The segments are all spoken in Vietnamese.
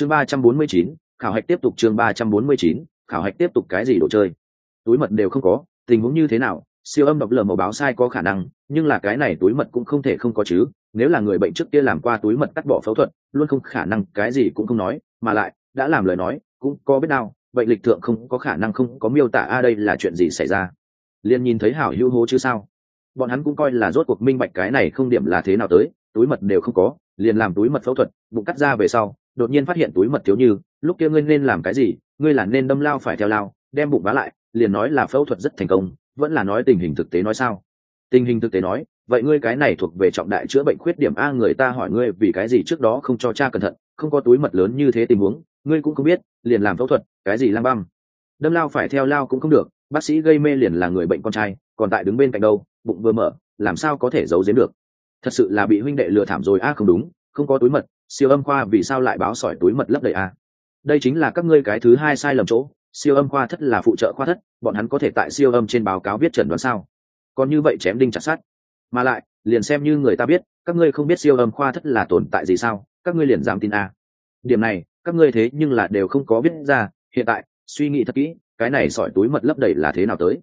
chương ba trăm bốn mươi chín, khảo hạch tiếp tục chương ba trăm bốn mươi chín, khảo hạch tiếp tục cái gì đồ chơi? Túi mật đều không có, tình huống như thế nào? Siêu âm độc lờ màu báo sai có khả năng, nhưng là cái này túi mật cũng không thể không có chứ. Nếu là người bệnh trước kia làm qua túi mật cắt bỏ phẫu thuật, luôn không khả năng, cái gì cũng không nói, mà lại, đã làm lời nói, cũng có biết nào bệnh lịch thượng không có khả năng không có miêu tả, a, đây là chuyện gì xảy ra? Liền nhìn thấy hảo hữu hố chứ sao? Bọn hắn cũng coi là rốt cuộc minh bạch cái này không điểm là thế nào tới, túi mật đều không có, liền làm túi mật phẫu thuật, bụng cắt ra về sau đột nhiên phát hiện túi mật thiếu như, lúc kia ngươi nên làm cái gì? Ngươi là nên đâm lao phải theo lao, đem bụng vá lại, liền nói là phẫu thuật rất thành công, vẫn là nói tình hình thực tế nói sao? Tình hình thực tế nói, vậy ngươi cái này thuộc về trọng đại chữa bệnh khuyết điểm a, người ta hỏi ngươi vì cái gì trước đó không cho cha cẩn thận, không có túi mật lớn như thế tình huống, ngươi cũng không biết, liền làm phẫu thuật, cái gì lang băm đâm lao phải theo lao cũng không được, bác sĩ gây mê liền là người bệnh con trai, còn tại đứng bên cạnh đâu, bụng vừa mở, làm sao có thể giấu giếm được? Thật sự là bị huynh đệ lừa thảm rồi, a, không đúng, không có túi mật siêu âm khoa vì sao lại báo sỏi túi mật lấp đầy a đây chính là các ngươi cái thứ hai sai lầm chỗ, siêu âm khoa thất là phụ trợ khoa thất, bọn hắn có thể tại siêu âm trên báo cáo viết trần đoán sao? Còn như vậy chém đinh chặt sát mà lại, liền xem như người ta biết, các ngươi không biết siêu âm khoa thất là tồn tại gì sao, các ngươi liền dám tin a điểm này, các ngươi thế nhưng là đều không có biết ra, hiện tại, suy nghĩ thật kỹ, cái này sỏi túi mật lấp đầy là thế nào tới?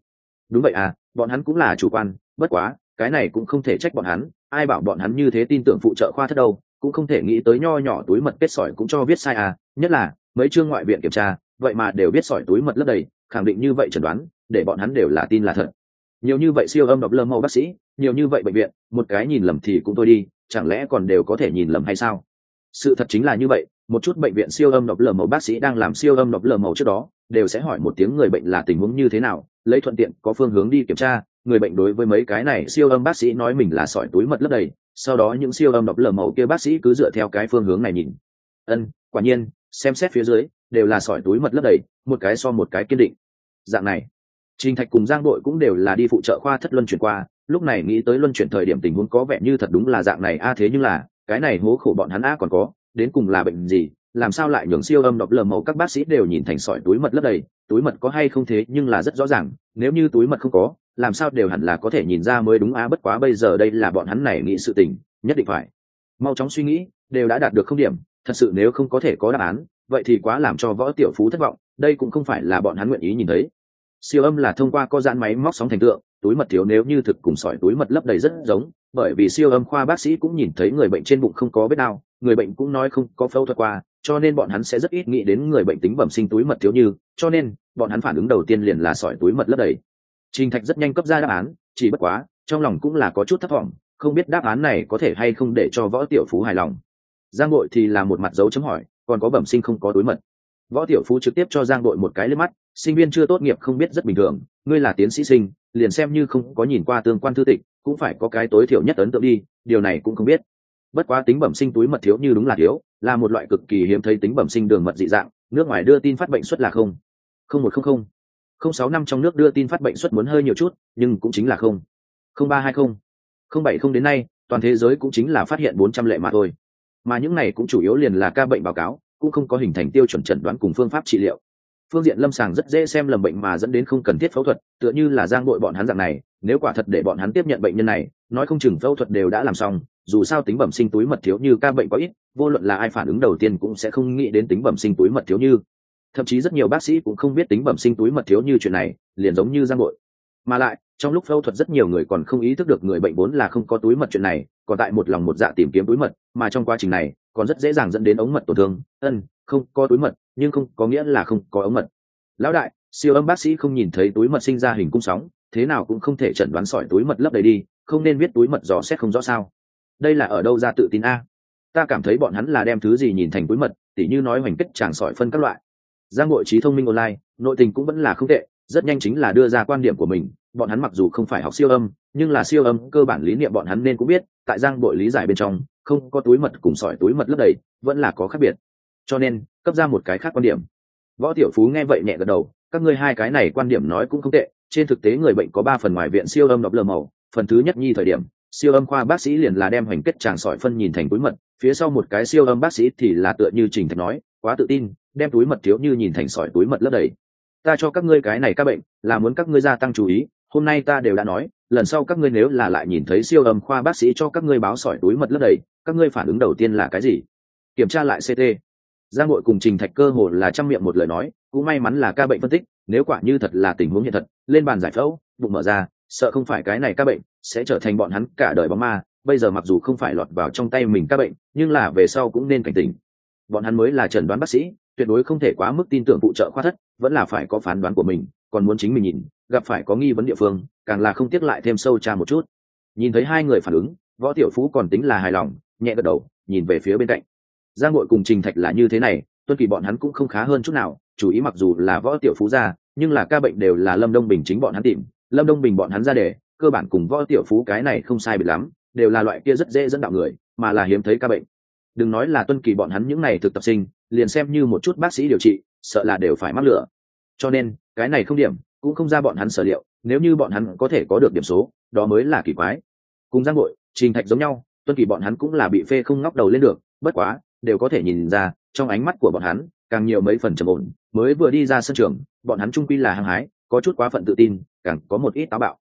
Đúng vậy à bọn hắn cũng là chủ quan, bất quá, cái này cũng không thể trách bọn hắn, ai bảo bọn hắn như thế tin tưởng phụ trợ khoa thất đâu? Cũng không thể nghĩ tới nho nhỏ túi mật kết sỏi cũng cho viết sai à nhất là, mấy chương ngoại viện kiểm tra, vậy mà đều biết sỏi túi mật lấp đầy, khẳng định như vậy chẩn đoán, để bọn hắn đều là tin là thật. Nhiều như vậy siêu âm độc lơ mâu bác sĩ, nhiều như vậy bệnh viện, một cái nhìn lầm thì cũng thôi đi, chẳng lẽ còn đều có thể nhìn lầm hay sao? Sự thật chính là như vậy, một chút bệnh viện siêu âm độc lờ màu bác sĩ đang làm siêu âm độc lờ màu trước đó, đều sẽ hỏi một tiếng người bệnh là tình huống như thế nào, lấy thuận tiện có phương hướng đi kiểm tra, người bệnh đối với mấy cái này siêu âm bác sĩ nói mình là sỏi túi mật lấp đầy sau đó những siêu âm đọc lờ màu kia bác sĩ cứ dựa theo cái phương hướng này nhìn. Ân, quả nhiên, xem xét phía dưới, đều là sỏi túi mật lấp đầy, một cái so một cái kiên định. Dạng này, trình thạch cùng giang đội cũng đều là đi phụ trợ khoa thất luân chuyển qua, lúc này nghĩ tới luân chuyển thời điểm tình huống có vẻ như thật đúng là dạng này, a thế nhưng là, cái này hố khổ bọn hắn a còn có, đến cùng là bệnh gì, làm sao lại nhường siêu âm đọc lờ màu các bác sĩ đều nhìn thành sỏi túi mật lấp đầy, túi mật có hay không thế nhưng là rất rõ ràng, nếu như túi mật không có làm sao đều hẳn là có thể nhìn ra mới đúng á. bất quá bây giờ đây là bọn hắn này nghĩ sự tình, nhất định phải mau chóng suy nghĩ, đều đã đạt được không điểm, thật sự nếu không có thể có đáp án, vậy thì quá làm cho võ tiểu phú thất vọng, đây cũng không phải là bọn hắn nguyện ý nhìn thấy siêu âm là thông qua có dãn máy móc sóng thành tượng, túi mật thiếu nếu như thực cùng sỏi túi mật lấp đầy rất giống, bởi vì siêu âm khoa bác sĩ cũng nhìn thấy người bệnh trên bụng không có vết đau, người bệnh cũng nói không có phẫu thuật qua, cho nên bọn hắn sẽ rất ít nghĩ đến người bệnh tính bẩm sinh túi mật thiếu như, cho nên, bọn hắn phản ứng đầu tiên liền là sỏi túi mật lấp đầy trình thạch rất nhanh cấp ra đáp án, chỉ bất quá, trong lòng cũng là có chút thất vọng, không biết đáp án này có thể hay không để cho võ tiểu phú hài lòng. Giang bội thì là một mặt dấu chấm hỏi, còn có bẩm sinh không có túi mật. Võ tiểu phú trực tiếp cho giang đội một cái lên mắt, sinh viên chưa tốt nghiệp không biết rất bình thường, ngươi là tiến sĩ sinh, liền xem như không có nhìn qua tương quan thư tịch, cũng phải có cái tối thiểu nhất ấn tượng đi, điều này cũng không biết. Bất quá tính bẩm sinh túi mật thiếu như đúng là thiếu, là một loại cực kỳ hiếm thấy tính bẩm sinh đường mật dị dạng, nước ngoài đưa tin phát bệnh suất là không không một không không không sáu năm trong nước đưa tin phát bệnh suất muốn hơi nhiều chút, nhưng cũng chính là không. không ba hai không không bảy không đến nay, toàn thế giới cũng chính là phát hiện bốn trăm lệ mà thôi. Mà những này cũng chủ yếu liền là ca bệnh báo cáo, cũng không có hình thành tiêu chuẩn chẩn đoán cùng phương pháp trị liệu. Phương diện lâm sàng rất dễ xem lầm bệnh mà dẫn đến không cần thiết phẫu thuật, tựa như là giang đội bọn hắn dạng này, nếu quả thật để bọn hắn tiếp nhận bệnh nhân này, nói không chừng phẫu thuật đều đã làm xong, dù sao tính bẩm sinh túi mật thiếu như ca bệnh có ít, vô luận là ai phản ứng đầu tiên cũng sẽ không nghĩ đến tính bẩm sinh túi mật thiếu như thậm chí rất nhiều bác sĩ cũng không biết tính bẩm sinh túi mật thiếu như chuyện này, liền giống như giang bội. Mà lại, trong lúc phẫu thuật rất nhiều người còn không ý thức được người bệnh vốn là không có túi mật chuyện này, còn tại một lòng một dạ tìm kiếm túi mật, mà trong quá trình này, còn rất dễ dàng dẫn đến ống mật tổn thương. Ân, không có túi mật, nhưng không có nghĩa là không có ống mật. Lão đại, siêu âm bác sĩ không nhìn thấy túi mật sinh ra hình cung sóng, thế nào cũng không thể chẩn đoán sỏi túi mật lấp đầy đi, không nên biết túi mật dò xét không rõ sao. Đây là ở đâu ra tự tin a? Ta cảm thấy bọn hắn là đem thứ gì nhìn thành túi mật, tỉ như nói hoành kích tràng sỏi phân các loại giang nội trí thông minh online, nội tình cũng vẫn là không tệ, rất nhanh chính là đưa ra quan điểm của mình, bọn hắn mặc dù không phải học siêu âm, nhưng là siêu âm cơ bản lý niệm bọn hắn nên cũng biết, tại giang bội lý giải bên trong, không có túi mật cùng sỏi túi mật lấp đầy, vẫn là có khác biệt. Cho nên, cấp ra một cái khác quan điểm. Võ tiểu phú nghe vậy nhẹ gật đầu, các ngươi hai cái này quan điểm nói cũng không tệ, trên thực tế người bệnh có ba phần ngoài viện siêu âm độc lờ màu, phần thứ nhất nhi thời điểm, siêu âm khoa bác sĩ liền là đem hoành kết tràng sỏi phân nhìn thành túi mật, phía sau một cái siêu âm bác sĩ thì là tựa như trình thạch nói, quá tự tin đem túi mật thiếu như nhìn thành sỏi túi mật lấp đầy. Ta cho các ngươi cái này các bệnh, là muốn các ngươi gia tăng chú ý, hôm nay ta đều đã nói, lần sau các ngươi nếu là lại nhìn thấy siêu âm khoa bác sĩ cho các ngươi báo sỏi túi mật lấp đầy, các ngươi phản ứng đầu tiên là cái gì? Kiểm tra lại ct giang nội cùng trình thạch cơ hồ là trăm miệng một lời nói, cũng may mắn là ca bệnh phân tích, nếu quả như thật là tình huống hiện thật, lên bàn giải phẫu, bụng mở ra, sợ không phải cái này ca bệnh sẽ trở thành bọn hắn cả đời bóng ma, bây giờ mặc dù không phải lọt vào trong tay mình ca bệnh, nhưng là về sau cũng nên cảnh tỉnh. Bọn hắn mới là chẩn đoán bác sĩ tuyệt đối không thể quá mức tin tưởng phụ trợ khoa thất, vẫn là phải có phán đoán của mình, còn muốn chính mình nhìn, gặp phải có nghi vấn địa phương, càng là không tiếc lại thêm sâu tra một chút. Nhìn thấy hai người phản ứng, võ tiểu phú còn tính là hài lòng, nhẹ gật đầu, nhìn về phía bên cạnh. Giang ngội cùng trình thạch là như thế này, tuân kỳ bọn hắn cũng không khá hơn chút nào, chủ ý mặc dù là võ tiểu phú ra, nhưng là ca bệnh đều là lâm đông bình chính bọn hắn tìm, lâm đông bình bọn hắn ra để, cơ bản cùng võ tiểu phú cái này không sai biệt lắm, đều là loại kia rất dễ dẫn đạo người, mà là hiếm thấy ca bệnh đừng nói là tuân kỳ bọn hắn những này thực tập sinh, liền xem như một chút bác sĩ điều trị, sợ là đều phải mắc lửa. Cho nên, cái này không điểm, cũng không ra bọn hắn sở liệu, nếu như bọn hắn có thể có được điểm số, đó mới là kỳ quái. Cùng giang bội, trình thạch giống nhau, tuân kỳ bọn hắn cũng là bị phê không ngóc đầu lên được, bất quá, đều có thể nhìn ra, trong ánh mắt của bọn hắn, càng nhiều mấy phần trầm ổn, mới vừa đi ra sân trường, bọn hắn trung quy là hăng hái, có chút quá phận tự tin, càng có một ít táo bạo.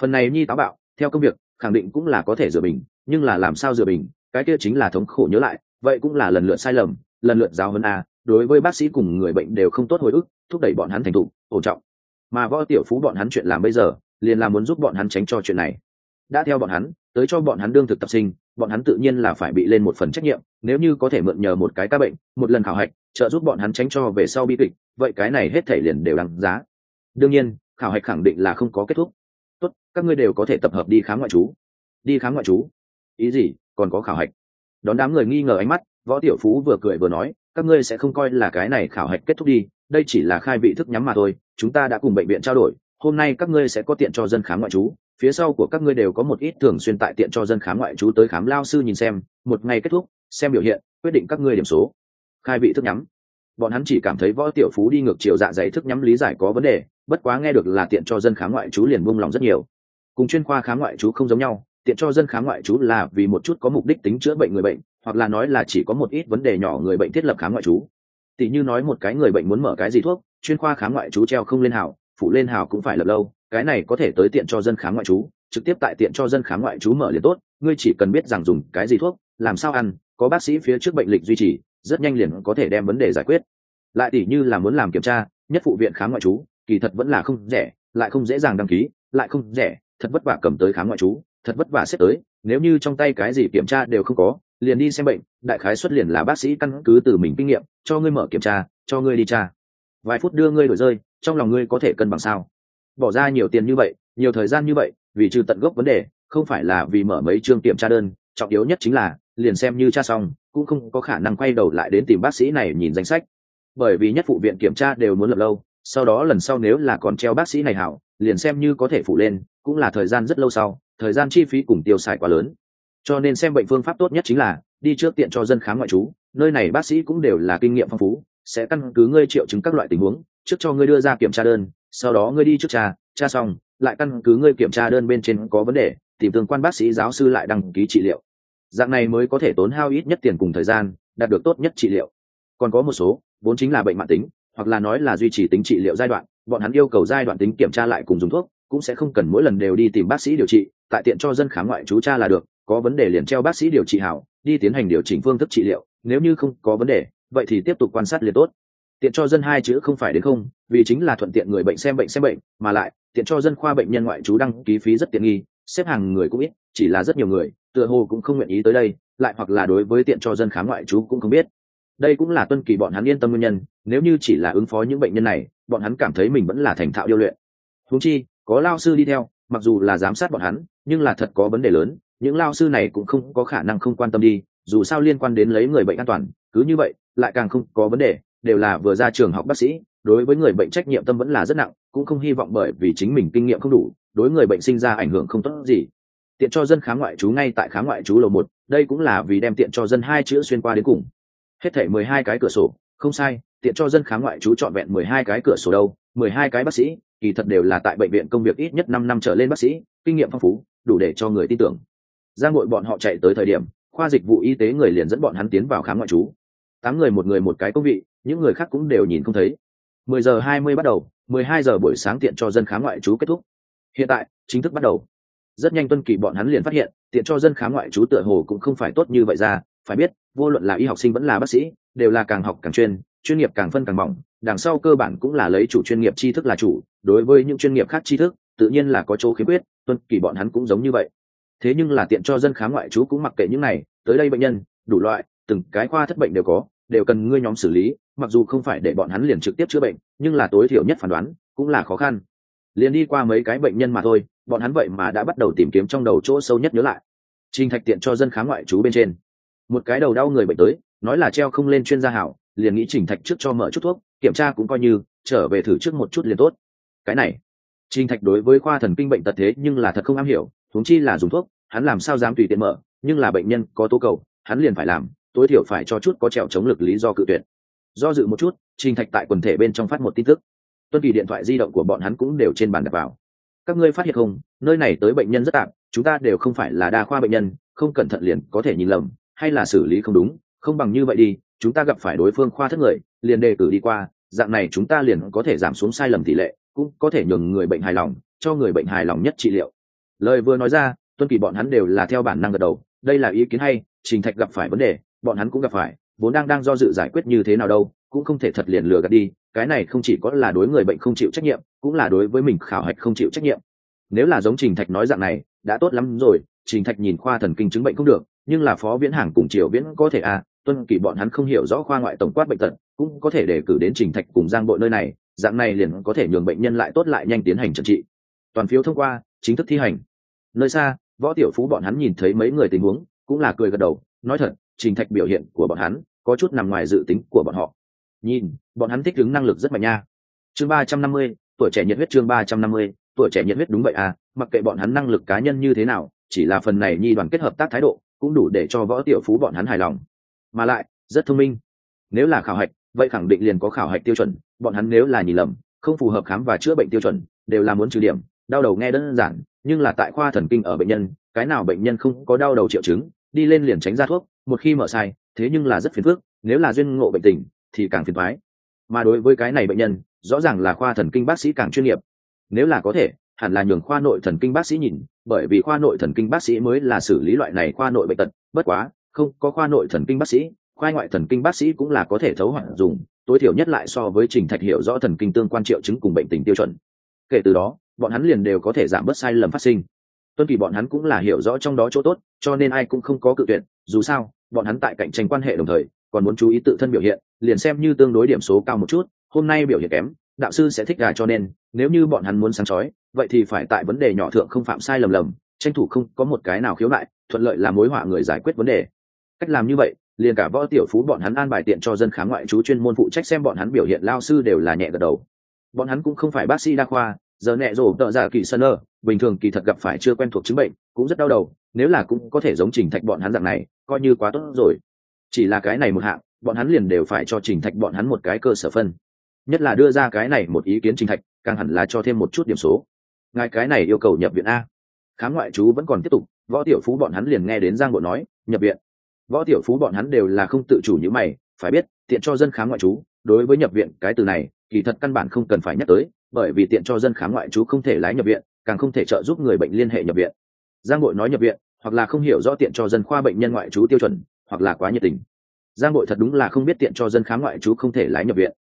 Phần này nhi táo bạo, theo công việc, khẳng định cũng là có thể rửa bình, nhưng là làm sao rửa bình cái kia chính là thống khổ nhớ lại, vậy cũng là lần lượt sai lầm, lần lượt giáo hơn a, đối với bác sĩ cùng người bệnh đều không tốt hồi ức, thúc đẩy bọn hắn thành thục, ổn trọng. Mà võ tiểu phú bọn hắn chuyện làm bây giờ, liền là muốn giúp bọn hắn tránh cho chuyện này. Đã theo bọn hắn, tới cho bọn hắn đương thực tập sinh, bọn hắn tự nhiên là phải bị lên một phần trách nhiệm, nếu như có thể mượn nhờ một cái ca bệnh, một lần khảo hạch, trợ giúp bọn hắn tránh cho về sau bi kịch, vậy cái này hết thể liền đều đằng giá. Đương nhiên, khảo hạch khẳng định là không có kết thúc. Tốt, các ngươi đều có thể tập hợp đi khám ngoại trú. Đi khám ngoại trú. Ý gì? Còn có khảo hạch. Đón đám người nghi ngờ ánh mắt, võ tiểu phú vừa cười vừa nói, các ngươi sẽ không coi là cái này khảo hạch kết thúc đi, đây chỉ là khai vị thức nhắm mà thôi, chúng ta đã cùng bệnh viện trao đổi, hôm nay các ngươi sẽ có tiện cho dân khám ngoại trú. Phía sau của các ngươi đều có một ít thường xuyên tại tiện cho dân khám ngoại trú tới khám lao sư nhìn xem, một ngày kết thúc, xem biểu hiện, quyết định các ngươi điểm số. Khai vị thức nhắm. Bọn hắn chỉ cảm thấy võ tiểu phú đi ngược chiều dạ dày thức nhắm lý giải có vấn đề, bất quá nghe được là tiện cho dân khám ngoại trú liền buông lòng rất nhiều. Cùng chuyên khoa khám ngoại trú không giống nhau tiện cho dân khám ngoại trú là vì một chút có mục đích tính chữa bệnh người bệnh, hoặc là nói là chỉ có một ít vấn đề nhỏ người bệnh thiết lập khám ngoại trú. Tỷ như nói một cái người bệnh muốn mở cái gì thuốc, chuyên khoa khám ngoại trú treo không lên hào phụ lên hào cũng phải lập lâu, cái này có thể tới tiện cho dân khám ngoại trú, trực tiếp tại tiện cho dân khám ngoại trú mở liền tốt, ngươi chỉ cần biết rằng dùng cái gì thuốc, làm sao ăn, có bác sĩ phía trước bệnh lịch duy trì, rất nhanh liền có thể đem vấn đề giải quyết. Lại tỷ như là muốn làm kiểm tra, nhất phụ viện khám ngoại trú, kỳ thật vẫn là không rẻ, lại không dễ dàng đăng ký, lại không rẻ, thật vất vả cầm tới khám ngoại trú thật vất vả xếp tới, nếu như trong tay cái gì kiểm tra đều không có, liền đi xem bệnh, đại khái xuất liền là bác sĩ căn cứ từ mình kinh nghiệm, cho ngươi mở kiểm tra, cho ngươi đi tra. Vài phút đưa ngươi đổi rơi, trong lòng ngươi có thể cân bằng sao? Bỏ ra nhiều tiền như vậy, nhiều thời gian như vậy, vì trừ tận gốc vấn đề, không phải là vì mở mấy chương kiểm tra đơn, trọng yếu nhất chính là, liền xem như tra xong, cũng không có khả năng quay đầu lại đến tìm bác sĩ này nhìn danh sách. Bởi vì nhất phụ viện kiểm tra đều muốn lập lâu, sau đó lần sau nếu là còn treo bác sĩ này hảo, liền xem như có thể phụ lên, cũng là thời gian rất lâu sau thời gian chi phí cùng tiêu xài quá lớn. Cho nên xem bệnh phương pháp tốt nhất chính là đi trước tiện cho dân khám ngoại trú, nơi này bác sĩ cũng đều là kinh nghiệm phong phú, sẽ căn cứ ngươi triệu chứng các loại tình huống, trước cho ngươi đưa ra kiểm tra đơn, sau đó ngươi đi trước tra tra xong, lại căn cứ ngươi kiểm tra đơn bên trên có vấn đề, tìm tương quan bác sĩ, giáo sư lại đăng ký trị liệu. Dạng này mới có thể tốn hao ít nhất tiền cùng thời gian, đạt được tốt nhất trị liệu. Còn có một số, vốn chính là bệnh mạng tính, hoặc là nói là duy trì tính trị liệu giai đoạn, bọn hắn yêu cầu giai đoạn tính kiểm tra lại cùng dùng thuốc, cũng sẽ không cần mỗi lần đều đi tìm bác sĩ điều trị tại tiện cho dân khám ngoại trú cha là được, có vấn đề liền treo bác sĩ điều trị hảo, đi tiến hành điều chỉnh phương thức trị liệu, nếu như không có vấn đề, vậy thì tiếp tục quan sát liền tốt. Tiện cho dân hai chữ không phải đến không, vì chính là thuận tiện người bệnh xem bệnh xem bệnh, mà lại, tiện cho dân khoa bệnh nhân ngoại trú đăng ký phí rất tiện nghi, xếp hàng người cũng ít, chỉ là rất nhiều người, tựa hồ cũng không nguyện ý tới đây, lại hoặc là đối với tiện cho dân khám ngoại trú cũng không biết. Đây cũng là tuân kỳ bọn hắn yên tâm nguyên nhân, nếu như chỉ là ứng phó những bệnh nhân này, bọn hắn cảm thấy mình vẫn là thành thạo điêu luyện. Húng chi, có lao sư đi theo mặc dù là giám sát bọn hắn, nhưng là thật có vấn đề lớn, những lao sư này cũng không có khả năng không quan tâm đi, dù sao liên quan đến lấy người bệnh an toàn, cứ như vậy, lại càng không có vấn đề, đều là vừa ra trường học bác sĩ, đối với người bệnh trách nhiệm tâm vẫn là rất nặng, cũng không hy vọng bởi vì chính mình kinh nghiệm không đủ, đối người bệnh sinh ra ảnh hưởng không tốt gì. Tiện cho dân khám ngoại trú ngay tại khám ngoại trú lầu một, đây cũng là vì đem tiện cho dân hai chữ xuyên qua đến cùng. Hết thể mười hai cái cửa sổ, không sai, tiện cho dân khám ngoại trú trọn vẹn mười hai cái cửa sổ đâu, mười hai cái bác sĩ kỳ thật đều là tại bệnh viện công việc ít nhất năm năm trở lên bác sĩ, kinh nghiệm phong phú, đủ để cho người tin tưởng. Giang ngội bọn họ chạy tới thời điểm, khoa dịch vụ y tế người liền dẫn bọn hắn tiến vào khám ngoại trú. Tám người một người một cái công vị, những người khác cũng đều nhìn không thấy. Mười giờ hai mươi bắt đầu, mười hai giờ buổi sáng tiện cho dân khám ngoại trú kết thúc. Hiện tại, chính thức bắt đầu. Rất nhanh tuân kỳ bọn hắn liền phát hiện, tiện cho dân khám ngoại trú tựa hồ cũng không phải tốt như vậy ra. Phải biết, vô luận là y học sinh vẫn là bác sĩ, đều là càng học càng chuyên chuyên nghiệp càng phân càng mỏng đằng sau cơ bản cũng là lấy chủ chuyên nghiệp tri thức là chủ, đối với những chuyên nghiệp khác tri thức, tự nhiên là có chỗ khiếm khuyết, tuân kỳ bọn hắn cũng giống như vậy. Thế nhưng là tiện cho dân khám ngoại trú cũng mặc kệ những này, tới đây bệnh nhân, đủ loại, từng cái khoa thất bệnh đều có, đều cần ngươi nhóm xử lý, mặc dù không phải để bọn hắn liền trực tiếp chữa bệnh, nhưng là tối thiểu nhất phán đoán, cũng là khó khăn. Liền đi qua mấy cái bệnh nhân mà thôi, bọn hắn vậy mà đã bắt đầu tìm kiếm trong đầu chỗ sâu nhất nhớ lại. Trình thạch tiện cho dân khám ngoại trú bên trên. Một cái đầu đau người bệnh tới, nói là treo không lên chuyên gia hảo, liền nghĩ trình thạch trước cho mở chút thuốc kiểm tra cũng coi như, trở về thử trước một chút liền tốt. Cái này, trình thạch đối với khoa thần kinh bệnh tật thế nhưng là thật không am hiểu thúng chi là dùng thuốc, hắn làm sao dám tùy tiện mở, nhưng là bệnh nhân có tố cầu, hắn liền phải làm, tối thiểu phải cho chút có trèo chống lực lý do cự tuyệt. Do dự một chút, trình thạch tại quần thể bên trong phát một tin tức. Tuân kỳ điện thoại di động của bọn hắn cũng đều trên bàn đặt vào. Các ngươi phát hiện không, nơi này tới bệnh nhân rất tạm, chúng ta đều không phải là đa khoa bệnh nhân, không cẩn thận liền có thể nhìn lầm, hay là xử lý không đúng, không bằng như vậy đi, chúng ta gặp phải đối phương khoa thất người liền đề cử đi qua, dạng này chúng ta liền có thể giảm xuống sai lầm tỷ lệ, cũng có thể nhường người bệnh hài lòng, cho người bệnh hài lòng nhất trị liệu. Lời vừa nói ra tuân kỳ bọn hắn đều là theo bản năng gật đầu, đây là ý kiến hay, trình thạch gặp phải vấn đề, bọn hắn cũng gặp phải, vốn đang đang do dự giải quyết như thế nào đâu, cũng không thể thật liền lừa gạt đi, cái này không chỉ có là đối người bệnh không chịu trách nhiệm, cũng là đối với mình khảo hạch không chịu trách nhiệm. Nếu là giống trình thạch nói dạng này, đã tốt lắm rồi, trình thạch nhìn khoa thần kinh chứng bệnh không được, nhưng là phó viễn hàng cùng triều viễn có thể à tuân kỳ bọn hắn không hiểu rõ khoa ngoại tổng quát bệnh tật, cũng có thể đề cử đến trình thạch cùng giang bộ nơi này, dạng này liền có thể nhường bệnh nhân lại tốt lại nhanh tiến hành trần trị. Toàn phiếu thông qua, chính thức thi hành. Nơi xa, võ tiểu phú bọn hắn nhìn thấy mấy người tình huống, cũng là cười gật đầu, nói thật, trình thạch biểu hiện của bọn hắn có chút nằm ngoài dự tính của bọn họ. Nhìn, bọn hắn thích ứng năng lực rất mạnh nha. Chương ba trăm năm mươi, tuổi trẻ nhiệt huyết chương ba trăm năm mươi, tuổi trẻ nhiệt huyết đúng vậy à mặc kệ bọn hắn năng lực cá nhân như thế nào, chỉ là phần này nhi đoàn kết hợp tác thái độ, cũng đủ để cho võ tiểu phú bọn hắn hài lòng mà lại, rất thông minh. Nếu là khảo hạch, vậy khẳng định liền có khảo hạch tiêu chuẩn, bọn hắn nếu là nhìn lầm, không phù hợp khám và chữa bệnh tiêu chuẩn, đều là muốn trừ điểm, đau đầu nghe đơn giản, nhưng là tại khoa thần kinh ở bệnh nhân, cái nào bệnh nhân không có đau đầu triệu chứng, đi lên liền tránh ra thuốc, một khi mở sai, thế nhưng là rất phiền phức, nếu là duyên ngộ bệnh tình, thì càng phiền thoái mà đối với cái này bệnh nhân, rõ ràng là khoa thần kinh bác sĩ càng chuyên nghiệp. Nếu là có thể, hẳn là nhường khoa nội thần kinh bác sĩ nhìn, bởi vì khoa nội thần kinh bác sĩ mới là xử lý loại này khoa nội bệnh tật, bất quá không, có khoa nội thần kinh bác sĩ, khoa ngoại thần kinh bác sĩ cũng là có thể thấu hoặc dùng, tối thiểu nhất lại so với trình thạch hiểu rõ thần kinh tương quan triệu chứng cùng bệnh tình tiêu chuẩn. Kể từ đó, bọn hắn liền đều có thể giảm bớt sai lầm phát sinh. Tuân kỳ bọn hắn cũng là hiểu rõ trong đó chỗ tốt, cho nên ai cũng không có cự tuyệt, dù sao, bọn hắn tại cạnh tranh quan hệ đồng thời, còn muốn chú ý tự thân biểu hiện, liền xem như tương đối điểm số cao một chút, hôm nay biểu hiện kém, đạo sư sẽ thích gà cho nên, nếu như bọn hắn muốn sáng chói, vậy thì phải tại vấn đề nhỏ thượng không phạm sai lầm lầm, tranh thủ không có một cái nào khiếu nại, thuận lợi làm mối họa người giải quyết vấn đề cách làm như vậy, liền cả võ tiểu phú bọn hắn an bài tiện cho dân khám ngoại trú chuyên môn phụ trách xem bọn hắn biểu hiện lao sư đều là nhẹ gật đầu. Bọn hắn cũng không phải bác sĩ đa khoa, giờ nhẹ rổ tợ giả kỳ sân ơ bình thường kỳ thật gặp phải chưa quen thuộc chứng bệnh, cũng rất đau đầu, nếu là cũng có thể giống trình thạch bọn hắn dạng này, coi như quá tốt rồi. Chỉ là cái này một hạng, bọn hắn liền đều phải cho trình thạch bọn hắn một cái cơ sở phân. Nhất là đưa ra cái này một ý kiến trình thạch, càng hẳn là cho thêm một chút điểm số. Ngài cái này yêu cầu nhập viện a. Khám ngoại chú vẫn còn tiếp tục, võ tiểu phú bọn hắn liền nghe đến giang bộ nói, nhập viện võ tiểu phú bọn hắn đều là không tự chủ như mày, phải biết, tiện cho dân khám ngoại trú. đối với nhập viện cái từ này, kỳ thật căn bản không cần phải nhắc tới, bởi vì tiện cho dân khám ngoại trú không thể lái nhập viện, càng không thể trợ giúp người bệnh liên hệ nhập viện. Giang bội nói nhập viện, hoặc là không hiểu rõ tiện cho dân khoa bệnh nhân ngoại trú tiêu chuẩn, hoặc là quá nhiệt tình. Giang bội thật đúng là không biết tiện cho dân khám ngoại trú không thể lái nhập viện.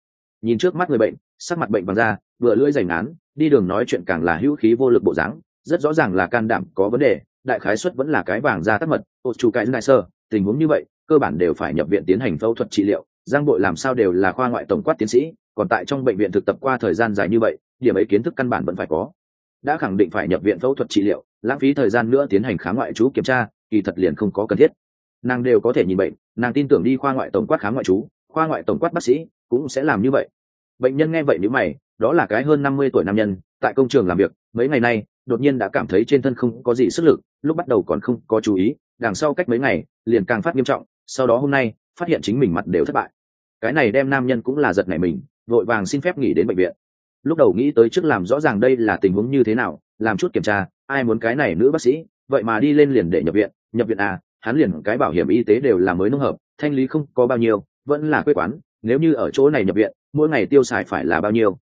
Nhìn trước mắt người bệnh, sắc mặt bệnh bằng da, vừa lưỡi dày ngán đi đường nói chuyện càng là hữu khí vô lực bộ dáng, rất rõ ràng là can đảm có vấn đề, đại khái xuất vẫn là cái vàng da tắc mật ô chủ cái đại sơ tình huống như vậy, cơ bản đều phải nhập viện tiến hành phẫu thuật trị liệu, giang bội làm sao đều là khoa ngoại tổng quát tiến sĩ, còn tại trong bệnh viện thực tập qua thời gian dài như vậy, điểm ấy kiến thức căn bản vẫn phải có. Đã khẳng định phải nhập viện phẫu thuật trị liệu, lãng phí thời gian nữa tiến hành khám ngoại trú kiểm tra, kỳ thật liền không có cần thiết. Nàng đều có thể nhìn bệnh, nàng tin tưởng đi khoa ngoại tổng quát khám ngoại trú, khoa ngoại tổng quát bác sĩ cũng sẽ làm như vậy. Bệnh nhân nghe vậy nếu mày, đó là cái hơn năm mươi tuổi nam nhân, tại công trường làm việc, mấy ngày nay, đột nhiên đã cảm thấy trên thân không có gì sức lực, lúc bắt đầu còn không có chú ý, đằng sau cách mấy ngày liền càng phát nghiêm trọng, sau đó hôm nay, phát hiện chính mình mặt đều thất bại. Cái này đem nam nhân cũng là giật nảy mình, vội vàng xin phép nghỉ đến bệnh viện. Lúc đầu nghĩ tới trước làm rõ ràng đây là tình huống như thế nào, làm chút kiểm tra, ai muốn cái này nữ bác sĩ, vậy mà đi lên liền để nhập viện nhập viện à hắn liền cái bảo hiểm y tế đều là mới nông hợp, thanh lý không có bao nhiêu, vẫn là quê quán, nếu như ở chỗ này nhập viện, mỗi ngày tiêu xài phải là bao nhiêu?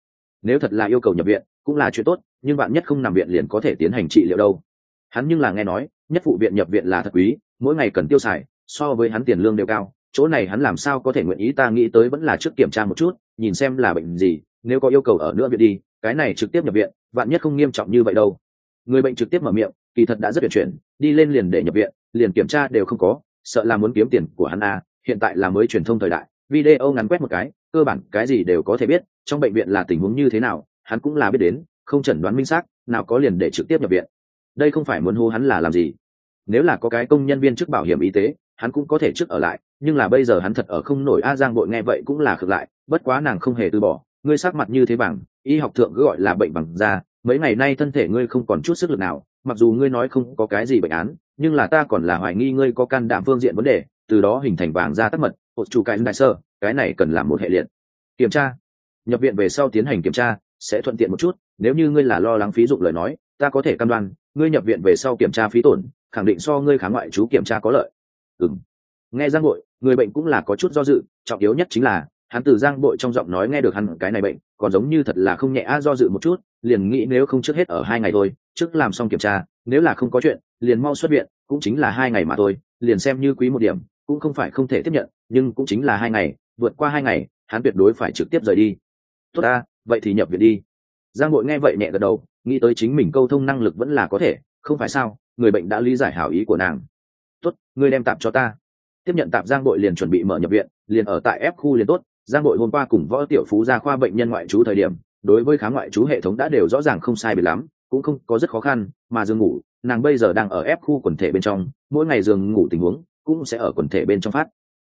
Nếu thật là yêu cầu nhập viện, cũng là chuyện tốt, nhưng bạn nhất không nằm viện liền có thể tiến hành trị liệu đâu. Hắn nhưng là nghe nói, nhất phụ viện nhập viện là thật quý mỗi ngày cần tiêu xài, so với hắn tiền lương đều cao, chỗ này hắn làm sao có thể nguyện ý ta nghĩ tới vẫn là trước kiểm tra một chút, nhìn xem là bệnh gì, nếu có yêu cầu ở nữa viện đi, cái này trực tiếp nhập viện, vạn nhất không nghiêm trọng như vậy đâu người bệnh trực tiếp mở miệng, kỳ thật đã rất tuyệt chuyển, đi lên liền để nhập viện, liền kiểm tra đều không có, sợ là muốn kiếm tiền của hắn à? hiện tại là mới truyền thông thời đại, video ngắn quét một cái, cơ bản cái gì đều có thể biết, trong bệnh viện là tình huống như thế nào, hắn cũng là biết đến, không chẩn đoán minh xác, nào có liền để trực tiếp nhập viện đây không phải muốn hô hắn là làm gì nếu là có cái công nhân viên chức bảo hiểm y tế, hắn cũng có thể trước ở lại, nhưng là bây giờ hắn thật ở không nổi. A giang bội nghe vậy cũng là khực lại, bất quá nàng không hề từ bỏ. Ngươi sắc mặt như thế bằng, y học thượng cứ gọi là bệnh bằng da, mấy ngày nay thân thể ngươi không còn chút sức lực nào, mặc dù ngươi nói không có cái gì bệnh án, nhưng là ta còn là hoài nghi ngươi có can đảm phương diện vấn đề, từ đó hình thành vàng da tắc mật, hột chủ cái đại sơ, cái này cần làm một hệ liệt. Kiểm tra. Nhập viện về sau tiến hành kiểm tra, sẽ thuận tiện một chút, nếu như ngươi là lo lắng phí dụng lời nói, ta có thể căn đoan, ngươi nhập viện về sau kiểm tra phí tổn khẳng định so ngươi khám ngoại chú kiểm tra có lợi. Ừ nghe giang bội, người bệnh cũng là có chút do dự, trọng yếu nhất chính là, hắn từ giang bội trong giọng nói nghe được hắn cái này bệnh, còn giống như thật là không nhẹ a do dự một chút, liền nghĩ nếu không trước hết ở hai ngày thôi, trước làm xong kiểm tra, nếu là không có chuyện, liền mau xuất viện, cũng chính là hai ngày mà thôi, liền xem như quý một điểm, cũng không phải không thể tiếp nhận, nhưng cũng chính là hai ngày, vượt qua hai ngày, hắn tuyệt đối phải trực tiếp rời đi. Tốt ta, vậy thì nhập viện đi. Giang bội nghe vậy nhẹ gật đầu, nghĩ tới chính mình câu thông năng lực vẫn là có thể, không phải sao? Người bệnh đã lý giải hảo ý của nàng. Tốt, ngươi đem tạp cho ta. Tiếp nhận tạp giang bội liền chuẩn bị mở nhập viện, liền ở tại ép khu liền tốt. Giang bội hôm qua cùng võ tiểu phú ra khoa bệnh nhân ngoại trú thời điểm, đối với khám ngoại trú hệ thống đã đều rõ ràng không sai bị lắm, cũng không có rất khó khăn, mà giường ngủ, nàng bây giờ đang ở ép khu quần thể bên trong, mỗi ngày giường ngủ tình huống cũng sẽ ở quần thể bên trong phát.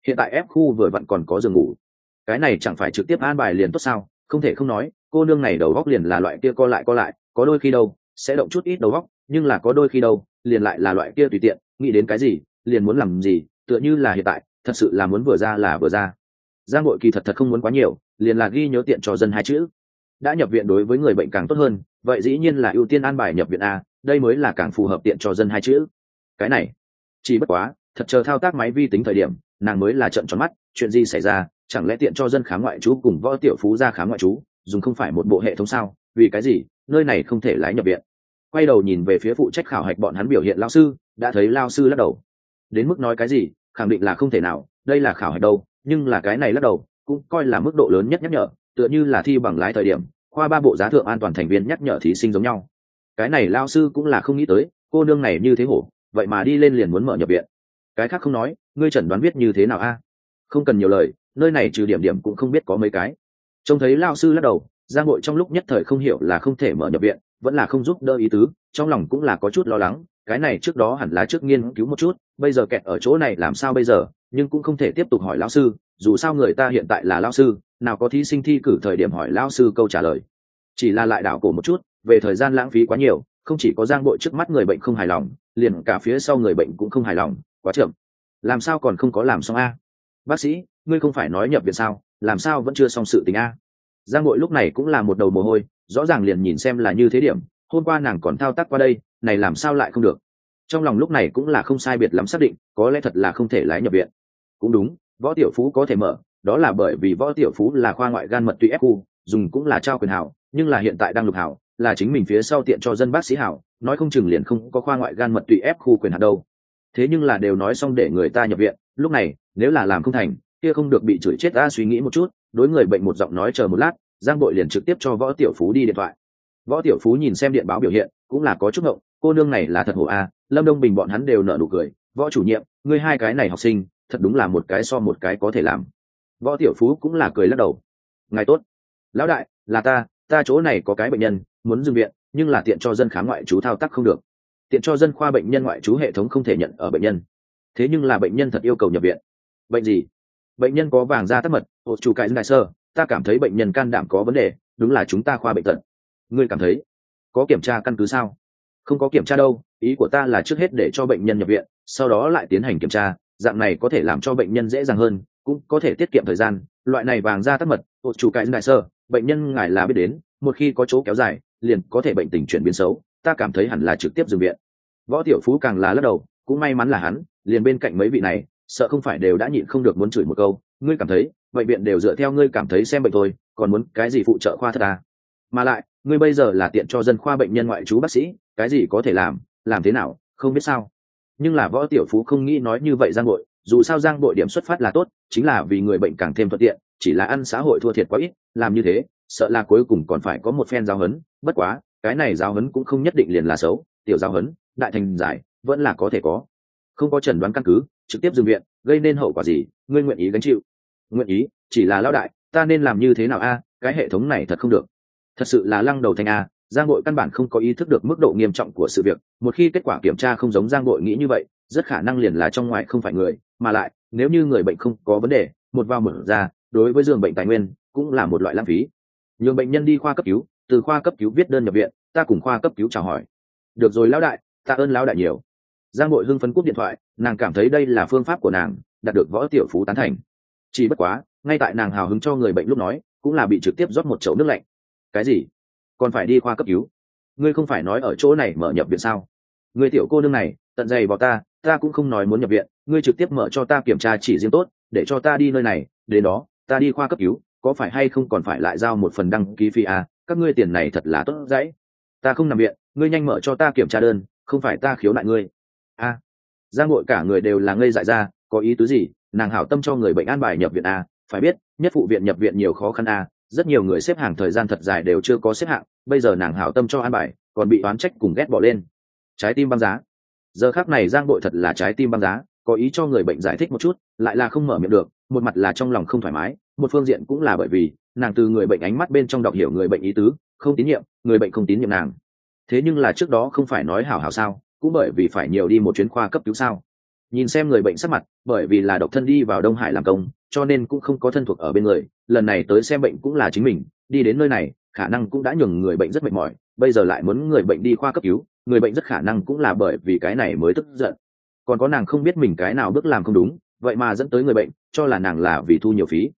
Hiện tại ép khu vừa vặn còn có giường ngủ. Cái này chẳng phải trực tiếp an bài liền tốt sao? Không thể không nói, cô nương này đầu góc liền là loại kia co lại co lại, có đôi khi đâu, sẽ động chút ít đầu góc, nhưng là có đôi khi đâu liền lại là loại kia tùy tiện, nghĩ đến cái gì, liền muốn làm gì, tựa như là hiện tại, thật sự là muốn vừa ra là vừa ra. Giang nội kỳ thật thật không muốn quá nhiều, liền là ghi nhớ tiện cho dân hai chữ. Đã nhập viện đối với người bệnh càng tốt hơn, vậy dĩ nhiên là ưu tiên an bài nhập viện a, đây mới là càng phù hợp tiện cho dân hai chữ. Cái này, chỉ bất quá, thật chờ thao tác máy vi tính thời điểm, nàng mới là trận tròn mắt, chuyện gì xảy ra, chẳng lẽ tiện cho dân khám ngoại trú cùng võ tiểu phú ra khám ngoại trú, dùng không phải một bộ hệ thống sao, vì cái gì, nơi này không thể lái nhập viện quay đầu nhìn về phía phụ trách khảo hạch bọn hắn biểu hiện lao sư, đã thấy lao sư lắc đầu. Đến mức nói cái gì, khẳng định là không thể nào, đây là khảo hạch đâu, nhưng là cái này lắc đầu, cũng coi là mức độ lớn nhất nhắc nhở, tựa như là thi bằng lái thời điểm, khoa ba bộ giá thượng an toàn thành viên nhắc nhở thí sinh giống nhau. Cái này lao sư cũng là không nghĩ tới, cô nương này như thế hổ, vậy mà đi lên liền muốn mở nhập viện. Cái khác không nói, ngươi chẩn đoán biết như thế nào a? Không cần nhiều lời, nơi này trừ điểm điểm cũng không biết có mấy cái. Trông thấy lao sư lắc đầu, giang hội trong lúc nhất thời không hiểu là không thể mở nhập viện vẫn là không giúp đỡ ý tứ, trong lòng cũng là có chút lo lắng, cái này trước đó hẳn là trước nghiên cứu một chút, bây giờ kẹt ở chỗ này làm sao bây giờ, nhưng cũng không thể tiếp tục hỏi lão sư, dù sao người ta hiện tại là lão sư, nào có thí sinh thi cử thời điểm hỏi lão sư câu trả lời. Chỉ là lại đảo cổ một chút, về thời gian lãng phí quá nhiều, không chỉ có giang bội trước mắt người bệnh không hài lòng, liền cả phía sau người bệnh cũng không hài lòng, quá chậm. Làm sao còn không có làm xong a? Bác sĩ, ngươi không phải nói nhập viện sao, làm sao vẫn chưa xong sự tình a? Giang bội lúc này cũng là một đầu mồ hôi rõ ràng liền nhìn xem là như thế điểm, hôm qua nàng còn thao tác qua đây, này làm sao lại không được. Trong lòng lúc này cũng là không sai biệt lắm xác định, có lẽ thật là không thể lái nhập viện. Cũng đúng, võ tiểu phú có thể mở, đó là bởi vì võ tiểu phú là khoa ngoại gan mật tụy ép khu, dùng cũng là trao quyền hảo, nhưng là hiện tại đang lục hảo, là chính mình phía sau tiện cho dân bác sĩ hảo, nói không chừng liền không có khoa ngoại gan mật tụy ép khu quyền hạt đâu. Thế nhưng là đều nói xong để người ta nhập viện, lúc này, nếu là làm không thành, kia không được bị chửi chết ta suy nghĩ một chút, đối người bệnh một giọng nói chờ một lát giang bội liền trực tiếp cho võ tiểu phú đi điện thoại. Võ tiểu phú nhìn xem điện báo biểu hiện, cũng là có chút ngộng, cô nương này là thật hổ a, lâm đông bình bọn hắn đều nở nụ cười, võ chủ nhiệm, ngươi hai cái này học sinh, thật đúng là một cái so một cái có thể làm. Võ tiểu phú cũng là cười lắc đầu. Ngài tốt. Lão đại, là ta ta chỗ này có cái bệnh nhân, muốn dừng viện, nhưng là tiện cho dân khám ngoại trú thao tác không được. Tiện cho dân khoa bệnh nhân ngoại trú hệ thống không thể nhận ở bệnh nhân. Thế nhưng là bệnh nhân thật yêu cầu nhập viện. Bệnh gì? Bệnh nhân có vàng da tắc mật hộ chủ cãi đại sơ ta cảm thấy bệnh nhân can đảm có vấn đề, đúng là chúng ta khoa bệnh tật. Ngươi cảm thấy? Có kiểm tra căn cứ sao? Không có kiểm tra đâu, ý của ta là trước hết để cho bệnh nhân nhập viện, sau đó lại tiến hành kiểm tra, dạng này có thể làm cho bệnh nhân dễ dàng hơn, cũng có thể tiết kiệm thời gian. Loại này vàng da tắc mật hộ chủ cãi đại sơ, bệnh nhân ngài là biết đến, một khi có chỗ kéo dài, liền có thể bệnh tình chuyển biến xấu, ta cảm thấy hẳn là trực tiếp dừng viện. Võ tiểu phú càng là lắc đầu, cũng may mắn là hắn, liền bên cạnh mấy vị này, sợ không phải đều đã nhịn không được muốn chửi một câu. Ngươi cảm thấy? Bệnh viện đều dựa theo ngươi cảm thấy xem bệnh thôi, còn muốn cái gì phụ trợ khoa thật à? Mà lại, ngươi bây giờ là tiện cho dân khoa bệnh nhân ngoại trú bác sĩ, cái gì có thể làm làm thế nào, không biết sao. Nhưng là võ tiểu phú không nghĩ nói như vậy giang bội, dù sao giang bội điểm xuất phát là tốt, chính là vì người bệnh càng thêm thuận tiện, chỉ là ăn xã hội thua thiệt quá ít, làm như thế, sợ là cuối cùng còn phải có một phen giáo hấn bất quá, cái này giáo hấn cũng không nhất định liền là xấu, tiểu giáo hấn đại thành giải, vẫn là có thể có. Không có trần đoán căn cứ, trực tiếp dừng viện, gây nên hậu quả gì, ngươi nguyện ý gánh chịu nguyện ý, chỉ là lão đại, ta nên làm như thế nào a? Cái hệ thống này thật không được. Thật sự là lăng đầu thành a, giang bội căn bản không có ý thức được mức độ nghiêm trọng của sự việc, một khi kết quả kiểm tra không giống giang bội nghĩ như vậy, rất khả năng liền là trong ngoài không phải người, mà lại, nếu như người bệnh không có vấn đề, một vào mở ra, đối với giường bệnh tài nguyên, cũng là một loại lãng phí. Nhường bệnh nhân đi khoa cấp cứu, từ khoa cấp cứu viết đơn nhập viện, ta cùng khoa cấp cứu chào hỏi. Được rồi lão đại ta ơn lão đại nhiều. Giang bội hưng phấn cúp điện thoại, nàng cảm thấy đây là phương pháp của nàng, đạt được võ tiểu phú tán thành chỉ bất quá ngay tại nàng hào hứng cho người bệnh lúc nói cũng là bị trực tiếp rót một chậu nước lạnh. Cái gì? Còn phải đi khoa cấp cứu? Ngươi không phải nói ở chỗ này mở nhập viện sao? Ngươi tiểu cô nương này tận dày vào ta ta cũng không nói muốn nhập viện ngươi trực tiếp mở cho ta kiểm tra chỉ riêng tốt để cho ta đi nơi này đến đó ta đi khoa cấp cứu có phải hay không còn phải lại giao một phần đăng ký phí à, các ngươi tiền này thật là tốt dãy ta không nằm viện ngươi nhanh mở cho ta kiểm tra đơn không phải ta khiếu nại ngươi. A à, giang ngội cả người đều là ngây dại ra có ý tứ gì? Nàng hảo tâm cho người bệnh an bài nhập viện a à, phải biết nhất phụ viện nhập viện nhiều khó khăn a à, rất nhiều người xếp hàng thời gian thật dài đều chưa có xếp hạng bây giờ nàng hảo tâm cho an bài còn bị oán trách cùng ghét bỏ lên. Trái tim băng giá. Giờ khác này giang bội thật là trái tim băng giá có ý cho người bệnh giải thích một chút lại là không mở miệng được một mặt là trong lòng không thoải mái một phương diện cũng là bởi vì nàng từ người bệnh ánh mắt bên trong đọc hiểu người bệnh ý tứ không tín nhiệm người bệnh không tín nhiệm nàng. Thế nhưng là trước đó không phải nói hảo hảo sao cũng bởi vì phải nhiều đi một chuyến khoa cấp cứu sao nhìn xem người bệnh sắc mặt, bởi vì là độc thân đi vào đông hải làm công, cho nên cũng không có thân thuộc ở bên người, lần này tới xem bệnh cũng là chính mình, đi đến nơi này, khả năng cũng đã nhường người bệnh rất mệt mỏi, bây giờ lại muốn người bệnh đi khoa cấp cứu, người bệnh rất khả năng cũng là bởi vì cái này mới tức giận. Còn có nàng không biết mình cái nào bước làm không đúng, vậy mà dẫn tới người bệnh, cho là nàng là vì thu nhiều phí.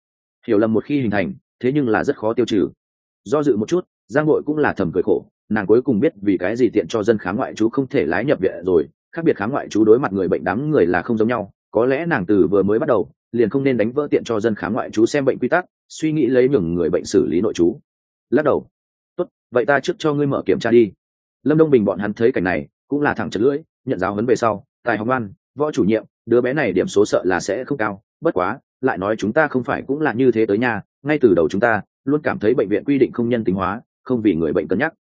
Hiểu lầm một khi hình thành, thế nhưng là rất khó tiêu trừ. Do dự một chút, giang nội cũng là thầm cười khổ, nàng cuối cùng biết vì cái gì tiện cho dân khám ngoại chú không thể lái nhập viện rồi khác biệt khám ngoại trú đối mặt người bệnh đám người là không giống nhau, có lẽ nàng từ vừa mới bắt đầu, liền không nên đánh vỡ tiện cho dân khám ngoại trú xem bệnh quy tắc, suy nghĩ lấy nhường người bệnh xử lý nội trú. Lắc đầu. Tốt, vậy ta trước cho ngươi mở kiểm tra đi. Lâm đông bình bọn hắn thấy cảnh này, cũng là thẳng chật lưỡi, nhận giáo huấn về sau, tài học văn, võ chủ nhiệm, đứa bé này điểm số sợ là sẽ không cao, bất quá, lại nói chúng ta không phải cũng là như thế tới nhà, ngay từ đầu chúng ta luôn cảm thấy bệnh viện quy định không nhân tính hóa, không vì người bệnh cân nhắc.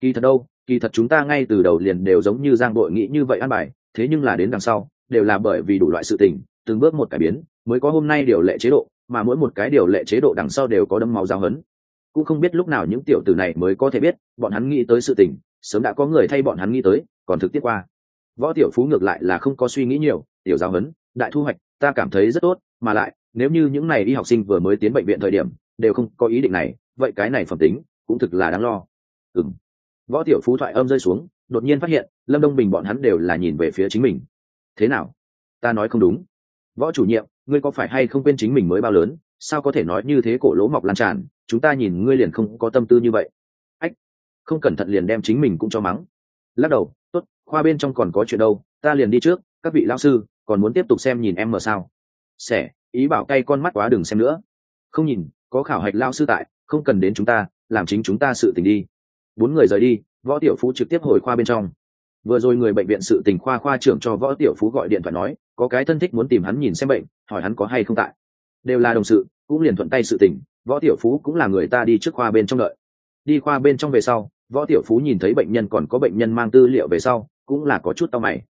Kỳ thật đâu kỳ thật chúng ta ngay từ đầu liền đều giống như giang đội nghĩ như vậy ăn bài thế nhưng là đến đằng sau đều là bởi vì đủ loại sự tình từng bước một cải biến mới có hôm nay điều lệ chế độ mà mỗi một cái điều lệ chế độ đằng sau đều có đâm máu giao hấn cũng không biết lúc nào những tiểu tử này mới có thể biết bọn hắn nghĩ tới sự tình sớm đã có người thay bọn hắn nghĩ tới còn thực tiết qua. Võ tiểu phú ngược lại là không có suy nghĩ nhiều tiểu giáo hấn, đại thu hoạch ta cảm thấy rất tốt mà lại nếu như những này y học sinh vừa mới tiến bệnh viện thời điểm đều không có ý định này vậy cái này phẩm tính cũng thực là đáng lo. Ừng võ tiểu phú thoại âm rơi xuống, đột nhiên phát hiện, lâm đông bình bọn hắn đều là nhìn về phía chính mình. Thế nào? Ta nói không đúng. Võ chủ nhiệm, ngươi có phải hay không quên chính mình mới bao lớn? Sao có thể nói như thế cổ lỗ mọc lan tràn? Chúng ta nhìn ngươi liền không có tâm tư như vậy. Ách, không cẩn thận liền đem chính mình cũng cho mắng. Lắc đầu, tốt, khoa bên trong còn có chuyện đâu, ta liền đi trước, các vị lao sư, còn muốn tiếp tục xem nhìn em mở sao? Xẻ ý bảo cay con mắt quá đừng xem nữa. Không nhìn, có khảo hạch lao sư tại, không cần đến chúng ta, làm chính chúng ta sự tình đi bốn người rời đi, võ tiểu phú trực tiếp hồi khoa bên trong. Vừa rồi người bệnh viện sự tình khoa khoa trưởng cho võ tiểu phú gọi điện thoại nói, có cái thân thích muốn tìm hắn nhìn xem bệnh, hỏi hắn có hay không tại. Đều là đồng sự, cũng liền thuận tay sự tình, võ tiểu phú cũng là người ta đi trước khoa bên trong đợi. Đi khoa bên trong về sau, võ tiểu phú nhìn thấy bệnh nhân còn có bệnh nhân mang tư liệu về sau, cũng là có chút tao mày.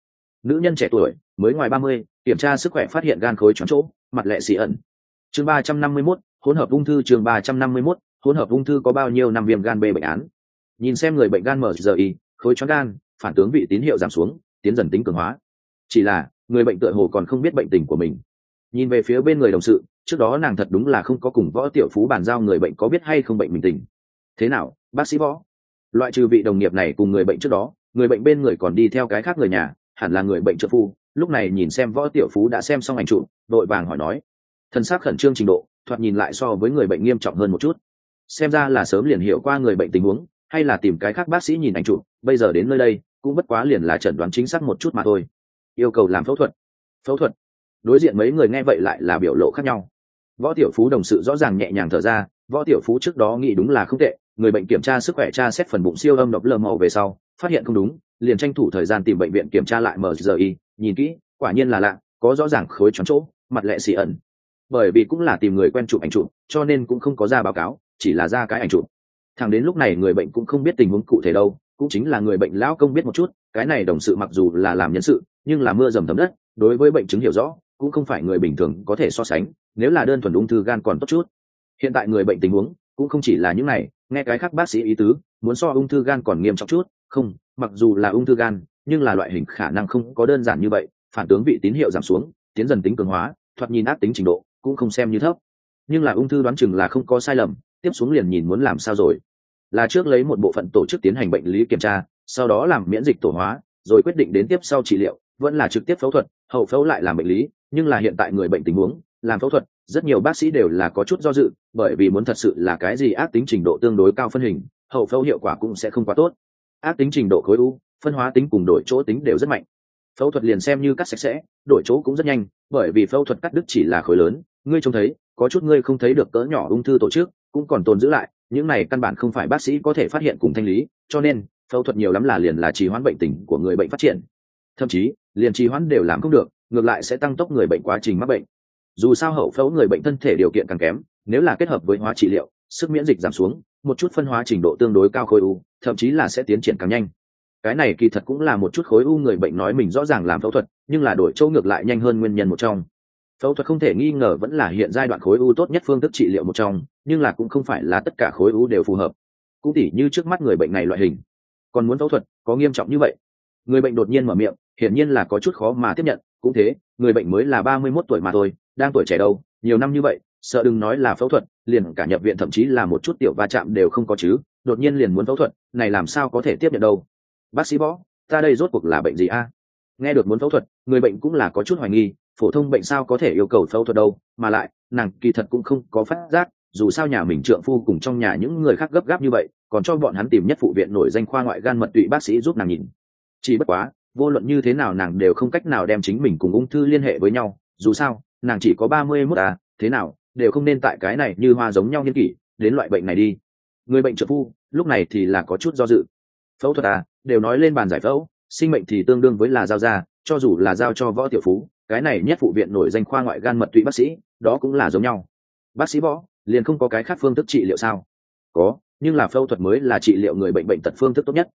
Nữ nhân trẻ tuổi, mới ngoài ba mươi, kiểm tra sức khỏe phát hiện gan khối tròn chỗ, mặt lệ xì ẩn. Chương ba trăm năm mươi mốt, hỗn hợp ung thư, chương ba trăm năm mươi mốt, hỗn hợp ung thư có bao nhiêu năm viêm gan b bệnh án nhìn xem người bệnh gan mở giờ y, khối chó gan, phản tướng vị tín hiệu giảm xuống, tiến dần tính cường hóa. Chỉ là, người bệnh tựa hồ còn không biết bệnh tình của mình. Nhìn về phía bên người đồng sự, trước đó nàng thật đúng là không có cùng võ tiểu phú bàn giao người bệnh có biết hay không bệnh mình tình. Thế nào, bác sĩ võ? Loại trừ vị đồng nghiệp này cùng người bệnh trước đó, người bệnh bên người còn đi theo cái khác người nhà, hẳn là người bệnh trợ phu. Lúc này nhìn xem võ tiểu phú đã xem xong ảnh trụ đội vàng hỏi nói. Thân xác khẩn trương trình độ, thoạt nhìn lại so với người bệnh nghiêm trọng hơn một chút. Xem ra là sớm liền hiểu qua người bệnh tình huống hay là tìm cái khác bác sĩ nhìn ảnh chụp, bây giờ đến nơi đây, cũng bất quá liền là chẩn đoán chính xác một chút mà thôi. Yêu cầu làm phẫu thuật. Phẫu thuật? Đối diện mấy người nghe vậy lại là biểu lộ khác nhau. Võ tiểu phú đồng sự rõ ràng nhẹ nhàng thở ra, võ tiểu phú trước đó nghĩ đúng là không tệ, người bệnh kiểm tra sức khỏe tra xét phần bụng siêu âm độc lờ màu về sau, phát hiện không đúng, liền tranh thủ thời gian tìm bệnh viện kiểm tra lại mgi nhìn kỹ, quả nhiên là lạ, có rõ ràng khối tròn chỗ, mặt lệ xì ẩn. Bởi vì cũng là tìm người quen chụp ảnh chụp, cho nên cũng không có ra báo cáo, chỉ là ra cái ảnh chụp thẳng đến lúc này người bệnh cũng không biết tình huống cụ thể đâu, cũng chính là người bệnh lão công biết một chút, cái này đồng sự mặc dù là làm nhân sự, nhưng là mưa dầm thấm đất, đối với bệnh chứng hiểu rõ, cũng không phải người bình thường có thể so sánh, nếu là đơn thuần ung thư gan còn tốt chút. Hiện tại người bệnh tình huống cũng không chỉ là những này, nghe cái khác bác sĩ ý tứ, muốn so ung thư gan còn nghiêm trọng chút, không, mặc dù là ung thư gan, nhưng là loại hình khả năng không có đơn giản như vậy, phản tướng vị tín hiệu giảm xuống, tiến dần tính cường hóa, thoạt nhìn ác tính trình độ cũng không xem như thấp. Nhưng là ung thư đoán chừng là không có sai lầm tiếp xuống liền nhìn muốn làm sao rồi. Là trước lấy một bộ phận tổ chức tiến hành bệnh lý kiểm tra, sau đó làm miễn dịch tổ hóa, rồi quyết định đến tiếp sau trị liệu, vẫn là trực tiếp phẫu thuật, hậu phẫu lại làm bệnh lý, nhưng là hiện tại người bệnh tình huống, làm phẫu thuật, rất nhiều bác sĩ đều là có chút do dự, bởi vì muốn thật sự là cái gì ác tính trình độ tương đối cao phân hình, hậu phẫu hiệu quả cũng sẽ không quá tốt. Ác tính trình độ khối u, phân hóa tính cùng đổi chỗ tính đều rất mạnh. Phẫu thuật liền xem như cắt sạch sẽ, đổi chỗ cũng rất nhanh, bởi vì phẫu thuật cắt đứt chỉ là khối lớn. Ngươi trông thấy, có chút ngươi không thấy được cỡ nhỏ ung thư tổ chức cũng còn tồn giữ lại, những này căn bản không phải bác sĩ có thể phát hiện cùng thanh lý, cho nên, phẫu thuật nhiều lắm là liền là trì hoãn bệnh tình của người bệnh phát triển. Thậm chí, liền trì hoãn đều làm không được, ngược lại sẽ tăng tốc người bệnh quá trình mắc bệnh. Dù sao hậu phẫu người bệnh thân thể điều kiện càng kém, nếu là kết hợp với hóa trị liệu, sức miễn dịch giảm xuống, một chút phân hóa trình độ tương đối cao khối u, thậm chí là sẽ tiến triển càng nhanh. Cái này kỳ thật cũng là một chút khối u người bệnh nói mình rõ ràng làm phẫu thuật, nhưng là đổi chỗ ngược lại nhanh hơn nguyên nhân một trong phẫu thuật không thể nghi ngờ vẫn là hiện giai đoạn khối u tốt nhất phương thức trị liệu một trong, nhưng là cũng không phải là tất cả khối u đều phù hợp. Cũng tỉ như trước mắt người bệnh này loại hình. Còn muốn phẫu thuật, có nghiêm trọng như vậy? Người bệnh đột nhiên mở miệng, hiển nhiên là có chút khó mà tiếp nhận, cũng thế, người bệnh mới là ba mươi mốt tuổi mà thôi, đang tuổi trẻ đâu, nhiều năm như vậy, sợ đừng nói là phẫu thuật, liền cả nhập viện thậm chí là một chút tiểu va chạm đều không có chứ, đột nhiên liền muốn phẫu thuật, này làm sao có thể tiếp nhận đâu? Bác sĩ võ, ta đây rốt cuộc là bệnh gì a? Nghe được muốn phẫu thuật, người bệnh cũng là có chút hoài nghi phổ thông bệnh sao có thể yêu cầu phẫu thuật đâu, mà lại, nàng kỳ thật cũng không có phát giác, dù sao nhà mình trượng phu cùng trong nhà những người khác gấp gáp như vậy, còn cho bọn hắn tìm nhất phụ viện nổi danh khoa ngoại gan mật tụy bác sĩ giúp nàng nhìn. Chỉ bất quá, vô luận như thế nào nàng đều không cách nào đem chính mình cùng ung thư liên hệ với nhau, dù sao, nàng chỉ có ba mươi mốt à thế nào, đều không nên tại cái này như hoa giống nhau nghiên kỷ, đến loại bệnh này đi. Người bệnh trợ phu, lúc này thì là có chút do dự. Phẫu thuật à đều nói lên bàn giải phẫu, sinh mệnh thì tương đương với là giao ra, cho dù là giao cho võ tiểu phú cái này nhất phụ viện nổi danh khoa ngoại gan mật tụy bác sĩ, đó cũng là giống nhau. Bác sĩ võ, liền không có cái khác phương thức trị liệu sao? Có, nhưng là phẫu thuật mới là trị liệu người bệnh bệnh tật phương thức tốt nhất.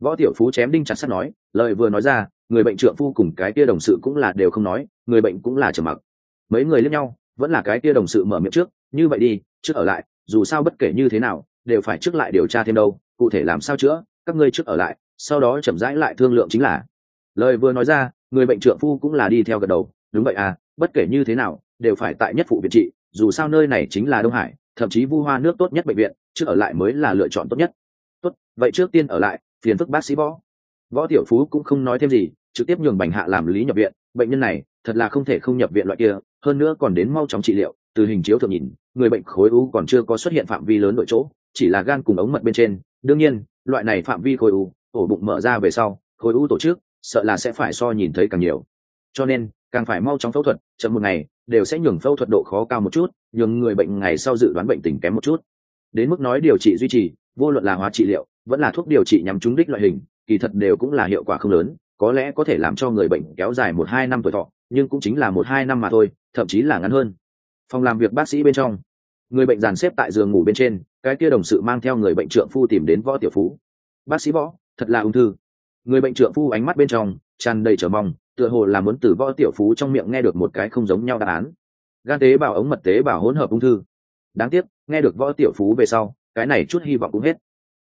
Võ tiểu phú chém đinh chặt sắt nói, lời vừa nói ra, người bệnh trượng phu cùng cái kia đồng sự cũng là đều không nói, người bệnh cũng là trầm mặc. Mấy người lẫn nhau, vẫn là cái kia đồng sự mở miệng trước, như vậy đi, trước ở lại, dù sao bất kể như thế nào, đều phải trước lại điều tra thêm đâu, cụ thể làm sao chữa, các ngươi trước ở lại, sau đó chậm rãi lại thương lượng chính là. Lời vừa nói ra người bệnh trượng phu cũng là đi theo gật đầu, đúng vậy à bất kể như thế nào, đều phải tại nhất phụ viện trị, dù sao nơi này chính là đông hải, thậm chí vu hoa nước tốt nhất bệnh viện, chứ ở lại mới là lựa chọn tốt nhất. Tốt, vậy trước tiên ở lại, phiền phức bác sĩ võ. Võ tiểu phú cũng không nói thêm gì, trực tiếp nhường bành hạ làm lý nhập viện, bệnh nhân này, thật là không thể không nhập viện loại kia, hơn nữa còn đến mau chóng trị liệu, từ hình chiếu thường nhìn, người bệnh khối u còn chưa có xuất hiện phạm vi lớn đội chỗ, chỉ là gan cùng ống mật bên trên, đương nhiên, loại này phạm vi khối u, ổ bụng mở ra về sau, khối u tổ chức sợ là sẽ phải so nhìn thấy càng nhiều. Cho nên, càng phải mau chóng phẫu thuật, chậm một ngày, đều sẽ nhường phẫu thuật độ khó cao một chút, nhường người bệnh ngày sau dự đoán bệnh tình kém một chút. Đến mức nói điều trị duy trì, vô luận là hóa trị liệu, vẫn là thuốc điều trị nhằm trúng đích loại hình, kỳ thật đều cũng là hiệu quả không lớn, có lẽ có thể làm cho người bệnh kéo dài một hai năm tuổi thọ, nhưng cũng chính là một hai năm mà thôi, thậm chí là ngắn hơn. Phòng làm việc bác sĩ bên trong, người bệnh dàn xếp tại giường ngủ bên trên, cái kia đồng sự mang theo người bệnh trượng phu tìm đến võ tiểu phú. Bác sĩ võ, thật là ung thư người bệnh trượng phu ánh mắt bên trong, tràn đầy trở mong, tựa hồ là muốn từ võ tiểu phú trong miệng nghe được một cái không giống nhau đáp án. Gan tế bào ống mật tế bào hỗn hợp ung thư. Đáng tiếc, nghe được võ tiểu phú về sau, cái này chút hy vọng cũng hết.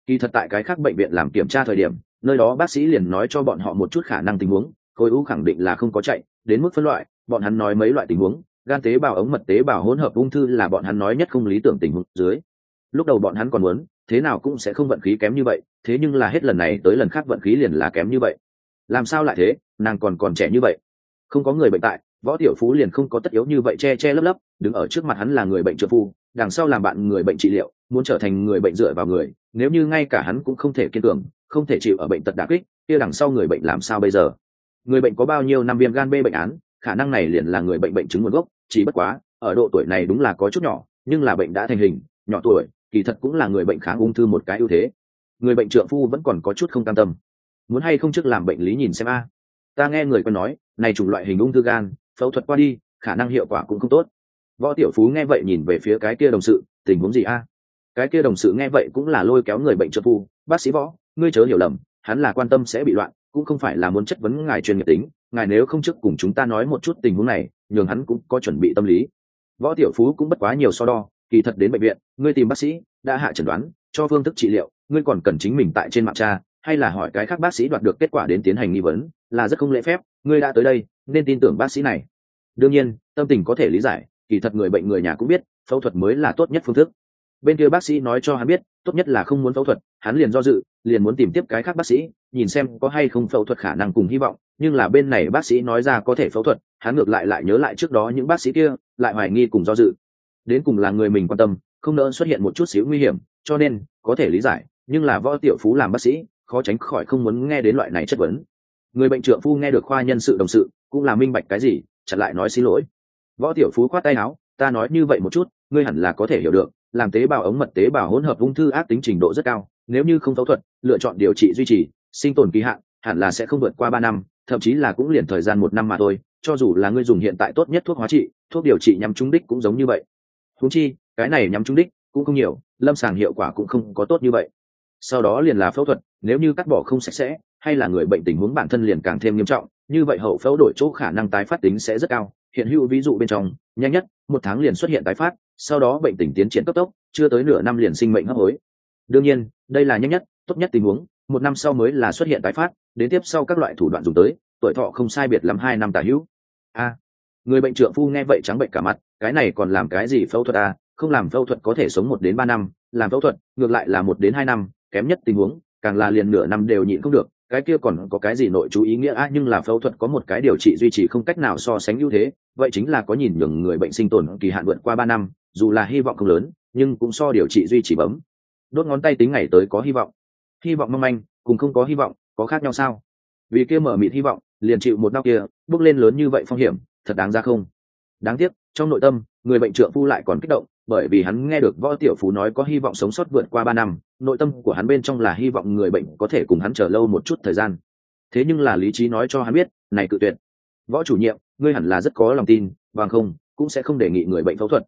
Kỳ thật tại cái khác bệnh viện làm kiểm tra thời điểm, nơi đó bác sĩ liền nói cho bọn họ một chút khả năng tình huống, khối u khẳng định là không có chạy, đến mức phân loại, bọn hắn nói mấy loại tình huống, gan tế bào ống mật tế bào hỗn hợp ung thư là bọn hắn nói nhất không lý tưởng tình huống dưới lúc đầu bọn hắn còn muốn, thế nào cũng sẽ không vận khí kém như vậy, thế nhưng là hết lần này tới lần khác vận khí liền là kém như vậy. Làm sao lại thế? Nàng còn còn trẻ như vậy. Không có người bệnh tại, võ tiểu phú liền không có tất yếu như vậy che che lấp lấp, đứng ở trước mặt hắn là người bệnh trợ phu, đằng sau làm bạn người bệnh trị liệu, muốn trở thành người bệnh dựa vào người, nếu như ngay cả hắn cũng không thể kiên cường, không thể chịu ở bệnh tật đà kích, kia đằng sau người bệnh làm sao bây giờ? Người bệnh có bao nhiêu năm viêm gan b bệnh án, khả năng này liền là người bệnh bệnh chứng nguồn gốc, chỉ bất quá, ở độ tuổi này đúng là có chút nhỏ, nhưng là bệnh đã thành hình, nhỏ tuổi kỳ thật cũng là người bệnh kháng ung thư một cái ưu thế. Người bệnh trượng phu vẫn còn có chút không cam tâm. Muốn hay không trước làm bệnh lý nhìn xem a. Ta nghe người quen nói, này chủng loại hình ung thư gan, phẫu thuật qua đi, khả năng hiệu quả cũng không tốt. Võ tiểu phú nghe vậy nhìn về phía cái kia đồng sự, tình huống gì a? Cái kia đồng sự nghe vậy cũng là lôi kéo người bệnh trợ phu, bác sĩ võ, ngươi chớ hiểu lầm, hắn là quan tâm sẽ bị loạn, cũng không phải là muốn chất vấn ngài chuyên nghiệp tính, ngài nếu không trước cùng chúng ta nói một chút tình huống này, nhường hắn cũng có chuẩn bị tâm lý. Võ tiểu phú cũng bất quá nhiều so đo kỳ thật đến bệnh viện, ngươi tìm bác sĩ đã hạ chẩn đoán, cho phương thức trị liệu, ngươi còn cần chính mình tại trên mạng tra, hay là hỏi cái khác bác sĩ đoạt được kết quả đến tiến hành nghi vấn, là rất không lễ phép, ngươi đã tới đây, nên tin tưởng bác sĩ này. Đương nhiên, tâm tình có thể lý giải, kỳ thật người bệnh người nhà cũng biết, phẫu thuật mới là tốt nhất phương thức. Bên kia bác sĩ nói cho hắn biết, tốt nhất là không muốn phẫu thuật, hắn liền do dự, liền muốn tìm tiếp cái khác bác sĩ, nhìn xem có hay không phẫu thuật khả năng cùng hy vọng, nhưng là bên này bác sĩ nói ra có thể phẫu thuật, hắn ngược lại lại nhớ lại trước đó những bác sĩ kia, lại hoài nghi cùng do dự đến cùng là người mình quan tâm, không nỡ xuất hiện một chút xíu nguy hiểm, cho nên có thể lý giải, nhưng là võ tiểu phú làm bác sĩ, khó tránh khỏi không muốn nghe đến loại này chất vấn. Người bệnh trượng phu nghe được khoa nhân sự đồng sự, cũng là minh bạch cái gì, chặn lại nói xin lỗi. Võ tiểu phú khoát tay áo, ta nói như vậy một chút, ngươi hẳn là có thể hiểu được, làm tế bào ống mật tế bào hỗn hợp ung thư ác tính trình độ rất cao, nếu như không phẫu thuật, lựa chọn điều trị duy trì, sinh tồn kỳ hạn, hẳn là sẽ không vượt qua ba năm, thậm chí là cũng liền thời gian một năm mà thôi, cho dù là ngươi dùng hiện tại tốt nhất thuốc hóa trị, thuốc điều trị nhằm trúng đích cũng giống như vậy thú chi, cái này nhắm trúng đích cũng không nhiều, lâm sàng hiệu quả cũng không có tốt như vậy. Sau đó liền là phẫu thuật, nếu như cắt bỏ không sạch sẽ, hay là người bệnh tình huống bản thân liền càng thêm nghiêm trọng, như vậy hậu phẫu đổi chỗ khả năng tái phát tính sẽ rất cao. Hiện hữu ví dụ bên trong, nhanh nhất, một tháng liền xuất hiện tái phát, sau đó bệnh tình tiến triển cấp tốc, chưa tới nửa năm liền sinh mệnh hấp hối. Đương nhiên, đây là nhanh nhất, tốt nhất tình huống, một năm sau mới là xuất hiện tái phát, đến tiếp sau các loại thủ đoạn dùng tới, tuổi thọ không sai biệt lắm hai năm tả hữu. A, người bệnh trượng phu nghe vậy trắng bệnh cả mặt cái này còn làm cái gì phẫu thuật à? Không làm phẫu thuật có thể sống một đến ba năm, làm phẫu thuật, ngược lại là một đến hai năm, kém nhất tình huống, càng là liền nửa năm đều nhịn không được. Cái kia còn có cái gì nội chú ý nghĩa? A nhưng là phẫu thuật có một cái điều trị duy trì không cách nào so sánh ưu thế, vậy chính là có nhìn nhường người bệnh sinh tồn kỳ hạn vượt qua ba năm, dù là hy vọng không lớn, nhưng cũng so điều trị duy trì bấm. Đốt ngón tay tính ngày tới có hy vọng. Hy vọng mong manh, cùng không có hy vọng, có khác nhau sao? Vì kia mở mịt hy vọng, liền chịu một đau kia, bước lên lớn như vậy phong hiểm, thật đáng ra không? Đáng tiếc trong nội tâm, người bệnh trượng phu lại còn kích động, bởi vì hắn nghe được võ tiểu phú nói có hy vọng sống sót vượt qua ba năm, nội tâm của hắn bên trong là hy vọng người bệnh có thể cùng hắn chờ lâu một chút thời gian. Thế nhưng là lý trí nói cho hắn biết, này cự tuyệt. Võ chủ nhiệm, ngươi hẳn là rất có lòng tin, bằng không, cũng sẽ không đề nghị người bệnh phẫu thuật.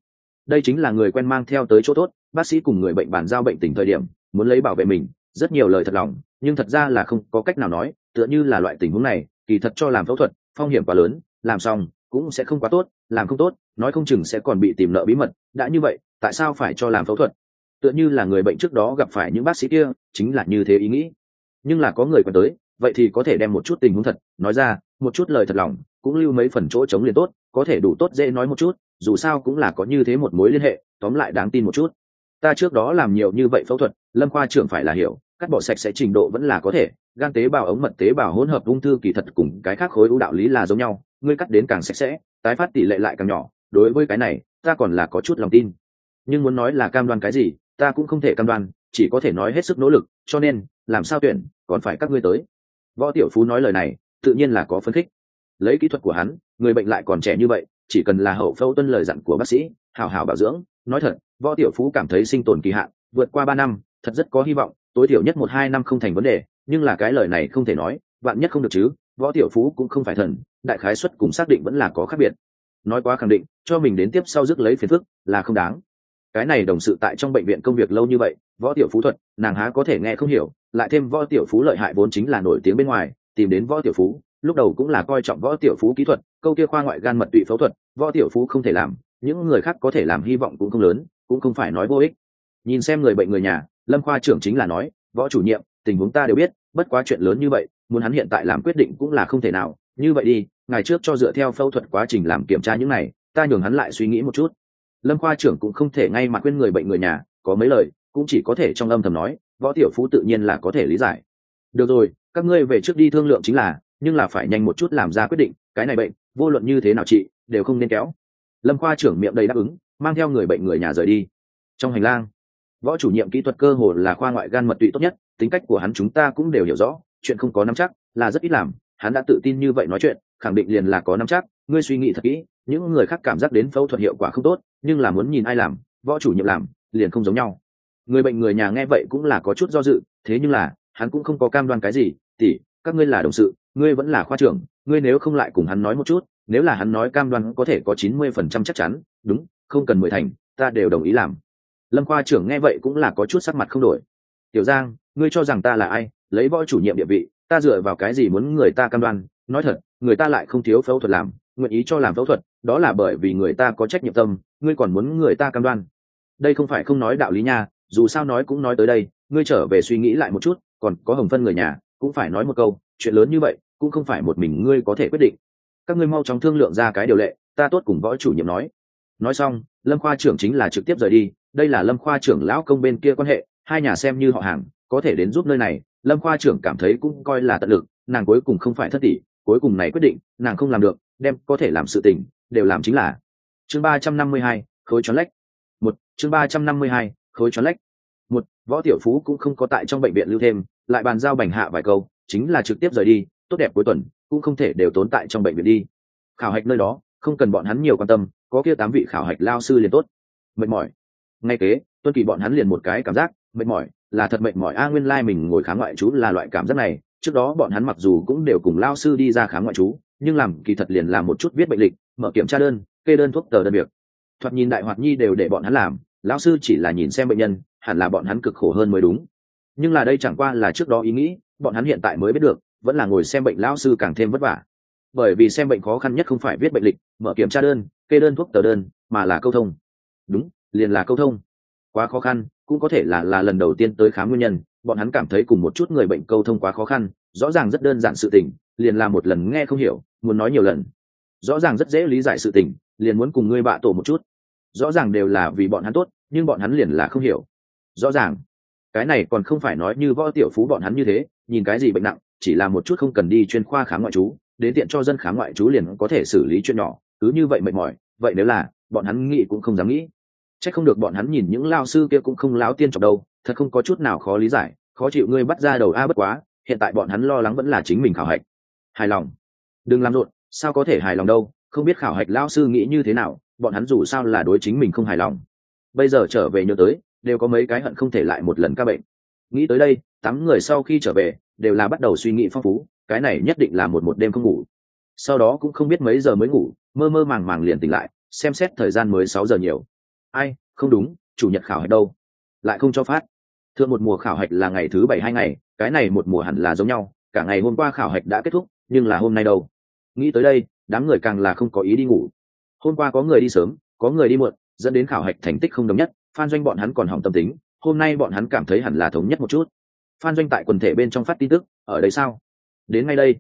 Đây chính là người quen mang theo tới chỗ tốt, bác sĩ cùng người bệnh bàn giao bệnh tình thời điểm, muốn lấy bảo vệ mình, rất nhiều lời thật lòng, nhưng thật ra là không có cách nào nói, tựa như là loại tình huống này, kỳ thật cho làm phẫu thuật, phong hiểm quá lớn, làm xong cũng sẽ không quá tốt, làm không tốt, nói không chừng sẽ còn bị tìm nợ bí mật, đã như vậy, tại sao phải cho làm phẫu thuật? Tựa như là người bệnh trước đó gặp phải những bác sĩ kia, chính là như thế ý nghĩ. Nhưng là có người quen tới, vậy thì có thể đem một chút tình huống thật nói ra, một chút lời thật lòng, cũng lưu mấy phần chỗ chống liền tốt, có thể đủ tốt dễ nói một chút, dù sao cũng là có như thế một mối liên hệ, tóm lại đáng tin một chút. Ta trước đó làm nhiều như vậy phẫu thuật, lâm khoa trưởng phải là hiểu, cắt bỏ sạch sẽ trình độ vẫn là có thể, gan tế bào ống mật tế bào hỗn hợp ung thư kỳ thật cùng cái khác khối ưu đạo lý là giống nhau ngươi cắt đến càng sạch sẽ, tái phát tỷ lệ lại càng nhỏ, đối với cái này, ta còn là có chút lòng tin. Nhưng muốn nói là cam đoan cái gì, ta cũng không thể cam đoan, chỉ có thể nói hết sức nỗ lực, cho nên, làm sao tuyển, còn phải các ngươi tới. Võ tiểu phú nói lời này, tự nhiên là có phấn khích. Lấy kỹ thuật của hắn, người bệnh lại còn trẻ như vậy, chỉ cần là hậu phẫu tuân lời dặn của bác sĩ hào hào bảo dưỡng. Nói thật, võ tiểu phú cảm thấy sinh tồn kỳ hạn, vượt qua ba năm, thật rất có hy vọng, tối thiểu nhất một hai năm không thành vấn đề, nhưng là cái lời này không thể nói bạn nhất không được chứ võ tiểu phú cũng không phải thần, đại khái xuất cùng xác định vẫn là có khác biệt. Nói quá khẳng định, cho mình đến tiếp sau rước lấy phiền phức là không đáng. Cái này đồng sự tại trong bệnh viện công việc lâu như vậy, võ tiểu phú thuật, nàng há có thể nghe không hiểu, lại thêm võ tiểu phú lợi hại vốn chính là nổi tiếng bên ngoài, tìm đến võ tiểu phú, lúc đầu cũng là coi trọng võ tiểu phú kỹ thuật, câu kia khoa ngoại gan mật tụy phẫu thuật, võ tiểu phú không thể làm, những người khác có thể làm hy vọng cũng không lớn, cũng không phải nói vô ích. Nhìn xem người bệnh người nhà, lâm khoa trưởng chính là nói, võ chủ nhiệm, tình huống ta đều biết, bất quá chuyện lớn như vậy muốn hắn hiện tại làm quyết định cũng là không thể nào. Như vậy đi, ngày trước cho dựa theo phẫu thuật quá trình làm kiểm tra những này, ta nhường hắn lại suy nghĩ một chút. Lâm khoa trưởng cũng không thể ngay mặt quên người bệnh người nhà, có mấy lời, cũng chỉ có thể trong âm thầm nói, võ tiểu phú tự nhiên là có thể lý giải. Được rồi, các ngươi về trước đi thương lượng chính là, nhưng là phải nhanh một chút làm ra quyết định, cái này bệnh, vô luận như thế nào chị, đều không nên kéo. Lâm khoa trưởng miệng đầy đáp ứng, mang theo người bệnh người nhà rời đi. Trong hành lang, võ chủ nhiệm kỹ thuật cơ hồ là khoa ngoại gan mật tụy tốt nhất, tính cách của hắn chúng ta cũng đều hiểu rõ chuyện không có nắm chắc, là rất ít làm, hắn đã tự tin như vậy nói chuyện, khẳng định liền là có nắm chắc, ngươi suy nghĩ thật kỹ, những người khác cảm giác đến phẫu thuật hiệu quả không tốt, nhưng là muốn nhìn ai làm, võ chủ nhiệm làm, liền không giống nhau. Người bệnh người nhà nghe vậy cũng là có chút do dự, thế nhưng là, hắn cũng không có cam đoan cái gì tỉ các ngươi là đồng sự, ngươi vẫn là khoa trưởng, ngươi nếu không lại cùng hắn nói một chút, nếu là hắn nói cam đoan có thể có chín mươi phần trăm chắc chắn, đúng, không cần mười thành, ta đều đồng ý làm. Lâm khoa trưởng nghe vậy cũng là có chút sắc mặt không đổi. Tiểu giang, ngươi cho rằng ta là ai? Lấy võ chủ nhiệm địa vị, ta dựa vào cái gì muốn người ta cam đoan? Nói thật, người ta lại không thiếu phẫu thuật làm, nguyện ý cho làm phẫu thuật, đó là bởi vì người ta có trách nhiệm tâm, ngươi còn muốn người ta cam đoan. Đây không phải không nói đạo lý nha, dù sao nói cũng nói tới đây, ngươi trở về suy nghĩ lại một chút, còn có hồng phân người nhà, cũng phải nói một câu, chuyện lớn như vậy, cũng không phải một mình ngươi có thể quyết định. Các ngươi mau chóng thương lượng ra cái điều lệ, ta tốt cùng võ chủ nhiệm nói. Nói xong, lâm khoa trưởng chính là trực tiếp rời đi, đây là lâm khoa trưởng lão công bên kia quan hệ, hai nhà xem như họ hàng, có thể đến giúp nơi này lâm khoa trưởng cảm thấy cũng coi là tận lực, nàng cuối cùng không phải thất tỷ, cuối cùng này quyết định, nàng không làm được, đem có thể làm sự tình, đều làm chính là. Chương ba trăm năm mươi hai, khối chó lách. Một, chương ba trăm năm mươi hai, khối chó lách. Một, võ tiểu phú cũng không có tại trong bệnh viện lưu thêm, lại bàn giao bành hạ vài câu, chính là trực tiếp rời đi, tốt đẹp cuối tuần, cũng không thể đều tốn tại trong bệnh viện đi. Khảo hạch nơi đó, không cần bọn hắn nhiều quan tâm, có kia tám vị khảo hạch lao sư liền tốt. Mệt mỏi. Ngay kế tuân kỳ bọn hắn liền một cái cảm giác mệt mỏi, là thật mệt mỏi. A, nguyên lai、like、mình ngồi khám ngoại trú là loại cảm giác này. Trước đó bọn hắn mặc dù cũng đều cùng lao sư đi ra khám ngoại trú, nhưng làm kỳ thật liền làm một chút viết bệnh lịch, mở kiểm tra đơn, kê đơn thuốc tờ đơn việc. Thoạt nhìn đại hoạt nhi đều để bọn hắn làm, lão sư chỉ là nhìn xem bệnh nhân, hẳn là bọn hắn cực khổ hơn mới đúng. Nhưng là đây chẳng qua là trước đó ý nghĩ, bọn hắn hiện tại mới biết được, vẫn là ngồi xem bệnh lão sư càng thêm vất vả. Bởi vì xem bệnh khó khăn nhất không phải viết bệnh lịch, mở kiểm tra đơn, kê đơn thuốc tờ đơn, mà là câu thông. Đúng, liền là câu thông. Quá khó khăn cũng có thể là là lần đầu tiên tới khám nguyên nhân, bọn hắn cảm thấy cùng một chút người bệnh câu thông quá khó khăn, rõ ràng rất đơn giản sự tình, liền là một lần nghe không hiểu, muốn nói nhiều lần. Rõ ràng rất dễ lý giải sự tình, liền muốn cùng ngươi bạ tổ một chút. Rõ ràng đều là vì bọn hắn tốt, nhưng bọn hắn liền là không hiểu. Rõ ràng. Cái này còn không phải nói như võ tiểu phú bọn hắn như thế, nhìn cái gì bệnh nặng, chỉ là một chút không cần đi chuyên khoa khám ngoại trú, đến tiện cho dân khám ngoại trú liền có thể xử lý chuyện nhỏ, cứ như vậy mệt mỏi, vậy nếu là, bọn hắn nghĩ cũng không dám nghĩ chắc không được bọn hắn nhìn những lao sư kia cũng không láo tiên chọc đâu, thật không có chút nào khó lý giải, khó chịu ngươi bắt ra đầu a bất quá, hiện tại bọn hắn lo lắng vẫn là chính mình khảo hạch. Hài lòng. Đừng làm rộn, sao có thể hài lòng đâu, không biết khảo hạch lao sư nghĩ như thế nào, bọn hắn dù sao là đối chính mình không hài lòng. Bây giờ trở về nhớ tới, đều có mấy cái hận không thể lại một lần ca bệnh. Nghĩ tới đây, tám người sau khi trở về, đều là bắt đầu suy nghĩ phong phú, cái này nhất định là một một đêm không ngủ. Sau đó cũng không biết mấy giờ mới ngủ, mơ mơ màng màng liền tỉnh lại, xem xét thời gian mới sáu giờ nhiều ai, không đúng, chủ nhật khảo hạch đâu. Lại không cho phát. Thượng một mùa khảo hạch là ngày thứ bảy hai ngày, cái này một mùa hẳn là giống nhau, cả ngày hôm qua khảo hạch đã kết thúc, nhưng là hôm nay đâu? Nghĩ tới đây, đám người càng là không có ý đi ngủ. Hôm qua có người đi sớm, có người đi muộn, dẫn đến khảo hạch thành tích không đồng nhất, phan doanh bọn hắn còn hỏng tâm tính, hôm nay bọn hắn cảm thấy hẳn là thống nhất một chút. Phan doanh tại quần thể bên trong phát tin tức, ở đây sao? Đến ngay đây,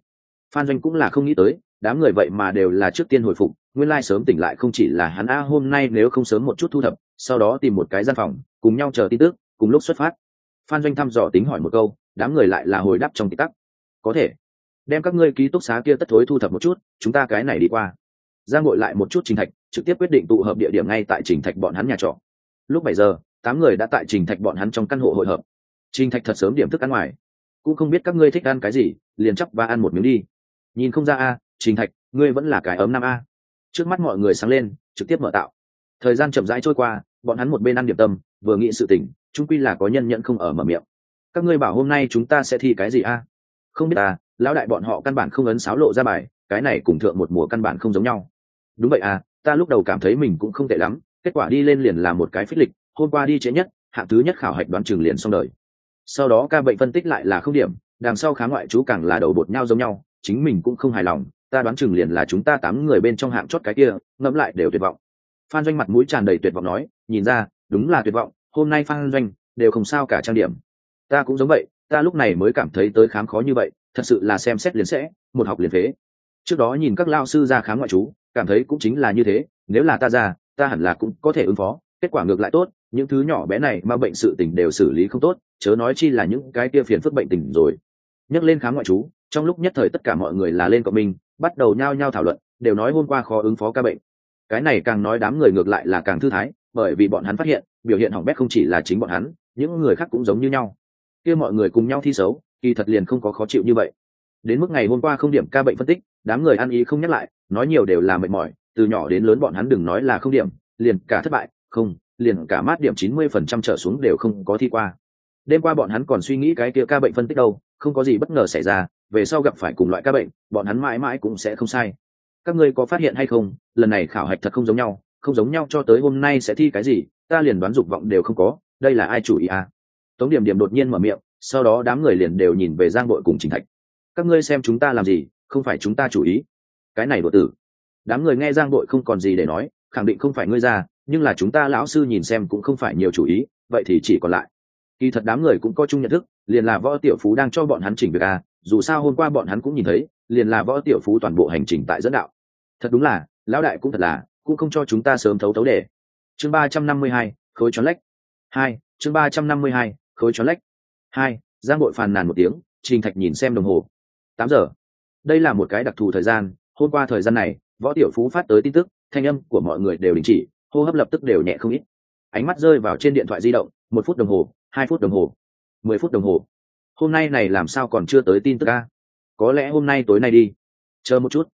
phan doanh cũng là không nghĩ tới đám người vậy mà đều là trước tiên hồi phục, nguyên lai sớm tỉnh lại không chỉ là hắn a hôm nay nếu không sớm một chút thu thập, sau đó tìm một cái gian phòng, cùng nhau chờ tin tức, cùng lúc xuất phát. Phan doanh thăm dò tính hỏi một câu, đám người lại là hồi đáp trong tích tắc. Có thể. Đem các ngươi ký túc xá kia tất thối thu thập một chút, chúng ta cái này đi qua. Giang ngồi lại một chút trình thạch, trực tiếp quyết định tụ hợp địa điểm ngay tại trình thạch bọn hắn nhà trọ. Lúc bảy giờ, tám người đã tại trình thạch bọn hắn trong căn hộ hội hợp. Trình thạch thật sớm điểm thức ăn ngoài. Cũng không biết các ngươi thích ăn cái gì, liền chắc ba ăn một miếng đi. Nhìn không ra a trình thạch, ngươi vẫn là cái ấm năm a. Trước mắt mọi người sáng lên, trực tiếp mở tạo. Thời gian chậm rãi trôi qua, bọn hắn một bên ăn điểm tâm, vừa nghĩ sự tỉnh trung quy là có nhân nhận không ở mở miệng. Các ngươi bảo hôm nay chúng ta sẽ thi cái gì a? Không biết à lão đại bọn họ căn bản không ấn sáo lộ ra bài, cái này cùng thượng một mùa căn bản không giống nhau. Đúng vậy à ta lúc đầu cảm thấy mình cũng không tệ lắm, kết quả đi lên liền là một cái phích lịch, hôm qua đi trễ nhất, hạng thứ nhất khảo hạch đoán trường liền xong đời. Sau đó ca bệnh phân tích lại là không điểm, đằng sau khá ngoại chú càng là đầu bột nhau giống nhau, chính mình cũng không hài lòng ta đoán chừng liền là chúng ta tám người bên trong hạng chót cái kia, ngẫm lại đều tuyệt vọng. Phan doanh mặt mũi tràn đầy tuyệt vọng nói, nhìn ra, đúng là tuyệt vọng, hôm nay phan doanh đều không sao cả trang điểm. Ta cũng giống vậy, ta lúc này mới cảm thấy tới khám khó như vậy, thật sự là xem xét liền sẽ, một học liền phế. Trước đó nhìn các lao sư ra khám ngoại trú, cảm thấy cũng chính là như thế, nếu là ta ra, ta hẳn là cũng có thể ứng phó, kết quả ngược lại tốt, những thứ nhỏ bé này mà bệnh sự tình đều xử lý không tốt, chớ nói chi là những cái kia phiền phức bệnh tình rồi nhắc lên khám ngoại trú, trong lúc nhất thời tất cả mọi người là lên cộng minh, bắt đầu nhao nhao thảo luận, đều nói hôm qua khó ứng phó ca bệnh. Cái này càng nói đám người ngược lại là càng thư thái, bởi vì bọn hắn phát hiện, biểu hiện hỏng bét không chỉ là chính bọn hắn, những người khác cũng giống như nhau. Kia mọi người cùng nhau thi xấu, kỳ thật liền không có khó chịu như vậy. Đến mức ngày hôm qua không điểm ca bệnh phân tích, đám người ăn ý không nhắc lại, nói nhiều đều là mệt mỏi, từ nhỏ đến lớn bọn hắn đừng nói là không điểm, liền cả thất bại, không, liền cả mát điểm chín mươi phần trăm trở xuống đều không có thi qua. Đêm qua bọn hắn còn suy nghĩ cái kia ca bệnh phân tích đâu không có gì bất ngờ xảy ra, về sau gặp phải cùng loại ca bệnh, bọn hắn mãi mãi cũng sẽ không sai. Các ngươi có phát hiện hay không, lần này khảo hạch thật không giống nhau, không giống nhau cho tới hôm nay sẽ thi cái gì, ta liền đoán dục vọng đều không có, đây là ai chủ ý à? Tống điểm điểm đột nhiên mở miệng, sau đó đám người liền đều nhìn về giang bội cùng trình thạch. Các ngươi xem chúng ta làm gì, không phải chúng ta chủ ý. Cái này đột tử. Đám người nghe giang bội không còn gì để nói, khẳng định không phải ngươi ra, nhưng là chúng ta lão sư nhìn xem cũng không phải nhiều chủ ý, vậy thì chỉ còn lại kỳ thật đám người cũng có chung nhận thức, liền là võ tiểu phú đang cho bọn hắn chỉnh việc à dù sao hôm qua bọn hắn cũng nhìn thấy, liền là võ tiểu phú toàn bộ hành trình tại dẫn đạo. Thật đúng là, lão đại cũng thật là, cũng không cho chúng ta sớm thấu thấu đề. Chương ba trăm năm mươi hai, khối chó lách. Hai, chương ba trăm năm mươi hai, khối chó lách. Hai, giang bội phàn nàn một tiếng, trình thạch nhìn xem đồng hồ. Tám giờ. Đây là một cái đặc thù thời gian, hôm qua thời gian này, võ tiểu phú phát tới tin tức, thanh âm của mọi người đều đình chỉ, hô hấp lập tức đều nhẹ không ít. Ánh mắt rơi vào trên điện thoại di động, một phút đồng hồ hai phút đồng hồ, mười phút đồng hồ. Hôm nay này làm sao còn chưa tới tin tức a? Có lẽ hôm nay tối nay đi. Chờ một chút.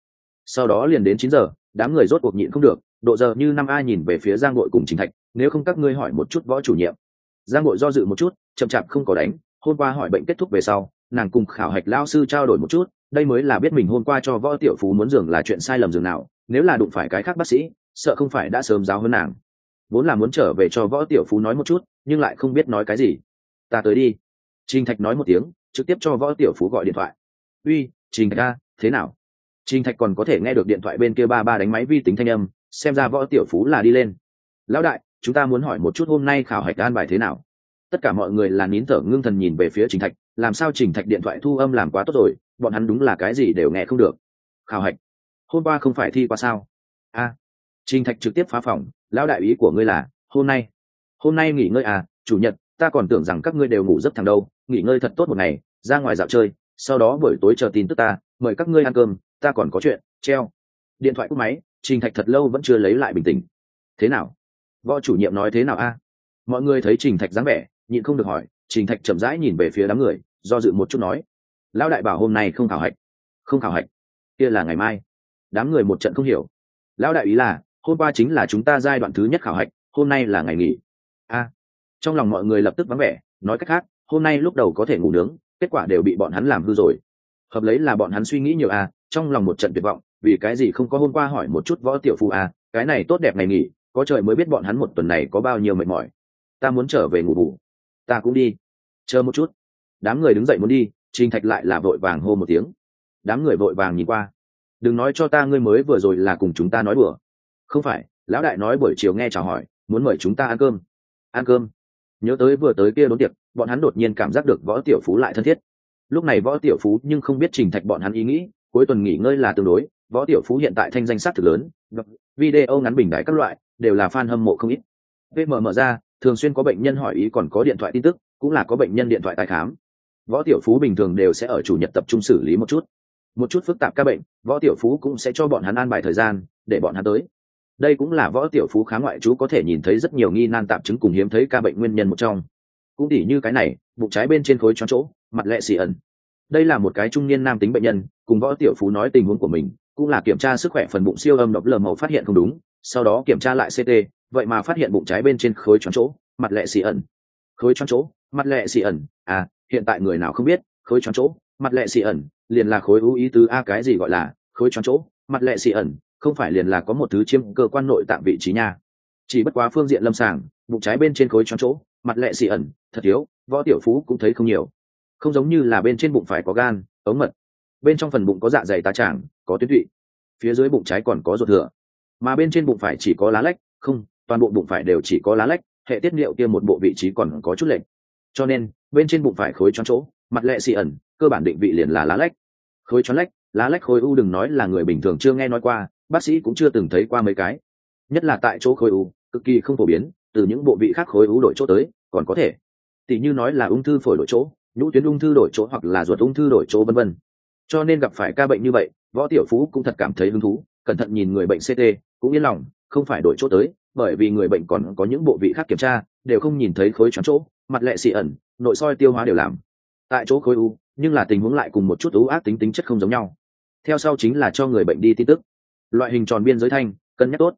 Sau đó liền đến chín giờ, đám người rốt cuộc nhịn không được, độ giờ như năm a nhìn về phía giang bội cùng chính thạch, nếu không các ngươi hỏi một chút võ chủ nhiệm. Giang bội do dự một chút, chậm chạp không có đánh, hôm qua hỏi bệnh kết thúc về sau, nàng cùng khảo hạch lao sư trao đổi một chút, đây mới là biết mình hôm qua cho võ tiểu phú muốn giường là chuyện sai lầm giường nào, nếu là đụng phải cái khác bác sĩ, sợ không phải đã sớm giáo hơn nàng. Vốn là muốn trở về cho võ tiểu phú nói một chút nhưng lại không biết nói cái gì. Ta tới đi. Trình thạch nói một tiếng, trực tiếp cho võ tiểu phú gọi điện thoại. Uy, trình thạch a, thế nào? Trình thạch còn có thể nghe được điện thoại bên kia ba ba đánh máy vi tính thanh âm, xem ra võ tiểu phú là đi lên. Lão đại, chúng ta muốn hỏi một chút hôm nay khảo hạch an bài thế nào? Tất cả mọi người là nín thở ngưng thần nhìn về phía trình thạch, làm sao trình thạch điện thoại thu âm làm quá tốt rồi, bọn hắn đúng là cái gì đều nghe không được. Khảo hạch? Hôm qua không phải thi qua sao? A. Trình thạch trực tiếp phá phòng, lão đại, ý của ngươi là, hôm nay hôm nay nghỉ ngơi à chủ nhật, ta còn tưởng rằng các ngươi đều ngủ giấc thằng đâu, nghỉ ngơi thật tốt một ngày, ra ngoài dạo chơi, sau đó buổi tối chờ tin tức ta, mời các ngươi ăn cơm, ta còn có chuyện, treo. Điện thoại cúp máy, trình thạch thật lâu vẫn chưa lấy lại bình tĩnh. Thế nào? Võ chủ nhiệm nói thế nào a? Mọi người thấy trình thạch dáng vẻ, nhịn không được hỏi, trình thạch chậm rãi nhìn về phía đám người, do dự một chút nói, lão đại bảo hôm nay không khảo hạch, không khảo hạch, kia là ngày mai. Đám người một trận không hiểu. Lão đại ý là, hôm qua chính là chúng ta giai đoạn thứ nhất khảo hạch, hôm nay là ngày nghỉ a trong lòng mọi người lập tức vắng vẻ, nói cách khác, hôm nay lúc đầu có thể ngủ nướng, kết quả đều bị bọn hắn làm hư rồi. Hợp lấy là bọn hắn suy nghĩ nhiều a trong lòng một trận tuyệt vọng, vì cái gì không có hôm qua hỏi một chút võ tiểu phu a cái này tốt đẹp ngày nghỉ, có trời mới biết bọn hắn một tuần này có bao nhiêu mệt mỏi. Ta muốn trở về ngủ bù. Ta cũng đi. Chờ một chút. Đám người đứng dậy muốn đi, trình thạch lại là vội vàng hô một tiếng. Đám người vội vàng nhìn qua. Đừng nói cho ta ngươi mới vừa rồi là cùng chúng ta nói bừa không phải, lão đại nói buổi chiều nghe chào hỏi, muốn mời chúng ta ăn cơm ăn cơm. Nhớ tới vừa tới kia đốn tiệc, bọn hắn đột nhiên cảm giác được võ tiểu phú lại thân thiết. Lúc này võ tiểu phú nhưng không biết trình thạch bọn hắn ý nghĩ, cuối tuần nghỉ ngơi là tương đối, võ tiểu phú hiện tại thanh danh sát thực lớn video ngắn bình đại các loại, đều là fan hâm mộ không ít. Vm mở ra, thường xuyên có bệnh nhân hỏi ý còn có điện thoại tin tức, cũng là có bệnh nhân điện thoại tài khám. Võ tiểu phú bình thường đều sẽ ở chủ nhật tập trung xử lý một chút. Một chút phức tạp các bệnh, võ tiểu phú cũng sẽ cho bọn hắn an bài thời gian, để bọn hắn tới đây cũng là võ tiểu phú khá ngoại chú có thể nhìn thấy rất nhiều nghi nan tạm chứng cùng hiếm thấy ca bệnh nguyên nhân một trong. Cũng tỉ như cái này, bụng trái bên trên khối choáng chỗ, mặt lệ xì ẩn. Đây là một cái trung niên nam tính bệnh nhân, cùng võ tiểu phú nói tình huống của mình, cũng là kiểm tra sức khỏe phần bụng siêu âm độc lờ màu phát hiện không đúng, sau đó kiểm tra lại ct vậy mà phát hiện bụng trái bên trên khối choáng chỗ, mặt lệ xì ẩn. Khối choáng chỗ, mặt lệ xì ẩn. À hiện tại người nào không biết, khối choáng chỗ, mặt lệ xì ẩn, liền là khối ưu ý tứ a cái gì gọi là, khối choáng chỗ, mặt lệ xì ẩn không phải liền là có một thứ chiếm cơ quan nội tạng vị trí nha. Chỉ bất quá phương diện lâm sàng, bụng trái bên trên khối choáng chỗ, mặt lệ xì ẩn, thật thiếu võ tiểu phú cũng thấy không nhiều. Không giống như là bên trên bụng phải có gan, ống mật. Bên trong phần bụng có dạ dày tá tràng, có tuyến tụy. Phía dưới bụng trái còn có ruột thừa. Mà bên trên bụng phải chỉ có lá lách, không, toàn bộ bụng phải đều chỉ có lá lách, hệ tiết niệu kia một bộ vị trí còn có chút lệch. Cho nên, bên trên bụng phải khối tròn chỗ, mặt lệ xì ẩn, cơ bản định vị liền là lá lách. Khối tròn lách, lá lách khối u đừng nói là người bình thường chưa nghe nói qua bác sĩ cũng chưa từng thấy qua mấy cái. Nhất là tại chỗ khối u, cực kỳ không phổ biến, từ những bộ vị khác khối u đổi chỗ tới, còn có thể. Tỷ như nói là ung thư phổi đổi chỗ, nhũ tuyến ung thư đổi chỗ hoặc là ruột ung thư đổi chỗ vân vân. Cho nên gặp phải ca bệnh như vậy, võ tiểu phú cũng thật cảm thấy hứng thú, cẩn thận nhìn người bệnh ct cũng yên lòng, không phải đổi chỗ tới, bởi vì người bệnh còn có những bộ vị khác kiểm tra, đều không nhìn thấy khối choáng chỗ, mặt lệ xị ẩn, nội soi tiêu hóa đều làm. Tại chỗ khối u, nhưng là tình huống lại cùng một chút ú ác tính tính chất không giống nhau. Theo sau chính là cho người bệnh đi tin tức loại hình tròn biên giới thanh, cân nhắc tốt.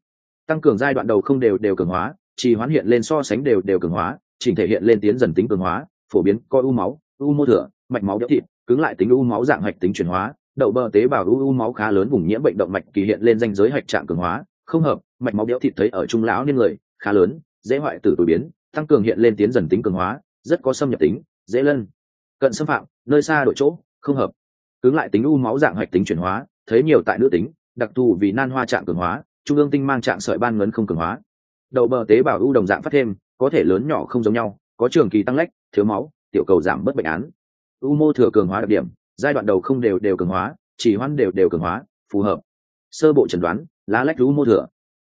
Tăng cường giai đoạn đầu không đều đều cường hóa, trì hoán hiện lên so sánh đều đều cường hóa, chỉnh thể hiện lên tiến dần tính cường hóa, phổ biến coi u máu, u mô thừa, mạch máu đỡ thịt, cứng lại tính u máu dạng hạch tính chuyển hóa, đậu bờ tế bào u u máu khá lớn vùng nhiễm bệnh động mạch kỳ hiện lên danh giới hạch trạng cường hóa, không hợp, mạch máu béo thịt thấy ở trung lão niên người, khá lớn, dễ hoại tử tuổi biến, tăng cường hiện lên tiến dần tính cường hóa, rất có xâm nhập tính, dễ lân. Cận xâm phạm, nơi xa đội chỗ, không hợp, cứng lại tính u máu dạng hạch tính chuyển hóa, thấy nhiều tại nữ tính đặc thù vì nan hoa trạng cường hóa, trung ương tinh mang trạng sợi ban ngấn không cường hóa. Đậu bờ tế bào u đồng dạng phát thêm, có thể lớn nhỏ không giống nhau, có trường kỳ tăng lách, thiếu máu, tiểu cầu giảm bất bệnh án. U mô thừa cường hóa đặc điểm, giai đoạn đầu không đều đều cường hóa, chỉ hoan đều đều cường hóa, phù hợp. Sơ bộ chẩn đoán, lá lách u mô thừa.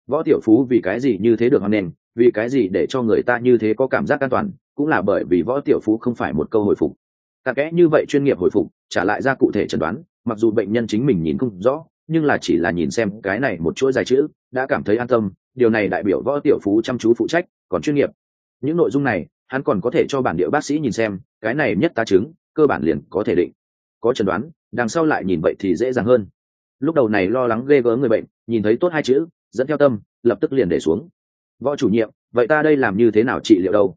Võ tiểu phú vì cái gì như thế được hoan nền vì cái gì để cho người ta như thế có cảm giác an toàn, cũng là bởi vì võ tiểu phú không phải một câu hồi phục. Cặn kẽ như vậy chuyên nghiệp hồi phục, trả lại ra cụ thể chẩn đoán, mặc dù bệnh nhân chính mình nhìn không rõ nhưng là chỉ là nhìn xem cái này một chuỗi dài chữ, đã cảm thấy an tâm, điều này đại biểu võ tiểu phú chăm chú phụ trách, còn chuyên nghiệp. Những nội dung này, hắn còn có thể cho bản địa bác sĩ nhìn xem, cái này nhất tá chứng, cơ bản liền có thể định. Có chẩn đoán, đằng sau lại nhìn vậy thì dễ dàng hơn. Lúc đầu này lo lắng ghê gớm người bệnh, nhìn thấy tốt hai chữ, dẫn theo tâm, lập tức liền để xuống. Võ chủ nhiệm, vậy ta đây làm như thế nào trị liệu đâu?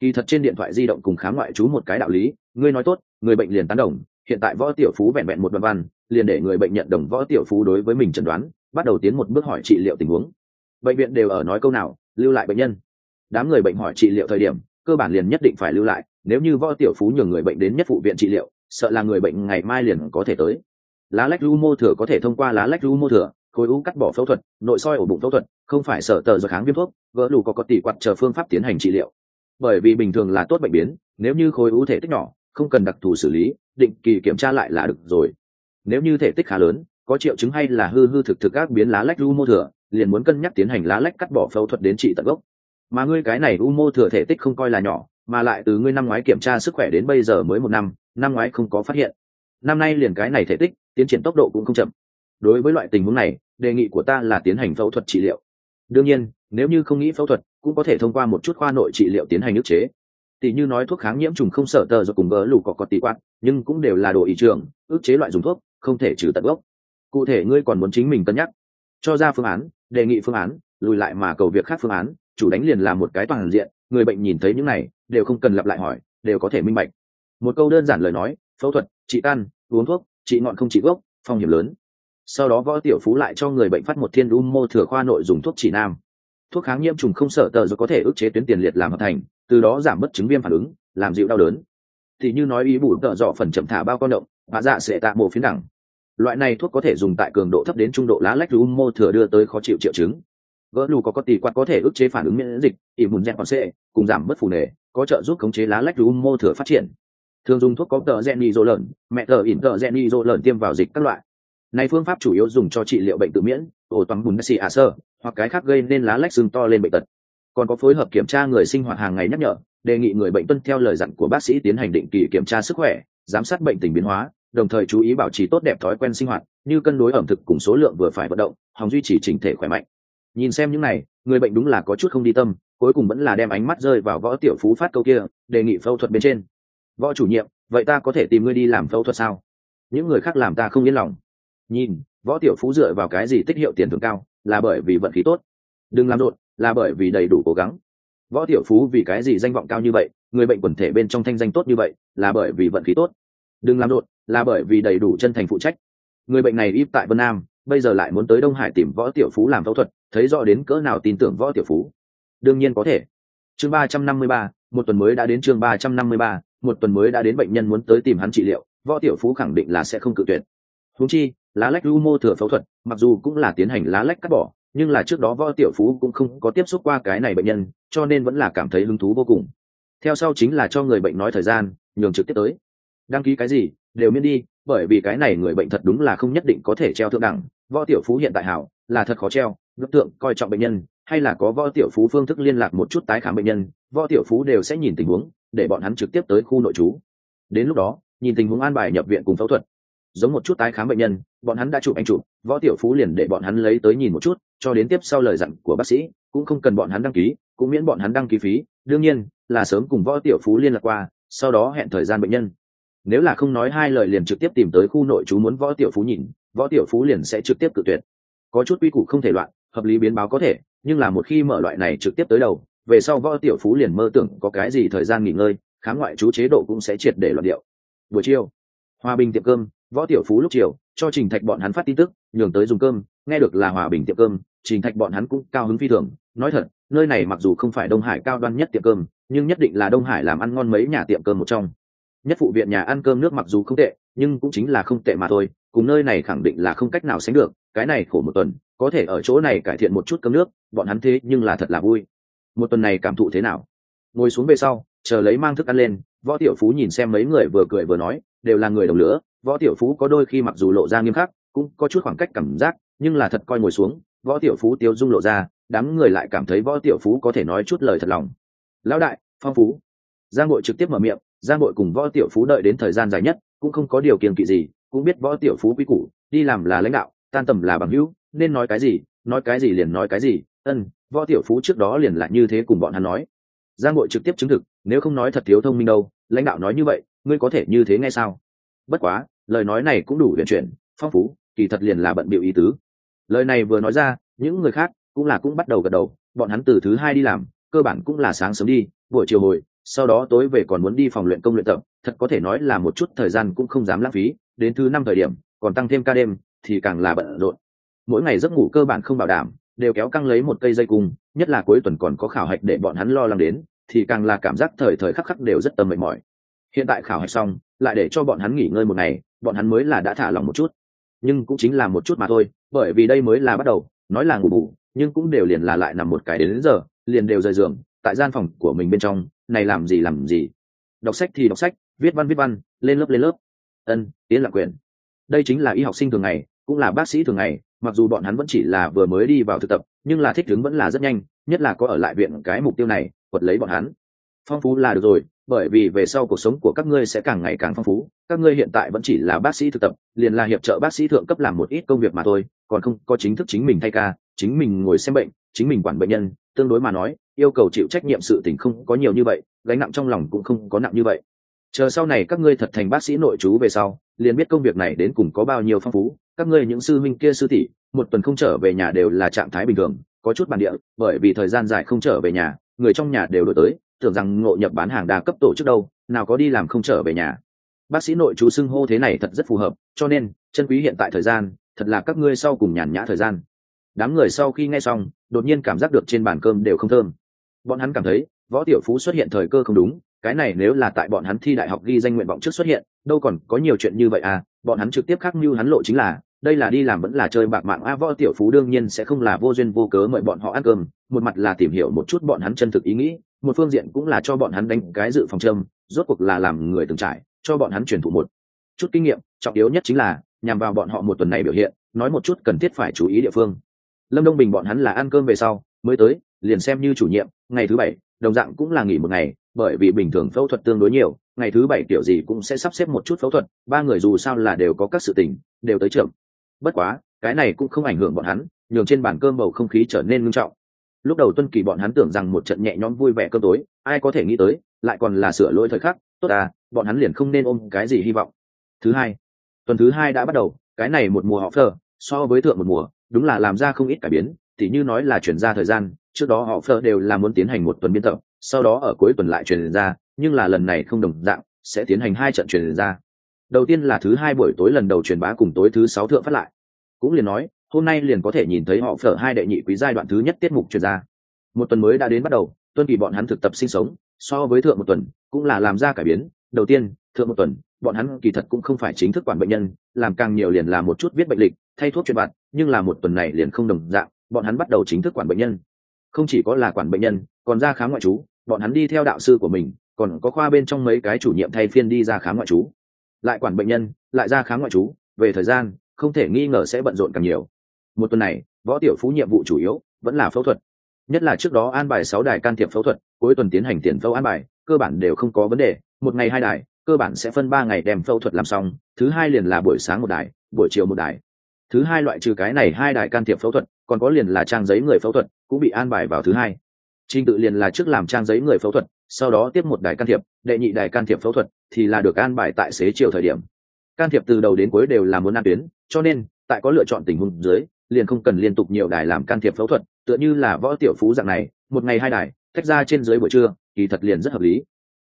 Kỳ thật trên điện thoại di động cùng khám ngoại trú một cái đạo lý, ngươi nói tốt, người bệnh liền tán đồng hiện tại võ tiểu phú vẹn vẹn một đoạn văn, liền để người bệnh nhận đồng võ tiểu phú đối với mình chẩn đoán, bắt đầu tiến một bước hỏi trị liệu tình huống. Bệnh viện đều ở nói câu nào, lưu lại bệnh nhân. Đám người bệnh hỏi trị liệu thời điểm, cơ bản liền nhất định phải lưu lại, nếu như võ tiểu phú nhường người bệnh đến nhất phụ viện trị liệu, sợ là người bệnh ngày mai liền có thể tới. Lá lách ru mô thừa có thể thông qua lá lách ru mô thừa, khối u cắt bỏ phẫu thuật, nội soi ổ bụng phẫu thuật, không phải sợ tờ do kháng viêm thuốc vỡ đủ có có tỷ quạt chờ phương pháp tiến hành trị liệu. Bởi vì bình thường là tốt bệnh biến, nếu như khối u thể tích nhỏ, không cần đặc thù xử lý định kỳ kiểm tra lại là được rồi. Nếu như thể tích khá lớn, có triệu chứng hay là hư hư thực thực các biến lá lách u mô thừa, liền muốn cân nhắc tiến hành lá lách cắt bỏ phẫu thuật đến trị tận gốc. Mà ngươi cái này u mô thừa thể tích không coi là nhỏ, mà lại từ ngươi năm ngoái kiểm tra sức khỏe đến bây giờ mới một năm năm ngoái không có phát hiện. Năm nay liền cái này thể tích, tiến triển tốc độ cũng không chậm. Đối với loại tình huống này, đề nghị của ta là tiến hành phẫu thuật trị liệu. Đương nhiên, nếu như không nghĩ phẫu thuật, cũng có thể thông qua một chút khoa nội trị liệu tiến hành ức chế tỷ như nói thuốc kháng nhiễm trùng không sợ tờ rồi cùng gỡ lù có có tỷ quát nhưng cũng đều là đồ ý trường ức chế loại dùng thuốc, không thể trừ tận gốc. Cụ thể ngươi còn muốn chính mình cân nhắc. Cho ra phương án, đề nghị phương án, lùi lại mà cầu việc khác phương án, chủ đánh liền là một cái toàn diện, người bệnh nhìn thấy những này, đều không cần lặp lại hỏi, đều có thể minh bạch. Một câu đơn giản lời nói, phẫu thuật, trị tan, uống thuốc, trị ngọn không trị gốc, phong hiểm lớn. Sau đó võ tiểu phú lại cho người bệnh phát một thiên u mô thừa khoa nội dùng thuốc chỉ nam. Thuốc kháng nhiễm trùng không sợ tờ rồi có thể ức chế tuyến tiền liệt làm hợp thành từ đó giảm bớt chứng viêm phản ứng, làm dịu đau đớn. Thì như nói ý bù tợ dọ phần chậm thả bao con động và dạ sẽ tạ mộ phiến đẳng. Loại này thuốc có thể dùng tại cường độ thấp đến trung độ lá lách u mô thừa đưa tới khó chịu triệu chứng. Vỡ lù có có tỷ quạt có thể ức chế phản ứng miễn dịch ỉ mùn gen còn c cùng giảm bớt phù nề, có trợ giúp khống chế lá lách u mô thừa phát triển. Thường dùng thuốc có tờ gen ni dô lợn, mẹ tờ ỉn tờ gen ni dô lợn tiêm vào dịch các loại. Này phương pháp chủ yếu dùng cho trị liệu bệnh tự miễn, ổ toàn bùn xì à sơ, hoặc cái khác gây nên lá lách xương to lên bệnh tật còn có phối hợp kiểm tra người sinh hoạt hàng ngày nhắc nhở, đề nghị người bệnh tuân theo lời dặn của bác sĩ tiến hành định kỳ kiểm tra sức khỏe, giám sát bệnh tình biến hóa, đồng thời chú ý bảo trì tốt đẹp thói quen sinh hoạt, như cân đối ẩm thực cùng số lượng vừa phải vận động, hòng duy trì chỉnh thể khỏe mạnh. Nhìn xem những này, người bệnh đúng là có chút không đi tâm, cuối cùng vẫn là đem ánh mắt rơi vào võ tiểu phú phát câu kia, đề nghị phẫu thuật bên trên. Võ chủ nhiệm, vậy ta có thể tìm ngươi đi làm phẫu thuật sao? Những người khác làm ta không yên lòng. Nhìn, võ tiểu phú dựa vào cái gì tích hiệu tiền thưởng cao, là bởi vì vận khí tốt. Đừng làm rộn là bởi vì đầy đủ cố gắng. Võ tiểu phú vì cái gì danh vọng cao như vậy, người bệnh quần thể bên trong thanh danh tốt như vậy, là bởi vì vận khí tốt. Đừng làm đột, là bởi vì đầy đủ chân thành phụ trách. Người bệnh này ít tại vân nam, bây giờ lại muốn tới đông hải tìm võ tiểu phú làm phẫu thuật, thấy rõ đến cỡ nào tin tưởng võ tiểu phú. Đương nhiên có thể. Chương ba trăm năm mươi ba, một tuần mới đã đến chương ba trăm năm mươi ba, một tuần mới đã đến bệnh nhân muốn tới tìm hắn trị liệu, võ tiểu phú khẳng định là sẽ không cự tuyệt. Húng chi, lá lách lu mô thừa phẫu thuật, mặc dù cũng là tiến hành lá lách cắt bỏ nhưng là trước đó võ tiểu phú cũng không có tiếp xúc qua cái này bệnh nhân, cho nên vẫn là cảm thấy hứng thú vô cùng. Theo sau chính là cho người bệnh nói thời gian, nhường trực tiếp tới. Đăng ký cái gì, đều miễn đi, bởi vì cái này người bệnh thật đúng là không nhất định có thể treo thượng đẳng. Võ tiểu phú hiện tại hảo, là thật khó treo, đối tượng coi trọng bệnh nhân, hay là có võ tiểu phú phương thức liên lạc một chút tái khám bệnh nhân, võ tiểu phú đều sẽ nhìn tình huống, để bọn hắn trực tiếp tới khu nội trú. Đến lúc đó, nhìn tình huống an bài nhập viện cùng phẫu thuật giống một chút tái khám bệnh nhân, bọn hắn đã chụp anh chụp, võ tiểu phú liền để bọn hắn lấy tới nhìn một chút, cho đến tiếp sau lời dặn của bác sĩ, cũng không cần bọn hắn đăng ký, cũng miễn bọn hắn đăng ký phí. Đương nhiên, là sớm cùng võ tiểu phú liên lạc qua, sau đó hẹn thời gian bệnh nhân. Nếu là không nói hai lời liền trực tiếp tìm tới khu nội chú muốn võ tiểu phú nhìn, võ tiểu phú liền sẽ trực tiếp cự tuyệt. Có chút quy củ không thể loạn, hợp lý biến báo có thể, nhưng là một khi mở loại này trực tiếp tới đầu, về sau võ tiểu phú liền mơ tưởng có cái gì thời gian nghỉ ngơi, khám ngoại chú chế độ cũng sẽ triệt để loạn điệu. Buổi chiều, hòa bình tiệm cơm võ tiểu phú lúc chiều, cho trình thạch bọn hắn phát tin tức, nhường tới dùng cơm, nghe được là hòa bình tiệm cơm, trình thạch bọn hắn cũng cao hứng phi thường. Nói thật, nơi này mặc dù không phải đông hải cao đoan nhất tiệm cơm, nhưng nhất định là đông hải làm ăn ngon mấy nhà tiệm cơm một trong. Nhất phụ viện nhà ăn cơm nước mặc dù không tệ, nhưng cũng chính là không tệ mà thôi, cùng nơi này khẳng định là không cách nào sánh được, cái này khổ một tuần, có thể ở chỗ này cải thiện một chút cơm nước, bọn hắn thế nhưng là thật là vui. Một tuần này cảm thụ thế nào? Ngồi xuống về sau, chờ lấy mang thức ăn lên, võ tiểu phú nhìn xem mấy người vừa cười vừa nói, đều là người đồng lửa võ tiểu phú có đôi khi mặc dù lộ ra nghiêm khắc, cũng có chút khoảng cách cảm giác, nhưng là thật coi ngồi xuống, võ tiểu phú tiêu dung lộ ra, đám người lại cảm thấy võ tiểu phú có thể nói chút lời thật lòng. Lão đại, phong phú. Giang bội trực tiếp mở miệng, giang bội cùng võ tiểu phú đợi đến thời gian dài nhất, cũng không có điều kiện kỵ gì, cũng biết võ tiểu phú quý củ, đi làm là lãnh đạo, tan tầm là bằng hữu, nên nói cái gì, nói cái gì liền nói cái gì. Ân, võ tiểu phú trước đó liền lại như thế cùng bọn hắn nói. Giang bội trực tiếp chứng thực, nếu không nói thật thiếu thông minh đâu, lãnh đạo nói như vậy, ngươi có thể như thế ngay sao? Bất quá lời nói này cũng đủ huyền chuyển, phong phú, kỳ thật liền là bận bịu ý tứ. Lời này vừa nói ra, những người khác cũng là cũng bắt đầu gật đầu, bọn hắn từ thứ hai đi làm, cơ bản cũng là sáng sớm đi, buổi chiều hồi, sau đó tối về còn muốn đi phòng luyện công luyện tập, thật có thể nói là một chút thời gian cũng không dám lãng phí, đến thứ năm thời điểm, còn tăng thêm ca đêm, thì càng là bận rộn. Mỗi ngày giấc ngủ cơ bản không bảo đảm, đều kéo căng lấy một cây dây cung, nhất là cuối tuần còn có khảo hạch để bọn hắn lo lắng đến, thì càng là cảm giác thời thời khắc khắc đều rất tầm mệt mỏi. Hiện tại khảo hạch xong lại để cho bọn hắn nghỉ ngơi một ngày bọn hắn mới là đã thả lỏng một chút. Nhưng cũng chính là một chút mà thôi bởi vì đây mới là bắt đầu nói là ngủ ngủ, nhưng cũng đều liền là lại nằm một cái đến, đến giờ liền đều rời giường tại gian phòng của mình bên trong này làm gì làm gì. Đọc sách thì đọc sách viết văn viết văn lên lớp lên lớp. Ân tiến lạc quyền. Đây chính là y học sinh thường ngày cũng là bác sĩ thường ngày mặc dù bọn hắn vẫn chỉ là vừa mới đi vào thực tập nhưng là thích ứng vẫn là rất nhanh nhất là có ở lại viện cái mục tiêu này quật lấy bọn hắn. Phong phú là được rồi bởi vì về sau cuộc sống của các ngươi sẽ càng ngày càng phong phú, các ngươi hiện tại vẫn chỉ là bác sĩ thực tập, liền là hiệp trợ bác sĩ thượng cấp làm một ít công việc mà thôi, còn không có chính thức chính mình thay ca, chính mình ngồi xem bệnh, chính mình quản bệnh nhân, tương đối mà nói, yêu cầu chịu trách nhiệm sự tình không có nhiều như vậy, gánh nặng trong lòng cũng không có nặng như vậy. Chờ sau này các ngươi thật thành bác sĩ nội trú về sau, liền biết công việc này đến cùng có bao nhiêu phong phú, các ngươi những sư minh kia sư tỷ, một tuần không trở về nhà đều là trạng thái bình thường, có chút bản địa, bởi vì thời gian dài không trở về nhà, người trong nhà đều đổi tới tưởng rằng ngộ nhập bán hàng đa cấp tổ trước đâu, nào có đi làm không trở về nhà. Bác sĩ nội chú xưng hô thế này thật rất phù hợp, cho nên, chân quý hiện tại thời gian, thật là các ngươi sau cùng nhàn nhã thời gian. Đám người sau khi nghe xong, đột nhiên cảm giác được trên bàn cơm đều không thơm. Bọn hắn cảm thấy, võ tiểu phú xuất hiện thời cơ không đúng, cái này nếu là tại bọn hắn thi đại học ghi danh nguyện vọng trước xuất hiện, đâu còn có nhiều chuyện như vậy à bọn hắn trực tiếp khắc mưu hắn lộ chính là, đây là đi làm vẫn là chơi bạc mạng, a, võ tiểu phú đương nhiên sẽ không là vô duyên vô cớ mời bọn họ ăn cơm, một mặt là tìm hiểu một chút bọn hắn chân thực ý nghĩ một phương diện cũng là cho bọn hắn đánh cái dự phòng châm, rốt cuộc là làm người từng trải, cho bọn hắn truyền thụ một chút kinh nghiệm, trọng yếu nhất chính là, nhằm vào bọn họ một tuần này biểu hiện, nói một chút cần thiết phải chú ý địa phương. Lâm đông bình bọn hắn là ăn cơm về sau, mới tới, liền xem như chủ nhiệm, ngày thứ bảy, đồng dạng cũng là nghỉ một ngày, bởi vì bình thường phẫu thuật tương đối nhiều, ngày thứ bảy kiểu gì cũng sẽ sắp xếp một chút phẫu thuật, ba người dù sao là đều có các sự tình, đều tới trường. Bất quá, cái này cũng không ảnh hưởng bọn hắn, nhường trên bàn cơm bầu không khí trở nên ngưng trọng lúc đầu tuân kỳ bọn hắn tưởng rằng một trận nhẹ nhõm vui vẻ cơm tối, ai có thể nghĩ tới, lại còn là sửa lỗi thời khắc, tốt à bọn hắn liền không nên ôm cái gì hy vọng. Thứ hai, tuần thứ hai đã bắt đầu, cái này một mùa họ phờ, so với thượng một mùa, đúng là làm ra không ít cải biến thì như nói là chuyển ra thời gian, trước đó họ phờ đều là muốn tiến hành một tuần biên tập, sau đó ở cuối tuần lại truyền ra, nhưng là lần này không đồng dạng, sẽ tiến hành hai trận truyền ra. Đầu tiên là thứ hai buổi tối lần đầu truyền bá cùng tối thứ sáu thượng phát lại. Cũng liền nói hôm nay liền có thể nhìn thấy họ phở hai đệ nhị quý giai đoạn thứ nhất tiết mục truyền ra một tuần mới đã đến bắt đầu, tuân kỳ bọn hắn thực tập sinh sống, so với thượng một tuần, cũng là làm ra cải biến. Đầu tiên, thượng một tuần, bọn hắn kỳ thật cũng không phải chính thức quản bệnh nhân, làm càng nhiều liền là một chút viết bệnh lịch, thay thuốc truyền bạt, nhưng là một tuần này liền không đồng dạng, bọn hắn bắt đầu chính thức quản bệnh nhân. Không chỉ có là quản bệnh nhân, còn ra khám ngoại trú, bọn hắn đi theo đạo sư của mình, còn có khoa bên trong mấy cái chủ nhiệm thay phiên đi ra khám ngoại trú. Lại quản bệnh nhân, lại ra khám ngoại trú, về thời gian, không thể nghi ngờ sẽ bận rộn càng nhiều một tuần này, võ tiểu phú nhiệm vụ chủ yếu vẫn là phẫu thuật. Nhất là trước đó an bài sáu đài can thiệp phẫu thuật, cuối tuần tiến hành tiền phẫu an bài, cơ bản đều không có vấn đề. Một ngày hai đài, cơ bản sẽ phân ba ngày đem phẫu thuật làm xong, thứ hai liền là buổi sáng một đài, buổi chiều một đài. Thứ hai loại trừ cái này hai đài can thiệp phẫu thuật, còn có liền là trang giấy người phẫu thuật cũng bị an bài vào thứ hai. Trình tự liền là trước làm trang giấy người phẫu thuật, sau đó tiếp một đài can thiệp, đệ nhị đài can thiệp phẫu thuật thì là được an bài tại xế chiều thời điểm. Can thiệp từ đầu đến cuối đều là muốn an tuyến, cho nên, tại có lựa chọn tình huống dưới liền không cần liên tục nhiều đài làm can thiệp phẫu thuật, tựa như là võ tiểu phú dạng này, một ngày hai đài, tách ra trên dưới buổi trưa, kỳ thật liền rất hợp lý.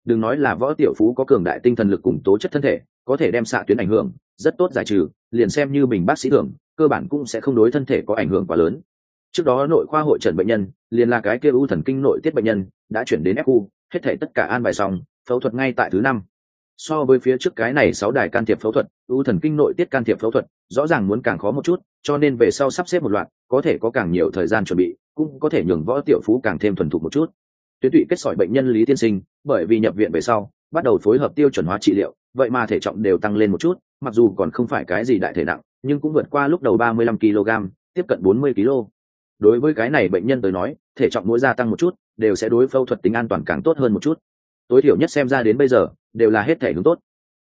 Đừng nói là võ tiểu phú có cường đại tinh thần lực cùng tố chất thân thể, có thể đem xạ tuyến ảnh hưởng, rất tốt giải trừ, liền xem như mình bác sĩ thường, cơ bản cũng sẽ không đối thân thể có ảnh hưởng quá lớn. Trước đó nội khoa hội trần bệnh nhân, liền là cái kia u thần kinh nội tiết bệnh nhân, đã chuyển đến fu hết thể tất cả an bài xong, phẫu thuật ngay tại thứ năm so với phía trước cái này sáu đài can thiệp phẫu thuật u thần kinh nội tiết can thiệp phẫu thuật, rõ ràng muốn càng khó một chút, cho nên về sau sắp xếp một loạt, có thể có càng nhiều thời gian chuẩn bị, cũng có thể nhường võ tiểu phú càng thêm thuần thục một chút. Tuyến tụy kết sỏi bệnh nhân lý tiên sinh, bởi vì nhập viện về sau, bắt đầu phối hợp tiêu chuẩn hóa trị liệu, vậy mà thể trọng đều tăng lên một chút, mặc dù còn không phải cái gì đại thể nặng, nhưng cũng vượt qua lúc đầu ba mươi lăm kg tiếp cận bốn mươi kg đối với cái này bệnh nhân tới nói, thể trọng mỗi gia tăng một chút, đều sẽ đối phẫu thuật tính an toàn càng tốt hơn một chút tối thiểu nhất xem ra đến bây giờ, đều là hết thể hướng tốt.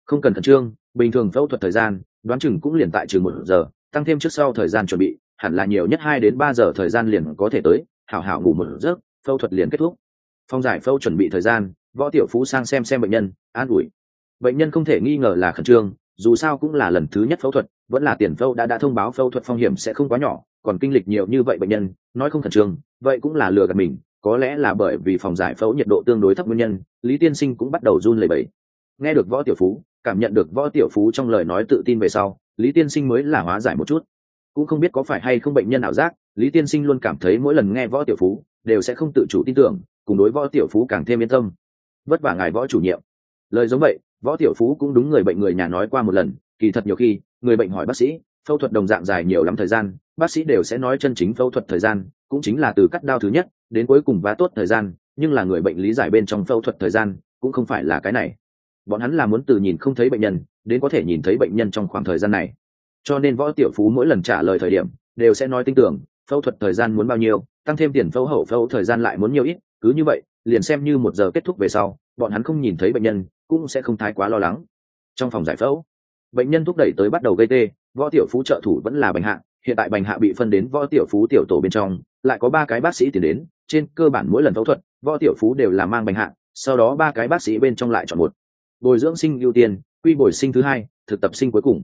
Không cần khẩn trương, bình thường phẫu thuật thời gian, đoán chừng cũng liền tại chừng một giờ, tăng thêm trước sau thời gian chuẩn bị, hẳn là nhiều nhất hai đến ba giờ thời gian liền có thể tới, hảo hảo ngủ một giấc, phẫu thuật liền kết thúc. Phong giải phẫu chuẩn bị thời gian, võ tiểu phú sang xem xem bệnh nhân, an ủi. Bệnh nhân không thể nghi ngờ là khẩn trương, dù sao cũng là lần thứ nhất phẫu thuật, vẫn là tiền phẫu đã đã thông báo phẫu thuật phong hiểm sẽ không quá nhỏ, còn kinh lịch nhiều như vậy bệnh nhân, nói không khẩn trương, vậy cũng là lừa gạt mình có lẽ là bởi vì phòng giải phẫu nhiệt độ tương đối thấp nguyên nhân, lý tiên sinh cũng bắt đầu run lẩy bẩy. Nghe được võ tiểu phú, cảm nhận được võ tiểu phú trong lời nói tự tin về sau, lý tiên sinh mới là hóa giải một chút. Cũng không biết có phải hay không bệnh nhân ảo giác, lý tiên sinh luôn cảm thấy mỗi lần nghe võ tiểu phú, đều sẽ không tự chủ tin tưởng, cùng đối võ tiểu phú càng thêm yên tâm. Vất vả ngài võ chủ nhiệm. Lời giống vậy, võ tiểu phú cũng đúng người bệnh người nhà nói qua một lần, kỳ thật nhiều khi, người bệnh hỏi bác sĩ, phẫu thuật đồng dạng dài nhiều lắm thời gian, bác sĩ đều sẽ nói chân chính phẫu thuật thời gian cũng chính là từ cắt đao thứ nhất đến cuối cùng vá tốt thời gian, nhưng là người bệnh lý giải bên trong phẫu thuật thời gian cũng không phải là cái này. Bọn hắn là muốn từ nhìn không thấy bệnh nhân đến có thể nhìn thấy bệnh nhân trong khoảng thời gian này. Cho nên võ tiểu phú mỗi lần trả lời thời điểm đều sẽ nói tin tưởng, phẫu thuật thời gian muốn bao nhiêu, tăng thêm tiền phẫu hậu phẫu thời gian lại muốn nhiều ít, cứ như vậy, liền xem như một giờ kết thúc về sau, bọn hắn không nhìn thấy bệnh nhân cũng sẽ không thái quá lo lắng. Trong phòng giải phẫu, bệnh nhân thúc đẩy tới bắt đầu gây tê, võ tiểu phú trợ thủ vẫn là bành hạ, hiện tại bành hạ bị phân đến võ tiểu phú tiểu tổ bên trong lại có ba cái bác sĩ tiến đến, trên cơ bản mỗi lần phẫu thuật, võ tiểu phú đều là mang bành hạ, sau đó ba cái bác sĩ bên trong lại chọn một. Bồi dưỡng sinh ưu tiên, quy bồi sinh thứ hai, thực tập sinh cuối cùng.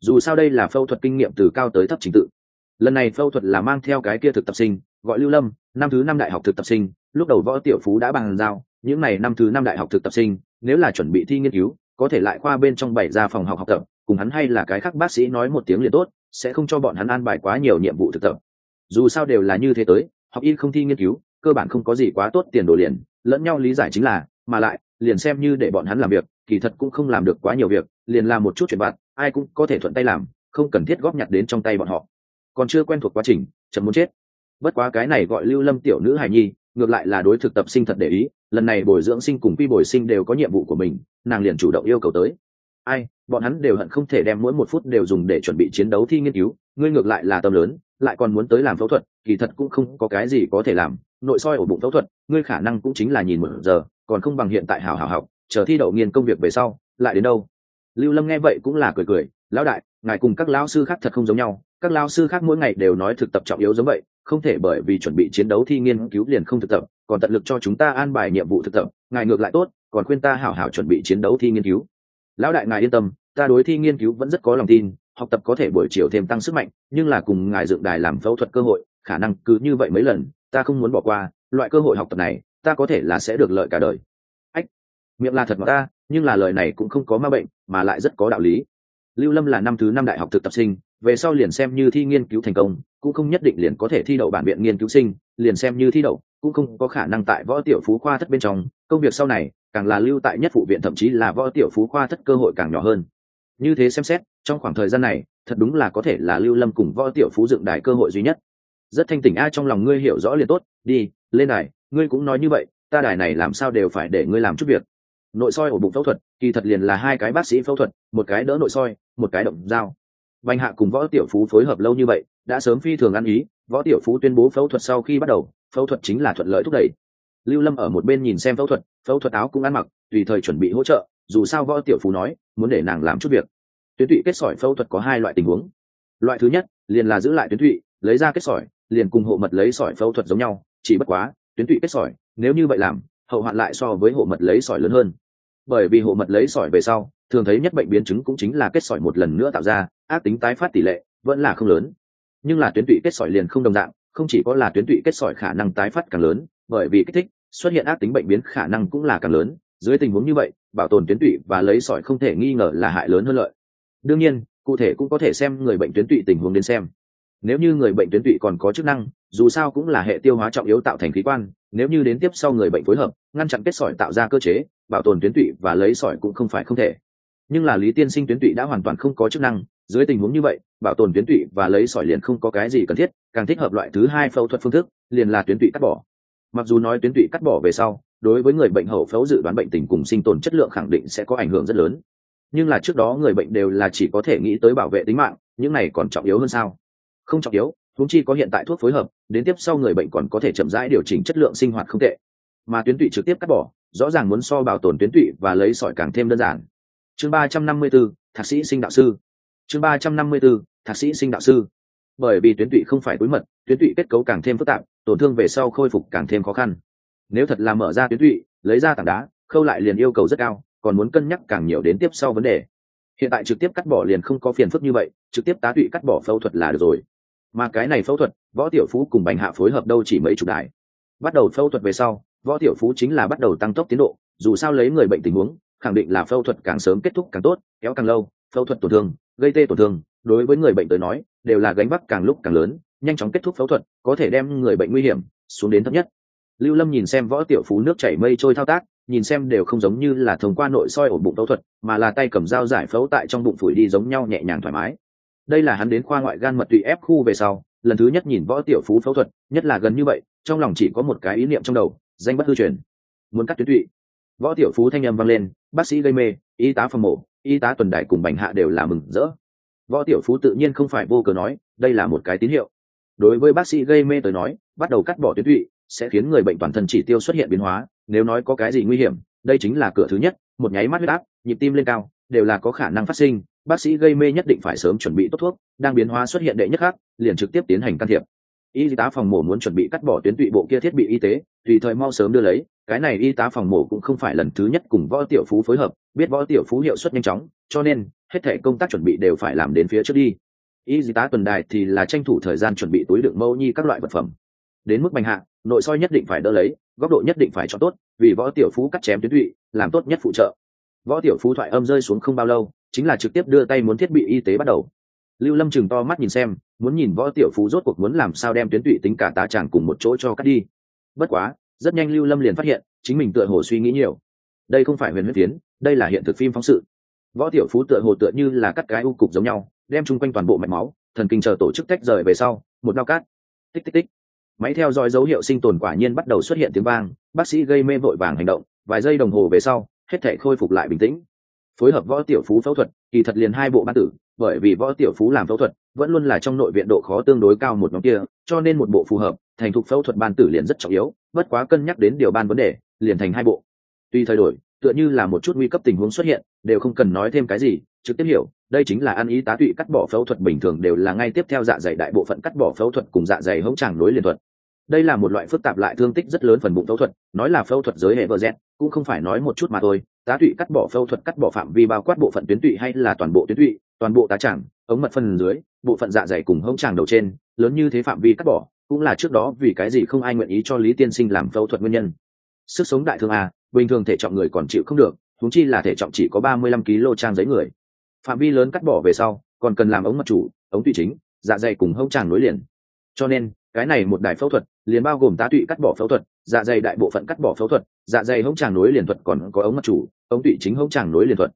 Dù sao đây là phẫu thuật kinh nghiệm từ cao tới thấp trình tự. Lần này phẫu thuật là mang theo cái kia thực tập sinh, gọi lưu lâm, năm thứ năm đại học thực tập sinh, lúc đầu võ tiểu phú đã bằng giao, những n à y năm thứ năm đại học thực tập sinh, nếu là chuẩn bị thi nghiên cứu, có thể lại qua bên trong bảy ra phòng học học tập, cùng hắn hay là cái khác bác sĩ nói một tiếng liền tốt, sẽ không cho bọn hắn an bài quá nhiều nhiệm vụ thực tập dù sao đều là như thế tới học y không thi nghiên cứu cơ bản không có gì quá tốt tiền đồ liền lẫn nhau lý giải chính là mà lại liền xem như để bọn hắn làm việc kỳ thật cũng không làm được quá nhiều việc liền làm một chút chuyện vặt, ai cũng có thể thuận tay làm không cần thiết góp nhặt đến trong tay bọn họ. Còn chưa quen thuộc quá trình chậm muốn chết. Bất quá cái này gọi lưu lâm tiểu nữ hài nhi ngược lại là đối thực tập sinh thật để ý lần này bồi dưỡng sinh cùng quy bồi sinh đều có nhiệm vụ của mình nàng liền chủ động yêu cầu tới. Ai bọn hắn đều hận không thể đem mỗi một phút đều dùng để chuẩn bị chiến đấu thi nghiên cứu ngươi ngược lại là tâm lớn, lại còn muốn tới làm phẫu thuật, kỳ thật cũng không có cái gì có thể làm, nội soi ổ bụng phẫu thuật, ngươi khả năng cũng chính là nhìn một giờ, còn không bằng hiện tại hào hào học, chờ thi đậu nghiên công việc về sau, lại đến đâu? Lưu lâm nghe vậy cũng là cười cười, lão đại, ngài cùng các lão sư khác thật không giống nhau, các lão sư khác mỗi ngày đều nói thực tập trọng yếu giống vậy, không thể bởi vì chuẩn bị chiến đấu thi nghiên cứu liền không thực tập, còn tận lực cho chúng ta an bài nhiệm vụ thực tập, ngài ngược lại tốt, còn khuyên ta hảo hảo chuẩn bị chiến đấu thi nghiên cứu. Lão đại, ngài yên tâm, ta đối thi nghiên cứu vẫn rất có lòng tin học tập có thể buổi chiều thêm tăng sức mạnh, nhưng là cùng ngài dựng đài làm phẫu thuật cơ hội, khả năng cứ như vậy mấy lần, ta không muốn bỏ qua, loại cơ hội học tập này, ta có thể là sẽ được lợi cả đời. Ách, miệng là thật mà ta, nhưng là lời này cũng không có ma bệnh, mà lại rất có đạo lý. Lưu lâm là năm thứ năm đại học thực tập sinh, về sau liền xem như thi nghiên cứu thành công, cũng không nhất định liền có thể thi đậu bản viện nghiên cứu sinh, liền xem như thi đậu, cũng không có khả năng tại võ tiểu phú khoa thất bên trong. Công việc sau này, càng là lưu tại nhất phụ viện, thậm chí là võ tiểu phú khoa thất cơ hội càng nhỏ hơn như thế xem xét, trong khoảng thời gian này, thật đúng là có thể là lưu lâm cùng võ tiểu phú dựng đài cơ hội duy nhất. Rất thanh tỉnh a, trong lòng ngươi hiểu rõ liền tốt, đi, lên đài, ngươi cũng nói như vậy, ta đài này làm sao đều phải để ngươi làm chút việc. Nội soi ổ bụng phẫu thuật, kỳ thật liền là hai cái bác sĩ phẫu thuật, một cái đỡ nội soi, một cái động dao. Bành hạ cùng võ tiểu phú phối hợp lâu như vậy, đã sớm phi thường ăn ý, võ tiểu phú tuyên bố phẫu thuật sau khi bắt đầu, phẫu thuật chính là thuận lợi thúc đẩy. Lưu lâm ở một bên nhìn xem phẫu thuật phẫu thuật áo cũng ăn mặc, tùy thời chuẩn bị hỗ trợ dù sao võ tiểu phú nói, muốn để nàng làm chút việc. Tuyến tụy kết sỏi phẫu thuật có hai loại tình huống. Loại thứ nhất, liền là giữ lại tuyến tụy, lấy ra kết sỏi, liền cùng hộ mật lấy sỏi phẫu thuật giống nhau, chỉ bất quá, tuyến tụy kết sỏi, nếu như vậy làm, hậu hoạn lại so với hộ mật lấy sỏi lớn hơn. Bởi vì hộ mật lấy sỏi về sau, thường thấy nhất bệnh biến chứng cũng chính là kết sỏi một lần nữa tạo ra, ác tính tái phát tỷ lệ vẫn là không lớn. Nhưng là tuyến tụy kết sỏi liền không đồng dạng, không chỉ có là tuyến tụy kết sỏi khả năng tái phát càng lớn, bởi vì kích thích, xuất hiện ác tính bệnh biến khả năng cũng là càng lớn dưới tình huống như vậy, bảo tồn tuyến tụy và lấy sỏi không thể nghi ngờ là hại lớn hơn lợi. Đương nhiên, cụ thể cũng có thể xem người bệnh tuyến tụy tình huống đến xem. Nếu như người bệnh tuyến tụy còn có chức năng, dù sao cũng là hệ tiêu hóa trọng yếu tạo thành khí quan, nếu như đến tiếp sau người bệnh phối hợp, ngăn chặn kết sỏi tạo ra cơ chế, bảo tồn tuyến tụy và lấy sỏi cũng không phải không thể. Nhưng là lý tiên sinh tuyến tụy đã hoàn toàn không có chức năng, dưới tình huống như vậy, bảo tồn tuyến tụy và lấy sỏi liền không có cái gì cần thiết, càng thích hợp loại thứ hai phẫu thuật phương thức, liền là tuyến tụy cắt bỏ. Mặc dù nói tuyến tụy cắt bỏ về sau đối với người bệnh hậu phẫu dự đoán bệnh tình cùng sinh tồn chất lượng khẳng định sẽ có ảnh hưởng rất lớn. Nhưng là trước đó người bệnh đều là chỉ có thể nghĩ tới bảo vệ tính mạng những này còn trọng yếu hơn sao? Không trọng yếu thúng chi có hiện tại thuốc phối hợp đến tiếp sau người bệnh còn có thể chậm rãi điều chỉnh chất lượng sinh hoạt không tệ. Mà tuyến tụy trực tiếp cắt bỏ rõ ràng muốn so bảo tồn tuyến tụy và lấy sỏi càng thêm đơn giản. Chương ba trăm năm mươi 354, thạc sĩ sinh đạo sư. Chương ba trăm năm mươi 354, thạc sĩ sinh đạo sư. Bởi vì tuyến tụy không phải túi mật tuyến tụy kết cấu càng thêm phức tạp tổn thương về sau khôi phục càng thêm khó khăn nếu thật là mở ra tuyến tụy, lấy ra tảng đá, khâu lại liền yêu cầu rất cao, còn muốn cân nhắc càng nhiều đến tiếp sau vấn đề. Hiện tại trực tiếp cắt bỏ liền không có phiền phức như vậy, trực tiếp tá tụy cắt bỏ phẫu thuật là được rồi. Mà cái này phẫu thuật, võ tiểu phú cùng bành hạ phối hợp đâu chỉ mấy chục đại bắt đầu phẫu thuật về sau, võ tiểu phú chính là bắt đầu tăng tốc tiến độ, dù sao lấy người bệnh tình huống, khẳng định là phẫu thuật càng sớm kết thúc càng tốt, kéo càng lâu, phẫu thuật tổn thương, gây tê tổn thương, đối với người bệnh tới nói, đều là gánh vác càng lúc càng lớn, nhanh chóng kết thúc phẫu thuật, có thể đem người bệnh nguy hiểm xuống đến thấp nhất lưu lâm nhìn xem võ tiểu phú nước chảy mây trôi thao tác, nhìn xem đều không giống như là thông qua nội soi ổ bụng phẫu thuật, mà là tay cầm dao giải phẫu tại trong bụng phủi đi giống nhau nhẹ nhàng thoải mái. Đây là hắn đến khoa ngoại gan mật tụy ép khu về sau, lần thứ nhất nhìn võ tiểu phú phẫu thuật, nhất là gần như vậy, trong lòng chỉ có một cái ý niệm trong đầu, danh bất hư truyền. Muốn cắt tuyến tụy. Võ tiểu phú thanh âm vang lên, bác sĩ gây mê, y tá phòng mổ, y tá tuần đại cùng bành hạ đều là mừng rỡ. Võ tiểu phú tự nhiên không phải vô cớ nói, đây là một cái tín hiệu. Đối với bác sĩ gây mê tới nói, bắt đầu cắt bỏ tuyến tụy sẽ khiến người bệnh toàn thân chỉ tiêu xuất hiện biến hóa, nếu nói có cái gì nguy hiểm, đây chính là cửa thứ nhất, một nháy mắt huyết áp, nhịp tim lên cao, đều là có khả năng phát sinh, bác sĩ gây mê nhất định phải sớm chuẩn bị tốt thuốc, đang biến hóa xuất hiện đệ nhất khác, liền trực tiếp tiến hành can thiệp. Y tá phòng mổ muốn chuẩn bị cắt bỏ tuyến tụy bộ kia thiết bị y tế, tùy thời mau sớm đưa lấy, cái này y tá phòng mổ cũng không phải lần thứ nhất cùng võ tiểu phú phối hợp, biết võ tiểu phú hiệu suất nhanh chóng, cho nên, hết thể công tác chuẩn bị đều phải làm đến phía trước đi. Y tá tuần đài thì là tranh thủ thời gian chuẩn bị túi đựng mẫu nhi các loại vật phẩm. Đến mức bành hạ nội soi nhất định phải đỡ lấy, góc độ nhất định phải cho tốt, vì võ tiểu phú cắt chém tuyến tụy, làm tốt nhất phụ trợ. Võ tiểu phú thoại âm rơi xuống không bao lâu, chính là trực tiếp đưa tay muốn thiết bị y tế bắt đầu. Lưu lâm chừng to mắt nhìn xem, muốn nhìn võ tiểu phú rốt cuộc muốn làm sao đem tuyến tụy tính cả tá tràng cùng một chỗ cho cắt đi. Bất quá, rất nhanh lưu lâm liền phát hiện, chính mình tựa hồ suy nghĩ nhiều. Đây không phải huyền huyết tiến, đây là hiện thực phim phóng sự. Võ tiểu phú tựa hồ tựa như là cắt cái u cục giống nhau, đem chung quanh toàn bộ mạch máu, thần kinh chờ tổ chức tách rời về sau, một đau cát tích tích tích máy theo dõi dấu hiệu sinh tồn quả nhiên bắt đầu xuất hiện tiếng vang, bác sĩ gây mê vội vàng hành động, vài giây đồng hồ về sau, hết thể khôi phục lại bình tĩnh. Phối hợp võ tiểu phú phẫu thuật, kỳ thật liền hai bộ ban tử, bởi vì võ tiểu phú làm phẫu thuật, vẫn luôn là trong nội viện độ khó tương đối cao một nhóm kia, cho nên một bộ phù hợp, thành thục phẫu thuật ban tử liền rất trọng yếu, bất quá cân nhắc đến điều ban vấn đề, liền thành hai bộ. Tuy thay đổi, tựa như là một chút nguy cấp tình huống xuất hiện, đều không cần nói thêm cái gì, trực tiếp hiểu đây chính là ăn ý tá tụy cắt bỏ phẫu thuật bình thường đều là ngay tiếp theo dạ dày đại bộ phận cắt bỏ phẫu thuật cùng dạ dày hỗn tràng nối liền thuật. Đây là một loại phức tạp lại thương tích rất lớn phần bụng phẫu thuật, nói là phẫu thuật giới hệ vợ dẹt, cũng không phải nói một chút mà thôi. Tá tụy cắt bỏ phẫu thuật cắt bỏ phạm vi bao quát bộ phận tuyến tụy hay là toàn bộ tuyến tụy, toàn bộ tá tràng, ống mật phần dưới, bộ phận dạ dày cùng hông tràng đầu trên, lớn như thế phạm vi cắt bỏ, cũng là trước đó vì cái gì không ai nguyện ý cho lý tiên sinh làm phẫu thuật nguyên nhân. Sức sống đại thương a, bình thường thể trọng người còn chịu không được thúng chi là thể trọng chỉ có ba mươi lăm kg trang giấy người phạm vi lớn cắt bỏ về sau, còn cần làm ống mật chủ, ống tụy chính dạ dày cùng hông tràng nối liền. Cho nên, cái này một đài phẫu thuật liền bao gồm tá tụy cắt bỏ phẫu thuật dạ dày đại bộ phận cắt bỏ phẫu thuật dạ dày hông tràng nối liền thuật còn có ống mật chủ, ống tụy chính hông tràng nối liền thuật.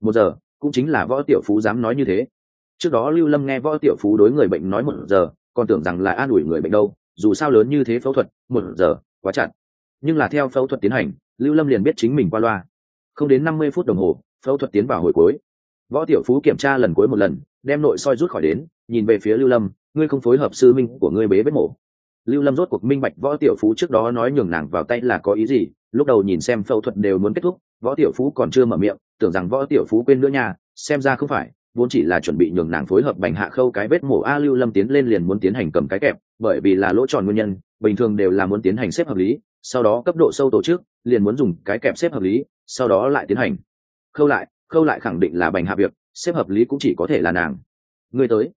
Một giờ, cũng chính là võ tiểu phú dám nói như thế. Trước đó lưu lâm nghe võ tiểu phú đối người bệnh nói một giờ, còn tưởng rằng là an ủi người bệnh đâu, dù sao lớn như thế phẫu thuật, một giờ, quá chặt. Nhưng là theo phẫu thuật tiến hành, lưu lâm liền biết chính mình qua loa. Không đến năm mươi phút đồng hồ, phẫu thuật tiến vào hồi cuối võ tiểu phú kiểm tra lần cuối một lần, đem nội soi rút khỏi đến, nhìn về phía lưu lâm, ngươi không phối hợp sư minh của ngươi bế vết mổ. Lưu lâm rốt cuộc minh bạch võ tiểu phú trước đó nói nhường nàng vào tay là có ý gì, lúc đầu nhìn xem phẫu thuật đều muốn kết thúc, võ tiểu phú còn chưa mở miệng, tưởng rằng võ tiểu phú quên nữa nha, xem ra không phải, vốn chỉ là chuẩn bị nhường nàng phối hợp bành hạ khâu cái vết mổ. A à, lưu lâm tiến lên liền muốn tiến hành cầm cái kẹp, bởi vì là lỗ tròn nguyên nhân, bình thường đều là muốn tiến hành xếp hợp lý, sau đó cấp độ sâu tổ chức, liền muốn dùng cái kẹp xếp hợp lý, sau đó lại tiến hành khâu lại khâu lại khẳng định là bành hạ việc, xếp hợp lý cũng chỉ có thể là nàng. Người tới.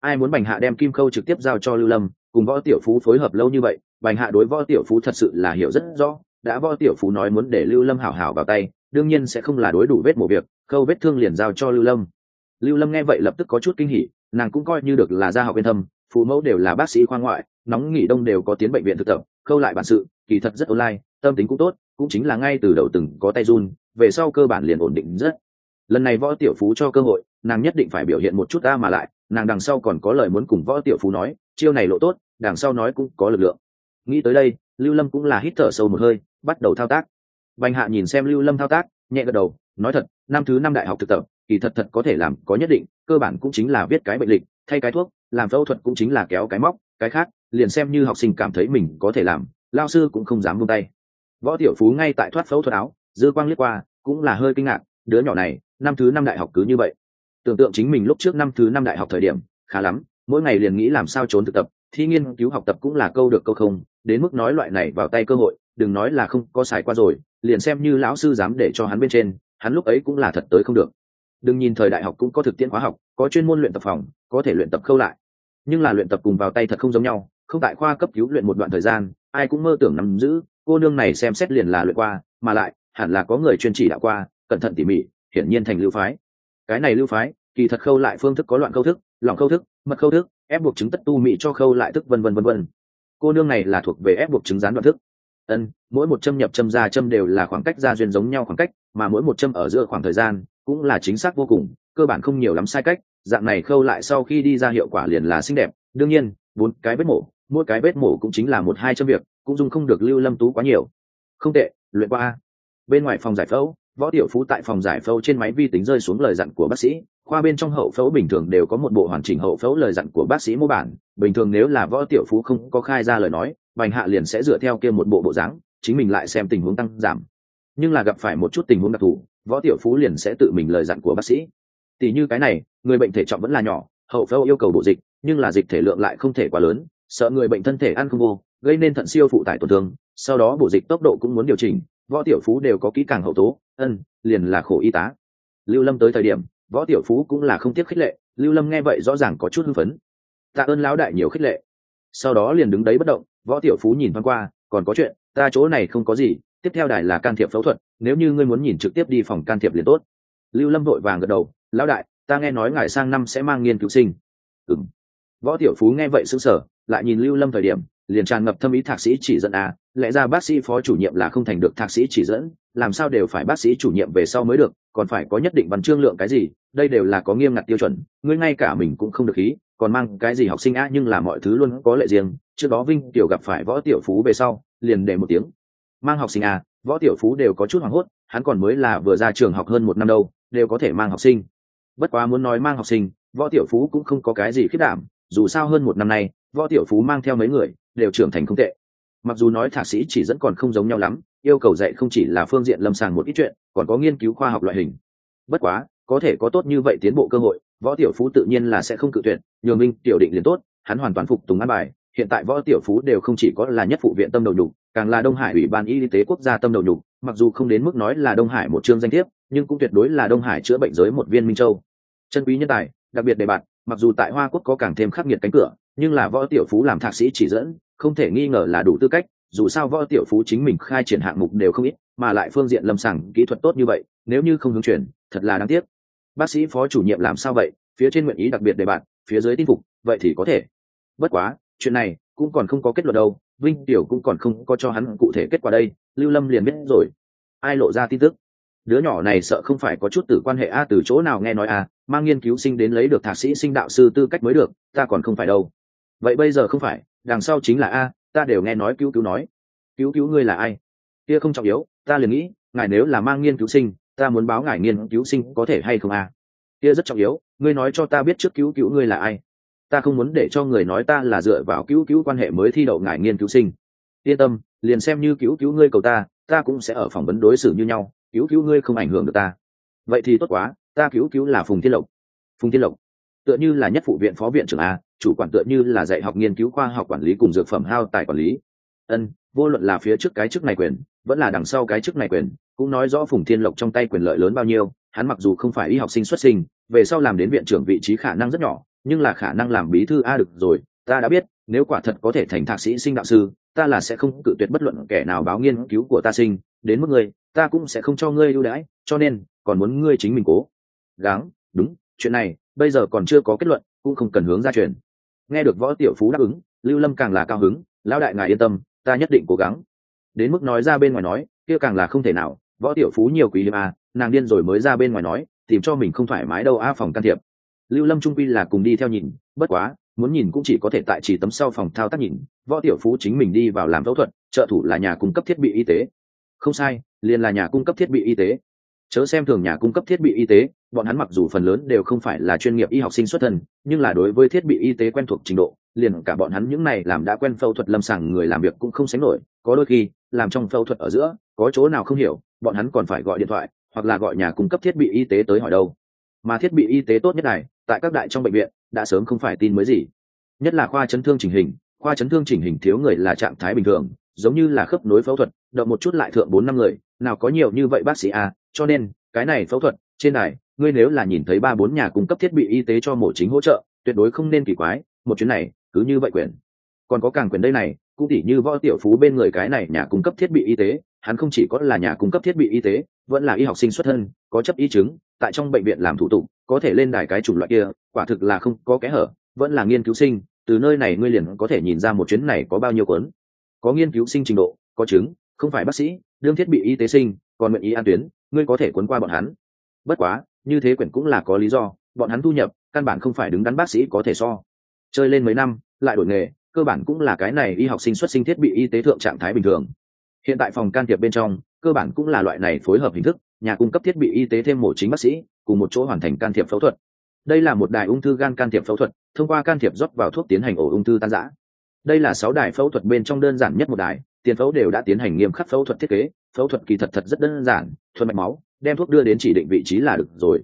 Ai muốn bành hạ đem kim khâu trực tiếp giao cho lưu lâm, cùng võ tiểu phú phối hợp lâu như vậy, bành hạ đối võ tiểu phú thật sự là hiểu rất rõ, đã võ tiểu phú nói muốn để lưu lâm hảo hảo vào tay, đương nhiên sẽ không là đối đủ vết mổ việc, khâu vết thương liền giao cho lưu lâm. Lưu lâm nghe vậy lập tức có chút kinh hỉ, nàng cũng coi như được là gia học yên thâm phụ mẫu đều là bác sĩ khoa ngoại, nóng nghỉ đông đều có tiến bệnh viện thực tập, khâu lại bản sự, kỳ thật rất online, tâm tính cũng tốt, cũng chính là ngay từ đầu từng có tay run, về sau cơ bản liền ổn định rất lần này võ tiểu phú cho cơ hội, nàng nhất định phải biểu hiện một chút ta mà lại, nàng đằng sau còn có lời muốn cùng võ tiểu phú nói, chiêu này lộ tốt, đằng sau nói cũng có lực lượng. Nghĩ tới đây, lưu lâm cũng là hít thở sâu một hơi, bắt đầu thao tác. Bành hạ nhìn xem lưu lâm thao tác, nhẹ gật đầu, nói thật, năm thứ năm đại học thực tập, kỳ thật thật có thể làm, có nhất định, cơ bản cũng chính là viết cái bệnh lịch, thay cái thuốc, làm phẫu thuật cũng chính là kéo cái móc, cái khác, liền xem như học sinh cảm thấy mình có thể làm, lao sư cũng không dám buông tay. Võ tiểu phú ngay tại thoát phẫu thuật áo, dư quang liếc qua, cũng là hơi kinh ngạc, đứa nhỏ này năm thứ năm đại học cứ như vậy. Tưởng tượng chính mình lúc trước năm thứ năm đại học thời điểm, khá lắm, mỗi ngày liền nghĩ làm sao trốn thực tập, thi nghiên cứu học tập cũng là câu được câu không, đến mức nói loại này vào tay cơ hội, đừng nói là không có xài qua rồi, liền xem như lão sư dám để cho hắn bên trên, hắn lúc ấy cũng là thật tới không được. Đừng nhìn thời đại học cũng có thực tiễn khóa học, có chuyên môn luyện tập phòng, có thể luyện tập khâu lại. Nhưng là luyện tập cùng vào tay thật không giống nhau, không tại khoa cấp cứu luyện một đoạn thời gian, ai cũng mơ tưởng nắm giữ, cô nương này xem xét liền là luyện qua, mà lại, hẳn là có người chuyên chỉ đạo qua, cẩn thận tỉ mỉ hiển nhiên thành lưu phái. Cái này lưu phái, kỳ thật khâu lại phương thức có loạn khâu thức lòng khâu thức, mật khâu thức, ép buộc chứng tất tu mị cho khâu lại thức vân vân vân vân. Cô nương này là thuộc về ép buộc chứng gián đoạn thức. Ân, mỗi một châm nhập châm ra châm đều là khoảng cách ra duyên giống nhau khoảng cách, mà mỗi một châm ở giữa khoảng thời gian cũng là chính xác vô cùng, cơ bản không nhiều lắm sai cách, dạng này khâu lại sau khi đi ra hiệu quả liền là xinh đẹp. Đương nhiên, bốn cái vết mổ, mỗi cái vết mổ cũng chính là một hai châm việc, cũng dùng không được lưu lâm tú quá nhiều. Không tệ, luyện qua bên ngoài phòng giải phẫu võ tiểu phú tại phòng giải phẫu trên máy vi tính rơi xuống lời dặn của bác sĩ. Khoa bên trong hậu phẫu bình thường đều có một bộ hoàn chỉnh hậu phẫu lời dặn của bác sĩ mô bản. Bình thường nếu là võ tiểu phú không có khai ra lời nói, bành hạ liền sẽ dựa theo kia một bộ bộ dáng, chính mình lại xem tình huống tăng giảm. Nhưng là gặp phải một chút tình huống đặc thù, võ tiểu phú liền sẽ tự mình lời dặn của bác sĩ. Tỷ như cái này, người bệnh thể trọng vẫn là nhỏ, hậu phẫu yêu cầu bộ dịch, nhưng là dịch thể lượng lại không thể quá lớn, sợ người bệnh thân thể ăn không vô, gây nên thận siêu phụ tải tổn thương, sau đó bộ dịch tốc độ cũng muốn điều chỉnh võ tiểu phú đều có kỹ càng hậu tố, ân, liền là khổ y tá. Lưu lâm tới thời điểm, võ tiểu phú cũng là không tiếc khích lệ, lưu lâm nghe vậy rõ ràng có chút hưng phấn. Tạ ơn lão đại nhiều khích lệ. Sau đó liền đứng đấy bất động, võ tiểu phú nhìn thoáng qua, còn có chuyện, ta chỗ này không có gì, tiếp theo đài là can thiệp phẫu thuật, nếu như ngươi muốn nhìn trực tiếp đi phòng can thiệp liền tốt. Lưu lâm vội vàng gật đầu, lão đại, ta nghe nói ngài sang năm sẽ mang nghiên cứu sinh. Ừ võ tiểu phú nghe vậy sững sờ, lại nhìn lưu lâm thời điểm liền tràn ngập thâm ý thạc sĩ chỉ dẫn à lẽ ra bác sĩ phó chủ nhiệm là không thành được thạc sĩ chỉ dẫn, làm sao đều phải bác sĩ chủ nhiệm về sau mới được, còn phải có nhất định văn chương lượng cái gì, đây đều là có nghiêm ngặt tiêu chuẩn, ngươi ngay cả mình cũng không được ý còn mang cái gì học sinh á, nhưng là mọi thứ luôn có lệ riêng, trước đó vinh tiểu gặp phải võ tiểu phú về sau, liền để một tiếng. Mang học sinh à võ tiểu phú đều có chút hoảng hốt, hắn còn mới là vừa ra trường học hơn một năm đâu, đều có thể mang học sinh. Bất quá muốn nói mang học sinh, võ tiểu phú cũng không có cái gì khiết đảm, dù sao hơn một năm nay võ tiểu phú mang theo mấy người, đều trưởng thành không tệ. Mặc dù nói thạc sĩ chỉ dẫn còn không giống nhau lắm, yêu cầu dạy không chỉ là phương diện lâm sàng một ít chuyện, còn có nghiên cứu khoa học loại hình. Bất quá, có thể có tốt như vậy tiến bộ cơ hội, võ tiểu phú tự nhiên là sẽ không cự tuyệt, nhường minh tiểu định liền tốt, hắn hoàn toàn phục tùng an bài. Hiện tại võ tiểu phú đều không chỉ có là nhất phụ viện tâm đầu nhục, càng là đông hải ủy ban y tế quốc gia tâm đầu nhục, mặc dù không đến mức nói là đông hải một chương danh thiếp, nhưng cũng tuyệt đối là đông hải chữa bệnh giới một viên minh châu. Chân quý nhân tài, đặc biệt đề bạt, mặc dù tại hoa quốc có càng thêm khắc nghiệt cánh cửa nhưng là võ tiểu phú làm thạc sĩ chỉ dẫn, không thể nghi ngờ là đủ tư cách, dù sao võ tiểu phú chính mình khai triển hạng mục đều không ít, mà lại phương diện lâm sàng kỹ thuật tốt như vậy, nếu như không hướng chuyển, thật là đáng tiếc. Bác sĩ phó chủ nhiệm làm sao vậy? Phía trên nguyện ý đặc biệt để bạn phía dưới tin phục, vậy thì có thể. Bất quá, chuyện này cũng còn không có kết luận đâu, vinh tiểu cũng còn không có cho hắn cụ thể kết quả đây, lưu lâm liền biết rồi. Ai lộ ra tin tức? Đứa nhỏ này sợ không phải có chút tử quan hệ a, từ chỗ nào nghe nói a, mang nghiên cứu sinh đến lấy được thạc sĩ sinh đạo sư tư cách mới được, ta còn không phải đâu vậy bây giờ không phải, đằng sau chính là a, ta đều nghe nói cứu cứu nói. Cứu cứu ngươi là ai? Kia không trọng yếu, ta liền nghĩ, ngài nếu là mang nghiên cứu sinh, ta muốn báo ngài nghiên cứu sinh có thể hay không a? Kia rất trọng yếu, ngươi nói cho ta biết trước cứu cứu ngươi là ai. Ta không muốn để cho người nói ta là dựa vào cứu cứu quan hệ mới thi đậu ngài nghiên cứu sinh. Yên tâm, liền xem như cứu cứu ngươi cầu ta ta cũng sẽ ở phỏng vấn đối xử như nhau, cứu cứu ngươi không ảnh hưởng được ta. Vậy thì tốt quá, ta cứu cứu là phùng thiên lộc. Phùng thiên lộc, tựa như là nhất phụ viện phó viện trưởng a chủ quản tựa như là dạy học nghiên cứu khoa học quản lý cùng dược phẩm hao tài quản lý. Ân, vô luận là phía trước cái chức này quyền, vẫn là đằng sau cái chức này quyền, cũng nói rõ phùng thiên lộc trong tay quyền lợi lớn bao nhiêu, hắn mặc dù không phải y học sinh xuất sinh, về sau làm đến viện trưởng vị trí khả năng rất nhỏ, nhưng là khả năng làm bí thư a được rồi, ta đã biết, nếu quả thật có thể thành thạc sĩ sinh đạo sư, ta là sẽ không cự tuyệt bất luận kẻ nào báo nghiên cứu của ta sinh, đến mức ngươi, ta cũng sẽ không cho ngươi ưu đãi, cho nên, còn muốn ngươi chính mình cố. Gắng, đúng, chuyện này, bây giờ còn chưa có kết luận, cũng không cần hướng ra truyền nghe được võ tiểu phú đáp ứng, lưu lâm càng là cao hứng, lão đại ngài yên tâm, ta nhất định cố gắng. Đến mức nói ra bên ngoài nói, kia càng là không thể nào, võ tiểu phú nhiều quý hiếm à nàng điên rồi mới ra bên ngoài nói, tìm cho mình không thoải mái đâu a phòng can thiệp. Lưu lâm trung quy là cùng đi theo nhìn, bất quá, muốn nhìn cũng chỉ có thể tại chỉ tấm sau phòng thao tác nhìn, võ tiểu phú chính mình đi vào làm phẫu thuật, trợ thủ là nhà cung cấp thiết bị y tế. Không sai, liền là nhà cung cấp thiết bị y tế. Chớ xem thường nhà cung cấp thiết bị y tế bọn hắn mặc dù phần lớn đều không phải là chuyên nghiệp y học sinh xuất thân, nhưng là đối với thiết bị y tế quen thuộc trình độ, liền cả bọn hắn những này làm đã quen phẫu thuật lâm sàng người làm việc cũng không sánh nổi. Có đôi khi, làm trong phẫu thuật ở giữa, có chỗ nào không hiểu, bọn hắn còn phải gọi điện thoại, hoặc là gọi nhà cung cấp thiết bị y tế tới hỏi đâu. Mà thiết bị y tế tốt nhất này, tại các đại trong bệnh viện, đã sớm không phải tin mới gì. Nhất là khoa chấn thương chỉnh hình, khoa chấn thương chỉnh hình thiếu người là trạng thái bình thường, giống như là khớp nối phẫu thuật đợi một chút lại thượng bốn năm người, nào có nhiều như vậy bác sĩ à cho nên, cái này phẫu thuật, trên này ngươi nếu là nhìn thấy ba bốn nhà cung cấp thiết bị y tế cho mổ chính hỗ trợ, tuyệt đối không nên kỳ quái, một chuyến này, cứ như vậy quyền còn có càng quyền đây này, cũng tỉ như võ tiểu phú bên người cái này nhà cung cấp thiết bị y tế, hắn không chỉ có là nhà cung cấp thiết bị y tế, vẫn là y học sinh xuất thân, có chấp y chứng, tại trong bệnh viện làm thủ tục, có thể lên đài cái chủng loại kia, quả thực là không có kẽ hở, vẫn là nghiên cứu sinh, từ nơi này ngươi liền có thể nhìn ra một chuyến này có bao nhiêu cuốn. Có nghiên cứu sinh trình độ, có chứng, không phải bác sĩ, đương thiết bị y tế sinh, còn nguyện ý an tuyến, ngươi có thể cuốn qua bọn hắn. Bất quá như thế quyển cũng là có lý do, bọn hắn thu nhập, căn bản không phải đứng đắn bác sĩ có thể so. Chơi lên mấy năm, lại đổi nghề, cơ bản cũng là cái này y học sinh xuất sinh thiết bị y tế thượng trạng thái bình thường. Hiện tại phòng can thiệp bên trong, cơ bản cũng là loại này phối hợp hình thức, nhà cung cấp thiết bị y tế thêm mổ chính bác sĩ, cùng một chỗ hoàn thành can thiệp phẫu thuật. Đây là một đài ung thư gan can thiệp phẫu thuật, thông qua can thiệp rót vào thuốc tiến hành ổ ung thư tan giã đây là sáu đài phẫu thuật bên trong đơn giản nhất một đài tiền phẫu đều đã tiến hành nghiêm khắc phẫu thuật thiết kế, phẫu thuật kỳ thật thật rất đơn giản, thuần mạch máu, đem thuốc đưa đến chỉ định vị trí là được rồi.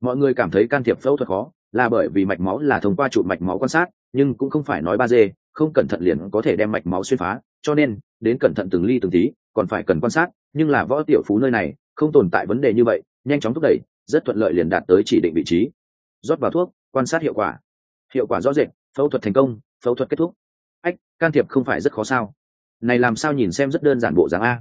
Mọi người cảm thấy can thiệp phẫu thuật khó, là bởi vì mạch máu là thông qua trụ mạch máu quan sát, nhưng cũng không phải nói ba d, không cẩn thận liền có thể đem mạch máu xuyên phá, cho nên, đến cẩn thận từng ly từng tí, còn phải cần quan sát, nhưng là võ tiểu phú nơi này, không tồn tại vấn đề như vậy, nhanh chóng thúc đẩy, rất thuận lợi liền đạt tới chỉ định vị trí. Rót vào thuốc, quan sát hiệu quả. Hiệu quả rõ rệt, phẫu thuật thành công, phẫu thuật kết thúc. Ách, can thiệp không phải rất khó sao? Này làm sao nhìn xem rất đơn giản bộ dáng a?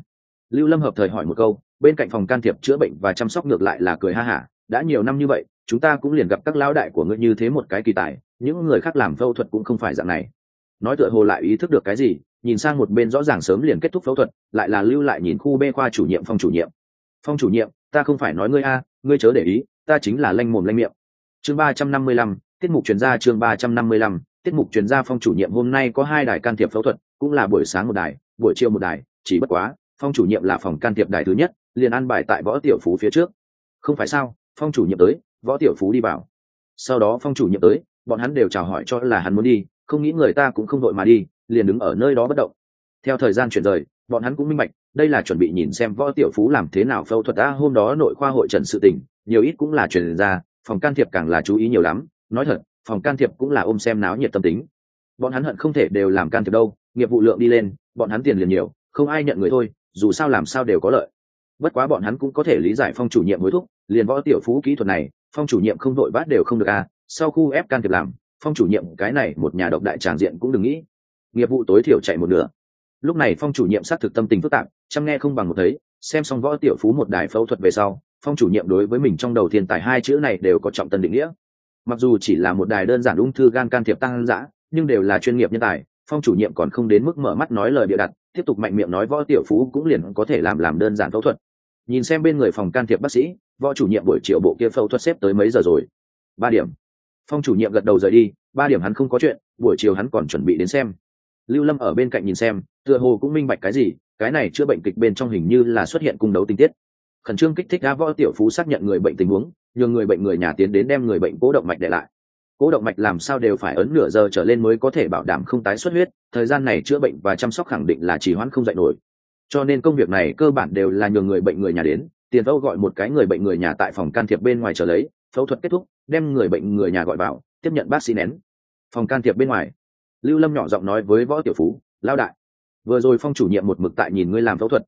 Lưu lâm hợp thời hỏi một câu, bên cạnh phòng can thiệp chữa bệnh và chăm sóc ngược lại là cười ha hả, đã nhiều năm như vậy, chúng ta cũng liền gặp các lão đại của ngươi như thế một cái kỳ tài, những người khác làm phẫu thuật cũng không phải dạng này. Nói tựa hồ lại ý thức được cái gì, nhìn sang một bên rõ ràng sớm liền kết thúc phẫu thuật, lại là lưu lại nhìn khu bê khoa chủ nhiệm phòng chủ nhiệm. Phong chủ nhiệm, ta không phải nói ngươi a, ngươi chớ để ý, ta chính là lanh mồm lanh miệng. Chương ba trăm năm mươi lăm, tiết mục chuyển gia chương ba trăm năm mươi lăm tiết mục chuyên gia phong chủ nhiệm hôm nay có hai đài can thiệp phẫu thuật, cũng là buổi sáng một đài, buổi chiều một đài, chỉ bất quá, phong chủ nhiệm là phòng can thiệp đài thứ nhất, liền ăn bài tại võ tiểu phú phía trước. Không phải sao, phong chủ nhiệm tới, võ tiểu phú đi vào. Sau đó phong chủ nhiệm tới, bọn hắn đều chào hỏi cho là hắn muốn đi, không nghĩ người ta cũng không đội mà đi, liền đứng ở nơi đó bất động. Theo thời gian chuyển rời, bọn hắn cũng minh bạch, đây là chuẩn bị nhìn xem võ tiểu phú làm thế nào phẫu thuật đã, hôm đó nội khoa hội trần sự tình, nhiều ít cũng là truyền ra, phòng can thiệp càng là chú ý nhiều lắm, nói thật phòng can thiệp cũng là ôm xem náo nhiệt tâm tính. Bọn hắn hận không thể đều làm can thiệp đâu, nghiệp vụ lượng đi lên, bọn hắn tiền liền nhiều, không ai nhận người thôi, dù sao làm sao đều có lợi. Bất quá bọn hắn cũng có thể lý giải phong chủ nhiệm hối thúc, liền võ tiểu phú kỹ thuật này, phong chủ nhiệm không đội bát đều không được a sau khu ép can thiệp làm, phong chủ nhiệm cái này một nhà độc đại tràng diện cũng đừng nghĩ. Nghiệp vụ tối thiểu chạy một nửa. Lúc này phong chủ nhiệm xác thực tâm tình phức tạp, chăm nghe không bằng một thấy, xem xong võ tiểu phú một đài phẫu thuật về sau, phong chủ nhiệm đối với mình trong đầu thiên tài hai chữ này đều có trọng tân định nghĩa mặc dù chỉ là một đài đơn giản ung thư gan can thiệp tăng giã nhưng đều là chuyên nghiệp nhân tài, phong chủ nhiệm còn không đến mức mở mắt nói lời bịa đặt, tiếp tục mạnh miệng nói võ tiểu phú cũng liền có thể làm làm đơn giản phẫu thuật. Nhìn xem bên người phòng can thiệp bác sĩ, võ chủ nhiệm buổi chiều bộ kia phẫu thuật xếp tới mấy giờ rồi? Ba điểm. Phong chủ nhiệm gật đầu rời đi, ba điểm hắn không có chuyện, buổi chiều hắn còn chuẩn bị đến xem. Lưu lâm ở bên cạnh nhìn xem, tựa hồ cũng minh bạch cái gì, cái này chữa bệnh kịch bên trong hình như là xuất hiện cung đấu tình tiết. Khẩn trương kích thích đã võ tiểu phú xác nhận người bệnh tình huống nhường người bệnh người nhà tiến đến đem người bệnh cố động mạch để lại. Cố động mạch làm sao đều phải ấn nửa giờ trở lên mới có thể bảo đảm không tái xuất huyết, thời gian này chữa bệnh và chăm sóc khẳng định là chỉ hoãn không dạy nổi. Cho nên công việc này cơ bản đều là nhường người bệnh người nhà đến, tiền phẫu gọi một cái người bệnh người nhà tại phòng can thiệp bên ngoài chờ lấy, phẫu thuật kết thúc, đem người bệnh người nhà gọi vào, tiếp nhận bác sĩ nén. Phòng can thiệp bên ngoài. Lưu lâm nhỏ giọng nói với võ tiểu phú lao đại, vừa rồi phong chủ nhiệm một mực tại nhìn ngươi làm phẫu thuật.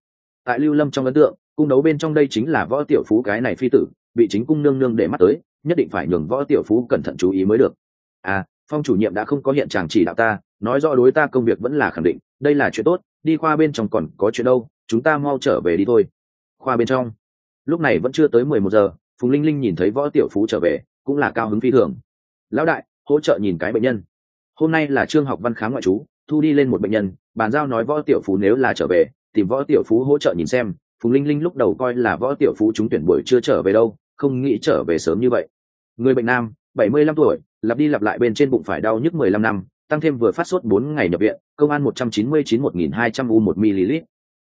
Tại lưu lâm trong ấn tượng, cung đấu bên trong đây chính là võ tiểu phú cái này phi tử bị chính cung nương nương để mắt tới, nhất định phải nhường võ tiểu phú cẩn thận chú ý mới được. À phong chủ nhiệm đã không có hiện trạng chỉ đạo ta, nói rõ đối ta công việc vẫn là khẳng định, đây là chuyện tốt, đi khoa bên trong còn có chuyện đâu, chúng ta mau trở về đi thôi. Khoa bên trong. Lúc này vẫn chưa tới mười một giờ, phùng linh linh nhìn thấy võ tiểu phú trở về, cũng là cao hứng phi thường. Lão đại, hỗ trợ nhìn cái bệnh nhân. Hôm nay là trương học văn khám ngoại trú, thu đi lên một bệnh nhân, bàn giao nói võ tiểu phú nếu là trở về, tìm võ tiểu phú hỗ trợ nhìn xem. Phùng linh linh lúc đầu coi là võ tiểu phú trúng tuyển buổi chưa trở về đâu không nghĩ trở về sớm như vậy. Người bệnh nam, bảy mươi lăm tuổi, lặp đi lặp lại bên trên bụng phải đau nhức mười lăm năm, tăng thêm vừa phát sốt bốn ngày nhập viện, công an một trăm chín mươi chín một nghìn hai trăm u một ml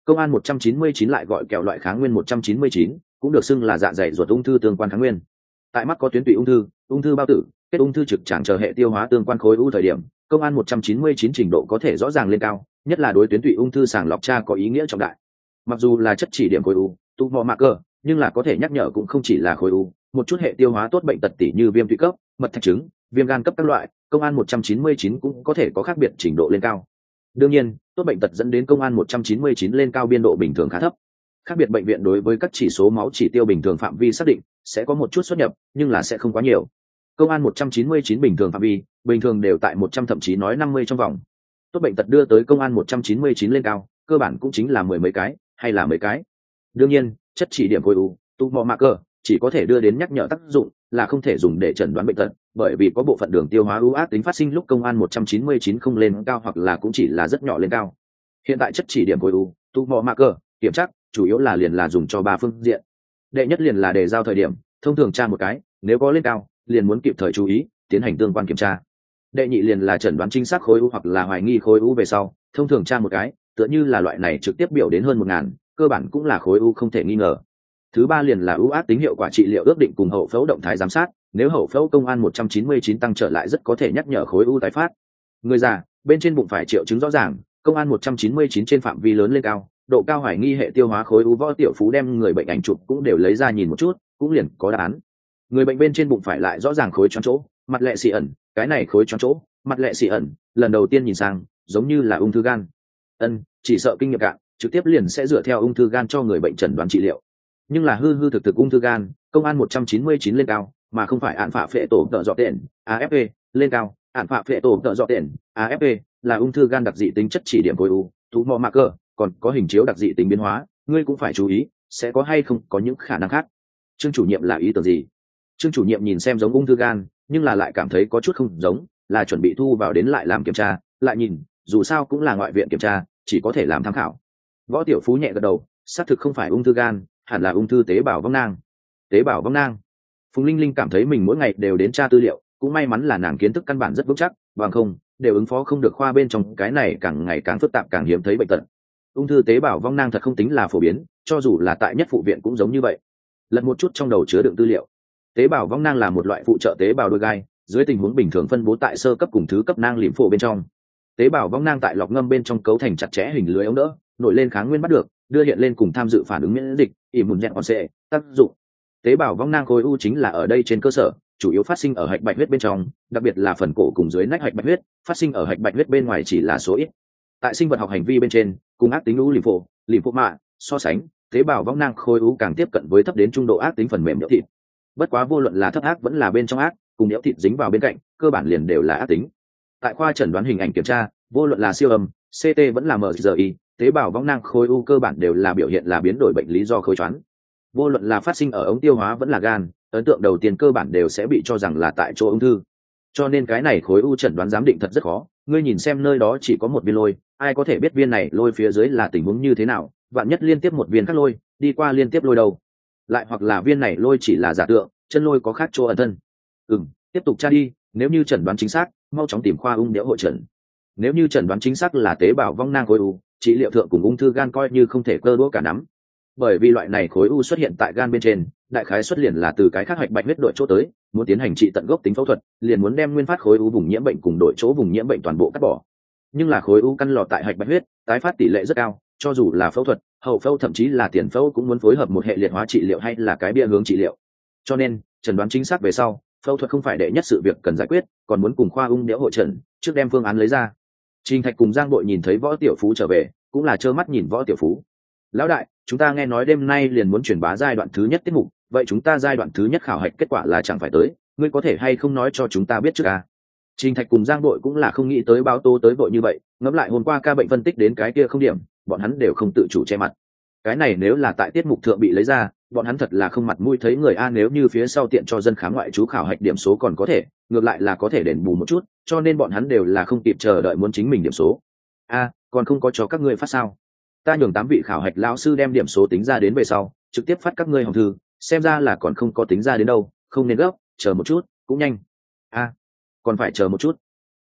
công an một trăm chín mươi chín lại gọi kẹo loại kháng nguyên một trăm chín mươi chín, cũng được xưng là dạ dày ruột ung thư tương quan kháng nguyên. Tại mắt có tuyến tụy ung thư ung thư bao tử, kết ung thư trực tràng chờ hệ tiêu hóa tương quan khối u thời điểm, công an 199 trình độ có thể rõ ràng lên cao, nhất là đối tuyến tụy ung thư sàng lọc tra có ý nghĩa trọng đại. Mặc dù là chất chỉ điểm khối u tụ mò mạc cơ nhưng là có thể nhắc nhở cũng không chỉ là khối u, một chút hệ tiêu hóa tốt bệnh tật tỷ như viêm tụy cấp, mật thạch trứng viêm gan cấp các loại, công an 199 cũng có thể có khác biệt trình độ lên cao. Đương nhiên, tốt bệnh tật dẫn đến công an 199 lên cao biên độ bình thường khá thấp. Khác biệt bệnh viện đối với các chỉ số máu chỉ tiêu bình thường phạm vi xác định sẽ có một chút xuất nhập, nhưng là sẽ không quá nhiều. Công an 199 bình thường phạm vi, bình thường đều tại 100 thậm chí nói 50 trong vòng. Tốt bệnh tật đưa tới công an 199 lên cao, cơ bản cũng chính là mười mấy cái, hay là mấy cái. Đương nhiên chất chỉ điểm khối u tụ mò mạ cơ, chỉ có thể đưa đến nhắc nhở tác dụng là không thể dùng để chẩn đoán bệnh tật, bởi vì có bộ phận đường tiêu hóa ưu ác tính phát sinh lúc công an 199 không lên cao hoặc là cũng chỉ là rất nhỏ lên cao. Hiện tại chất chỉ điểm khối u tụ mò mạ cơ, kiểm tra, chủ yếu là liền là dùng cho ba phương diện. Đệ nhất liền là đề giao thời điểm, thông thường tra một cái, nếu có lên cao, liền muốn kịp thời chú ý, tiến hành tương quan kiểm tra. Đệ nhị liền là chẩn đoán chính xác khối u hoặc là hoài nghi khối u về sau, thông thường tra một cái, tựa như là loại này trực tiếp biểu đến hơn một ngàn cơ bản cũng là khối u không thể nghi ngờ. Thứ ba liền là ưu ác tính hiệu quả trị liệu ước định cùng hậu phẫu động thái giám sát, nếu hậu phẫu công an 199 tăng trở lại rất có thể nhắc nhở khối u tái phát. Người già, bên trên bụng phải triệu chứng rõ ràng, công an 199 trên phạm vi lớn lên cao, độ cao hoài nghi hệ tiêu hóa khối u võ tiểu phú đem người bệnh ảnh chụp cũng đều lấy ra nhìn một chút, cũng liền có đáp án. Người bệnh bên trên bụng phải lại rõ ràng khối choáng chỗ, mặt lệ xì ẩn, cái này khối choáng chỗ, mặt lệ xì ẩn, lần đầu tiên nhìn sang, giống như là ung thư gan. Ân, chỉ sợ kinh nghiệm cạn trực tiếp liền sẽ dựa theo ung thư gan cho người bệnh chẩn đoán trị liệu. Nhưng là hư hư thực thực ung thư gan, công an 199 lên cao, mà không phải án phạ phệ tổ tợ dọ tiền afp lên cao, án phạ phệ tổ tợ dọ tiền afp là ung thư gan đặc dị tính chất chỉ điểm khối u, thú mò mạc cơ, còn có hình chiếu đặc dị tính biến hóa, ngươi cũng phải chú ý, sẽ có hay không có những khả năng khác. Trương chủ nhiệm là ý tưởng gì? Trương chủ nhiệm nhìn xem giống ung thư gan, nhưng là lại cảm thấy có chút không giống, là chuẩn bị thu vào đến lại làm kiểm tra, lại nhìn, dù sao cũng là ngoại viện kiểm tra, chỉ có thể làm tham khảo võ tiểu phú nhẹ gật đầu, xác thực không phải ung thư gan, hẳn là ung thư tế bào vong nang. Tế bào vong nang. Phùng linh linh cảm thấy mình mỗi ngày đều đến tra tư liệu, cũng may mắn là nàng kiến thức căn bản rất vững chắc, bằng không, đều ứng phó không được khoa bên trong, cái này càng ngày càng phức tạp càng hiếm thấy bệnh tật. Ung thư tế bào vong nang thật không tính là phổ biến, cho dù là tại nhất phụ viện cũng giống như vậy. Lật một chút trong đầu chứa đựng tư liệu. Tế bào vong nang là một loại phụ trợ tế bào đôi gai, dưới tình huống bình thường phân bố tại sơ cấp cùng thứ cấp nang liễm phổ bên trong tế bào vong nang tại lọc ngâm bên trong cấu thành chặt chẽ hình lưới ống đỡ, nổi lên kháng nguyên bắt được, đưa hiện lên cùng tham dự phản ứng miễn dịch, ỉ mùn nhẹn còn sệ tác dụng. Tế bào vong nang khối u chính là ở đây trên cơ sở, chủ yếu phát sinh ở hạch bạch huyết bên trong, đặc biệt là phần cổ cùng dưới nách hạch bạch huyết, phát sinh ở hạch bạch huyết bên ngoài chỉ là số ít. Tại sinh vật học hành vi bên trên, cùng ác tính u lìm phổ lìm phổ mạ, so sánh, tế bào vong nang khối u càng tiếp cận với thấp đến trung độ ác tính phần mềm nhỡ thịt. Bất quá vô luận là thấp ác vẫn là bên trong ác, cùng nhỡ thịt dính vào bên cạnh, cơ bản liền đều là ác tính tại khoa chẩn đoán hình ảnh kiểm tra, vô luận là siêu âm ct vẫn là mgi tế bào vong nang khối u cơ bản đều là biểu hiện là biến đổi bệnh lý do khối choán. Vô luận là phát sinh ở ống tiêu hóa vẫn là gan, ấn tượng đầu tiên cơ bản đều sẽ bị cho rằng là tại chỗ ung thư. Cho nên cái này khối u chẩn đoán giám định thật rất khó. Ngươi nhìn xem nơi đó chỉ có một viên lôi, ai có thể biết viên này lôi phía dưới là tình huống như thế nào? Vạn nhất liên tiếp một viên khác lôi, đi qua liên tiếp lôi đầu lại hoặc là viên này lôi chỉ là giả tượng, chân lôi có khác chỗ ẩn thân. Ừ tiếp tục tra đi, nếu như chẩn đoán chính xác mau chóng tìm khoa ung đẽo hội trần. Nếu như trần đoán chính xác là tế bào vong nang khối u, trị liệu thượng cùng ung thư gan coi như không thể cơ đũa cả nắm. Bởi vì loại này khối u xuất hiện tại gan bên trên, đại khái xuất liền là từ cái khác hạch bạch huyết đội chỗ tới, muốn tiến hành trị tận gốc tính phẫu thuật, liền muốn đem nguyên phát khối u vùng nhiễm bệnh cùng đội chỗ vùng nhiễm bệnh toàn bộ cắt bỏ. Nhưng là khối u căn lọt tại hạch bạch huyết, tái phát tỷ lệ rất cao, cho dù là phẫu thuật, hậu phẫu thậm chí là tiền phẫu cũng muốn phối hợp một hệ liệt hóa trị liệu hay là cái bia hướng trị liệu. Cho nên chẩn đoán chính xác về sau phẫu thuật không phải đệ nhất sự việc cần giải quyết, còn muốn cùng khoa ung đẽo hội trần, trước đem phương án lấy ra. Trình thạch cùng giang bội nhìn thấy võ tiểu phú trở về, cũng là trơ mắt nhìn võ tiểu phú. Lão đại, chúng ta nghe nói đêm nay liền muốn truyền bá giai đoạn thứ nhất tiết mục, vậy chúng ta giai đoạn thứ nhất khảo hạch kết quả là chẳng phải tới, ngươi có thể hay không nói cho chúng ta biết trước à? trình thạch cùng giang đội cũng là không nghĩ tới báo tố tới vội như vậy, ngẫm lại hôm qua ca bệnh phân tích đến cái kia không điểm, bọn hắn đều không tự chủ che mặt. Cái này nếu là tại tiết mục thượng bị lấy ra bọn hắn thật là không mặt mũi thấy người a nếu như phía sau tiện cho dân khám ngoại trú khảo hạch điểm số còn có thể, ngược lại là có thể đền bù một chút, cho nên bọn hắn đều là không kịp chờ đợi muốn chính mình điểm số. A, còn không có cho các ngươi phát sao? Ta nhường tám vị khảo hạch lão sư đem điểm số tính ra đến về sau, trực tiếp phát các ngươi hồng thư, xem ra là còn không có tính ra đến đâu, không nên gấp, chờ một chút, cũng nhanh. A, còn phải chờ một chút.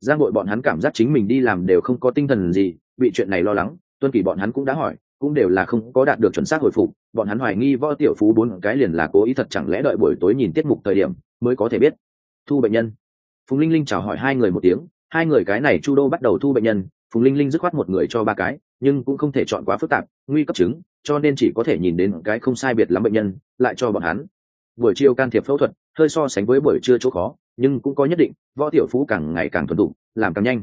Giang nội bọn hắn cảm giác chính mình đi làm đều không có tinh thần gì, bị chuyện này lo lắng, tuân kỳ bọn hắn cũng đã hỏi cũng đều là không có đạt được chuẩn xác hồi phục, bọn hắn hoài nghi võ tiểu phú bốn cái liền là cố ý thật chẳng lẽ đợi buổi tối nhìn tiết mục thời điểm mới có thể biết. Thu bệnh nhân. Phùng linh linh chào hỏi hai người một tiếng, hai người cái này chu đô bắt đầu thu bệnh nhân, phùng linh linh dứt khoát một người cho ba cái, nhưng cũng không thể chọn quá phức tạp, nguy cấp chứng, cho nên chỉ có thể nhìn đến cái không sai biệt lắm bệnh nhân, lại cho bọn hắn. Buổi chiều can thiệp phẫu thuật, hơi so sánh với buổi trưa chỗ khó, nhưng cũng có nhất định, võ tiểu phú càng ngày càng thuần thục, làm càng nhanh.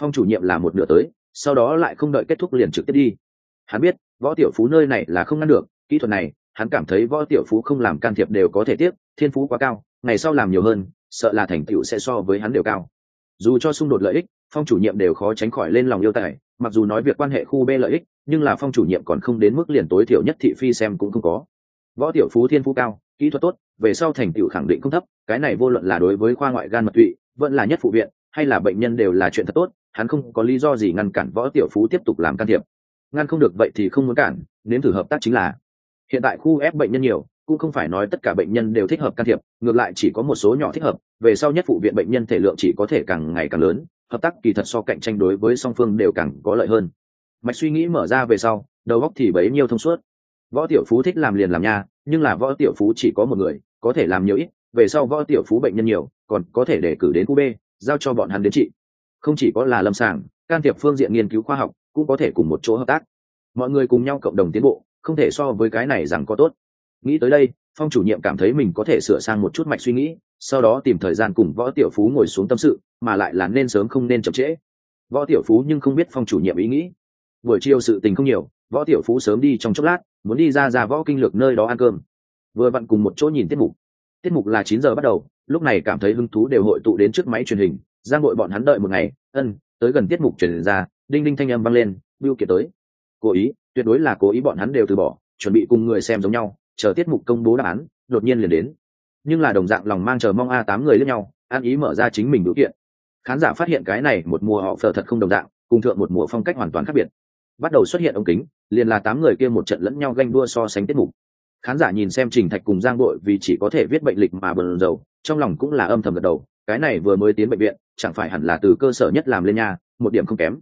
Phong chủ nhiệm là một nửa tới, sau đó lại không đợi kết thúc liền trực tiếp đi hắn biết, võ tiểu phú nơi này là không ngăn được, kỹ thuật này, hắn cảm thấy võ tiểu phú không làm can thiệp đều có thể tiếp, thiên phú quá cao, ngày sau làm nhiều hơn, sợ là thành tựu sẽ so với hắn đều cao. Dù cho xung đột lợi ích, phong chủ nhiệm đều khó tránh khỏi lên lòng yêu tài, mặc dù nói việc quan hệ khu b lợi ích, nhưng là phong chủ nhiệm còn không đến mức liền tối thiểu nhất thị phi xem cũng không có. Võ tiểu phú thiên phú cao, kỹ thuật tốt, về sau thành tựu khẳng định không thấp, cái này vô luận là đối với khoa ngoại gan mật tụy, vẫn là nhất phụ viện, hay là bệnh nhân đều là chuyện thật tốt, hắn không có lý do gì ngăn cản võ tiểu phú tiếp tục làm can thiệp ngăn không được vậy thì không muốn cản, nếm thử hợp tác chính là. Hiện tại khu ép bệnh nhân nhiều, cũng không phải nói tất cả bệnh nhân đều thích hợp can thiệp, ngược lại chỉ có một số nhỏ thích hợp, về sau nhất phụ viện bệnh nhân thể lượng chỉ có thể càng ngày càng lớn, hợp tác kỳ thật so cạnh tranh đối với song phương đều càng có lợi hơn. Mạch suy nghĩ mở ra về sau, đầu óc thì bấy nhiêu thông suốt. Võ tiểu phú thích làm liền làm nha, nhưng là võ tiểu phú chỉ có một người, có thể làm nhiều ít, về sau võ tiểu phú bệnh nhân nhiều, còn có thể để cử đến khu b, giao cho bọn hắn đến trị. Không chỉ có là lâm sàng, can thiệp phương diện nghiên cứu khoa học cũng có thể cùng một chỗ hợp tác. Mọi người cùng nhau cộng đồng tiến bộ, không thể so với cái này rằng có tốt. Nghĩ tới đây, phong chủ nhiệm cảm thấy mình có thể sửa sang một chút mạch suy nghĩ, sau đó tìm thời gian cùng võ tiểu phú ngồi xuống tâm sự, mà lại là nên sớm không nên chậm trễ. Võ tiểu phú nhưng không biết phong chủ nhiệm ý nghĩ. Buổi chiều sự tình không nhiều, võ tiểu phú sớm đi trong chốc lát, muốn đi ra ra võ kinh lược nơi đó ăn cơm. Vừa vặn cùng một chỗ nhìn tiết mục. Tiết mục là chín giờ bắt đầu, lúc này cảm thấy hứng thú đều hội tụ đến trước máy truyền hình, giang đội bọn hắn đợi một ngày, ân, tới gần tiết mục truyền ra đinh đinh thanh âm vang lên biêu kiệt tới. Cố ý, tuyệt đối là cố ý bọn hắn đều từ bỏ, chuẩn bị cùng người xem giống nhau, chờ tiết mục công bố đáp án, đột nhiên liền đến. Nhưng là đồng dạng lòng mang chờ mong a tám người lẫn nhau, an ý mở ra chính mình biểu kiện. Khán giả phát hiện cái này một mùa họ phờ thật không đồng dạng, cùng thượng một mùa phong cách hoàn toàn khác biệt. Bắt đầu xuất hiện ống kính, liền là tám người kia một trận lẫn nhau ganh đua so sánh tiết mục. Khán giả nhìn xem trình thạch cùng giang đội vì chỉ có thể viết bệnh lịch mà bờn dầu trong lòng cũng là âm thầm gật đầu, cái này vừa mới tiến bệnh viện, chẳng phải hẳn là từ cơ sở nhất làm lên nhà, một điểm không kém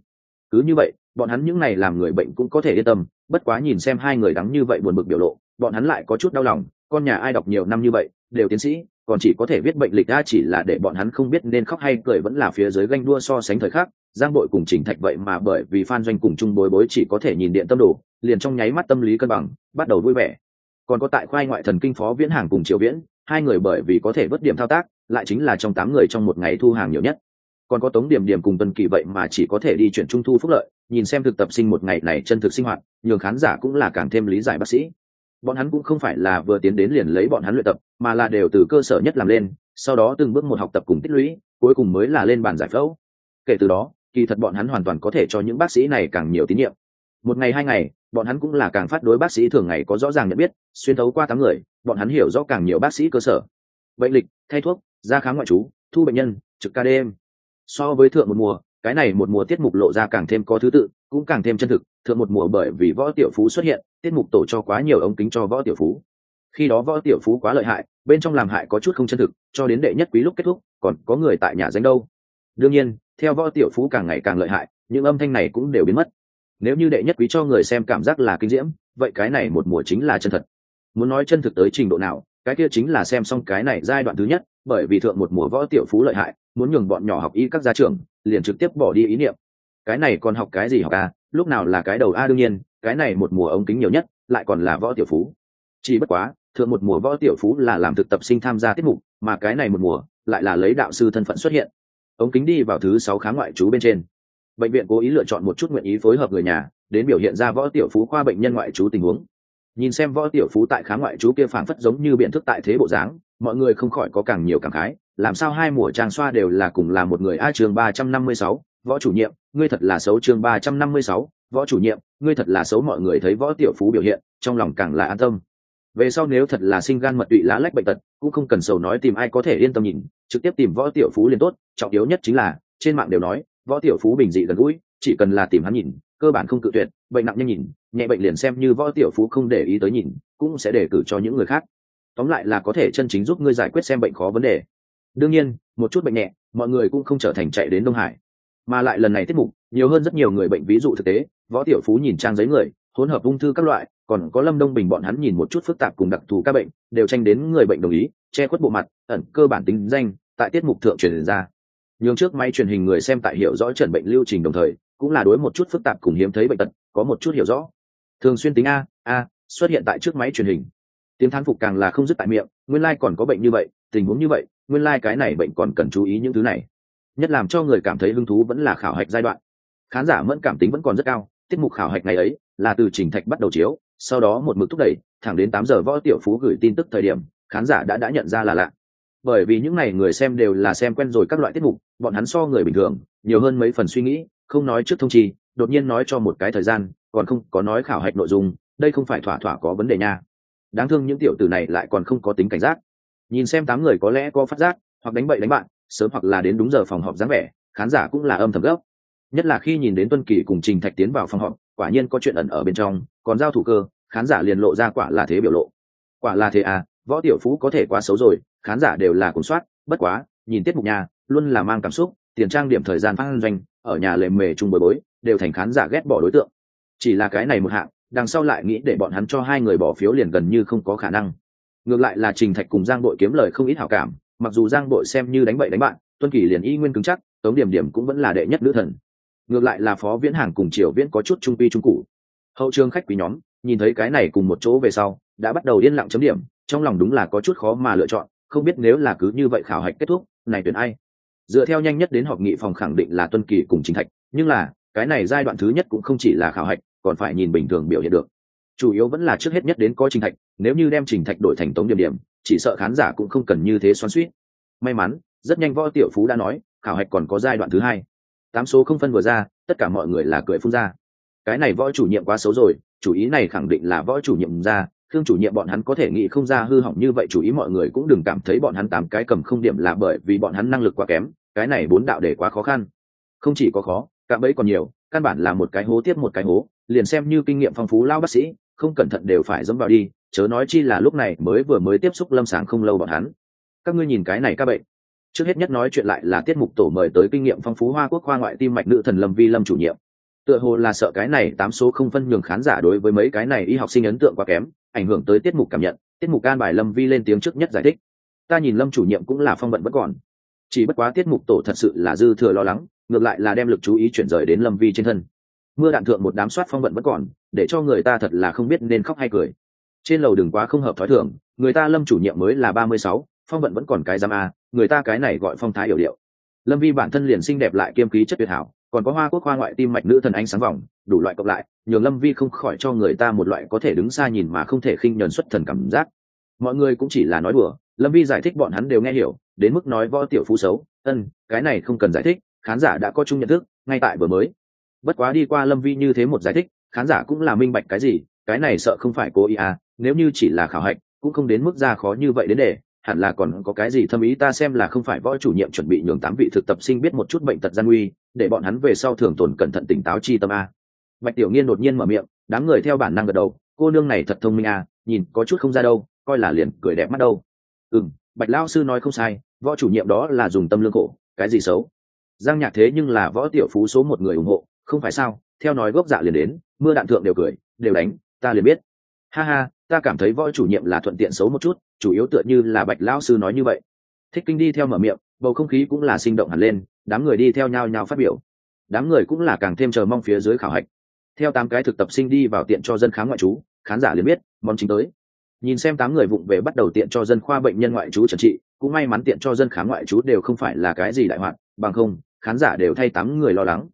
cứ như vậy, bọn hắn những này làm người bệnh cũng có thể yên tâm, bất quá nhìn xem hai người đắng như vậy buồn bực biểu lộ, bọn hắn lại có chút đau lòng, con nhà ai đọc nhiều năm như vậy, đều tiến sĩ, còn chỉ có thể viết bệnh lịch ra chỉ là để bọn hắn không biết nên khóc hay cười vẫn là phía dưới ganh đua so sánh thời khắc, giang bội cùng trình thạch vậy mà bởi vì phan doanh cùng chung bối bối chỉ có thể nhìn điện tâm đồ, liền trong nháy mắt tâm lý cân bằng, bắt đầu vui vẻ. Còn có tại khoai ngoại thần kinh phó viễn hàng cùng triều viễn, hai người bởi vì có thể vớt điểm thao tác, lại chính là trong tám người trong một ngày thu hàng nhiều nhất còn có tống điểm điểm cùng tuần kỳ vậy mà chỉ có thể đi chuyển trung thu phúc lợi, nhìn xem thực tập sinh một ngày này chân thực sinh hoạt, nhường khán giả cũng là càng thêm lý giải bác sĩ. Bọn hắn cũng không phải là vừa tiến đến liền lấy bọn hắn luyện tập, mà là đều từ cơ sở nhất làm lên, sau đó từng bước một học tập cùng tích lũy, cuối cùng mới là lên bàn giải phẫu. Kể từ đó, kỳ thật bọn hắn hoàn toàn có thể cho những bác sĩ này càng nhiều tín nhiệm. Một ngày hai ngày, bọn hắn cũng là càng phát đối bác sĩ thường ngày có rõ ràng nhận biết, xuyên thấu qua tám người, bọn hắn hiểu rõ càng nhiều bác sĩ cơ sở. Bệnh lịch, thay thuốc ra khám ngoại trú, thu bệnh nhân, trực ca đêm so với thượng một mùa, cái này một mùa tiết mục lộ ra càng thêm có thứ tự, cũng càng thêm chân thực. Thượng một mùa bởi vì võ tiểu phú xuất hiện, tiết mục tổ cho quá nhiều ống kính cho võ tiểu phú. Khi đó võ tiểu phú quá lợi hại, bên trong làm hại có chút không chân thực, cho đến đệ nhất quý lúc kết thúc, còn có người tại nhà danh đâu. Đương nhiên, theo võ tiểu phú càng ngày càng lợi hại, những âm thanh này cũng đều biến mất. Nếu như đệ nhất quý cho người xem cảm giác là kinh diễm, vậy cái này một mùa chính là chân thật. Muốn nói chân thực tới trình độ nào, cái kia chính là xem xong cái này giai đoạn thứ nhất, bởi vì thượng một mùa võ tiểu phú lợi hại muốn nhường bọn nhỏ học y các gia trưởng, liền trực tiếp bỏ đi ý niệm. Cái này còn học cái gì học a, lúc nào là cái đầu a đương nhiên, cái này một mùa ống kính nhiều nhất, lại còn là võ tiểu phú. Chỉ bất quá, thượng một mùa võ tiểu phú là làm thực tập sinh tham gia tiết mục, mà cái này một mùa lại là lấy đạo sư thân phận xuất hiện. Ống kính đi vào thứ sáu kháng ngoại trú bên trên. Bệnh viện cố ý lựa chọn một chút nguyện ý phối hợp người nhà, đến biểu hiện ra võ tiểu phú khoa bệnh nhân ngoại trú tình huống. Nhìn xem võ tiểu phú tại kháng ngoại trú kia phảng phất giống như biện thức tại thế bộ dáng, mọi người không khỏi có càng nhiều cảm khái làm sao hai mùa trang xoa đều là cùng là một người a chương ba trăm năm mươi sáu, võ chủ nhiệm, ngươi thật là xấu chương ba trăm năm mươi sáu, võ chủ nhiệm, ngươi thật là xấu mọi người thấy võ tiểu phú biểu hiện, trong lòng càng là an tâm. Về sau nếu thật là sinh gan mật tụy lá lách bệnh tật, cũng không cần sầu nói tìm ai có thể yên tâm nhìn, trực tiếp tìm võ tiểu phú liền tốt, trọng yếu nhất chính là, trên mạng đều nói, võ tiểu phú bình dị gần gũi, chỉ cần là tìm hắn nhìn, cơ bản không cự tuyệt, bệnh nặng nhanh nhìn, nhẹ bệnh liền xem như võ tiểu phú không để ý tới nhìn, cũng sẽ để cử cho những người khác. Tóm lại là có thể chân chính giúp ngươi giải quyết xem bệnh khó vấn đề đương nhiên, một chút bệnh nhẹ, mọi người cũng không trở thành chạy đến đông hải. Mà lại lần này tiết mục, nhiều hơn rất nhiều người bệnh ví dụ thực tế, võ tiểu phú nhìn trang giấy người, hỗn hợp ung thư các loại, còn có lâm đông bình bọn hắn nhìn một chút phức tạp cùng đặc thù các bệnh, đều tranh đến người bệnh đồng ý, che khuất bộ mặt, ẩn cơ bản tính danh, tại tiết mục thượng truyền ra. Nhường trước máy truyền hình người xem tại hiểu rõ trần bệnh lưu trình đồng thời, cũng là đối một chút phức tạp cùng hiếm thấy bệnh tật, có một chút hiểu rõ. Thường xuyên tính a a, xuất hiện tại trước máy truyền hình. Tiếng thán phục càng là không dứt tại miệng, nguyên lai còn có bệnh như vậy, tình huống như vậy nguyên lai、like、cái này bệnh còn cần chú ý những thứ này. Nhất làm cho người cảm thấy hứng thú vẫn là khảo hạch giai đoạn. Khán giả mẫn cảm tính vẫn còn rất cao, tiết mục khảo hạch ngày ấy là từ trình thạch bắt đầu chiếu, sau đó một mực thúc đẩy, thẳng đến tám giờ võ tiểu phú gửi tin tức thời điểm, khán giả đã đã nhận ra là lạ. Bởi vì những n à y người xem đều là xem quen rồi các loại tiết mục, bọn hắn so người bình thường, nhiều hơn mấy phần suy nghĩ, không nói trước thông chi, đột nhiên nói cho một cái thời gian, còn không có nói khảo hạch nội dung, đây không phải thỏa thỏa có vấn đề nha. Đáng thương những tiểu tử này lại còn không có tính cảnh giác nhìn xem tám người có lẽ có phát giác, hoặc đánh bậy đánh bạn, sớm hoặc là đến đúng giờ phòng họp dáng vẻ, khán giả cũng là âm thầm gốc nhất là khi nhìn đến tuân kỳ cùng trình thạch tiến vào phòng họp, quả nhiên có chuyện ẩn ở bên trong, còn giao thủ cơ, khán giả liền lộ ra quả là thế biểu lộ. Quả là thế à võ tiểu phú có thể quá xấu rồi, khán giả đều là cùng soát, bất quá, nhìn tiết mục nhà, luôn là mang cảm xúc, tiền trang điểm thời gian phát doanh, ở nhà lề mề chung bồi bối, đều thành khán giả ghét bỏ đối tượng. Chỉ là cái này một hạng, đằng sau lại nghĩ để bọn hắn cho hai người bỏ phiếu liền gần như không có khả năng ngược lại là trình thạch cùng giang đội kiếm lời không ít hảo cảm, mặc dù giang đội xem như đánh bậy đánh bạn, tuân kỳ liền y nguyên cứng chắc, tống điểm điểm cũng vẫn là đệ nhất nữ thần. Ngược lại là phó viễn hàng cùng triều viễn có chút trung pi trung cụ hậu trường khách quý nhóm, nhìn thấy cái này cùng một chỗ về sau, đã bắt đầu yên lặng chấm điểm, trong lòng đúng là có chút khó mà lựa chọn, không biết nếu là cứ như vậy khảo hạch kết thúc, này tuyển ai? Dựa theo nhanh nhất đến họp nghị phòng khẳng định là tuân kỳ cùng chính thạch, nhưng là, cái này giai đoạn thứ nhất cũng không chỉ là khảo hạch, còn phải nhìn bình thường biểu hiện được. Chủ yếu vẫn là trước hết nhất đến có trình thạch nếu như đem trình thạch đổi thành tống điểm điểm, chỉ sợ khán giả cũng không cần như thế xoắn suýt may mắn, rất nhanh võ tiểu phú đã nói, khảo hạch còn có giai đoạn thứ hai. Tám số không phân vừa ra, tất cả mọi người là cười phun ra. Cái này võ chủ nhiệm quá xấu rồi, chủ ý này khẳng định là võ chủ nhiệm ra thương chủ nhiệm bọn hắn có thể nghĩ không ra hư hỏng như vậy, chủ ý mọi người cũng đừng cảm thấy bọn hắn tám cái cầm không điểm là bởi vì bọn hắn năng lực quá kém, cái này bốn đạo để quá khó khăn. Không chỉ có khó, cả bấy còn nhiều, căn bản là một cái hố tiếp một cái hố, liền xem như kinh nghiệm phong phú lao bác sĩ không cẩn thận đều phải dẫm vào đi, chớ nói chi là lúc này mới vừa mới tiếp xúc lâm sàng không lâu bọn hắn. Các ngươi nhìn cái này các bệnh. Trước hết nhất nói chuyện lại là tiết mục tổ mời tới kinh nghiệm phong phú hoa quốc khoa ngoại tim mạch nữ thần lâm vi lâm chủ nhiệm. Tựa hồ là sợ cái này tám số không phân nhường khán giả đối với mấy cái này y học sinh ấn tượng quá kém, ảnh hưởng tới tiết mục cảm nhận, tiết mục can bài lâm vi lên tiếng trước nhất giải thích. Ta nhìn lâm chủ nhiệm cũng là phong vận bất còn. Chỉ bất quá tiết mục tổ thật sự là dư thừa lo lắng, ngược lại là đem lực chú ý chuyển rời đến lâm vi trên thân mưa đạn thượng một đám soát phong vận vẫn còn, để cho người ta thật là không biết nên khóc hay cười. Trên lầu đừng quá không hợp thói thường, người ta lâm chủ nhiệm mới là ba mươi sáu, phong vận vẫn còn cái giam a, người ta cái này gọi phong thái hiểu điệu. Lâm vi bản thân liền xinh đẹp lại kiêm khí chất tuyệt hảo, còn có hoa quốc hoa ngoại tim mạch nữ thần ánh sáng vòng, đủ loại cộng lại, nhường lâm vi không khỏi cho người ta một loại có thể đứng xa nhìn mà không thể khinh nhờn xuất thần cảm giác. Mọi người cũng chỉ là nói đùa, lâm vi giải thích bọn hắn đều nghe hiểu, đến mức nói võ tiểu phú xấu ân cái này không cần giải thích, khán giả đã có chung nhận thức, ngay tại vừa mới bất quá đi qua lâm vi như thế một giải thích, khán giả cũng là minh bạch cái gì, cái này sợ không phải cố ý à nếu như chỉ là khảo hạch, cũng không đến mức ra khó như vậy đến để, hẳn là còn có cái gì thâm ý ta xem là không phải võ chủ nhiệm chuẩn bị nhường tám vị thực tập sinh biết một chút bệnh tật gian nguy, để bọn hắn về sau thường tồn cẩn thận tỉnh táo chi tâm a. Bạch tiểu nghiên đột nhiên mở miệng, đám người theo bản năng gật đầu, cô nương này thật thông minh à nhìn có chút không ra đâu, coi là liền cười đẹp mắt đâu. Ừ bạch lao sư nói không sai, võ chủ nhiệm đó là dùng tâm lương cổ cái gì xấu? Giang nhạc thế nhưng là võ tiểu phú số một người ủng hộ không phải sao? Theo nói gốc dạ liền đến, mưa đạn thượng đều cười, đều đánh, ta liền biết. Ha ha, ta cảm thấy võ chủ nhiệm là thuận tiện xấu một chút, chủ yếu tựa như là bạch lão sư nói như vậy. Thích kinh đi theo mở miệng, bầu không khí cũng là sinh động hẳn lên, đám người đi theo nhau nhau phát biểu. Đám người cũng là càng thêm chờ mong phía dưới khảo hạch. Theo tám cái thực tập sinh đi vào tiện cho dân khám ngoại trú, khán giả liền biết, món chính tới. Nhìn xem tám người vụng về bắt đầu tiện cho dân khoa bệnh nhân ngoại trú trần trị, cũng may mắn tiện cho dân khám ngoại trú đều không phải là cái gì đại hoạn, bằng không, khán giả đều thay tám người lo lắng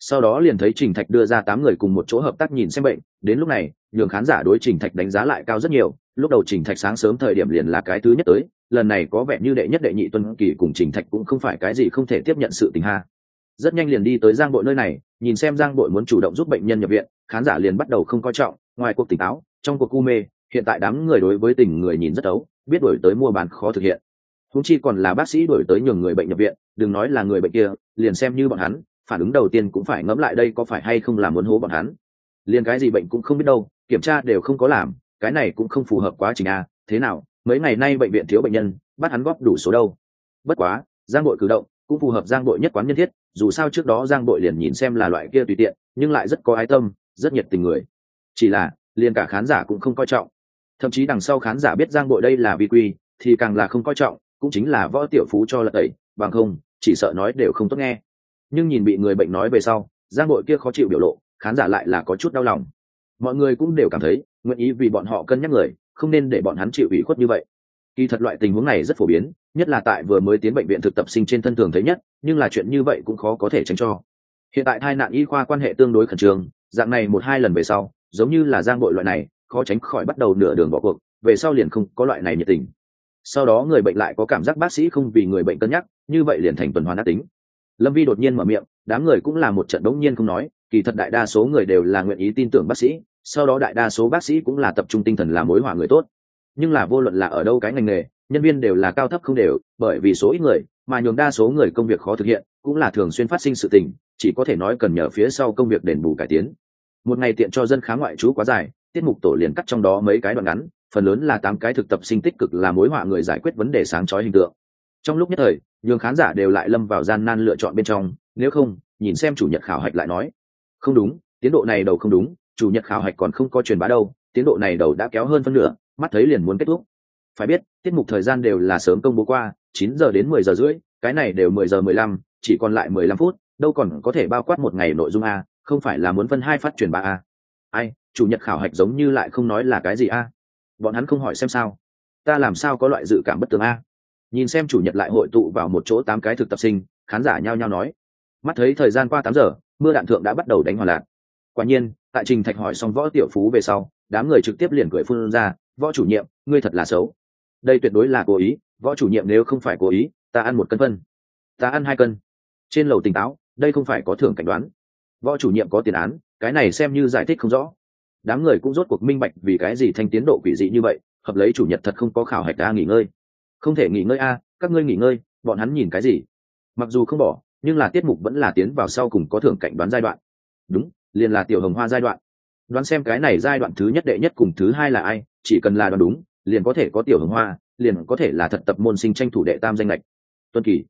sau đó liền thấy trình thạch đưa ra tám người cùng một chỗ hợp tác nhìn xem bệnh. Đến lúc này, nhường khán giả đối trình thạch đánh giá lại cao rất nhiều. Lúc đầu trình thạch sáng sớm thời điểm liền là cái thứ nhất tới. Lần này có vẻ như đệ nhất đệ nhị tuân kỳ cùng trình thạch cũng không phải cái gì không thể tiếp nhận sự tình ha. Rất nhanh liền đi tới giang bội nơi này, nhìn xem giang bội muốn chủ động giúp bệnh nhân nhập viện, khán giả liền bắt đầu không coi trọng. Ngoài cuộc tỉnh táo, trong cuộc cu mê, hiện tại đám người đối với tình người nhìn rất ấu biết đổi tới mua bán khó thực hiện. Húng chi còn là bác sĩ đổi tới nhường người bệnh nhập viện, đừng nói là người bệnh kia, liền xem như bọn hắn phản ứng đầu tiên cũng phải ngẫm lại đây có phải hay không là muốn hố bọn hắn. Liền cái gì bệnh cũng không biết đâu, kiểm tra đều không có làm, cái này cũng không phù hợp quá trình a thế nào, mấy ngày nay bệnh viện thiếu bệnh nhân, bắt hắn góp đủ số đâu. Bất quá, giang bội cử động cũng phù hợp giang bội nhất quán nhân thiết, dù sao trước đó giang bội liền nhìn xem là loại kia tùy tiện, nhưng lại rất có ái tâm, rất nhiệt tình người. Chỉ là, liền cả khán giả cũng không coi trọng. Thậm chí đằng sau khán giả biết giang bội đây là vi quy, thì càng là không coi trọng, cũng chính là võ tiểu phú cho lật tẩy, bằng không, chỉ sợ nói đều không tốt nghe nhưng nhìn bị người bệnh nói về sau, giang bội kia khó chịu biểu lộ, khán giả lại là có chút đau lòng. Mọi người cũng đều cảm thấy, nguyện ý vì bọn họ cân nhắc người, không nên để bọn hắn chịu ủy khuất như vậy. Kỳ thật loại tình huống này rất phổ biến, nhất là tại vừa mới tiến bệnh viện thực tập sinh trên thân thường thấy nhất, nhưng là chuyện như vậy cũng khó có thể tránh cho. Hiện tại hai nạn y khoa quan hệ tương đối khẩn trương, dạng này một hai lần về sau, giống như là giang bội loại này, khó tránh khỏi bắt đầu nửa đường bỏ cuộc, về sau liền không có loại này nhiệt tình. Sau đó người bệnh lại có cảm giác bác sĩ không vì người bệnh cân nhắc, như vậy liền thành tuần hoàn ác tính lâm vi đột nhiên mở miệng, đám người cũng là một trận đống nhiên không nói, kỳ thật đại đa số người đều là nguyện ý tin tưởng bác sĩ, sau đó đại đa số bác sĩ cũng là tập trung tinh thần làm mối hòa người tốt. Nhưng là vô luận là ở đâu cái ngành nghề, nhân viên đều là cao thấp không đều, bởi vì số ít người, mà nhường đa số người công việc khó thực hiện, cũng là thường xuyên phát sinh sự tình, chỉ có thể nói cần nhờ phía sau công việc đền bù cải tiến. Một ngày tiện cho dân khá ngoại trú quá dài, tiết mục tổ liền cắt trong đó mấy cái đoạn ngắn, phần lớn là tám cái thực tập sinh tích cực là mối họa người giải quyết vấn đề sáng chói hình tượng. Trong lúc nhất thời nhường khán giả đều lại lâm vào gian nan lựa chọn bên trong, nếu không, nhìn xem chủ nhật khảo hạch lại nói. Không đúng, tiến độ này đầu không đúng, chủ nhật khảo hạch còn không có truyền bá đâu, tiến độ này đầu đã kéo hơn phân nửa, mắt thấy liền muốn kết thúc. Phải biết, tiết mục thời gian đều là sớm công bố qua, chín giờ đến mười giờ rưỡi, cái này đều mười giờ mười lăm, chỉ còn lại mười lăm phút, đâu còn có thể bao quát một ngày nội dung a, không phải là muốn phân hai phát truyền bá a. Ai, chủ nhật khảo hạch giống như lại không nói là cái gì a. Bọn hắn không hỏi xem sao. Ta làm sao có loại dự cảm bất tường a? Nhìn xem chủ nhật lại hội tụ vào một chỗ tám cái thực tập sinh, khán giả nhao nhao nói. Mắt thấy thời gian qua tám giờ, mưa đạn thượng đã bắt đầu đánh hoàn lạc. Quả nhiên, tại trình thạch hỏi xong võ tiểu phú về sau, đám người trực tiếp liền cười phun ra, võ chủ nhiệm, ngươi thật là xấu. Đây tuyệt đối là cố ý, võ chủ nhiệm nếu không phải cố ý, ta ăn một cân phân. Ta ăn hai cân. Trên lầu tỉnh táo, đây không phải có thưởng cảnh đoán. Võ chủ nhiệm có tiền án, cái này xem như giải thích không rõ. Đám người cũng rốt cuộc minh bạch vì cái gì thanh tiến độ quỷ dị như vậy, hợp lấy chủ nhật thật không có khảo hạch a nghỉ ngơi không thể nghỉ ngơi a, các ngươi nghỉ ngơi, bọn hắn nhìn cái gì? Mặc dù không bỏ, nhưng là tiết mục vẫn là tiến vào sau cùng có thưởng cảnh đoán giai đoạn. Đúng, liền là tiểu hồng hoa giai đoạn. Đoán xem cái này giai đoạn thứ nhất đệ nhất cùng thứ hai là ai, chỉ cần là đoán đúng, liền có thể có tiểu hồng hoa, liền có thể là thật tập môn sinh tranh thủ đệ tam danh lệch. Tuân kỳ.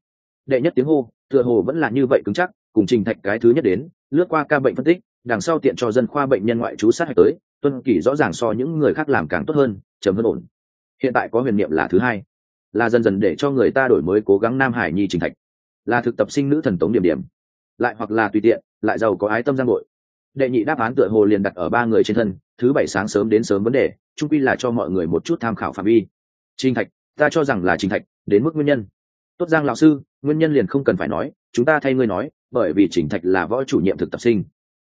Đệ nhất tiếng hô, tựa hồ vẫn là như vậy cứng chắc, cùng trình thạch cái thứ nhất đến, lướt qua ca bệnh phân tích, đằng sau tiện cho dân khoa bệnh nhân ngoại trú sát hạch tới, tuân kỳ rõ ràng so những người khác làm càng tốt hơn chấm hơn ổn. Hiện tại có huyền niệm là thứ hai là dần dần để cho người ta đổi mới cố gắng nam hải nhi trình thạch. Là thực tập sinh nữ thần tống điểm điểm. Lại hoặc là tùy tiện, lại giàu có ái tâm giang bội đệ nhị đáp án tựa hồ liền đặt ở ba người trên thân, thứ bảy sáng sớm đến sớm vấn đề trung quy là cho mọi người một chút tham khảo phạm vi. Trình thạch, ta cho rằng là trình thạch, đến mức nguyên nhân. Tốt giang lão sư, nguyên nhân liền không cần phải nói, chúng ta thay ngươi nói, bởi vì trình thạch là võ chủ nhiệm thực tập sinh.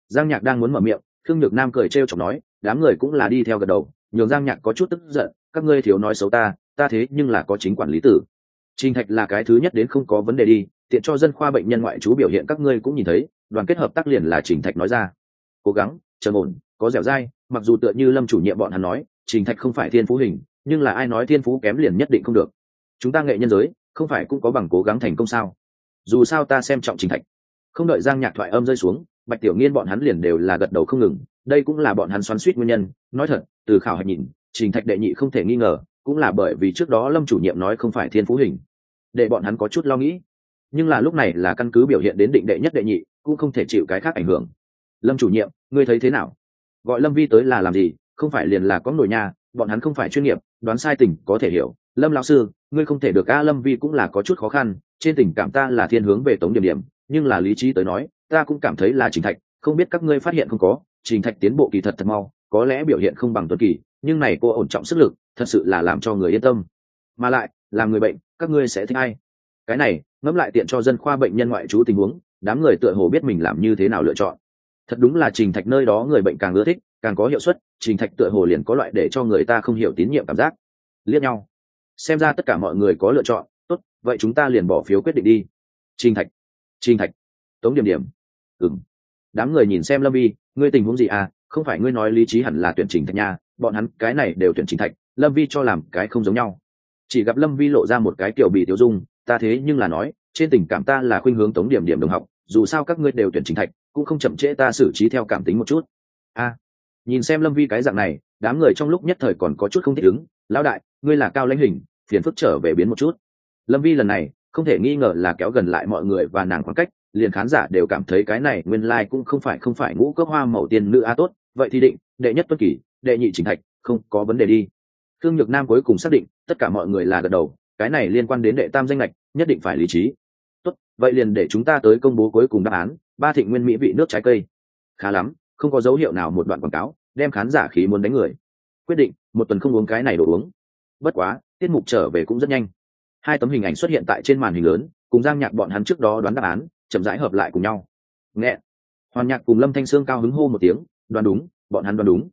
Giang nhạc đang muốn mở miệng thương nhược nam cười trêu chọc nói, đám người cũng là đi theo gật đầu, nhường giang nhạc có chút tức giận, các ngươi thiếu nói xấu ta ta thế nhưng là có chính quản lý tử. Trình thạch là cái thứ nhất đến không có vấn đề đi, tiện cho dân khoa bệnh nhân ngoại trú biểu hiện các ngươi cũng nhìn thấy, đoàn kết hợp tác liền là trình thạch nói ra. Cố gắng, trầm ổn, có dẻo dai, mặc dù tựa như lâm chủ nhiệm bọn hắn nói, trình thạch không phải thiên phú hình, nhưng là ai nói thiên phú kém liền nhất định không được. Chúng ta nghệ nhân giới, không phải cũng có bằng cố gắng thành công sao? Dù sao ta xem trọng trình thạch. Không đợi giang nhạc thoại âm rơi xuống, bạch tiểu nghiên bọn hắn liền đều là gật đầu không ngừng. Đây cũng là bọn hắn xoắn suýt nguyên nhân. Nói thật, từ khảo hạch nhìn, trình thạch đệ nhị không thể nghi ngờ cũng là bởi vì trước đó lâm chủ nhiệm nói không phải thiên phú hình, để bọn hắn có chút lo nghĩ. Nhưng là lúc này là căn cứ biểu hiện đến định đệ nhất đệ nhị, cũng không thể chịu cái khác ảnh hưởng. Lâm chủ nhiệm, ngươi thấy thế nào? Gọi lâm vi tới là làm gì? Không phải liền là có nổi nhà, bọn hắn không phải chuyên nghiệp, đoán sai tình có thể hiểu. Lâm lão sư, ngươi không thể được a, lâm vi cũng là có chút khó khăn, trên tình cảm ta là thiên hướng về tống điểm điểm, nhưng là lý trí tới nói, ta cũng cảm thấy là trình thạch, không biết các ngươi phát hiện không có, trình thạch tiến bộ kỳ thật thật mau, có lẽ biểu hiện không bằng tuấn kỳ nhưng này cô ổn trọng sức lực, thật sự là làm cho người yên tâm. Mà lại, làm người bệnh, các ngươi sẽ thích ai? Cái này, ngẫm lại tiện cho dân khoa bệnh nhân ngoại trú tình huống, đám người tựa hồ biết mình làm như thế nào lựa chọn. Thật đúng là trình thạch nơi đó người bệnh càng ưa thích, càng có hiệu suất, trình thạch tựa hồ liền có loại để cho người ta không hiểu tín nhiệm cảm giác. Liếc nhau. Xem ra tất cả mọi người có lựa chọn. Tốt, vậy chúng ta liền bỏ phiếu quyết định đi. Trình thạch. Trình thạch. Tống điểm điểm. Ừng đám người nhìn xem lâm vi ngươi tình huống gì à? Không phải ngươi nói lý trí hẳn là tuyển trình thạch nha, bọn hắn cái này đều tuyển trình thạch, lâm vi cho làm cái không giống nhau. Chỉ gặp lâm vi lộ ra một cái kiểu bị tiêu dung, ta thế nhưng là nói, trên tình cảm ta là khuynh hướng tống điểm điểm đồng học, dù sao các ngươi đều tuyển trình thạch, cũng không chậm trễ ta xử trí theo cảm tính một chút. A, nhìn xem lâm vi cái dạng này, đám người trong lúc nhất thời còn có chút không thích ứng, lão đại, ngươi là cao lãnh hình, phiền phức trở về biến một chút. Lâm vi lần này không thể nghi ngờ là kéo gần lại mọi người và nàng khoảng cách liền khán giả đều cảm thấy cái này nguyên lai cũng không phải không phải ngũ cốc hoa màu tiên nữ a tốt. Vậy thì định, đệ nhất tuân kỷ, đệ nhị trình thạch, không có vấn đề đi. Thương nhược nam cuối cùng xác định, tất cả mọi người là gật đầu, cái này liên quan đến đệ tam danh lệch nhất định phải lý trí. Tốt, vậy liền để chúng ta tới công bố cuối cùng đáp án, ba thịnh nguyên mỹ vị nước trái cây. Khá lắm, không có dấu hiệu nào một đoạn quảng cáo, đem khán giả khí muốn đánh người. Quyết định, một tuần không uống cái này đồ uống. Bất quá, tiết mục trở về cũng rất nhanh. Hai tấm hình ảnh xuất hiện tại trên màn hình lớn, cùng giang nhạc bọn hắn trước đó đoán đáp án chậm rãi hợp lại cùng nhau. Nghe. Hoàn nhạc cùng lâm thanh sương cao hứng hô một tiếng, đoán đúng, bọn hắn đoán đúng.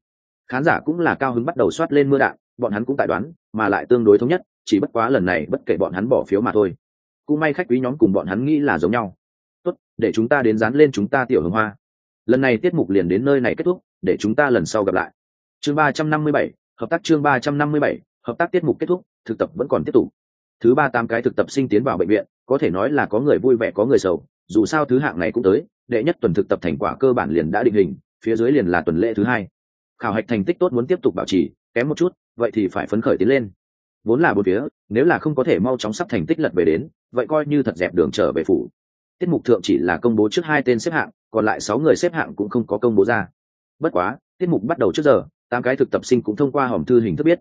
Khán giả cũng là cao hứng bắt đầu soát lên mưa đạn, bọn hắn cũng tại đoán, mà lại tương đối thống nhất, chỉ bất quá lần này bất kể bọn hắn bỏ phiếu mà thôi. Cũng may khách quý nhóm cùng bọn hắn nghĩ là giống nhau. Tốt, để chúng ta đến dán lên chúng ta tiểu hương hoa. Lần này tiết mục liền đến nơi này kết thúc, để chúng ta lần sau gặp lại. Chương ba trăm năm mươi bảy, hợp tác chương ba trăm năm mươi bảy, hợp tác tiết mục kết thúc, thực tập vẫn còn tiếp tục. Thứ ba tám cái thực tập sinh tiến vào bệnh viện, có thể nói là có người vui vẻ có người sầu dù sao thứ hạng này cũng tới, đệ nhất tuần thực tập thành quả cơ bản liền đã định hình, phía dưới liền là tuần lễ thứ hai. Khảo hạch thành tích tốt muốn tiếp tục bảo trì, kém một chút, vậy thì phải phấn khởi tiến lên. Vốn là bốn phía, nếu là không có thể mau chóng sắp thành tích lật về đến, vậy coi như thật dẹp đường trở về phủ. Tiết mục thượng chỉ là công bố trước hai tên xếp hạng, còn lại sáu người xếp hạng cũng không có công bố ra. Bất quá, tiết mục bắt đầu trước giờ, tám cái thực tập sinh cũng thông qua hòm thư hình thức biết.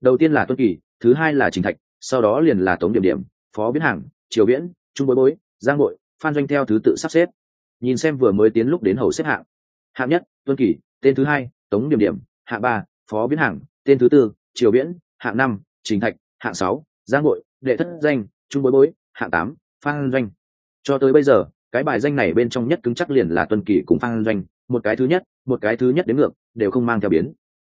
Đầu tiên là tuân kỳ, thứ hai là trình thạch, sau đó liền là tống điểm điểm, phó biến hàng, triều viễn trung bối bối, giang bội phan doanh theo thứ tự sắp xếp. Nhìn xem vừa mới tiến lúc đến hầu xếp hạng. Hạng nhất tuân kỳ tên thứ hai tống điểm điểm. Hạng ba phó biến Hạng, tên thứ tư triều viễn. Hạng năm trình thạch. Hạng sáu giang bội đệ thất danh trung bối bối. Hạng tám phan doanh. Cho tới bây giờ cái bài danh này bên trong nhất cứng chắc liền là tuân kỳ cùng phan doanh. Một cái thứ nhất một cái thứ nhất đến ngược đều không mang theo biến.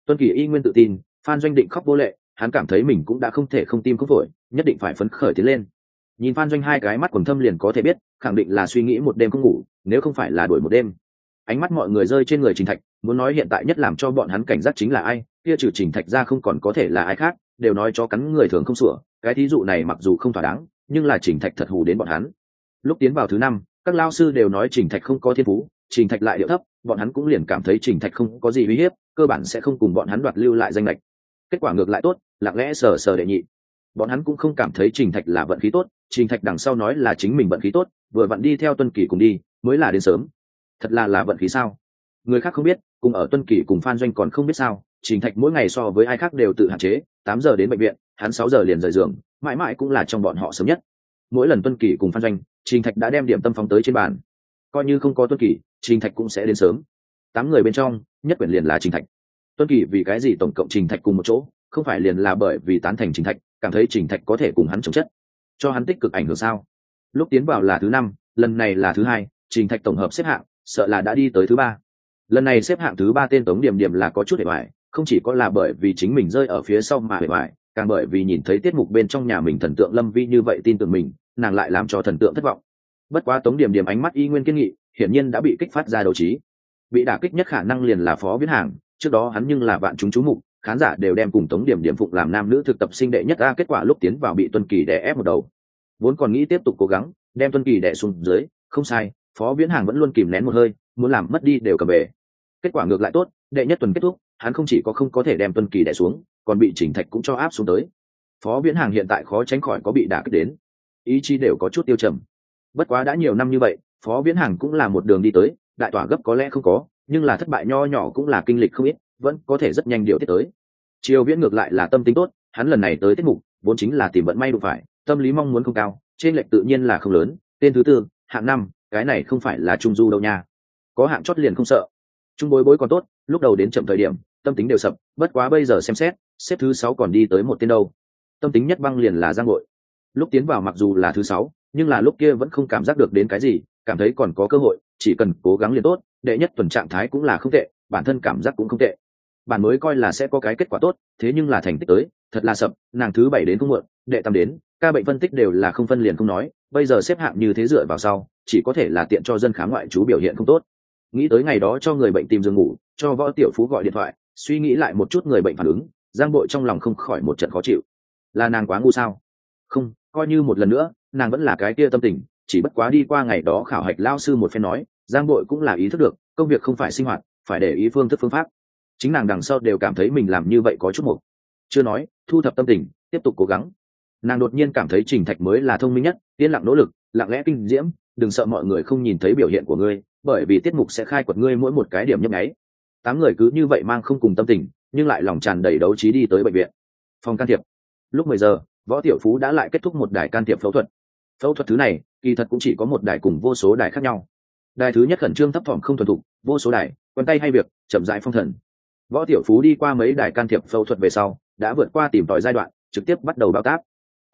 Tuân kỳ y nguyên tự tin phan doanh định khóc vô lệ hắn cảm thấy mình cũng đã không thể không tim không phổi nhất định phải phấn khởi tiến lên nhìn phan doanh hai cái mắt quần thâm liền có thể biết, khẳng định là suy nghĩ một đêm không ngủ, nếu không phải là đuổi một đêm. Ánh mắt mọi người rơi trên người trình thạch, muốn nói hiện tại nhất làm cho bọn hắn cảnh giác chính là ai, kia trừ trình thạch ra không còn có thể là ai khác, đều nói cho cắn người thường không sủa, cái thí dụ này mặc dù không thỏa đáng, nhưng là trình thạch thật hù đến bọn hắn. Lúc tiến vào thứ năm, các lao sư đều nói trình thạch không có thiên phú, trình thạch lại điệu thấp, bọn hắn cũng liền cảm thấy trình thạch không có gì uy hiếp, cơ bản sẽ không cùng bọn hắn đoạt lưu lại danh lệch. Kết quả ngược lại tốt, lặng lẽ sờ sờ đệ nhị bọn hắn cũng không cảm thấy trình thạch là vận khí tốt, trình thạch đằng sau nói là chính mình vận khí tốt, vừa vặn đi theo tuân kỳ cùng đi, mới là đến sớm. Thật là là vận khí sao? Người khác không biết, cùng ở tuân kỳ cùng phan doanh còn không biết sao, trình thạch mỗi ngày so với ai khác đều tự hạn chế, tám giờ đến bệnh viện, hắn sáu giờ liền rời giường, mãi mãi cũng là trong bọn họ sớm nhất. Mỗi lần tuân kỳ cùng phan doanh, trình thạch đã đem điểm tâm phóng tới trên bàn. Coi như không có tuân kỳ, trình thạch cũng sẽ đến sớm. Tám người bên trong, nhất quyển liền là trình thạch. Tuân kỳ vì cái gì tổng cộng trình thạch cùng một chỗ? Không phải liền là bởi vì tán thành trình thạch cảm thấy trình thạch có thể cùng hắn chống chất. Cho hắn tích cực ảnh hưởng sao? Lúc tiến vào là thứ năm, lần này là thứ hai, trình thạch tổng hợp xếp hạng, sợ là đã đi tới thứ ba. Lần này xếp hạng thứ ba tên tống điểm điểm là có chút để bài không chỉ có là bởi vì chính mình rơi ở phía sau mà để bài càng bởi vì nhìn thấy tiết mục bên trong nhà mình thần tượng lâm vi như vậy tin tưởng mình, nàng lại làm cho thần tượng thất vọng. Bất quá tống điểm điểm ánh mắt y nguyên kiên nghị, hiển nhiên đã bị kích phát ra đấu trí. Bị đả kích nhất khả năng liền là phó viết hàng, trước đó hắn nhưng là bạn chúng chú mục khán giả đều đem cùng tống điểm điểm phục làm nam nữ thực tập sinh đệ nhất a, kết quả lúc tiến vào bị tuân kỳ đè ép một đầu. Vốn còn nghĩ tiếp tục cố gắng, đem tuân kỳ đè xuống dưới, không sai, phó viễn hàng vẫn luôn kìm nén một hơi, muốn làm mất đi đều cầm về. Kết quả ngược lại tốt, đệ nhất tuần kết thúc, hắn không chỉ có không có thể đem tuân kỳ đè xuống, còn bị chỉnh thạch cũng cho áp xuống tới. Phó viễn hàng hiện tại khó tránh khỏi có bị đả kích đến. Ý chí đều có chút tiêu trầm. Bất quá đã nhiều năm như vậy, phó viễn hàng cũng là một đường đi tới, đại tỏa gấp có lẽ không có, nhưng là thất bại nho nhỏ cũng là kinh lịch không ít vẫn có thể rất nhanh điều tiết tới. Triều viễn ngược lại là tâm tính tốt, hắn lần này tới tiết mục, vốn chính là tìm vận may đủ phải, tâm lý mong muốn không cao, trên lệch tự nhiên là không lớn, tên thứ tư, hạng năm, cái này không phải là trung du đâu nha. Có hạng chót liền không sợ. Trung bối bối còn tốt, lúc đầu đến chậm thời điểm, tâm tính đều sập, bất quá bây giờ xem xét, xếp thứ sáu còn đi tới một tên đâu. Tâm tính nhất băng liền là giang bội lúc tiến vào mặc dù là thứ sáu, nhưng là lúc kia vẫn không cảm giác được đến cái gì, cảm thấy còn có cơ hội, chỉ cần cố gắng liền tốt, đệ nhất tuần trạng thái cũng là không tệ, bản thân cảm giác cũng không tệ bản mới coi là sẽ có cái kết quả tốt, thế nhưng là thành tích tới, thật là sập nàng thứ bảy đến không muộn, đệ tam đến, ca bệnh phân tích đều là không phân liền không nói, bây giờ xếp hạng như thế dựa vào sau, chỉ có thể là tiện cho dân khám ngoại trú biểu hiện không tốt. Nghĩ tới ngày đó cho người bệnh tìm giường ngủ, cho võ tiểu phú gọi điện thoại, suy nghĩ lại một chút người bệnh phản ứng, giang bội trong lòng không khỏi một trận khó chịu. Là nàng quá ngu sao? Không, coi như một lần nữa, nàng vẫn là cái kia tâm tình, chỉ bất quá đi qua ngày đó khảo hạch lao sư một phen nói, giang bội cũng là ý thức được, công việc không phải sinh hoạt, phải để ý phương thức phương pháp chính nàng đằng sau đều cảm thấy mình làm như vậy có chút mục. Chưa nói, thu thập tâm tình, tiếp tục cố gắng. Nàng đột nhiên cảm thấy trình thạch mới là thông minh nhất, yên lặng nỗ lực, lặng lẽ kinh diễm, đừng sợ mọi người không nhìn thấy biểu hiện của ngươi, bởi vì tiết mục sẽ khai quật ngươi mỗi một cái điểm nhấp nháy. Tám người cứ như vậy mang không cùng tâm tình, nhưng lại lòng tràn đầy đấu trí đi tới bệnh viện. Phòng can thiệp. Lúc mười giờ, võ tiểu phú đã lại kết thúc một đài can thiệp phẫu thuật. Phẫu thuật thứ này, kỳ thật cũng chỉ có một đài cùng vô số đài khác nhau. Đài thứ nhất khẩn trương thấp thỏm không thuần thục, vô số đài, quen tay hay việc, chậm rãi phong thần võ tiểu phú đi qua mấy đài can thiệp phẫu thuật về sau, đã vượt qua tìm tòi giai đoạn, trực tiếp bắt đầu bao tác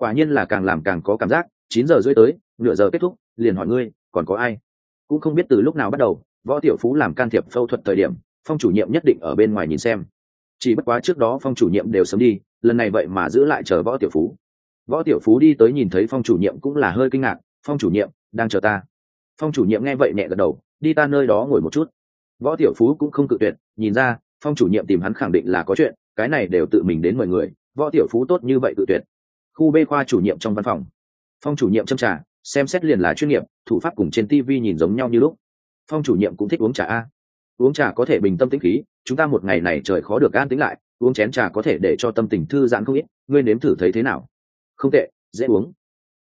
quả nhiên là càng làm càng có cảm giác, chín giờ rưỡi tới, nửa giờ kết thúc, liền hỏi ngươi, còn có ai? Cũng không biết từ lúc nào bắt đầu, võ tiểu phú làm can thiệp phẫu thuật thời điểm, phong chủ nhiệm nhất định ở bên ngoài nhìn xem. Chỉ bất quá trước đó phong chủ nhiệm đều sớm đi, lần này vậy mà giữ lại chờ võ tiểu phú. Võ tiểu phú đi tới nhìn thấy phong chủ nhiệm cũng là hơi kinh ngạc, phong chủ nhiệm, đang chờ ta. Phong chủ nhiệm nghe vậy nhẹ gật đầu, đi ta nơi đó ngồi một chút. Võ tiểu phú cũng không cự tuyệt, nhìn ra phong chủ nhiệm tìm hắn khẳng định là có chuyện, cái này đều tự mình đến mời người, võ tiểu phú tốt như vậy tự tuyệt. Khu b khoa chủ nhiệm trong văn phòng. Phong chủ nhiệm châm trà, xem xét liền là chuyên nghiệp, thủ pháp cùng trên tv nhìn giống nhau như lúc. Phong chủ nhiệm cũng thích uống trà a. Uống trà có thể bình tâm tĩnh khí, chúng ta một ngày này trời khó được an tính lại, uống chén trà có thể để cho tâm tình thư giãn không ít, ngươi nếm thử thấy thế nào? Không tệ, dễ uống.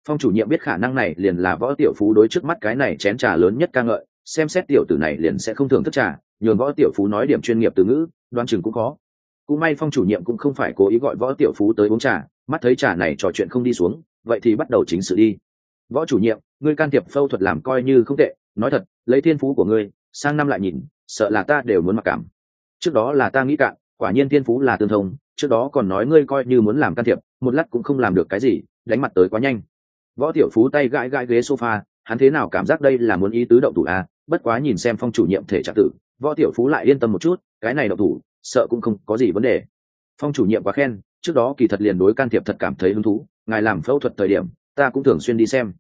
Phong chủ nhiệm biết khả năng này liền là võ tiểu phú đối trước mắt cái này chén trà lớn nhất ca ngợi xem xét tiểu tử này liền sẽ không thường thức trà, nhường võ tiểu phú nói điểm chuyên nghiệp từ ngữ đoan chừng cũng khó. Cũng may phong chủ nhiệm cũng không phải cố ý gọi võ tiểu phú tới uống trà, mắt thấy trà này trò chuyện không đi xuống, vậy thì bắt đầu chính sự đi. Võ chủ nhiệm, ngươi can thiệp phẫu thuật làm coi như không tệ, nói thật, lấy thiên phú của ngươi, sang năm lại nhìn, sợ là ta đều muốn mặc cảm. Trước đó là ta nghĩ cạn, quả nhiên thiên phú là tương thông, trước đó còn nói ngươi coi như muốn làm can thiệp, một lát cũng không làm được cái gì, đánh mặt tới quá nhanh. Võ tiểu phú tay gãi gãi ghế sofa hắn thế nào cảm giác đây là muốn ý tứ động thủ à? Bất quá nhìn xem phong chủ nhiệm thể trạng tử, võ tiểu phú lại yên tâm một chút, cái này động thủ, sợ cũng không có gì vấn đề. Phong chủ nhiệm quá khen, trước đó kỳ thật liền đối can thiệp thật cảm thấy hứng thú, ngài làm phẫu thuật thời điểm, ta cũng thường xuyên đi xem.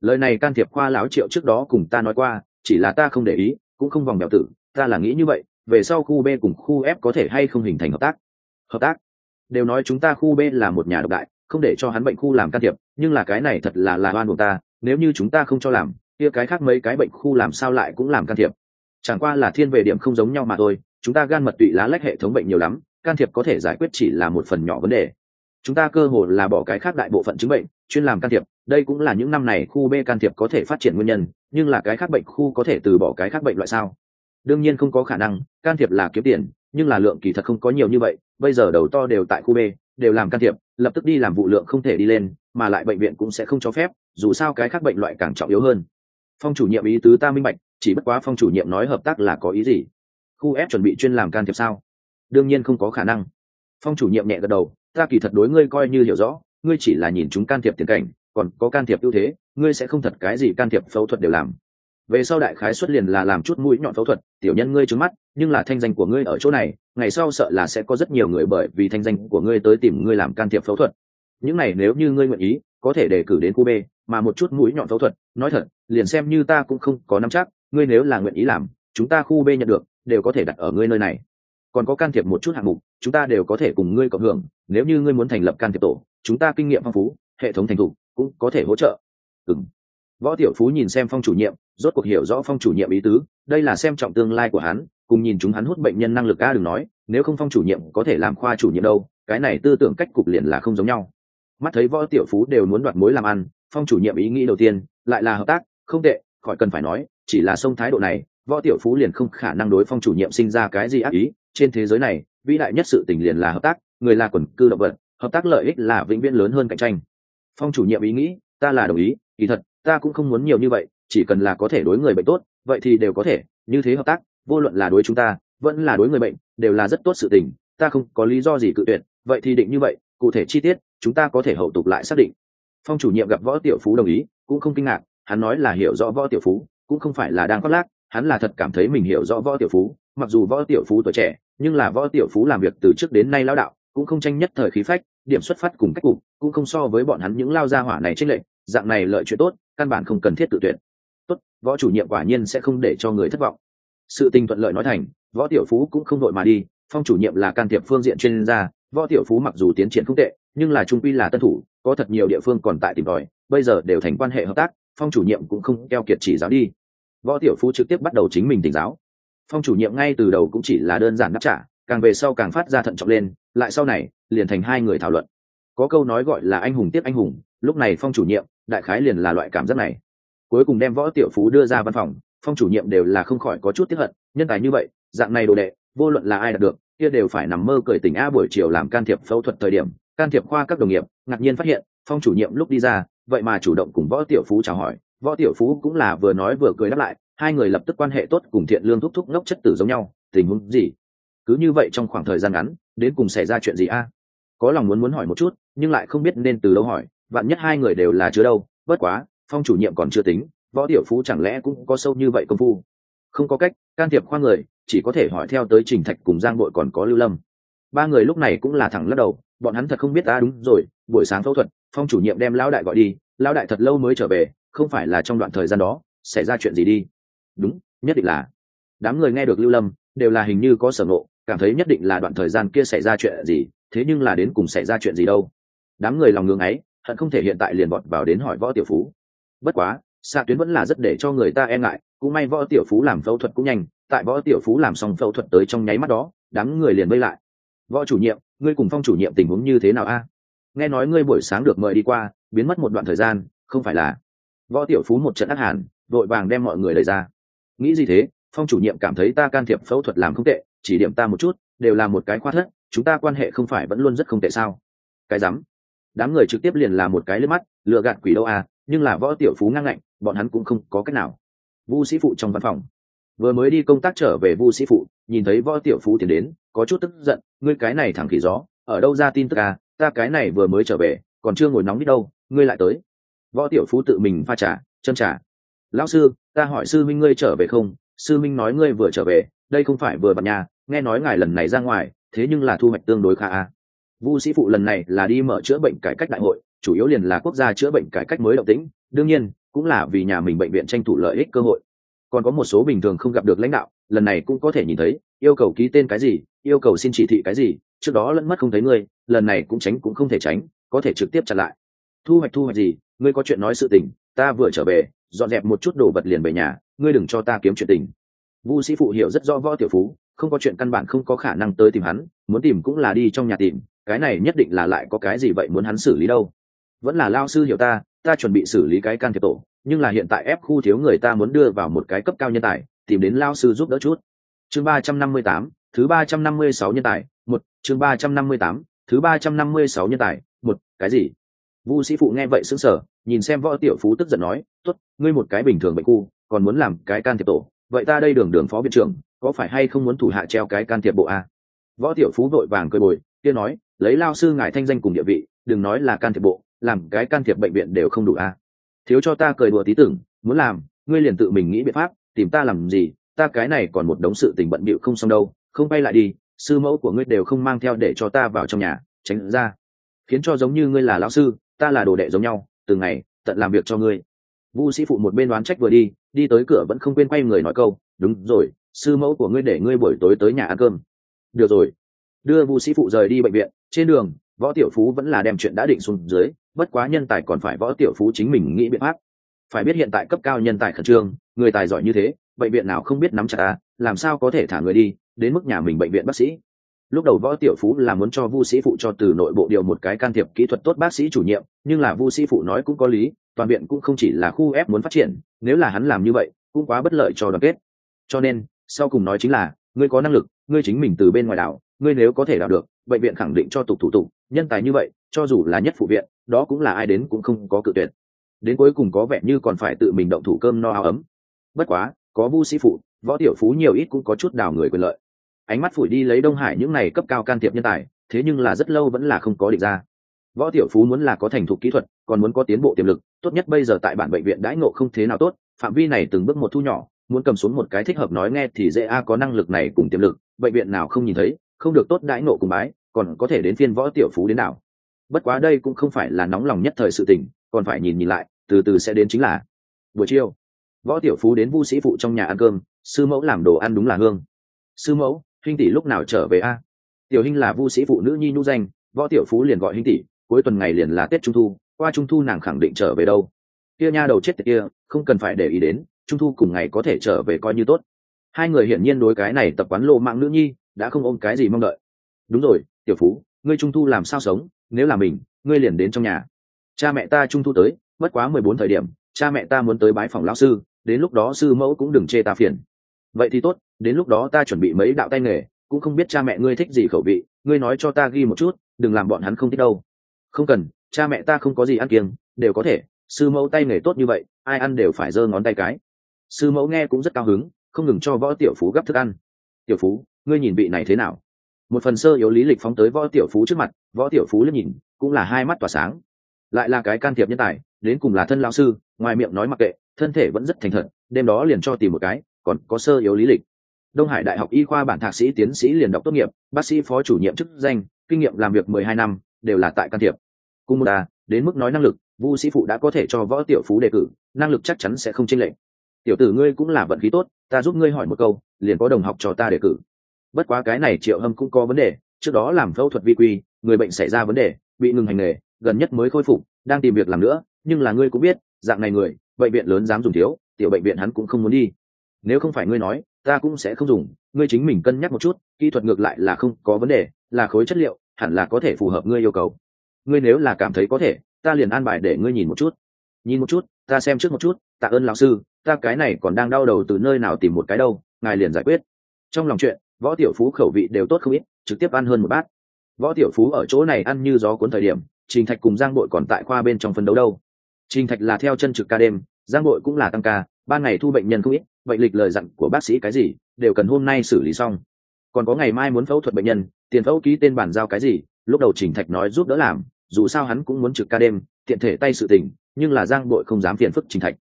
Lời này can thiệp khoa lão triệu trước đó cùng ta nói qua, chỉ là ta không để ý, cũng không vòng bèo tử, ta là nghĩ như vậy, về sau khu b cùng khu f có thể hay không hình thành hợp tác. Hợp tác? Đều nói chúng ta khu b là một nhà độc đại, không để cho hắn bệnh khu làm can thiệp, nhưng là cái này thật là là oan của ta nếu như chúng ta không cho làm, kia cái khác mấy cái bệnh khu làm sao lại cũng làm can thiệp. Chẳng qua là thiên về điểm không giống nhau mà thôi, chúng ta gan mật tụy lá lách hệ thống bệnh nhiều lắm, can thiệp có thể giải quyết chỉ là một phần nhỏ vấn đề. Chúng ta cơ hồ là bỏ cái khác đại bộ phận chứng bệnh, chuyên làm can thiệp, đây cũng là những năm này khu b can thiệp có thể phát triển nguyên nhân, nhưng là cái khác bệnh khu có thể từ bỏ cái khác bệnh loại sao? Đương nhiên không có khả năng, can thiệp là kiếm tiền, nhưng là lượng kỳ thật không có nhiều như vậy, bây giờ đầu to đều tại khu b đều làm can thiệp, lập tức đi làm vụ lượng không thể đi lên, mà lại bệnh viện cũng sẽ không cho phép, dù sao cái khác bệnh loại càng trọng yếu hơn. Phong chủ nhiệm ý tứ ta minh bạch, chỉ bất quá phong chủ nhiệm nói hợp tác là có ý gì? Khu ép chuẩn bị chuyên làm can thiệp sao? Đương nhiên không có khả năng. Phong chủ nhiệm nhẹ gật đầu, ta kỳ thật đối ngươi coi như hiểu rõ, ngươi chỉ là nhìn chúng can thiệp tiền cảnh, còn có can thiệp ưu thế, ngươi sẽ không thật cái gì can thiệp phẫu thuật đều làm về sau đại khái xuất liền là làm chút mũi nhọn phẫu thuật, tiểu nhân ngươi trứng mắt, nhưng là thanh danh của ngươi ở chỗ này, ngày sau sợ là sẽ có rất nhiều người bởi vì thanh danh của ngươi tới tìm ngươi làm can thiệp phẫu thuật. Những này nếu như ngươi nguyện ý, có thể đề cử đến khu b mà một chút mũi nhọn phẫu thuật, nói thật, liền xem như ta cũng không có nắm chắc, ngươi nếu là nguyện ý làm, chúng ta khu b nhận được, đều có thể đặt ở ngươi nơi này. Còn có can thiệp một chút hạng mục, chúng ta đều có thể cùng ngươi cộng hưởng, nếu như ngươi muốn thành lập can thiệp tổ, chúng ta kinh nghiệm phong phú, hệ thống thành thục, cũng có thể hỗ trợ. Ừng võ tiểu phú nhìn xem phong chủ nhiệm, rốt cuộc hiểu rõ phong chủ nhiệm ý tứ, đây là xem trọng tương lai của hắn, cùng nhìn chúng hắn hút bệnh nhân năng lực a đừng nói, nếu không phong chủ nhiệm có thể làm khoa chủ nhiệm đâu, cái này tư tưởng cách cục liền là không giống nhau. Mắt thấy võ tiểu phú đều muốn đoạt mối làm ăn, phong chủ nhiệm ý nghĩ đầu tiên, lại là hợp tác, không tệ, khỏi cần phải nói, chỉ là sông thái độ này, võ tiểu phú liền không khả năng đối phong chủ nhiệm sinh ra cái gì ác ý, trên thế giới này, vĩ đại nhất sự tình liền là hợp tác, người là quần cư động vật, hợp tác lợi ích là vĩnh viễn lớn hơn cạnh tranh. Phong chủ nhiệm ý nghĩ, ta là đồng ý, kỳ thật ta cũng không muốn nhiều như vậy, chỉ cần là có thể đối người bệnh tốt, vậy thì đều có thể, như thế hợp tác, vô luận là đối chúng ta, vẫn là đối người bệnh, đều là rất tốt sự tình, ta không có lý do gì cự tuyệt, vậy thì định như vậy, cụ thể chi tiết, chúng ta có thể hậu tục lại xác định. Phong chủ nhiệm gặp võ tiểu phú đồng ý, cũng không kinh ngạc, hắn nói là hiểu rõ võ tiểu phú, cũng không phải là đang khoác lác, hắn là thật cảm thấy mình hiểu rõ võ tiểu phú, mặc dù võ tiểu phú tuổi trẻ, nhưng là võ tiểu phú làm việc từ trước đến nay lao đạo, cũng không tranh nhất thời khí phách, điểm xuất phát cùng cách cục, cũng không so với bọn hắn những lao gia hỏa này trên lệ dạng này lợi chuyện tốt căn bản không cần thiết tự tuyển. Tốt, võ chủ nhiệm quả nhiên sẽ không để cho người thất vọng. Sự tình thuận lợi nói thành, võ tiểu phú cũng không đội mà đi, phong chủ nhiệm là can thiệp phương diện chuyên gia, võ tiểu phú mặc dù tiến triển không tệ, nhưng là trung quy là tân thủ, có thật nhiều địa phương còn tại tìm tòi, bây giờ đều thành quan hệ hợp tác, phong chủ nhiệm cũng không keo kiệt chỉ giáo đi. Võ tiểu phú trực tiếp bắt đầu chính mình tỉnh giáo. Phong chủ nhiệm ngay từ đầu cũng chỉ là đơn giản đáp trả, càng về sau càng phát ra thận trọng lên, lại sau này, liền thành hai người thảo luận. Có câu nói gọi là anh hùng tiếp anh hùng, lúc này phong chủ nhiệm đại khái liền là loại cảm giác này. Cuối cùng đem võ tiểu phú đưa ra văn phòng, phong chủ nhiệm đều là không khỏi có chút tiếp hận, nhân tài như vậy, dạng này đồ đệ, vô luận là ai đạt được, kia đều phải nằm mơ cười tỉnh a buổi chiều làm can thiệp phẫu thuật thời điểm, can thiệp khoa các đồng nghiệp, ngạc nhiên phát hiện, phong chủ nhiệm lúc đi ra, vậy mà chủ động cùng võ tiểu phú chào hỏi, võ tiểu phú cũng là vừa nói vừa cười đáp lại, hai người lập tức quan hệ tốt cùng thiện lương thúc thúc ngốc chất tử giống nhau, tình huống gì? Cứ như vậy trong khoảng thời gian ngắn, đến cùng xảy ra chuyện gì a? Có lòng muốn muốn hỏi một chút, nhưng lại không biết nên từ đâu hỏi vạn nhất hai người đều là chứa đâu, bất quá, phong chủ nhiệm còn chưa tính, võ tiểu phú chẳng lẽ cũng có sâu như vậy công phu? Không có cách, can thiệp khoa người, chỉ có thể hỏi theo tới trình thạch cùng giang bội còn có lưu lâm. Ba người lúc này cũng là thẳng lắc đầu, bọn hắn thật không biết ta đúng rồi, buổi sáng phẫu thuật, phong chủ nhiệm đem lão đại gọi đi, lão đại thật lâu mới trở về, không phải là trong đoạn thời gian đó, xảy ra chuyện gì đi? Đúng, nhất định là. Đám người nghe được lưu lâm, đều là hình như có sở ngộ, cảm thấy nhất định là đoạn thời gian kia xảy ra chuyện gì, thế nhưng là đến cùng xảy ra chuyện gì đâu. Đám người lòng ngưng ấy hận không thể hiện tại liền vọt vào đến hỏi võ tiểu phú. Bất quá xạ tuyến vẫn là rất để cho người ta e ngại, cũng may võ tiểu phú làm phẫu thuật cũng nhanh, tại võ tiểu phú làm xong phẫu thuật tới trong nháy mắt đó, đám người liền vây lại. Võ chủ nhiệm, ngươi cùng phong chủ nhiệm tình huống như thế nào a? Nghe nói ngươi buổi sáng được mời đi qua, biến mất một đoạn thời gian, không phải là? Võ tiểu phú một trận ác hàn, vội vàng đem mọi người lời ra. Nghĩ gì thế? Phong chủ nhiệm cảm thấy ta can thiệp phẫu thuật làm không tệ, chỉ điểm ta một chút, đều là một cái khoa thất, chúng ta quan hệ không phải vẫn luôn rất không tệ sao? Cái rắm đám người trực tiếp liền là một cái lên mắt lựa gạt quỷ đâu à nhưng là võ tiểu phú ngang ngạnh, bọn hắn cũng không có cách nào. Vu sĩ phụ trong văn phòng. Vừa mới đi công tác trở về vu sĩ phụ, nhìn thấy võ tiểu phú tiến đến, có chút tức giận, ngươi cái này thẳng khỉ gió, ở đâu ra tin tức à ta cái này vừa mới trở về, còn chưa ngồi nóng đi đâu, ngươi lại tới. Võ tiểu phú tự mình pha trà chân trà. Lão sư, ta hỏi sư minh ngươi trở về không? Sư minh nói ngươi vừa trở về, đây không phải vừa bật nhà, nghe nói ngài lần này ra ngoài, thế nhưng là thu hoạch tương đối khá à vu sĩ phụ lần này là đi mở chữa bệnh cải cách đại hội chủ yếu liền là quốc gia chữa bệnh cải cách mới động tĩnh đương nhiên cũng là vì nhà mình bệnh viện tranh thủ lợi ích cơ hội. Còn có một số bình thường không gặp được lãnh đạo lần này cũng có thể nhìn thấy yêu cầu ký tên cái gì yêu cầu xin chỉ thị cái gì trước đó lẫn mất không thấy người, lần này cũng tránh cũng không thể tránh có thể trực tiếp chặn lại. Thu hoạch thu hoạch gì ngươi có chuyện nói sự tình ta vừa trở về dọn dẹp một chút đồ vật liền về nhà ngươi đừng cho ta kiếm chuyện tình. Vu sĩ phụ hiểu rất rõ võ tiểu phú không có chuyện căn bản không có khả năng tới tìm hắn muốn tìm cũng là đi trong nhà tìm cái này nhất định là lại có cái gì vậy muốn hắn xử lý đâu? Vẫn là lao sư hiểu ta ta chuẩn bị xử lý cái can thiệp tổ, nhưng là hiện tại ép khu thiếu người ta muốn đưa vào một cái cấp cao nhân tài, tìm đến lao sư giúp đỡ chút. Chương ba trăm năm mươi tám, thứ ba trăm năm mươi sáu nhân tài, một, chương ba trăm năm mươi tám, thứ ba trăm năm mươi sáu nhân tài, một, cái gì? Vu sĩ phụ nghe vậy sững sờ, nhìn xem võ tiểu phú tức giận nói, tốt, ngươi một cái bình thường bệnh khu, còn muốn làm cái can thiệp tổ, vậy ta đây đường đường phó viện trưởng, có phải hay không muốn thủ hạ treo cái can thiệp bộ a võ tiểu phú vội vàng cười bồi, kia nói lấy lao sư ngài thanh danh cùng địa vị, đừng nói là can thiệp bộ, làm cái can thiệp bệnh viện đều không đủ a. À. Thiếu cho ta cười đùa tí tưởng, muốn làm, ngươi liền tự mình nghĩ biện pháp, tìm ta làm gì, ta cái này còn một đống sự tình bận bịu không xong đâu, không bay lại đi, sư mẫu của ngươi đều không mang theo để cho ta vào trong nhà, tránh ra. Khiến cho giống như ngươi là lão sư, ta là đồ đệ giống nhau, từ ngày, tận làm việc cho ngươi. Vu sĩ phụ một bên đoán trách vừa đi đi tới cửa vẫn không quên quay người nói câu, đúng rồi, sư mẫu của ngươi để ngươi buổi tối tới nhà ăn cơm. Được rồi. Đưa vu sĩ phụ rời đi bệnh viện trên đường, võ tiểu phú vẫn là đem chuyện đã định xuống dưới, bất quá nhân tài còn phải võ tiểu phú chính mình nghĩ biện pháp. Phải biết hiện tại cấp cao nhân tài khẩn trương, người tài giỏi như thế, bệnh viện nào không biết nắm chặt ta làm sao có thể thả người đi, đến mức nhà mình bệnh viện bác sĩ. Lúc đầu võ tiểu phú là muốn cho vu sĩ phụ cho từ nội bộ điều một cái can thiệp kỹ thuật tốt bác sĩ chủ nhiệm, nhưng là vu sĩ phụ nói cũng có lý, toàn viện cũng không chỉ là khu ép muốn phát triển, nếu là hắn làm như vậy, cũng quá bất lợi cho đoàn kết. Cho nên, sau cùng nói chính là, ngươi có năng lực, ngươi chính mình từ bên ngoài đảo, ngươi nếu có thể đảo được bệnh viện khẳng định cho tục thủ tục, nhân tài như vậy, cho dù là nhất phụ viện, đó cũng là ai đến cũng không có cự tuyệt. Đến cuối cùng có vẻ như còn phải tự mình động thủ cơm no áo ấm. Bất quá, có vu sĩ phụ, võ tiểu phú nhiều ít cũng có chút đào người quyền lợi. Ánh mắt phủi đi lấy đông hải những này cấp cao can thiệp nhân tài, thế nhưng là rất lâu vẫn là không có định ra. Võ tiểu phú muốn là có thành thục kỹ thuật, còn muốn có tiến bộ tiềm lực, tốt nhất bây giờ tại bản bệnh viện đãi ngộ không thế nào tốt, phạm vi này từng bước một thu nhỏ, muốn cầm xuống một cái thích hợp nói nghe thì dễ a, có năng lực này cùng tiềm lực, bệnh viện nào không nhìn thấy không được tốt đãi nộ cùng bái, còn có thể đến phiên võ tiểu phú đến nào bất quá đây cũng không phải là nóng lòng nhất thời sự tình, còn phải nhìn nhìn lại, từ từ sẽ đến chính là buổi chiều. Võ tiểu phú đến vu sĩ phụ trong nhà ăn cơm, sư mẫu làm đồ ăn đúng là hương. Sư mẫu, huynh tỷ lúc nào trở về a? Tiểu hinh là vu sĩ phụ nữ nhi nhu danh, võ tiểu phú liền gọi huynh tỷ, cuối tuần ngày liền là tết trung thu, qua trung thu nàng khẳng định trở về đâu. Kia nha đầu chết tiệt kia, không cần phải để ý đến, trung thu cùng ngày có thể trở về coi như tốt. Hai người hiển nhiên đối cái này tập quán lộ mạng nữ nhi đã không ôm cái gì mong đợi. Đúng rồi, tiểu phú, ngươi trung thu làm sao sống? Nếu là mình, ngươi liền đến trong nhà. Cha mẹ ta trung thu tới bất quá mười bốn thời điểm, cha mẹ ta muốn tới bái phòng lão sư, đến lúc đó sư mẫu cũng đừng chê ta phiền. Vậy thì tốt, đến lúc đó ta chuẩn bị mấy đạo tay nghề, cũng không biết cha mẹ ngươi thích gì khẩu vị, ngươi nói cho ta ghi một chút, đừng làm bọn hắn không thích đâu. Không cần, cha mẹ ta không có gì ăn kiêng, đều có thể, sư mẫu tay nghề tốt như vậy, ai ăn đều phải giơ ngón tay cái. Sư mẫu nghe cũng rất cao hứng, không ngừng cho võ tiểu phú gấp thức ăn. Tiểu phú ngươi nhìn vị này thế nào? Một phần sơ yếu lý lịch phóng tới võ tiểu phú trước mặt, võ tiểu phú liếc nhìn, cũng là hai mắt tỏa sáng. Lại là cái can thiệp nhân tài, đến cùng là thân lao sư, ngoài miệng nói mặc kệ, thân thể vẫn rất thành thật, đêm đó liền cho tìm một cái, còn có sơ yếu lý lịch. Đông hải đại học y khoa bản thạc sĩ tiến sĩ liền đọc tốt nghiệp, bác sĩ phó chủ nhiệm chức danh, kinh nghiệm làm việc mười hai năm, đều là tại can thiệp. Cùng một đà đến mức nói năng lực, vu sĩ phụ đã có thể cho võ tiểu phú đề cử, năng lực chắc chắn sẽ không chênh lệch. Tiểu tử ngươi cũng là vận khí tốt, ta giúp ngươi hỏi một câu, liền có đồng học cho ta đề cử bất quá cái này triệu hâm cũng có vấn đề, trước đó làm phẫu thuật vi quy, người bệnh xảy ra vấn đề, bị ngừng hành nghề, gần nhất mới khôi phục, đang tìm việc làm nữa, nhưng là ngươi cũng biết, dạng này người, bệnh viện lớn dám dùng thiếu, tiểu bệnh viện hắn cũng không muốn đi. Nếu không phải ngươi nói, ta cũng sẽ không dùng, ngươi chính mình cân nhắc một chút, kỹ thuật ngược lại là không có vấn đề, là khối chất liệu, hẳn là có thể phù hợp ngươi yêu cầu. Ngươi nếu là cảm thấy có thể, ta liền an bài để ngươi nhìn một chút. Nhìn một chút, ta xem trước một chút, tạ ơn lão sư, ta cái này còn đang đau đầu từ nơi nào tìm một cái đâu, ngài liền giải quyết. Trong lòng chuyện võ tiểu phú khẩu vị đều tốt không ít, trực tiếp ăn hơn một bát. Võ tiểu phú ở chỗ này ăn như gió cuốn thời điểm, trình thạch cùng giang bội còn tại khoa bên trong phân đấu đâu. Trình thạch là theo chân trực ca đêm, giang bội cũng là tăng ca, ban ngày thu bệnh nhân không ít bệnh lịch lời dặn của bác sĩ cái gì, đều cần hôm nay xử lý xong. Còn có ngày mai muốn phẫu thuật bệnh nhân, tiền phẫu ký tên bản giao cái gì, lúc đầu trình thạch nói giúp đỡ làm, dù sao hắn cũng muốn trực ca đêm, tiện thể tay sự tình, nhưng là giang bội không dám phiền phức trình thạch.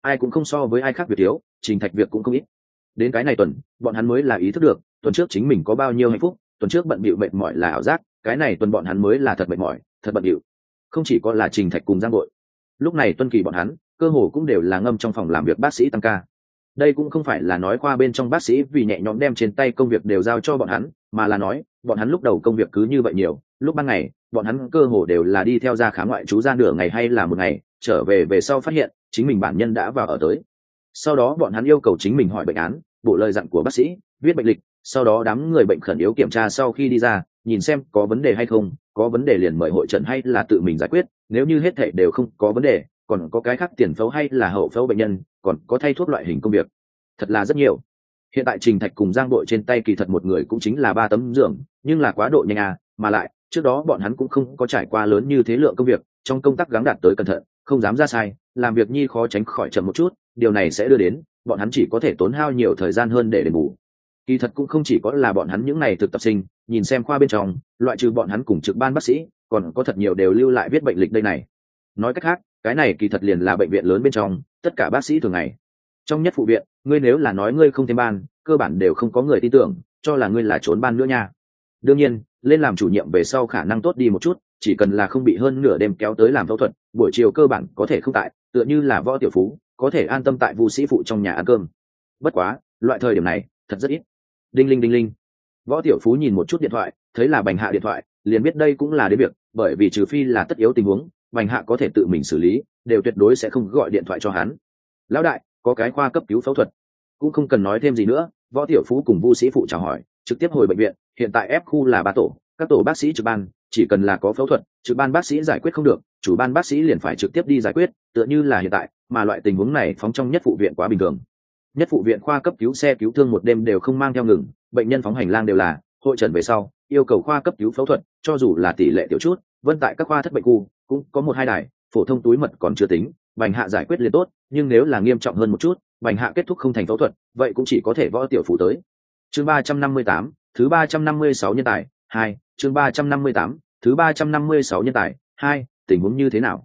Ai cũng không so với ai khác việc thiếu, trình thạch việc cũng không ít đến cái này tuần, bọn hắn mới là ý thức được, tuần trước chính mình có bao nhiêu hạnh phúc, tuần trước bận bịu mệt mỏi là ảo giác, cái này tuần bọn hắn mới là thật mệt mỏi, thật bận bịu. Không chỉ có là trình thạch cùng giang bội. Lúc này tuân kỳ bọn hắn, cơ hồ cũng đều là ngâm trong phòng làm việc bác sĩ tăng ca. Đây cũng không phải là nói qua bên trong bác sĩ vì nhẹ nhõm đem trên tay công việc đều giao cho bọn hắn, mà là nói, bọn hắn lúc đầu công việc cứ như vậy nhiều, lúc ban ngày, bọn hắn cơ hồ đều là đi theo ra khám ngoại trú ra nửa ngày hay là một ngày, trở về về sau phát hiện, chính mình bản nhân đã vào ở tới sau đó bọn hắn yêu cầu chính mình hỏi bệnh án bộ lời dặn của bác sĩ, viết bệnh lịch, sau đó đám người bệnh khẩn yếu kiểm tra sau khi đi ra, nhìn xem có vấn đề hay không, có vấn đề liền mời hội trần hay là tự mình giải quyết, nếu như hết thể đều không có vấn đề, còn có cái khác tiền phẫu hay là hậu phẫu bệnh nhân, còn có thay thuốc loại hình công việc. Thật là rất nhiều. Hiện tại trình thạch cùng giang đội trên tay kỳ thật một người cũng chính là ba tấm giường, nhưng là quá độ nhanh à mà lại, trước đó bọn hắn cũng không có trải qua lớn như thế lượng công việc, trong công tác gắng đạt tới cẩn thận, không dám ra sai làm việc nhi khó tránh khỏi chậm một chút, điều này sẽ đưa đến, bọn hắn chỉ có thể tốn hao nhiều thời gian hơn để đền bù. Kỳ thật cũng không chỉ có là bọn hắn những n à y thực tập sinh, nhìn xem khoa bên trong, loại trừ bọn hắn cùng trực ban bác sĩ, còn có thật nhiều đều lưu lại viết bệnh lịch đây này. Nói cách khác, cái này kỳ thật liền là bệnh viện lớn bên trong, tất cả bác sĩ thường ngày. Trong nhất phụ viện, ngươi nếu là nói ngươi không thêm ban, cơ bản đều không có người tin tưởng, cho là ngươi là trốn ban nữa nha. Đương nhiên, lên làm chủ nhiệm về sau khả năng tốt đi một chút, chỉ cần là không bị hơn nửa đêm kéo tới làm phẫu thuật, buổi chiều cơ bản có thể không tại tựa như là võ tiểu phú, có thể an tâm tại vu sĩ phụ trong nhà ăn cơm. Bất quá, loại thời điểm này, thật rất ít. Đinh linh đinh linh. Võ tiểu phú nhìn một chút điện thoại, thấy là bành hạ điện thoại, liền biết đây cũng là đến việc, bởi vì trừ phi là tất yếu tình huống, bành hạ có thể tự mình xử lý, đều tuyệt đối sẽ không gọi điện thoại cho hắn. Lão đại, có cái khoa cấp cứu phẫu thuật. Cũng không cần nói thêm gì nữa, võ tiểu phú cùng vu sĩ phụ chào hỏi, trực tiếp hồi bệnh viện, hiện tại ép khu là ba tổ, các tổ bác sĩ trực ban chỉ cần là có phẫu thuật, trực ban bác sĩ giải quyết không được, chủ ban bác sĩ liền phải trực tiếp đi giải quyết, tựa như là hiện tại, mà loại tình huống này phóng trong nhất phụ viện quá bình thường. Nhất phụ viện khoa cấp cứu, xe cứu thương một đêm đều không mang theo ngừng, bệnh nhân phóng hành lang đều là, hội trần về sau, yêu cầu khoa cấp cứu phẫu thuật, cho dù là tỷ lệ tiểu chút vân tại các khoa thất bệnh khu, cũng có một hai đài, phổ thông túi mật còn chưa tính bành hạ giải quyết liền tốt, nhưng nếu là nghiêm trọng hơn một chút bành hạ kết thúc không thành phẫu thuật, vậy cũng chỉ có thể võ tiểu phủ tới. Chương ba trăm năm mươi tám, thứ ba trăm năm mươi sáu nhân tài, hai chương ba trăm năm mươi tám, thứ ba trăm năm mươi sáu nhân tài, hai, tình huống như thế nào?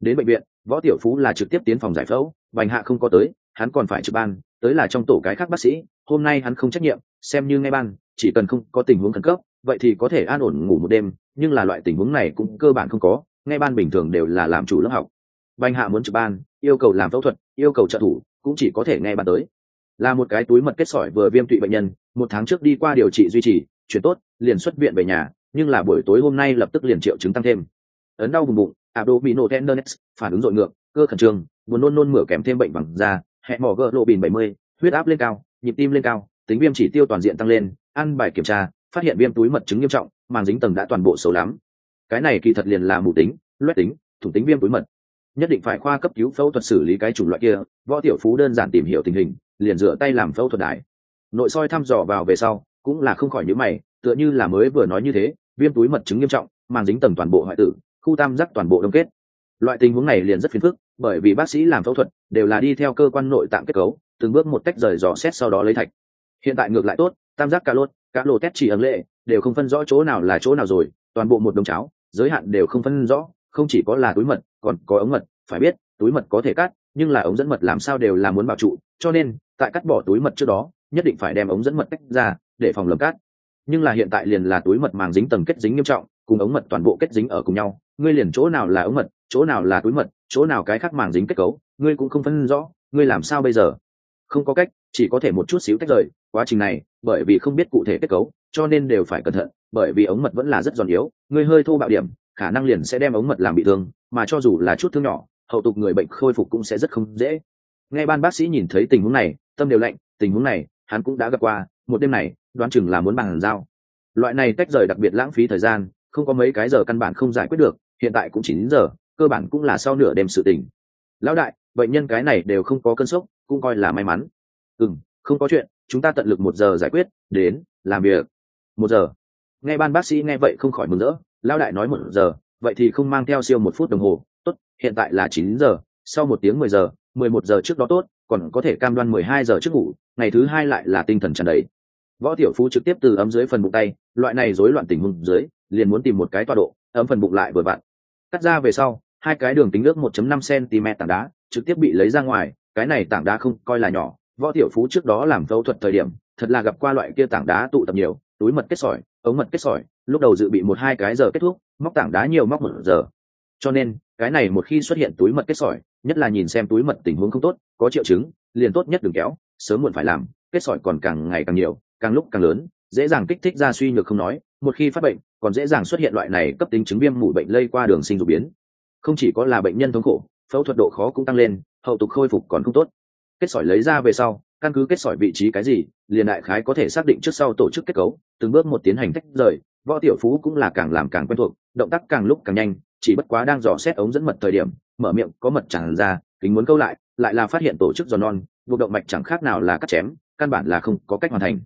Đến bệnh viện, võ tiểu phú là trực tiếp tiến phòng giải phẫu, bành hạ không có tới, hắn còn phải trực ban, tới là trong tổ cái khác bác sĩ, hôm nay hắn không trách nhiệm, xem như ngay ban, chỉ cần không có tình huống khẩn cấp, vậy thì có thể an ổn ngủ một đêm, nhưng là loại tình huống này cũng cơ bản không có, ngay ban bình thường đều là làm chủ lớp học. Banh hạ muốn trực ban, yêu cầu làm phẫu thuật, yêu cầu trợ thủ, cũng chỉ có thể nghe ban tới. Là một cái túi mật kết sỏi vừa viêm tụy bệnh nhân, một tháng trước đi qua điều trị duy trì, chuyển tốt liền xuất viện về nhà nhưng là buổi tối hôm nay lập tức liền triệu chứng tăng thêm. Ấn đau vùng bụng abdomino tenderness phản ứng dội ngược cơ khẩn trương buồn nôn nôn mửa kèm thêm bệnh bằng da hẹn mỏ gỡ lộ bìn bảy mươi huyết áp lên cao nhịp tim lên cao tính viêm chỉ tiêu toàn diện tăng lên ăn bài kiểm tra phát hiện viêm túi mật chứng nghiêm trọng màng dính tầng đã toàn bộ xấu lắm. Cái này kỳ thật liền là mù tính loét tính thủ tính viêm túi mật. Nhất định phải khoa cấp cứu phẫu thuật xử lý cái chủng loại kia võ tiểu phú đơn giản tìm hiểu tình hình liền rửa tay làm phẫu thuật đại, nội soi thăm dò vào về sau cũng là không khỏi nhíu mày tựa như là mới vừa nói như thế, viêm túi mật chứng nghiêm trọng màng dính tầng toàn bộ hoại tử, khu tam giác toàn bộ đông kết. Loại tình huống này liền rất phiền phức, bởi vì bác sĩ làm phẫu thuật đều là đi theo cơ quan nội tạng kết cấu, từng bước một tách rời dò xét sau đó lấy thạch. Hiện tại ngược lại tốt, tam giác cả lốt cả lô tét chỉ ấn lệ, đều không phân rõ chỗ nào là chỗ nào rồi, toàn bộ một đồng cháo, giới hạn đều không phân rõ, không chỉ có là túi mật, còn có ống mật, phải biết, túi mật có thể cắt, nhưng là ống dẫn mật làm sao đều là muốn bảo trụ, cho nên, tại cắt bỏ túi mật trước đó, nhất định phải đem ống dẫn mật tách ra, để phòng lầm cắt nhưng là hiện tại liền là túi mật màng dính tầng kết dính nghiêm trọng, cùng ống mật toàn bộ kết dính ở cùng nhau. Ngươi liền chỗ nào là ống mật, chỗ nào là túi mật, chỗ nào cái khác màng dính kết cấu, ngươi cũng không phân rõ, ngươi làm sao bây giờ? Không có cách, chỉ có thể một chút xíu tách rời. Quá trình này, bởi vì không biết cụ thể kết cấu, cho nên đều phải cẩn thận, bởi vì ống mật vẫn là rất giòn yếu, ngươi hơi thô bạo điểm, khả năng liền sẽ đem ống mật làm bị thương, mà cho dù là chút thương nhỏ, hậu tục người bệnh khôi phục cũng sẽ rất không dễ. Ngay ban bác sĩ nhìn thấy tình huống này, tâm đều lạnh, tình huống này hắn cũng đã gặp qua, một đêm này, đoán chừng là muốn bằng giao. Loại này tách rời đặc biệt lãng phí thời gian, không có mấy cái giờ căn bản không giải quyết được, hiện tại cũng chỉ đến giờ, cơ bản cũng là sau nửa đêm sự tình. Lão đại, bệnh nhân cái này đều không có cơn sốc, cũng coi là may mắn. Ừ không có chuyện, chúng ta tận lực một giờ giải quyết, đến, làm việc. Một giờ. Nghe ban bác sĩ nghe vậy không khỏi mừng rỡ, lão đại nói một giờ, vậy thì không mang theo siêu một phút đồng hồ, tốt, hiện tại là chín giờ, sau một tiếng mười giờ, mười một giờ trước đó tốt còn có thể cam đoan mười hai giờ trước ngủ, ngày thứ hai lại là tinh thần tràn đầy. Võ tiểu phú trực tiếp từ ấm dưới phần bụng tay, loại này rối loạn tình huống dưới, liền muốn tìm một cái tọa độ, ấm phần bụng lại vừa vặn. Cắt ra về sau, hai cái đường tính nước 1.5 cm tảng đá, trực tiếp bị lấy ra ngoài, cái này tảng đá không coi là nhỏ. Võ tiểu phú trước đó làm phẫu thuật thời điểm, thật là gặp qua loại kia tảng đá tụ tập nhiều, túi mật kết sỏi, ống mật kết sỏi, lúc đầu dự bị một hai cái giờ kết thúc, móc tảng đá nhiều móc một giờ. Cho nên, cái này một khi xuất hiện túi mật kết sỏi nhất là nhìn xem túi mật tình huống không tốt, có triệu chứng, liền tốt nhất đừng kéo, sớm muộn phải làm, kết sỏi còn càng ngày càng nhiều, càng lúc càng lớn, dễ dàng kích thích ra suy nhược không nói, một khi phát bệnh, còn dễ dàng xuất hiện loại này cấp tính chứng viêm mũi bệnh lây qua đường sinh dục biến. Không chỉ có là bệnh nhân thống khổ, phẫu thuật độ khó cũng tăng lên, hậu tục khôi phục còn không tốt. Kết sỏi lấy ra về sau, căn cứ kết sỏi vị trí cái gì, liền đại khái có thể xác định trước sau tổ chức kết cấu, từng bước một tiến hành tách rời, võ tiểu phú cũng là càng làm càng quen thuộc, động tác càng lúc càng nhanh chỉ bất quá đang dò xét ống dẫn mật thời điểm, mở miệng, có mật chẳng ra, kính muốn câu lại lại là phát hiện tổ chức giòn non, buộc động mạch chẳng khác nào là cắt chém, căn bản là không có cách hoàn thành.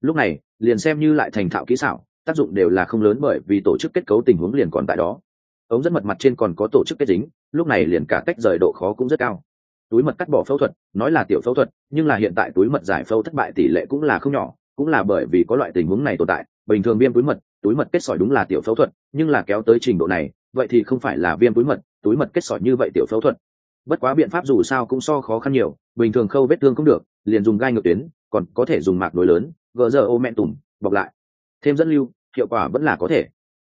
Lúc này, liền xem như lại thành thạo kỹ xảo, tác dụng đều là không lớn bởi vì tổ chức kết cấu tình huống liền còn tại đó. Ống dẫn mật mặt trên còn có tổ chức kết dính, lúc này liền cả tách rời độ khó cũng rất cao. Túi mật cắt bỏ phẫu thuật, nói là tiểu phẫu thuật, nhưng là hiện tại túi mật giải phẫu thất bại tỷ lệ cũng là không nhỏ, cũng là bởi vì có loại tình huống này tồn tại. Bình thường viêm túi mật túi mật kết sỏi đúng là tiểu phẫu thuật, nhưng là kéo tới trình độ này vậy thì không phải là viêm túi mật túi mật kết sỏi như vậy tiểu phẫu thuật. Bất quá biện pháp dù sao cũng so khó khăn nhiều, bình thường khâu vết thương cũng được, liền dùng gai ngược tuyến, còn có thể dùng mạc nối lớn gờ giờ ô mẹn tùng bọc lại. Thêm dẫn lưu, hiệu quả vẫn là có thể.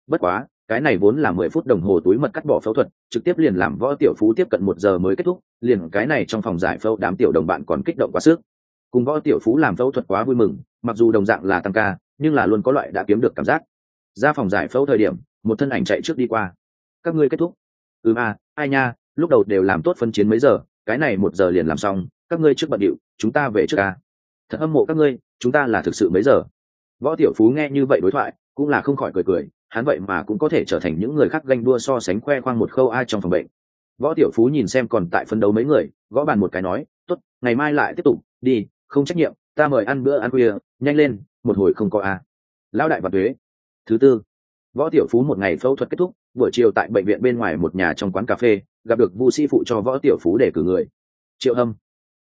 Bất quá, cái này vốn là mười phút đồng hồ túi mật cắt bỏ phẫu thuật, trực tiếp liền làm võ tiểu phú tiếp cận một giờ mới kết thúc, liền cái này trong phòng giải phẫu đám tiểu đồng bạn còn kích động quá sức. Cùng võ tiểu phú làm phẫu thuật quá vui mừng, mặc dù đồng dạng là tăng ca, nhưng là luôn có loại đã kiếm được cảm giác. Ra phòng giải phẫu thời điểm, một thân ảnh chạy trước đi qua các ngươi kết thúc. Ừ à ai nha, lúc đầu đều làm tốt phân chiến mấy giờ, cái này một giờ liền làm xong, các ngươi trước bận điệu, chúng ta về trước ca thật hâm mộ các ngươi, chúng ta là thực sự mấy giờ? Võ tiểu phú nghe như vậy đối thoại, cũng là không khỏi cười cười, hắn vậy mà cũng có thể trở thành những người khác ganh đua so sánh khoe khoang một khâu ai trong phòng bệnh. Võ tiểu phú nhìn xem còn tại phân đấu mấy người, gõ bàn một cái nói, tốt, ngày mai lại tiếp tục, đi, không trách nhiệm, ta mời ăn bữa ăn khuya, nhanh lên, một hồi không có a à. lão đại và thuế thứ tư võ tiểu phú một ngày phẫu thuật kết thúc buổi chiều tại bệnh viện bên ngoài một nhà trong quán cà phê gặp được vu sĩ phụ cho võ tiểu phú để cử người. Triệu hâm.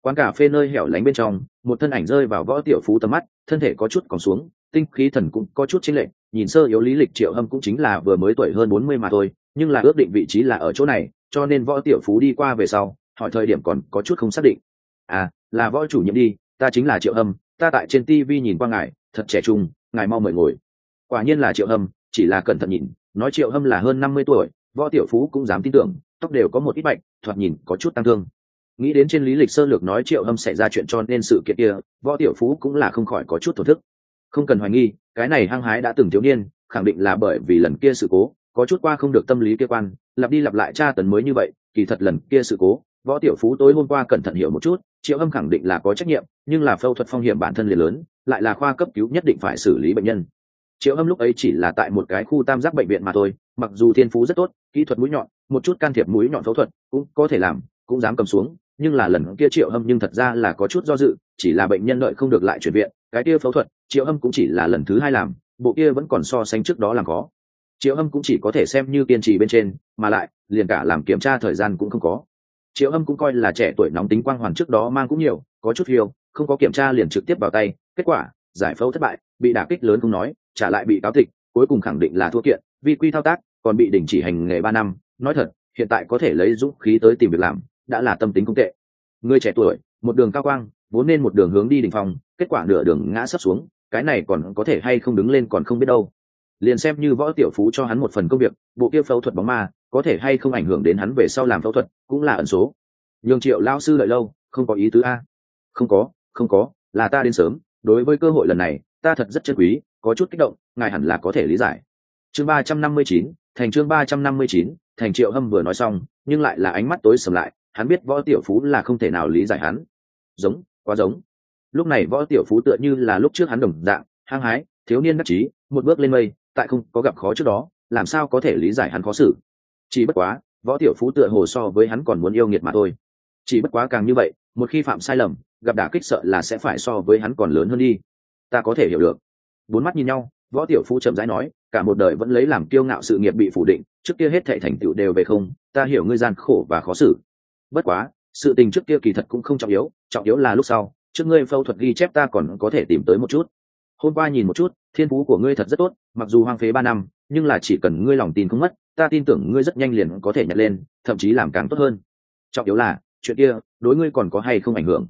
Quán cà phê nơi hẻo lánh bên trong một thân ảnh rơi vào võ tiểu phú tầm mắt thân thể có chút còn xuống tinh khí thần cũng có chút chính lệ, nhìn sơ yếu lý lịch triệu hâm cũng chính là vừa mới tuổi hơn bốn mươi mà thôi nhưng là ước định vị trí là ở chỗ này cho nên võ tiểu phú đi qua về sau hỏi thời điểm còn có chút không xác định. À là võ chủ nhiệm đi ta chính là triệu hâm ta tại trên tv nhìn qua ngài thật trẻ trung ngài mau mời ngồi. Quả nhiên là triệu hâm chỉ là cẩn thận nhìn nói triệu hâm là hơn năm mươi tuổi võ tiểu phú cũng dám tin tưởng tóc đều có một ít bệnh, thoạt nhìn có chút tăng thương. Nghĩ đến trên lý lịch sơ lược nói triệu hâm xảy ra chuyện cho nên sự kiện kia võ tiểu phú cũng là không khỏi có chút thổ thức. Không cần hoài nghi cái này hăng hái đã từng thiếu niên khẳng định là bởi vì lần kia sự cố có chút qua không được tâm lý kia quan lặp đi lặp lại tra tấn mới như vậy kỳ thật lần kia sự cố võ tiểu phú tối hôm qua cẩn thận hiểu một chút triệu hâm khẳng định là có trách nhiệm nhưng là phẫu thuật phong hiểm bản thân liền lớn lại là khoa cấp cứu nhất định phải xử lý bệnh nhân triệu hâm lúc ấy chỉ là tại một cái khu tam giác bệnh viện mà thôi, mặc dù thiên phú rất tốt, kỹ thuật mũi nhọn, một chút can thiệp mũi nhọn phẫu thuật cũng có thể làm, cũng dám cầm xuống, nhưng là lần kia triệu hâm nhưng thật ra là có chút do dự, chỉ là bệnh nhân đợi không được lại chuyển viện, cái kia phẫu thuật, triệu hâm cũng chỉ là lần thứ hai làm, bộ kia vẫn còn so sánh trước đó làm khó. Triệu hâm cũng chỉ có thể xem như kiên trì bên trên, mà lại, liền cả làm kiểm tra thời gian cũng không có. Triệu hâm cũng coi là trẻ tuổi nóng tính quang hoàn trước đó mang cũng nhiều, có chút phiêu, không có kiểm tra liền trực tiếp vào tay, kết quả, giải phẫu thất bại, bị đả kích lớn không nói trả lại bị cáo tịch, cuối cùng khẳng định là thua kiện, vi quy thao tác, còn bị đình chỉ hành nghề ba năm. Nói thật, hiện tại có thể lấy dũng khí tới tìm việc làm, đã là tâm tính không tệ. Người trẻ tuổi, một đường cao quang, vốn nên một đường hướng đi đ ỉ n h phòng kết quả nửa đường ngã sấp xuống, cái này còn có thể hay không đứng lên còn không biết đâu. Liền xem như võ tiểu phú cho hắn một phần công việc, bộ kia phẫu thuật bóng ma, có thể hay không ảnh hưởng đến hắn về sau làm phẫu thuật, cũng là ẩn số. Nhường triệu lao sư lợi lâu, không có ý tứ a. Không có không có, là ta đến sớm, đối với cơ hội lần này, ta thật rất chân quý có chút kích động, ngài hẳn là có thể lý giải. Chương ba trăm năm mươi chín, thành chương ba trăm năm mươi chín, thành triệu hâm vừa nói xong, nhưng lại là ánh mắt tối sầm lại, hắn biết võ tiểu phú là không thể nào lý giải hắn. Giống, quá giống. Lúc này võ tiểu phú tựa như là lúc trước hắn đồng dạng, hăng hái, thiếu niên đắc chí, một bước lên mây, tại không có gặp khó trước đó, làm sao có thể lý giải hắn khó xử? Chỉ bất quá, võ tiểu phú tựa hồ so với hắn còn muốn yêu nghiệt mà thôi. Chỉ bất quá càng như vậy, một khi phạm sai lầm, gặp đả kích sợ là sẽ phải so với hắn còn lớn hơn đi. Ta có thể hiểu được bốn mắt nhìn nhau, võ tiểu phú chậm rãi nói, cả một đời vẫn lấy làm kiêu ngạo sự nghiệp bị phủ định, trước kia hết thệ thành tựu đều về không, ta hiểu ngươi gian khổ và khó xử. Bất quá, sự tình trước kia kỳ thật cũng không trọng yếu trọng yếu là lúc sau, trước ngươi phẫu thuật ghi chép ta còn có thể tìm tới một chút. Hôm qua nhìn một chút, thiên phú của ngươi thật rất tốt, mặc dù hoang phế ba năm, nhưng là chỉ cần ngươi lòng tin không mất, ta tin tưởng ngươi rất nhanh liền có thể nhặt lên, thậm chí làm càng tốt hơn. Trọng yếu là, chuyện kia, đối ngươi còn có hay không ảnh hưởng?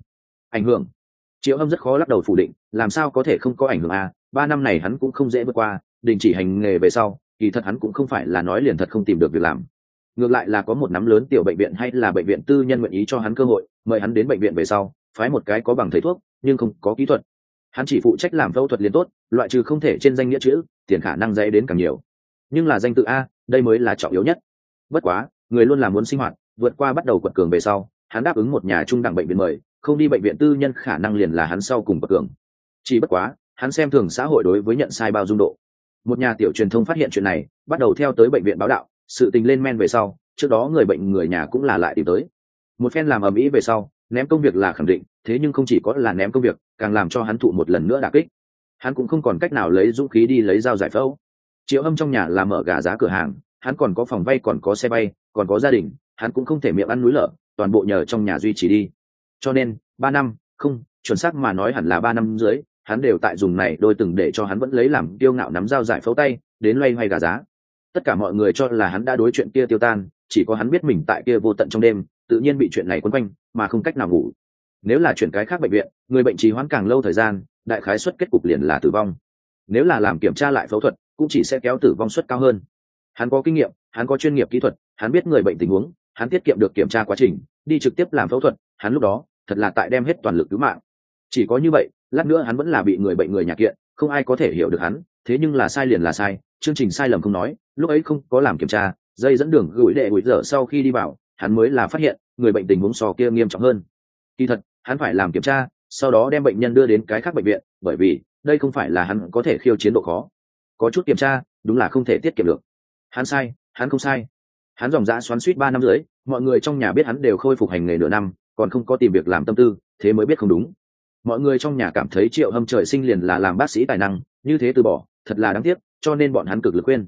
Ảnh hưởng? Triệu âm rất khó lắc đầu phủ định, làm sao có thể không có ảnh hưởng à? Ba năm này hắn cũng không dễ vượt qua, đình chỉ hành nghề về sau, kỳ thật hắn cũng không phải là nói liền thật không tìm được việc làm. Ngược lại là có một nắm lớn tiểu bệnh viện hay là bệnh viện tư nhân nguyện ý cho hắn cơ hội, mời hắn đến bệnh viện về sau, phái một cái có bằng thầy thuốc, nhưng không có kỹ thuật. Hắn chỉ phụ trách làm phẫu thuật liền tốt, loại trừ không thể trên danh nghĩa chữ, tiền khả năng dễ đến càng nhiều. Nhưng là danh tự a, đây mới là trọng yếu nhất. Bất quá, người luôn là muốn sinh hoạt, vượt qua bắt đầu quật cường về sau, hắn đáp ứng một nhà trung đẳng bệnh viện mời, không đi bệnh viện tư nhân khả năng liền là hắn sau cùng quật cường. Chỉ bất quá hắn xem thường xã hội đối với nhận sai bao dung độ. Một nhà tiểu truyền thông phát hiện chuyện này, bắt đầu theo tới bệnh viện báo đạo, sự tình lên men về sau, trước đó người bệnh người nhà cũng là lại tìm tới. Một phen làm ầm ĩ về sau, ném công việc là khẳng định, thế nhưng không chỉ có là ném công việc, càng làm cho hắn thụ một lần nữa đà kích. Hắn cũng không còn cách nào lấy dũng khí đi lấy dao giải phẫu. Triệu âm trong nhà là mở gà giá cửa hàng, hắn còn có phòng vay, còn có xe bay còn có gia đình, hắn cũng không thể miệng ăn núi lở, toàn bộ nhờ trong nhà duy trì đi. Cho nên, ba năm, không, chuẩn xác mà nói hẳn là ba năm dưới hắn đều tại dùng này đôi từng để cho hắn vẫn lấy làm tiêu ngạo nắm dao giải phẫu tay, đến loay hoay gà giá. Tất cả mọi người cho là hắn đã đối chuyện kia tiêu tan, chỉ có hắn biết mình tại kia vô tận trong đêm, tự nhiên bị chuyện này quấn quanh, mà không cách nào ngủ. Nếu là chuyển cái khác bệnh viện, người bệnh trì hoãn càng lâu thời gian, đại khái suất kết cục liền là tử vong. Nếu là làm kiểm tra lại phẫu thuật, cũng chỉ sẽ kéo tử vong suất cao hơn. Hắn có kinh nghiệm, hắn có chuyên nghiệp kỹ thuật, hắn biết người bệnh tình huống, hắn tiết kiệm được kiểm tra quá trình, đi trực tiếp làm phẫu thuật, hắn lúc đó, thật là tại đem hết toàn lực cứu mạng. Chỉ có như vậy lát nữa hắn vẫn là bị người bệnh người nhà kiện, không ai có thể hiểu được hắn, thế nhưng là sai liền là sai, chương trình sai lầm không nói, lúc ấy không có làm kiểm tra, dây dẫn đường gửi đệ gửi dở sau khi đi vào, hắn mới là phát hiện, người bệnh tình huống so kia nghiêm trọng hơn. Kỳ thật, hắn phải làm kiểm tra, sau đó đem bệnh nhân đưa đến cái khác bệnh viện, bởi vì, đây không phải là hắn có thể khiêu chiến độ khó. Có chút kiểm tra, đúng là không thể tiết kiệm được. Hắn sai, hắn không sai. Hắn dòng dã xoắn suýt ba năm rưỡi, mọi người trong nhà biết hắn đều khôi phục hành nghề nửa năm, còn không có tìm việc làm tâm tư, thế mới biết không đúng mọi người trong nhà cảm thấy triệu hâm trời sinh liền là làm bác sĩ tài năng, như thế từ bỏ, thật là đáng tiếc, cho nên bọn hắn cực lực khuyên.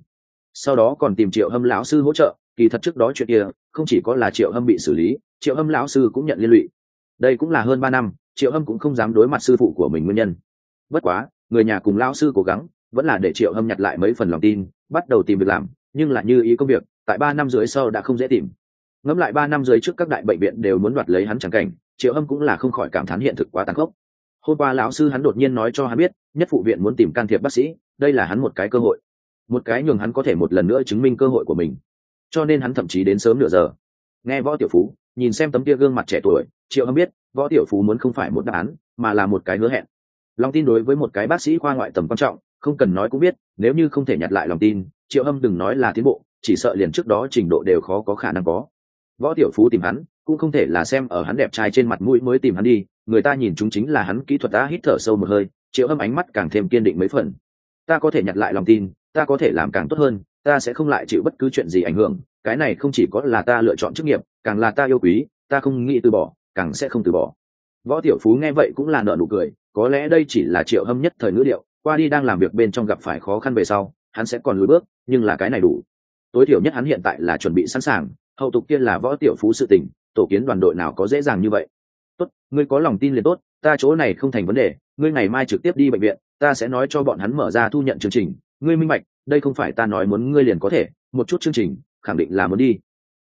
Sau đó còn tìm triệu hâm lão sư hỗ trợ, kỳ thật trước đó chuyện kia, không chỉ có là triệu hâm bị xử lý, triệu hâm lão sư cũng nhận liên lụy. Đây cũng là hơn ba năm, triệu hâm cũng không dám đối mặt sư phụ của mình nguyên nhân. Bất quá, người nhà cùng lão sư cố gắng, vẫn là để triệu hâm nhặt lại mấy phần lòng tin, bắt đầu tìm việc làm, nhưng lại như ý công việc, tại ba năm dưới sau đã không dễ tìm. Ngẫm lại ba năm dưới trước các đại bệnh viện đều muốn đoạt lấy hắn chẳng cảnh, triệu hâm cũng là không khỏi cảm thán hiện thực quá tàn khốc hôm qua lão sư hắn đột nhiên nói cho hắn biết, nhất phụ viện muốn tìm can thiệp bác sĩ, đây là hắn một cái cơ hội. Một cái nhường hắn có thể một lần nữa chứng minh cơ hội của mình. Cho nên hắn thậm chí đến sớm nửa giờ. Nghe võ tiểu phú, nhìn xem tấm kia gương mặt trẻ tuổi, triệu hâm biết, võ tiểu phú muốn không phải một đáp án, mà là một cái hứa hẹn. Lòng tin đối với một cái bác sĩ khoa ngoại tầm quan trọng, không cần nói cũng biết, nếu như không thể nhặt lại lòng tin, triệu hâm đừng nói là tiến bộ, chỉ sợ liền trước đó trình độ đều khó có khả năng có. Võ tiểu phú tìm hắn, cũng không thể là xem ở hắn đẹp trai trên mặt mũi mới tìm hắn đi người ta nhìn chúng chính là hắn kỹ thuật đã hít thở sâu một hơi, triệu hâm ánh mắt càng thêm kiên định mấy phần. Ta có thể nhặt lại lòng tin, ta có thể làm càng tốt hơn, ta sẽ không lại chịu bất cứ chuyện gì ảnh hưởng, cái này không chỉ có là ta lựa chọn chức nghiệp, càng là ta yêu quý, ta không nghĩ từ bỏ, càng sẽ không từ bỏ. Võ tiểu phú nghe vậy cũng là nợ nụ cười, có lẽ đây chỉ là triệu hâm nhất thời ngữ liệu qua đi đang làm việc bên trong gặp phải khó khăn về sau, hắn sẽ còn lùi bước, nhưng là cái này đủ. Tối thiểu nhất hắn hiện tại là chuẩn bị sẵn sàng, hậu tục kia là võ tiểu phú sự tình, tổ kiến đoàn đội nào có dễ dàng như vậy tốt ngươi có lòng tin liền tốt ta chỗ này không thành vấn đề ngươi ngày mai trực tiếp đi bệnh viện ta sẽ nói cho bọn hắn mở ra thu nhận chương trình ngươi minh mạch, đây không phải ta nói muốn ngươi liền có thể một chút chương trình khẳng định là muốn đi.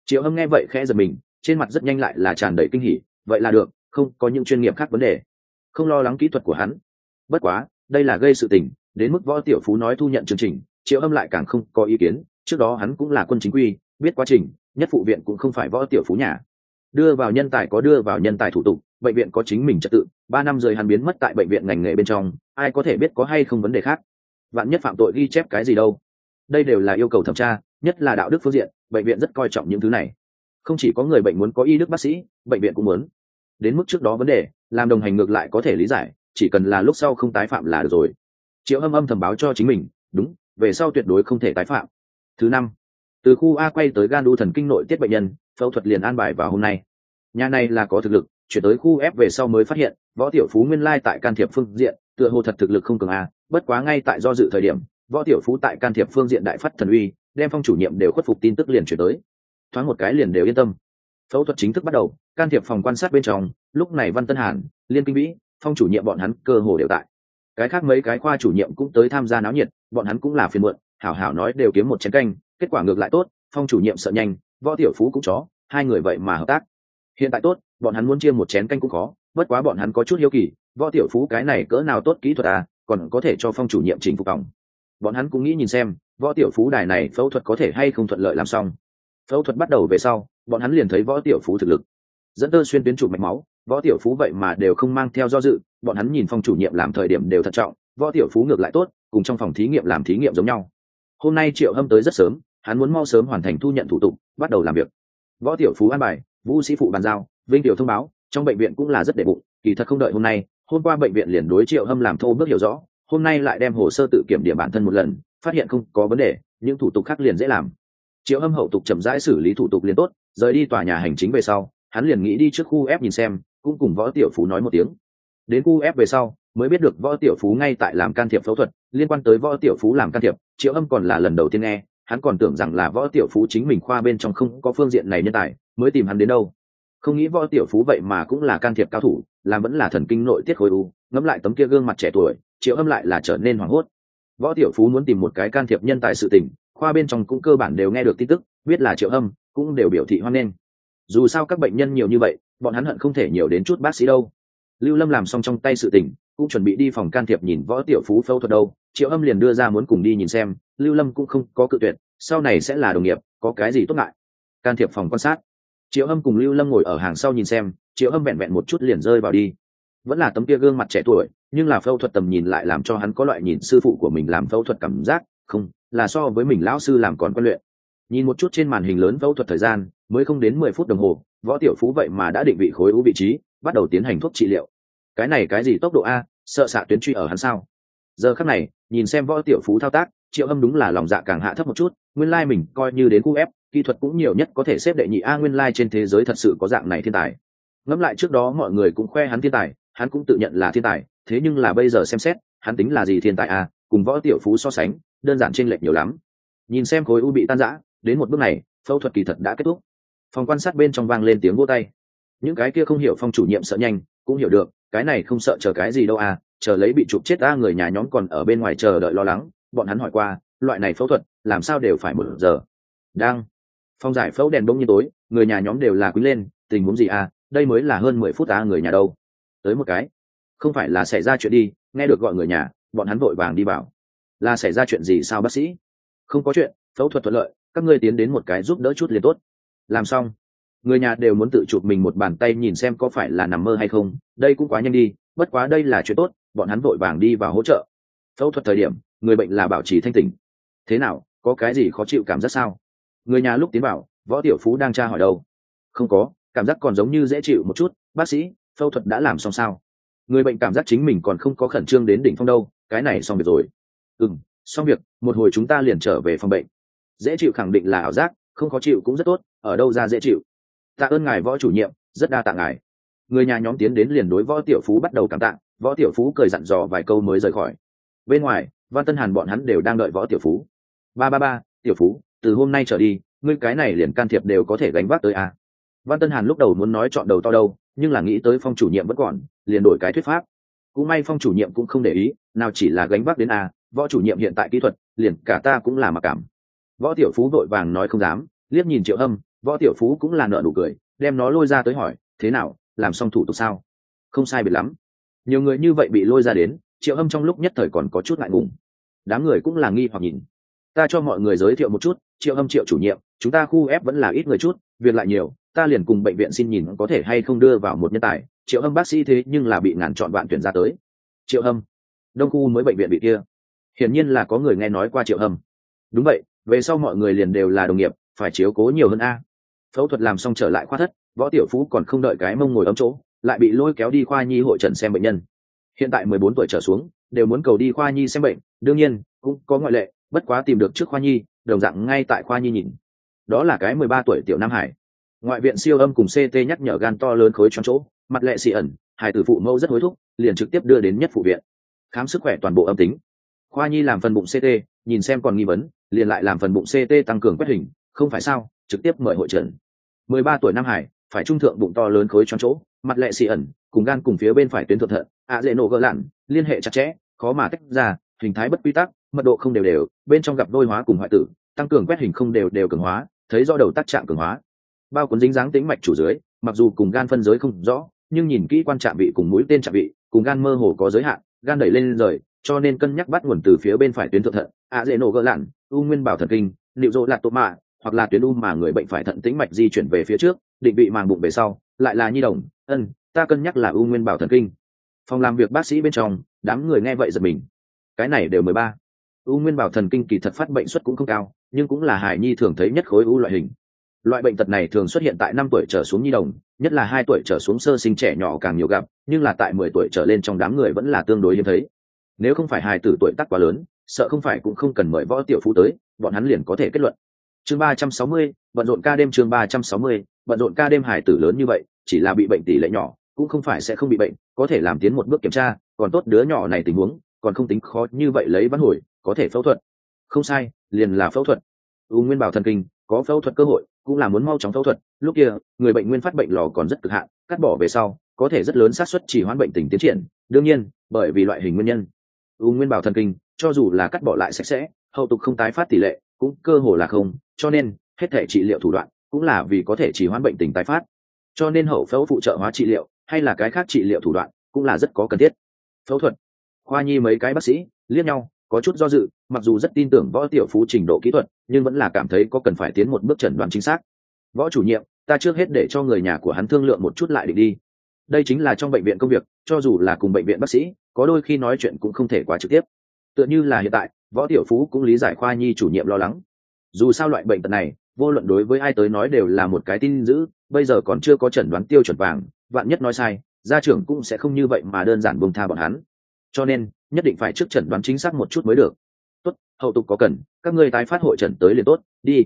Triệu hâm nghe vậy khẽ giật mình trên mặt rất nhanh lại là tràn đầy kinh hỉ vậy là được không có những chuyên nghiệp khác vấn đề. Không lo lắng kỹ thuật của hắn. Bất quá đây là gây sự tình đến mức võ tiểu phú nói thu nhận chương trình triệu âm lại càng không có ý kiến trước đó hắn cũng là quân chính quy biết quá trình nhất phụ viện cũng không phải võ tiểu phú nhà đưa vào nhân tài có đưa vào nhân tài thủ tục, bệnh viện có chính mình trật tự, ba năm rời hắn biến mất tại bệnh viện ngành nghề bên trong, ai có thể biết có hay không vấn đề khác. Bạn nhất phạm tội ghi chép cái gì đâu. Đây đều là yêu cầu thẩm tra, nhất là đạo đức phương diện, bệnh viện rất coi trọng những thứ này. Không chỉ có người bệnh muốn có y đức bác sĩ, bệnh viện cũng muốn. Đến mức trước đó vấn đề, làm đồng hành ngược lại có thể lý giải, chỉ cần là lúc sau không tái phạm là được rồi. Triệu âm âm thầm báo cho chính mình, đúng, về sau tuyệt đối không thể tái phạm. Thứ năm từ khu a quay tới gan đu thần kinh nội tiết bệnh nhân, phẫu thuật liền an bài vào hôm nay. Nhà này là có thực lực, chuyển tới khu f về sau mới phát hiện, võ tiểu phú nguyên lai tại can thiệp phương diện, tựa hồ thật thực lực không cường a, bất quá ngay tại do dự thời điểm, võ tiểu phú tại can thiệp phương diện đại phát thần uy, đem phong chủ nhiệm đều khuất phục tin tức liền chuyển tới. Thoáng một cái liền đều yên tâm. Phẫu thuật chính thức bắt đầu, can thiệp phòng quan sát bên trong, lúc này văn tân hàn, liên kinh vĩ, phong chủ nhiệm bọn hắn cơ hồ đều tại. Cái khác mấy cái khoa chủ nhiệm cũng tới tham gia náo nhiệt, bọn hắn cũng là phiền muộn, hảo hảo nói đều kiếm một chén canh kết quả ngược lại tốt, phong chủ nhiệm sợ nhanh, võ tiểu phú cũng chó, hai người vậy mà hợp tác. Hiện tại tốt, bọn hắn muốn chia một chén canh cũng khó, bất quá bọn hắn có chút hiếu kỳ, võ tiểu phú cái này cỡ nào tốt kỹ thuật à còn có thể cho phong chủ nhiệm chỉnh phục vòng. Bọn hắn cũng nghĩ nhìn xem, võ tiểu phú đài này phẫu thuật có thể hay không thuận lợi làm xong. Phẫu thuật bắt đầu về sau, bọn hắn liền thấy võ tiểu phú thực lực. Dẫn tơ xuyên tuyến chủ mạch máu, võ tiểu phú vậy mà đều không mang theo do dự, bọn hắn nhìn phong chủ nhiệm làm thời điểm đều thận trọng, võ tiểu phú ngược lại tốt, cùng trong phòng thí nghiệm làm thí nghiệm giống nhau hôm nay triệu hâm tới rất sớm, hắn muốn mau sớm hoàn thành thu nhận thủ tục, bắt đầu làm việc. Võ tiểu phú an bài, vũ sĩ phụ bàn giao, vinh tiểu thông báo, trong bệnh viện cũng là rất đệ bụng, kỳ thật không đợi hôm nay, hôm qua bệnh viện liền đối triệu hâm làm thô bước hiểu rõ, hôm nay lại đem hồ sơ tự kiểm điểm bản thân một lần, phát hiện không có vấn đề, những thủ tục khác liền dễ làm. Triệu hâm hậu tục chậm rãi xử lý thủ tục liền tốt, rời đi tòa nhà hành chính về sau, hắn liền nghĩ đi trước khu ép nhìn xem, cũng cùng võ tiểu phú nói một tiếng. Đến khu ép về sau mới biết được võ tiểu phú ngay tại làm can thiệp phẫu thuật, liên quan tới võ tiểu phú làm can thiệp, triệu âm còn là lần đầu tiên nghe, hắn còn tưởng rằng là võ tiểu phú chính mình khoa bên trong không có phương diện này nhân tài, mới tìm hắn đến đâu. Không nghĩ võ tiểu phú vậy mà cũng là can thiệp cao thủ, làm vẫn là thần kinh nội tiết khối u, ngẫm lại tấm kia gương mặt trẻ tuổi, triệu âm lại là trở nên hoảng hốt. Võ tiểu phú muốn tìm một cái can thiệp nhân tài sự tình, khoa bên trong cũng cơ bản đều nghe được tin tức, biết là triệu âm, cũng đều biểu thị hoan nghênh. Dù sao các bệnh nhân nhiều như vậy, bọn hắn hận không thể nhiều đến chút bác sĩ đâu. Lưu lâm làm xong trong tay sự tình cũng chuẩn bị đi phòng can thiệp nhìn võ tiểu phú phẫu thuật đâu. Triệu âm liền đưa ra muốn cùng đi nhìn xem, lưu lâm cũng không có cự tuyệt, sau này sẽ là đồng nghiệp, có cái gì tốt ngại? Can thiệp phòng quan sát. Triệu âm cùng lưu lâm ngồi ở hàng sau nhìn xem, triệu âm vẹn vẹn một chút liền rơi vào đi. Vẫn là tấm kia gương mặt trẻ tuổi, nhưng là phẫu thuật tầm nhìn lại làm cho hắn có loại nhìn sư phụ của mình làm phẫu thuật cảm giác, không, là so với mình lão sư làm còn quan luyện. Nhìn một chút trên màn hình lớn phẫu thuật thời gian, mới không đến mười phút đồng hồ, võ tiểu phú vậy mà đã định vị khối u vị trí, bắt đầu tiến hành thuốc trị liệu cái này cái gì tốc độ a, sợ xạ tuyến truy ở hắn sao? Giờ khắc này, nhìn xem võ tiểu phú thao tác, triệu âm đúng là lòng dạ càng hạ thấp một chút, nguyên lai mình coi như đến khu ép kỹ thuật cũng nhiều nhất có thể xếp đệ nhị a nguyên lai trên thế giới thật sự có dạng này thiên tài. Ngẫm lại trước đó mọi người cũng khoe hắn thiên tài, hắn cũng tự nhận là thiên tài, thế nhưng là bây giờ xem xét, hắn tính là gì thiên tài a, cùng võ tiểu phú so sánh, đơn giản chênh lệch nhiều lắm. Nhìn xem khối u bị tan rã, đến một bước này, phẫu thuật kỳ thật đã kết thúc. Phòng quan sát bên trong vang lên tiếng vô tay. Những cái kia không hiểu phong chủ nhiệm sợ nhanh, cũng hiểu được cái này không sợ chờ cái gì đâu à chờ lấy bị chụp chết ta người nhà nhóm còn ở bên ngoài chờ đợi lo lắng, bọn hắn hỏi qua, loại này phẫu thuật, làm sao đều phải một giờ? Đang. Phong giải phẫu đèn bông như tối, người nhà nhóm đều là quý lên, tình huống gì à đây mới là hơn mười phút ta người nhà đâu? Tới một cái. Không phải là xảy ra chuyện đi, nghe được gọi người nhà, bọn hắn vội vàng đi vào. Là xảy ra chuyện gì sao bác sĩ? Không có chuyện, phẫu thuật thuận lợi, các ngươi tiến đến một cái giúp đỡ chút liền tốt. Làm xong người nhà đều muốn tự chụp mình một bàn tay nhìn xem có phải là nằm mơ hay không. Đây cũng quá nhanh đi, bất quá đây là chuyện tốt, bọn hắn vội vàng đi và hỗ trợ. Phẫu thuật thời điểm, người bệnh là bảo trì thanh tỉnh. Thế nào, có cái gì khó chịu cảm giác sao? Người nhà lúc tiến vào, võ tiểu phú đang tra hỏi đâu? Không có, cảm giác còn giống như dễ chịu một chút, bác sĩ, phẫu thuật đã làm xong sao? Người bệnh cảm giác chính mình còn không có khẩn trương đến đỉnh phong đâu, cái này xong việc rồi. Ừ m xong việc, một hồi chúng ta liền trở về phòng bệnh. Dễ chịu khẳng định là ảo giác, không khó chịu cũng rất tốt, ở đâu ra dễ chịu? Tạ ơn ngài võ chủ nhiệm, rất đa tạ ngài. Người nhà nhóm tiến đến liền đối võ tiểu phú bắt đầu cảm tạ, võ tiểu phú cười dặn dò vài câu mới rời khỏi. Bên ngoài, văn tân hàn bọn hắn đều đang đợi võ tiểu phú. Ba ba ba, tiểu phú, từ hôm nay trở đi, ngươi cái này liền can thiệp đều có thể gánh vác tới a. Văn tân hàn lúc đầu muốn nói chọn đầu to đâu, nhưng là nghĩ tới phong chủ nhiệm vẫn còn, liền đổi cái thuyết pháp. Cũng may phong chủ nhiệm cũng không để ý, nào chỉ là gánh vác đến a, võ chủ nhiệm hiện tại kỹ thuật, liền cả ta cũng là mặc cảm. Võ tiểu phú vội vàng nói không dám, liếc nhìn triệu hâm võ tiểu phú cũng là nợ nụ cười, đem nó lôi ra tới hỏi, thế nào, làm xong thủ tục sao? Không sai biệt lắm. Nhiều người như vậy bị lôi ra đến, triệu hâm trong lúc nhất thời còn có chút ngại ngùng. Đám người cũng là nghi hoặc nhìn. Ta cho mọi người giới thiệu một chút, triệu hâm triệu chủ nhiệm, chúng ta khu ép vẫn là ít người chút, việc lại nhiều, ta liền cùng bệnh viện xin nhìn có thể hay không đưa vào một nhân tài. Triệu hâm bác sĩ thế nhưng là bị ngàn chọn bạn tuyển ra tới. Triệu hâm, đông khu mới bệnh viện bị kia. Hiển nhiên là có người nghe nói qua triệu hâm. Đúng vậy, về sau mọi người liền đều là đồng nghiệp, phải chiếu cố nhiều hơn a phẫu thuật làm xong trở lại khoa thất, võ tiểu phú còn không đợi cái mông ngồi ấm chỗ, lại bị lôi kéo đi khoa nhi hội trần xem bệnh nhân. Hiện tại mười bốn tuổi trở xuống, đều muốn cầu đi khoa nhi xem bệnh, đương nhiên, cũng có ngoại lệ, bất quá tìm được trước khoa nhi, đồng dạng ngay tại khoa nhi nhìn. Đó là cái mười ba tuổi tiểu nam hải. Ngoại viện siêu âm cùng ct nhắc nhở gan to lớn khối tròn chỗ, mặt lệ xị ẩn, hải tử phụ mẫu rất hối thúc, liền trực tiếp đưa đến nhất phụ viện. Khám sức khỏe toàn bộ âm tính. Khoa nhi làm phần bụng ct nhìn xem còn nghi vấn, liền lại làm phần bụng ct tăng cường quét hình, không phải sao, trực tiếp mời hội trần mười ba tuổi nam hải, phải trung thượng bụng to lớn khối tròn chỗ, mặt lệ xì ẩn, cùng gan cùng phía bên phải tuyến thượng thận, ạ dễ nổ gỡ lặn, liên hệ chặt chẽ, khó mà tách ra, hình thái bất quy tắc, mật độ không đều đều, bên trong gặp đôi hóa cùng hoại tử, tăng cường quét hình không đều đều cường hóa, thấy do đầu tác trạng cường hóa. Bao cuốn dính dáng tính mạch chủ dưới mặc dù cùng gan phân giới không rõ, nhưng nhìn kỹ quan trạm vị cùng mũi tên trạm vị, cùng gan mơ hồ có giới hạn, gan đẩy lên rời, cho nên cân nhắc bắt nguồn từ phía bên phải tuyến thượng thận, ạ dễ nổ gỡ lặn, u nguyên bảo thần kinh, liệu dỗ lạc tốt mạ hoặc là tuyến u mà người bệnh phải thận tĩnh mạch di chuyển về phía trước, định vị màng bụng về sau, lại là nhi đồng, ân, ta cân nhắc là u nguyên bảo thần kinh. Phòng làm việc bác sĩ bên trong, đám người nghe vậy giật mình. Cái này đều mười ba. U nguyên bảo thần kinh kỳ thật phát bệnh suất cũng không cao, nhưng cũng là hài nhi thường thấy nhất khối u loại hình. Loại bệnh tật này thường xuất hiện tại năm tuổi trở xuống nhi đồng, nhất là hai tuổi trở xuống sơ sinh trẻ nhỏ càng nhiều gặp, nhưng là tại mười tuổi trở lên trong đám người vẫn là tương đối hiếm thấy. Nếu không phải hài tử tuổi tác quá lớn, sợ không phải cũng không cần mời võ tiểu phú tới, bọn hắn liền có thể kết luận chương ba trăm sáu mươi, bận rộn ca đêm chương ba trăm sáu mươi, bận rộn ca đêm hải tử lớn như vậy, chỉ là bị bệnh tỷ lệ nhỏ, cũng không phải sẽ không bị bệnh, có thể làm tiến một bước kiểm tra, còn tốt đứa nhỏ này tình huống, còn không tính khó như vậy lấy vãn hồi, có thể phẫu thuật. Không sai, liền là phẫu thuật. U nguyên bảo thần kinh, có phẫu thuật cơ hội, cũng là muốn mau chóng phẫu thuật. Lúc kia, người bệnh nguyên phát bệnh lò còn rất cực hạn, cắt bỏ về sau, có thể rất lớn xác suất chỉ hoãn bệnh tình tiến triển. Đương nhiên, bởi vì loại hình nguyên nhân, u nguyên bảo thần kinh, cho dù là cắt bỏ lại sạch sẽ, hậu tục không tái phát tỷ lệ cũng cơ hồ là không, cho nên, hết thể trị liệu thủ đoạn cũng là vì có thể chỉ hoãn bệnh tình tái phát. Cho nên hậu phẫu phụ trợ hóa trị liệu hay là cái khác trị liệu thủ đoạn cũng là rất có cần thiết. Phẫu thuật, khoa nhi mấy cái bác sĩ liếc nhau, có chút do dự, mặc dù rất tin tưởng võ tiểu phú trình độ kỹ thuật, nhưng vẫn là cảm thấy có cần phải tiến một bước chẩn đoán chính xác. Võ chủ nhiệm, ta trước hết để cho người nhà của hắn thương lượng một chút lại định đi. Đây chính là trong bệnh viện công việc, cho dù là cùng bệnh viện bác sĩ, có đôi khi nói chuyện cũng không thể quá trực tiếp. Tựa như là hiện tại võ tiểu phú cũng lý giải khoa nhi chủ nhiệm lo lắng. Dù sao loại bệnh tật này, vô luận đối với ai tới nói đều là một cái tin dữ, bây giờ còn chưa có chẩn đoán tiêu chuẩn vàng, vạn nhất nói sai, gia trưởng cũng sẽ không như vậy mà đơn giản buông tha bọn hắn. Cho nên, nhất định phải trước chẩn đoán chính xác một chút mới được. Tốt, hậu tục có cần, các ngươi tái phát hội trần tới liền tốt, đi.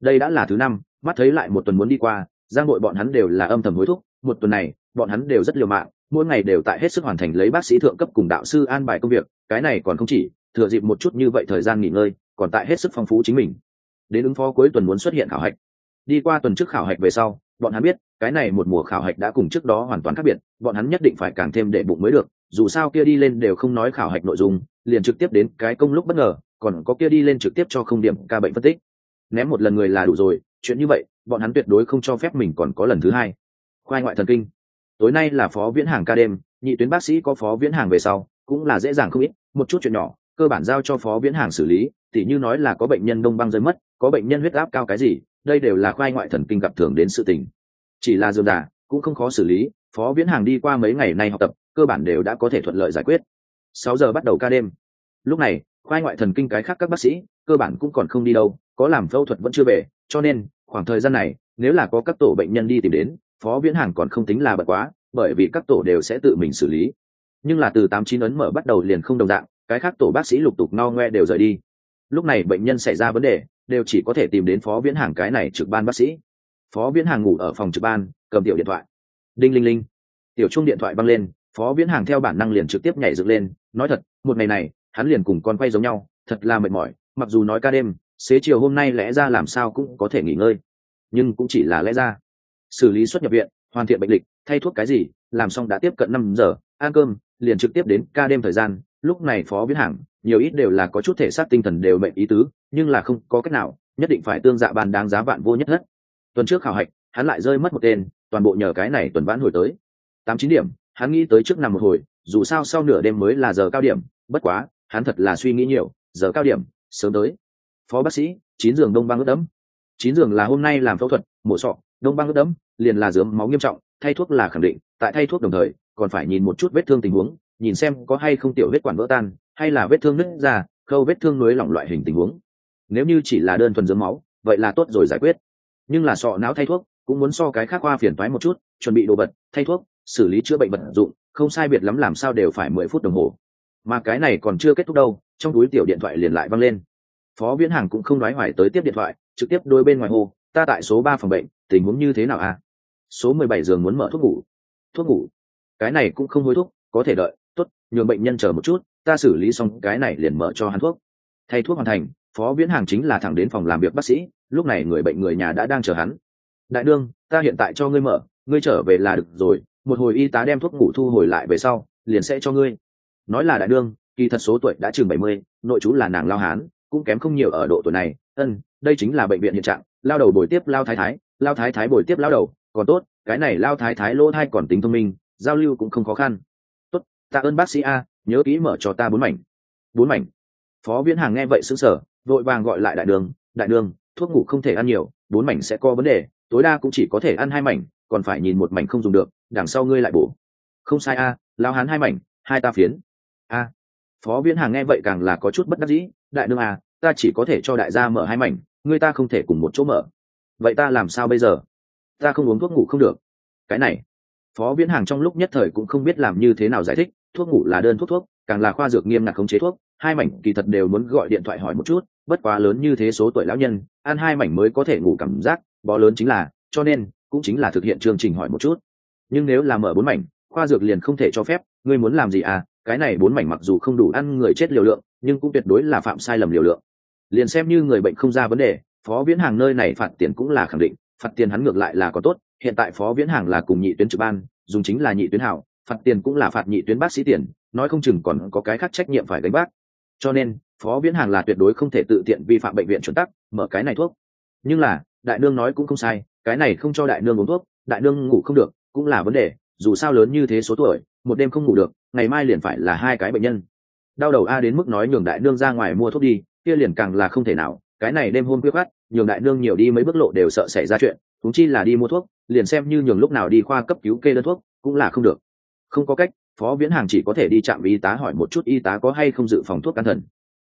Đây đã là thứ năm, mắt thấy lại một tuần muốn đi qua giang nội bọn hắn đều là âm thầm hối thúc, một tuần này, bọn hắn đều rất liều mạng, mỗi ngày đều tại hết sức hoàn thành lấy bác sĩ thượng cấp cùng đạo sư an bài công việc, cái này còn không chỉ thừa dịp một chút như vậy thời gian nghỉ ngơi, còn tại hết sức phong phú chính mình. Đến ứng phó cuối tuần muốn xuất hiện khảo hạch. Đi qua tuần trước khảo hạch về sau, bọn hắn biết, cái này một mùa khảo hạch đã cùng trước đó hoàn toàn khác biệt, bọn hắn nhất định phải càng thêm đệ bụng mới được, dù sao kia đi lên đều không nói khảo hạch nội dung, liền trực tiếp đến cái công lúc bất ngờ, còn có kia đi lên trực tiếp cho không điểm ca bệnh phân tích. Ném một lần người là đủ rồi, chuyện như vậy, bọn hắn tuyệt đối không cho phép mình còn có lần thứ hai. Khoai ngoại thần kinh. Tối nay là phó viễn hàng ca đêm, nhị tuyến bác sĩ có phó viễn hàng về sau, cũng là dễ dàng không ít, một chút chuyện nhỏ cơ bản giao cho phó viễn hàng xử lý, tỉ như nói là có bệnh nhân đông băng rơi mất, có bệnh nhân huyết áp cao cái gì, đây đều là khoai ngoại thần kinh gặp thường đến sự tình. Chỉ là dườm giả, cũng không khó xử lý, phó viễn hàng đi qua mấy ngày nay học tập, cơ bản đều đã có thể thuận lợi giải quyết. Sáu giờ bắt đầu ca đêm. Lúc này, khoai ngoại thần kinh cái khác các bác sĩ, cơ bản cũng còn không đi đâu, có làm phẫu thuật vẫn chưa về, cho nên, khoảng thời gian này, nếu là có các tổ bệnh nhân đi tìm đến, phó viễn hàng còn không tính là bận quá, bởi vì các tổ đều sẽ tự mình xử lý. Nhưng là từ tám chín ấn mở bắt đầu liền không đồng dạng cái khác tổ bác sĩ lục tục no ngoe đều rời đi. Lúc này bệnh nhân xảy ra vấn đề, đều chỉ có thể tìm đến phó viễn hàng cái này trực ban bác sĩ. Phó viễn hàng ngủ ở phòng trực ban, cầm tiểu điện thoại. Đinh linh linh. Tiểu chung điện thoại băng lên, phó viễn hàng theo bản năng liền trực tiếp nhảy dựng lên, nói thật, một ngày này, hắn liền cùng con quay giống nhau, thật là mệt mỏi, mặc dù nói ca đêm, xế chiều hôm nay lẽ ra làm sao cũng có thể nghỉ ngơi. Nhưng cũng chỉ là lẽ ra. Xử lý xuất nhập viện, hoàn thiện bệnh lịch, thay thuốc cái gì, làm xong đã tiếp cận năm giờ, ăn cơm, liền trực tiếp đến ca đêm thời gian lúc này phó biến hàng nhiều ít đều là có chút thể xác tinh thần đều mệnh ý tứ, nhưng là không có cách nào, nhất định phải tương dạ bàn đáng giá vạn vô nhất hết tuần trước khảo hạch, hắn lại rơi mất một tên, toàn bộ nhờ cái này tuần vãn hồi tới. Tám chín điểm, hắn nghĩ tới trước nằm một hồi, dù sao sau nửa đêm mới là giờ cao điểm, bất quá, hắn thật là suy nghĩ nhiều, giờ cao điểm, sớm tới. Phó bác sĩ, chín giường đông băng ướt đẫm. Chín giường là hôm nay làm phẫu thuật, mổ sọ, đông băng ướt đẫm, liền là dướng máu nghiêm trọng, thay thuốc là khẳng định, tại thay thuốc đồng thời, còn phải nhìn một chút vết thương tình huống nhìn xem có hay không tiểu huyết quản vỡ tan hay là vết thương nứt ra khâu vết thương nối lỏng loại hình tình huống. Nếu như chỉ là đơn thuần dưỡng máu vậy là tốt rồi giải quyết. Nhưng là sọ não thay thuốc cũng muốn so cái khác khoa phiền toái một chút chuẩn bị đồ vật thay thuốc xử lý chữa bệnh vật dụng không sai biệt lắm làm sao đều phải mười phút đồng hồ. Mà cái này còn chưa kết thúc đâu trong túi tiểu điện thoại liền lại văng lên. Phó viễn hàng cũng không nói hoài tới tiếp điện thoại trực tiếp đôi bên ngoài hồ ta tại số ba phòng bệnh tình huống như thế nào à? Số mười bảy giường muốn mở thuốc ngủ. Thuốc ngủ? Cái này cũng không hối thúc, có thể đợi nhường bệnh nhân chờ một chút, ta xử lý xong cái này liền mở cho hắn thuốc. Thay thuốc hoàn thành, phó viễn hàng chính là thẳng đến phòng làm việc bác sĩ, lúc này người bệnh người nhà đã đang chờ hắn. Đại đương ta hiện tại cho ngươi mở, ngươi trở về là được rồi, một hồi y tá đem thuốc ngủ thu hồi lại về sau, liền sẽ cho ngươi. Nói là đại đương kỳ thật số tuổi đã chừng bảy mươi, nội chú là nàng lao hán, cũng kém không nhiều ở độ tuổi này. Ân, đây chính là bệnh viện hiện trạng, lao đầu bồi tiếp lao thái thái, lao thái thái bồi tiếp lao đầu, còn tốt, cái này lao thái thái lỗ thai còn tính thông minh, giao lưu cũng không khó khăn tạ ơn bác sĩ a, nhớ kỹ mở cho ta bốn mảnh. Bốn mảnh? Phó viễn hàng nghe vậy xứng sở vội vàng gọi lại đại đường đại đường, thuốc ngủ không thể ăn nhiều, bốn mảnh sẽ có vấn đề, tối đa cũng chỉ có thể ăn hai mảnh, còn phải nhìn một mảnh không dùng được, đằng sau ngươi lại bổ. Không sai a lao hán hai mảnh, hai ta phiến. A. Phó viễn hàng nghe vậy càng là có chút bất đắc dĩ, đại đương a, ta chỉ có thể cho đại gia mở hai mảnh, ngươi ta không thể cùng một chỗ mở. Vậy ta làm sao bây giờ? Ta không uống thuốc ngủ không được. Cái này phó viễn hàng trong lúc nhất thời cũng không biết làm như thế nào giải thích, thuốc ngủ là đơn thuốc thuốc, càng là khoa dược nghiêm ngặt khống chế thuốc, hai mảnh kỳ thật đều muốn gọi điện thoại hỏi một chút, bất quá lớn như thế số tuổi lão nhân, ăn hai mảnh mới có thể ngủ cảm giác, bó lớn chính là, cho nên, cũng chính là thực hiện chương trình hỏi một chút. Nhưng nếu là mở bốn mảnh, khoa dược liền không thể cho phép, ngươi muốn làm gì à cái này bốn mảnh mặc dù không đủ ăn người chết liều lượng, nhưng cũng tuyệt đối là phạm sai lầm liều lượng. Liền xem như người bệnh không ra vấn đề, phó viễn hàng nơi này phạt tiền cũng là khẳng định phạt tiền hắn ngược lại là có tốt, hiện tại phó viễn hàng là cùng nhị tuyến trực ban, dùng chính là nhị tuyến hảo phạt tiền cũng là phạt nhị tuyến bác sĩ tiền, nói không chừng còn có cái khác trách nhiệm phải gánh bác cho nên, phó viễn hàng là tuyệt đối không thể tự tiện vi phạm bệnh viện chuẩn tắc, mở cái này thuốc. Nhưng là, đại nương nói cũng không sai, cái này không cho đại nương uống thuốc, đại nương ngủ không được, cũng là vấn đề, dù sao lớn như thế số tuổi, một đêm không ngủ được, ngày mai liền phải là hai cái bệnh nhân. Đau đầu a đến mức nói nhường đại nương ra ngoài mua thuốc đi, kia liền càng là không thể nào, cái này đêm hôm quyết khát nhường đại nương nhiều đi mấy bước lộ đều sợ xảy ra chuyện thúng chi là đi mua thuốc, liền xem như nhường lúc nào đi khoa cấp cứu kê đơn thuốc, cũng là không được. Không có cách, phó viễn hàng chỉ có thể đi trạm y tá hỏi một chút y tá có hay không dự phòng thuốc can thần.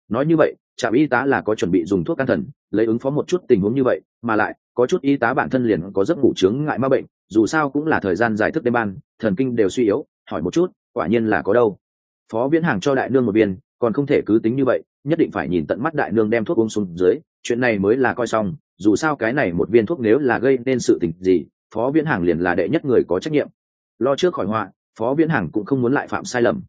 Nói như vậy, trạm y tá là có chuẩn bị dùng thuốc can thần, lấy ứng phó một chút tình huống như vậy, mà lại, có chút y tá bản thân liền có giấc ngủ chướng ngại ma bệnh, dù sao cũng là thời gian giải thức đêm ban, thần kinh đều suy yếu, hỏi một chút, quả nhiên là có đâu. Phó viễn hàng cho đại nương một viên, còn không thể cứ tính như vậy nhất định phải nhìn tận mắt đại nương đem thuốc uống xuống dưới, chuyện này mới là coi xong, dù sao cái này một viên thuốc nếu là gây nên sự tình gì, phó viễn hàng liền là đệ nhất người có trách nhiệm. Lo trước khỏi họa, phó viễn hàng cũng không muốn lại phạm sai lầm.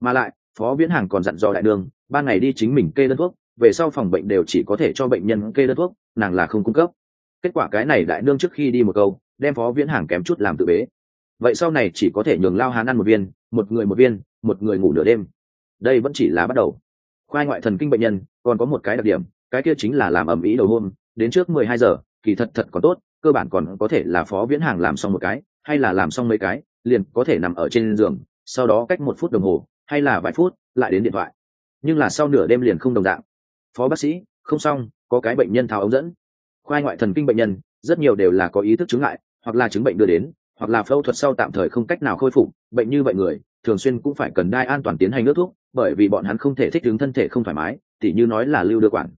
Mà lại, phó viễn hàng còn dặn dò đại nương ban ngày đi chính mình kê đơn thuốc, về sau phòng bệnh đều chỉ có thể cho bệnh nhân kê đơn thuốc, nàng là không cung cấp. Kết quả cái này đại nương trước khi đi một câu, đem phó viễn hàng kém chút làm tự bế. Vậy sau này chỉ có thể nhường lao hán ăn một viên, một người một viên, một người ngủ nửa đêm. Đây vẫn chỉ là bắt đầu khoai ngoại thần kinh bệnh nhân còn có một cái đặc điểm cái kia chính là làm ẩm ý đầu hôm đến trước mười hai giờ kỳ thật thật còn tốt cơ bản còn có thể là phó viễn hàng làm xong một cái hay là làm xong mấy cái liền có thể nằm ở trên giường sau đó cách một phút đồng hồ hay là vài phút lại đến điện thoại. Nhưng là sau nửa đêm liền không đồng dạng. Phó bác sĩ không xong có cái bệnh nhân tháo ống dẫn. Khoai ngoại thần kinh bệnh nhân rất nhiều đều là có ý thức chứng lại, hoặc là chứng bệnh đưa đến hoặc là phẫu thuật sau tạm thời không cách nào khôi phục bệnh như vậy người thường xuyên cũng phải cần đai an toàn tiến hành nước thuốc bởi vì bọn hắn không thể thích ứng thân thể không thoải mái, tỉ như nói là lưu đưa quản.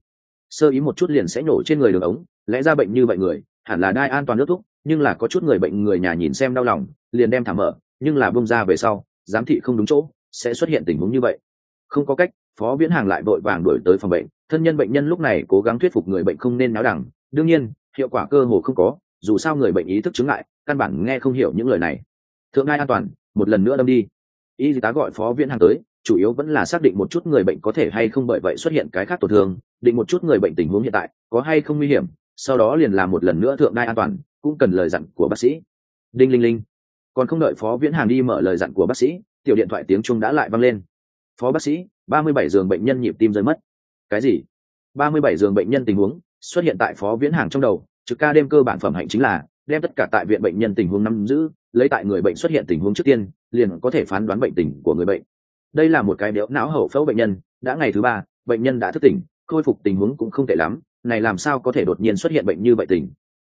Sơ ý một chút liền sẽ nổ trên người đường ống, lẽ ra bệnh như vậy người, hẳn là đai an toàn nước thuốc nhưng là có chút người bệnh người nhà nhìn xem đau lòng, liền đem thả mở, nhưng là bông ra về sau, giám thị không đúng chỗ, sẽ xuất hiện tình huống như vậy. Không có cách, phó viễn hàng lại vội vàng đuổi tới phòng bệnh, thân nhân bệnh nhân lúc này cố gắng thuyết phục người bệnh không nên náo đẳng đương nhiên, hiệu quả cơ hồ không có, dù sao người bệnh ý thức chứng lại căn bản nghe không hiểu những lời này. Thượng ngai an toàn, một lần nữa đâm đi y tá gọi phó viễn hàng tới, chủ yếu vẫn là xác định một chút người bệnh có thể hay không bởi vậy xuất hiện cái khác tổn thương, định một chút người bệnh tình huống hiện tại, có hay không nguy hiểm, sau đó liền làm một lần nữa thượng đai an toàn, cũng cần lời dặn của bác sĩ. Đinh linh linh. Còn không đợi phó viễn hàng đi mở lời dặn của bác sĩ, tiểu điện thoại tiếng trung đã lại vang lên. Phó bác sĩ, ba mươi bảy giường bệnh nhân nhịp tim rơi mất. Cái gì? ba mươi bảy giường bệnh nhân tình huống xuất hiện tại phó viễn hàng trong đầu, trực ca đêm cơ bản phẩm hạnh chính là đem tất cả tại viện bệnh nhân tình huống nắm giữ, lấy tại người bệnh xuất hiện tình huống trước tiên, liền có thể phán đoán bệnh tình của người bệnh. Đây là một cái béo não hậu phẫu bệnh nhân, đã ngày thứ ba, bệnh nhân đã thức tỉnh, khôi phục tình huống cũng không tệ lắm, này làm sao có thể đột nhiên xuất hiện bệnh như vậy tình?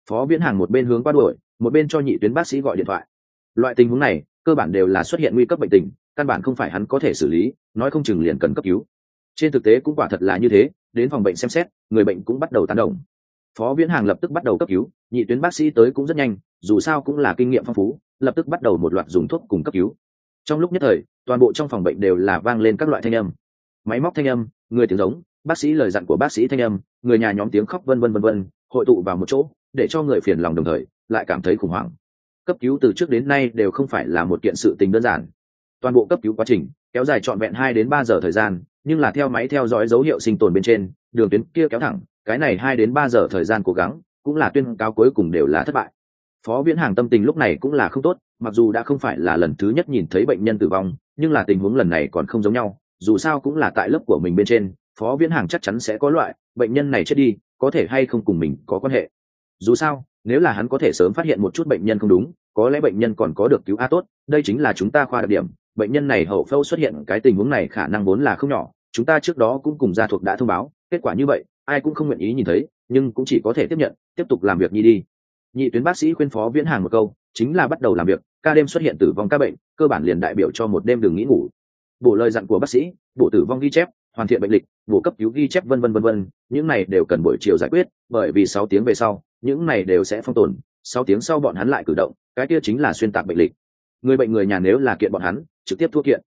Phó viễn hàng một bên hướng qua đuổi, một bên cho nhị tuyến bác sĩ gọi điện thoại. Loại tình huống này, cơ bản đều là xuất hiện nguy cấp bệnh tình, căn bản không phải hắn có thể xử lý, nói không chừng liền cần cấp cứu. Trên thực tế cũng quả thật là như thế, đến phòng bệnh xem xét, người bệnh cũng bắt đầu tán động phó viễn hàng lập tức bắt đầu cấp cứu, nhị tuyến bác sĩ tới cũng rất nhanh, dù sao cũng là kinh nghiệm phong phú, lập tức bắt đầu một loạt dùng thuốc cùng cấp cứu. Trong lúc nhất thời, toàn bộ trong phòng bệnh đều là vang lên các loại thanh âm. Máy móc thanh âm, người tiếng giống, bác sĩ lời dặn của bác sĩ thanh âm, người nhà nhóm tiếng khóc vân vân vân vân, hội tụ vào một chỗ, để cho người phiền lòng đồng thời, lại cảm thấy khủng hoảng. Cấp cứu từ trước đến nay đều không phải là một kiện sự tình đơn giản. Toàn bộ cấp cứu quá trình, kéo dài trọn vẹn hai đến ba giờ thời gian, nhưng là theo máy theo dõi dấu hiệu sinh tồn bên trên, đường tuyến kia kéo thẳng cái này hai đến ba giờ thời gian cố gắng, cũng là tuyên cáo cuối cùng đều là thất bại. Phó viễn hàng tâm tình lúc này cũng là không tốt, mặc dù đã không phải là lần thứ nhất nhìn thấy bệnh nhân tử vong, nhưng là tình huống lần này còn không giống nhau, dù sao cũng là tại lớp của mình bên trên, phó viễn hàng chắc chắn sẽ có loại, bệnh nhân này chết đi, có thể hay không cùng mình có quan hệ. Dù sao, nếu là hắn có thể sớm phát hiện một chút bệnh nhân không đúng, có lẽ bệnh nhân còn có được cứu a tốt, đây chính là chúng ta khoa đặc điểm, bệnh nhân này hậu phẫu xuất hiện cái tình huống này khả năng vốn là không nhỏ, chúng ta trước đó cũng cùng gia thuộc đã thông báo, kết quả như vậy ai cũng không nguyện ý nhìn thấy, nhưng cũng chỉ có thể tiếp nhận, tiếp tục làm việc nhi đi. Nhị tuyến bác sĩ khuyên phó viễn hàng một câu, chính là bắt đầu làm việc, ca đêm xuất hiện tử vong ca bệnh, cơ bản liền đại biểu cho một đêm đừng nghĩ ngủ. Bộ lời dặn của bác sĩ bộ tử vong ghi chép, hoàn thiện bệnh lịch bộ cấp cứu ghi chép vân vân vân vân, những này đều cần buổi chiều giải quyết, bởi vì sáu tiếng về sau, những này đều sẽ phong tồn, sáu tiếng sau bọn hắn lại cử động, cái kia chính là xuyên tạc bệnh lịch. Người bệnh người nhà nếu là kiện bọn hắn, trực tiếp thua kiện.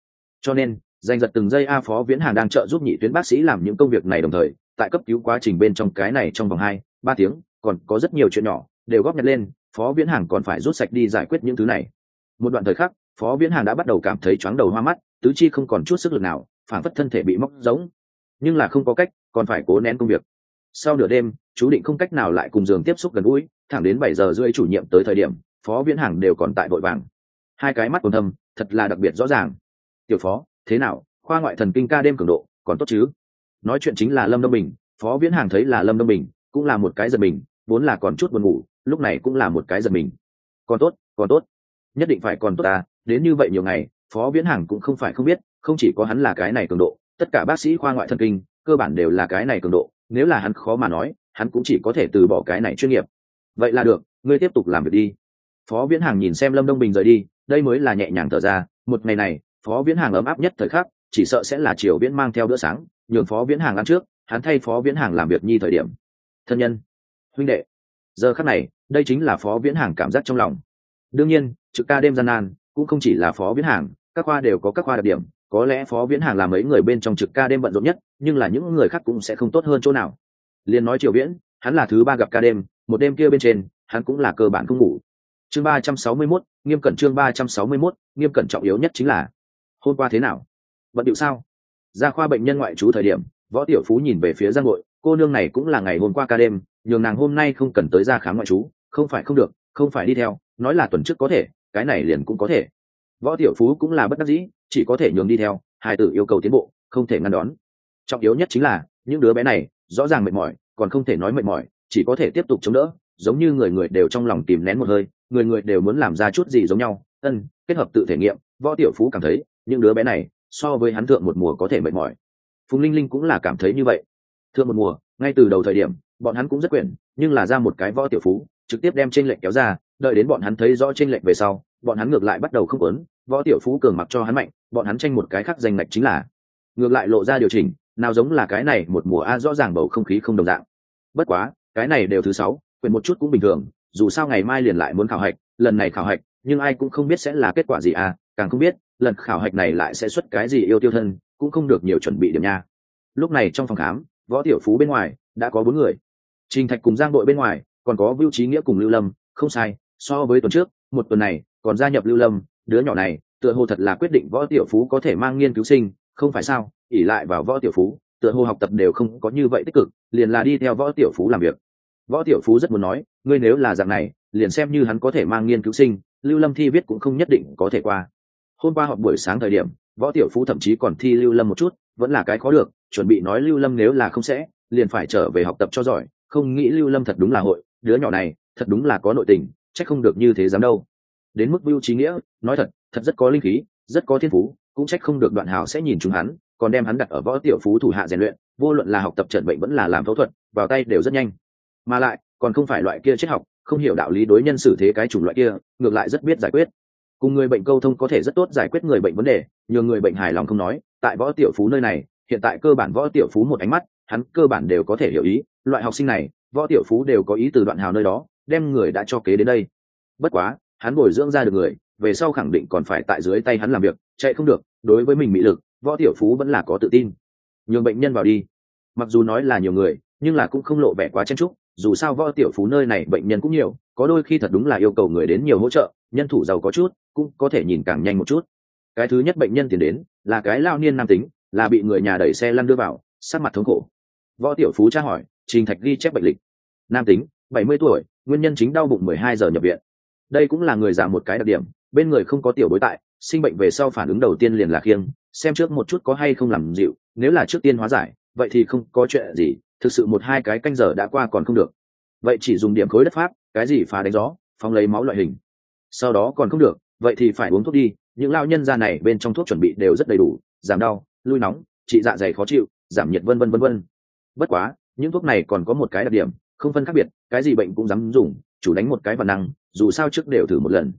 Cho nên danh giật từng giây a phó viễn hàng đang trợ giúp nhị tuyến bác sĩ làm những công việc này đồng thời tại cấp cứu quá trình bên trong cái này trong vòng hai, ba tiếng, còn có rất nhiều chuyện nhỏ, đều góp nhặt lên, phó viễn hàng còn phải rút sạch đi giải quyết những thứ này. Một đoạn thời khắc, phó viễn hàng đã bắt đầu cảm thấy chóng đầu hoa mắt, tứ chi không còn chút sức lực nào, phản phất thân thể bị móc giống nhưng là không có cách, còn phải cố nén công việc. Sau nửa đêm, chú định không cách nào lại cùng giường tiếp xúc gần gũi, thẳng đến bảy giờ rưỡi chủ nhiệm tới thời điểm, phó viễn hàng đều còn tại vội vàng. Hai cái mắt còn thâm, thật là đặc biệt rõ ràng. Tiểu phó, thế nào? Khoa ngoại thần kinh ca đêm cường độ, còn tốt chứ? Nói chuyện chính là lâm đông bình, phó viễn hàng thấy là lâm đông bình, cũng là một cái giật mình, vốn là còn chút buồn ngủ, lúc này cũng là một cái giật mình. Còn tốt còn tốt. Nhất định phải còn tốt ta, đến như vậy nhiều ngày, phó viễn hàng cũng không phải không biết, không chỉ có hắn là cái này cường độ, tất cả bác sĩ khoa ngoại thần kinh, cơ bản đều là cái này cường độ, nếu là hắn khó mà nói, hắn cũng chỉ có thể từ bỏ cái này chuyên nghiệp. Vậy là được, ngươi tiếp tục làm việc đi. Phó viễn hàng nhìn xem lâm đông bình rời đi, đây mới là nhẹ nhàng thở ra, một ngày này, phó viễn hàng ấm áp nhất thời khắc, chỉ sợ sẽ là chiều viễn mang theo bữa sáng nhường phó viễn hàng ăn trước, hắn thay phó viễn hàng làm việc nhi thời điểm. Thân nhân, huynh đệ, giờ khắc này, đây chính là phó viễn hàng cảm giác trong lòng. Đương nhiên, trực ca đêm gian nan, cũng không chỉ là phó viễn hàng, các khoa đều có các khoa đặc điểm, có lẽ phó viễn hàng là mấy người bên trong trực ca đêm bận rộn nhất, nhưng là những người khác cũng sẽ không tốt hơn chỗ nào. Liền nói triều viễn, hắn là thứ ba gặp ca đêm, một đêm kia bên trên, hắn cũng là cơ bản không ngủ. Chương ba trăm sáu mươi mốt, nghiêm cẩn chương ba trăm sáu mươi mốt, nghiêm cẩn trọng yếu nhất chính là, hôm qua thế nào? Bận điệu sao? Ra khoa bệnh nhân ngoại trú thời điểm, võ tiểu phú nhìn về phía giang nội cô nương này cũng là ngày hôm qua ca đêm, nhường nàng hôm nay không cần tới ra khám ngoại trú, không phải không được, không phải đi theo, nói là tuần trước có thể, cái này liền cũng có thể. Võ tiểu phú cũng là bất đắc dĩ, chỉ có thể nhường đi theo, hai tử yêu cầu tiến bộ, không thể ngăn đón. Trọng yếu nhất chính là, những đứa bé này, rõ ràng mệt mỏi, còn không thể nói mệt mỏi, chỉ có thể tiếp tục chống đỡ, giống như người người đều trong lòng tìm nén một hơi, người người đều muốn làm ra chút gì giống nhau. Ân, kết hợp tự thể nghiệm, võ tiểu phú cảm thấy, những đứa bé này so với hắn thượng một mùa có thể mệt mỏi. Phùng linh linh cũng là cảm thấy như vậy. Thượng một mùa, ngay từ đầu thời điểm, bọn hắn cũng rất quyển, nhưng là ra một cái võ tiểu phú, trực tiếp đem tranh lệnh kéo ra, đợi đến bọn hắn thấy rõ tranh lệnh về sau, bọn hắn ngược lại bắt đầu không quấn võ tiểu phú cường mặc cho hắn mạnh, bọn hắn tranh một cái khác danh ngạch chính là. Ngược lại lộ ra điều chỉnh, nào giống là cái này một mùa a rõ ràng bầu không khí không đồng dạng. Bất quá, cái này đều thứ sáu quyền một chút cũng bình thường, dù sao ngày mai liền lại muốn khảo hạch, lần này khảo hạch, nhưng ai cũng không biết sẽ là kết quả gì à càng không biết, lần khảo hạch này lại sẽ xuất cái gì yêu tiêu thân, cũng không được nhiều chuẩn bị điểm nha. Lúc này trong phòng khám, võ tiểu phú bên ngoài, đã có bốn người. Trình thạch cùng giang đội bên ngoài, còn có vưu trí nghĩa cùng lưu lâm, không sai, so với tuần trước, một tuần này, còn gia nhập lưu lâm, đứa nhỏ này, tựa hồ thật là quyết định võ tiểu phú có thể mang nghiên cứu sinh, không phải sao ỉ lại vào võ tiểu phú, tựa hồ học tập đều không có như vậy tích cực, liền là đi theo võ tiểu phú làm việc. Võ tiểu phú rất muốn nói, ngươi nếu là dạng này, liền xem như hắn có thể mang nghiên cứu sinh, lưu lâm thi viết cũng không nhất định có thể qua hôm qua họp buổi sáng thời điểm, võ tiểu phú thậm chí còn thi lưu lâm một chút, vẫn là cái khó được, chuẩn bị nói lưu lâm nếu là không sẽ, liền phải trở về học tập cho giỏi, không nghĩ lưu lâm thật đúng là hội, đứa nhỏ này, thật đúng là có nội tình, chắc không được như thế dám đâu. Đến mức vưu trí nghĩa, nói thật thật rất có linh khí, rất có thiên phú, cũng trách không được đoạn hào sẽ nhìn chúng hắn, còn đem hắn đặt ở võ tiểu phú thủ hạ rèn luyện, vô luận là học tập trận bệnh vẫn là làm phẫu thuật, vào tay đều rất nhanh. Mà lại, còn không phải loại kia triết học, không hiểu đạo lý đối nhân xử thế cái chủng loại kia, ngược lại rất biết giải quyết cùng người bệnh câu thông có thể rất tốt giải quyết người bệnh vấn đề, nhờ người bệnh hài lòng không nói, tại võ tiểu phú nơi này, hiện tại cơ bản võ tiểu phú một ánh mắt, hắn cơ bản đều có thể hiểu ý, loại học sinh này, võ tiểu phú đều có ý từ đoạn hào nơi đó, đem người đã cho kế đến đây. Bất quá, hắn bồi dưỡng ra được người, về sau khẳng định còn phải tại dưới tay hắn làm việc, chạy không được, đối với mình mỹ lực, võ tiểu phú vẫn là có tự tin. Nhường bệnh nhân vào đi. Mặc dù nói là nhiều người, nhưng là cũng không lộ vẻ quá chen trúc dù sao võ tiểu phú nơi này bệnh nhân cũng nhiều, có đôi khi thật đúng là yêu cầu người đến nhiều hỗ trợ, nhân thủ giàu có chút, cũng có thể nhìn càng nhanh một chút. Cái thứ nhất bệnh nhân tiền đến, là cái lao niên nam tính, là bị người nhà đẩy xe lăn đưa vào sát mặt thống khổ. Võ tiểu phú tra hỏi, trình thạch ghi chép bệnh lịch. Nam tính, bảy mươi tuổi, nguyên nhân chính đau bụng mười hai giờ nhập viện. Đây cũng là người già một cái đặc điểm, bên người không có tiểu đối tại, sinh bệnh về sau phản ứng đầu tiên liền là khiêng, xem trước một chút có hay không làm dịu, nếu là trước tiên hóa giải, vậy thì không có chuyện gì thực sự một hai cái canh giờ đã qua còn không được. Vậy chỉ dùng điểm khối đất pháp, cái gì phá đánh gió, phóng lấy máu loại hình. Sau đó còn không được, vậy thì phải uống thuốc đi, những lao nhân ra này bên trong thuốc chuẩn bị đều rất đầy đủ, giảm đau, lui nóng, trị dạ dày khó chịu, giảm nhiệt vân vân vân vân. Bất quá, những thuốc này còn có một cái đặc điểm, không phân khác biệt, cái gì bệnh cũng dám dùng, chủ đánh một cái vật năng, dù sao trước đều thử một lần.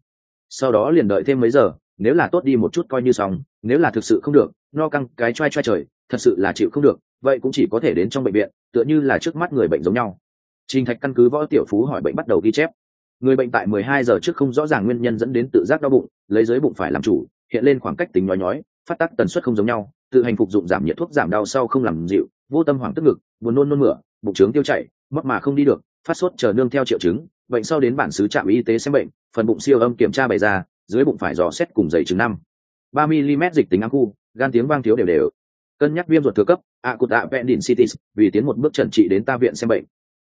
Sau đó liền đợi thêm mấy giờ, nếu là tốt đi một chút coi như xong, nếu là thực sự không được, no căng cái choai choai trời, thật sự là chịu không được vậy cũng chỉ có thể đến trong bệnh viện, tựa như là trước mắt người bệnh giống nhau. Trình thạch căn cứ võ tiểu phú hỏi bệnh bắt đầu ghi chép. Người bệnh tại 12 giờ trước không rõ ràng nguyên nhân dẫn đến tự giác đau bụng, lấy dưới bụng phải làm chủ, hiện lên khoảng cách tính nhói nhói, phát tác tần suất không giống nhau, tự hành phục dụng giảm nhiệt thuốc giảm đau sau không làm dịu, vô tâm hoảng tức ngực, buồn nôn nôn mửa, bụng trướng tiêu chảy mất mà không đi được, phát sốt chờ nương theo triệu chứng, bệnh sau đến bản xứ trạm y tế xem bệnh, phần bụng siêu âm kiểm tra bày ra, dưới bụng phải dò xét cùng dày chứng năm. ba mm dịch tính ám khu, gan tiếng vang thiếu đều đều cân nhắc viêm ruột thừa cấp a cụt ạ vẹn đỉnh cities, vì tiến một bước trần trị đến ta viện xem bệnh.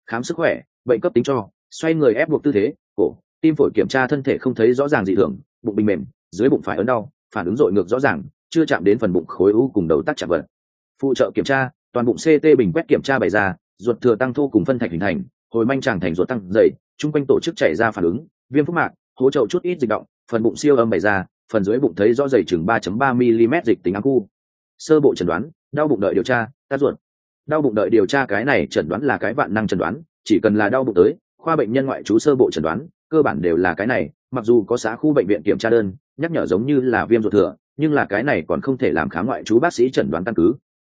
Khám sức khỏe, bệnh cấp tính cho, xoay người ép buộc tư thế, cổ, tim phổi kiểm tra thân thể không thấy rõ ràng dị thường, bụng bình mềm, dưới bụng phải ớn đau, phản ứng dội ngược rõ ràng, chưa chạm đến phần bụng khối u cùng đầu tắc chạm vật. Phụ trợ kiểm tra, toàn bụng ct bình quét kiểm tra bày ra, ruột thừa tăng thu cùng phân thạch hình thành, hồi manh tràng thành ruột tăng dày, chung quanh tổ chức chảy ra phản ứng, viêm phúc mạc hỗ trợ chút ít dịch động, phần bụng siêu âm bày ra, phần dưới bụng thấy rõ dày chừng 3.3 mm dịch tính ám khu sơ bộ chẩn đoán, đau bụng đợi điều tra tác ruột. Đau bụng đợi điều tra cái này chẩn đoán là cái vạn năng chẩn đoán, chỉ cần là đau bụng tới, khoa bệnh nhân ngoại trú sơ bộ chẩn đoán, cơ bản đều là cái này, mặc dù có xã khu bệnh viện kiểm tra đơn, nhắc nhở giống như là viêm ruột thừa, nhưng là cái này còn không thể làm khám ngoại trú bác sĩ chẩn đoán căn cứ.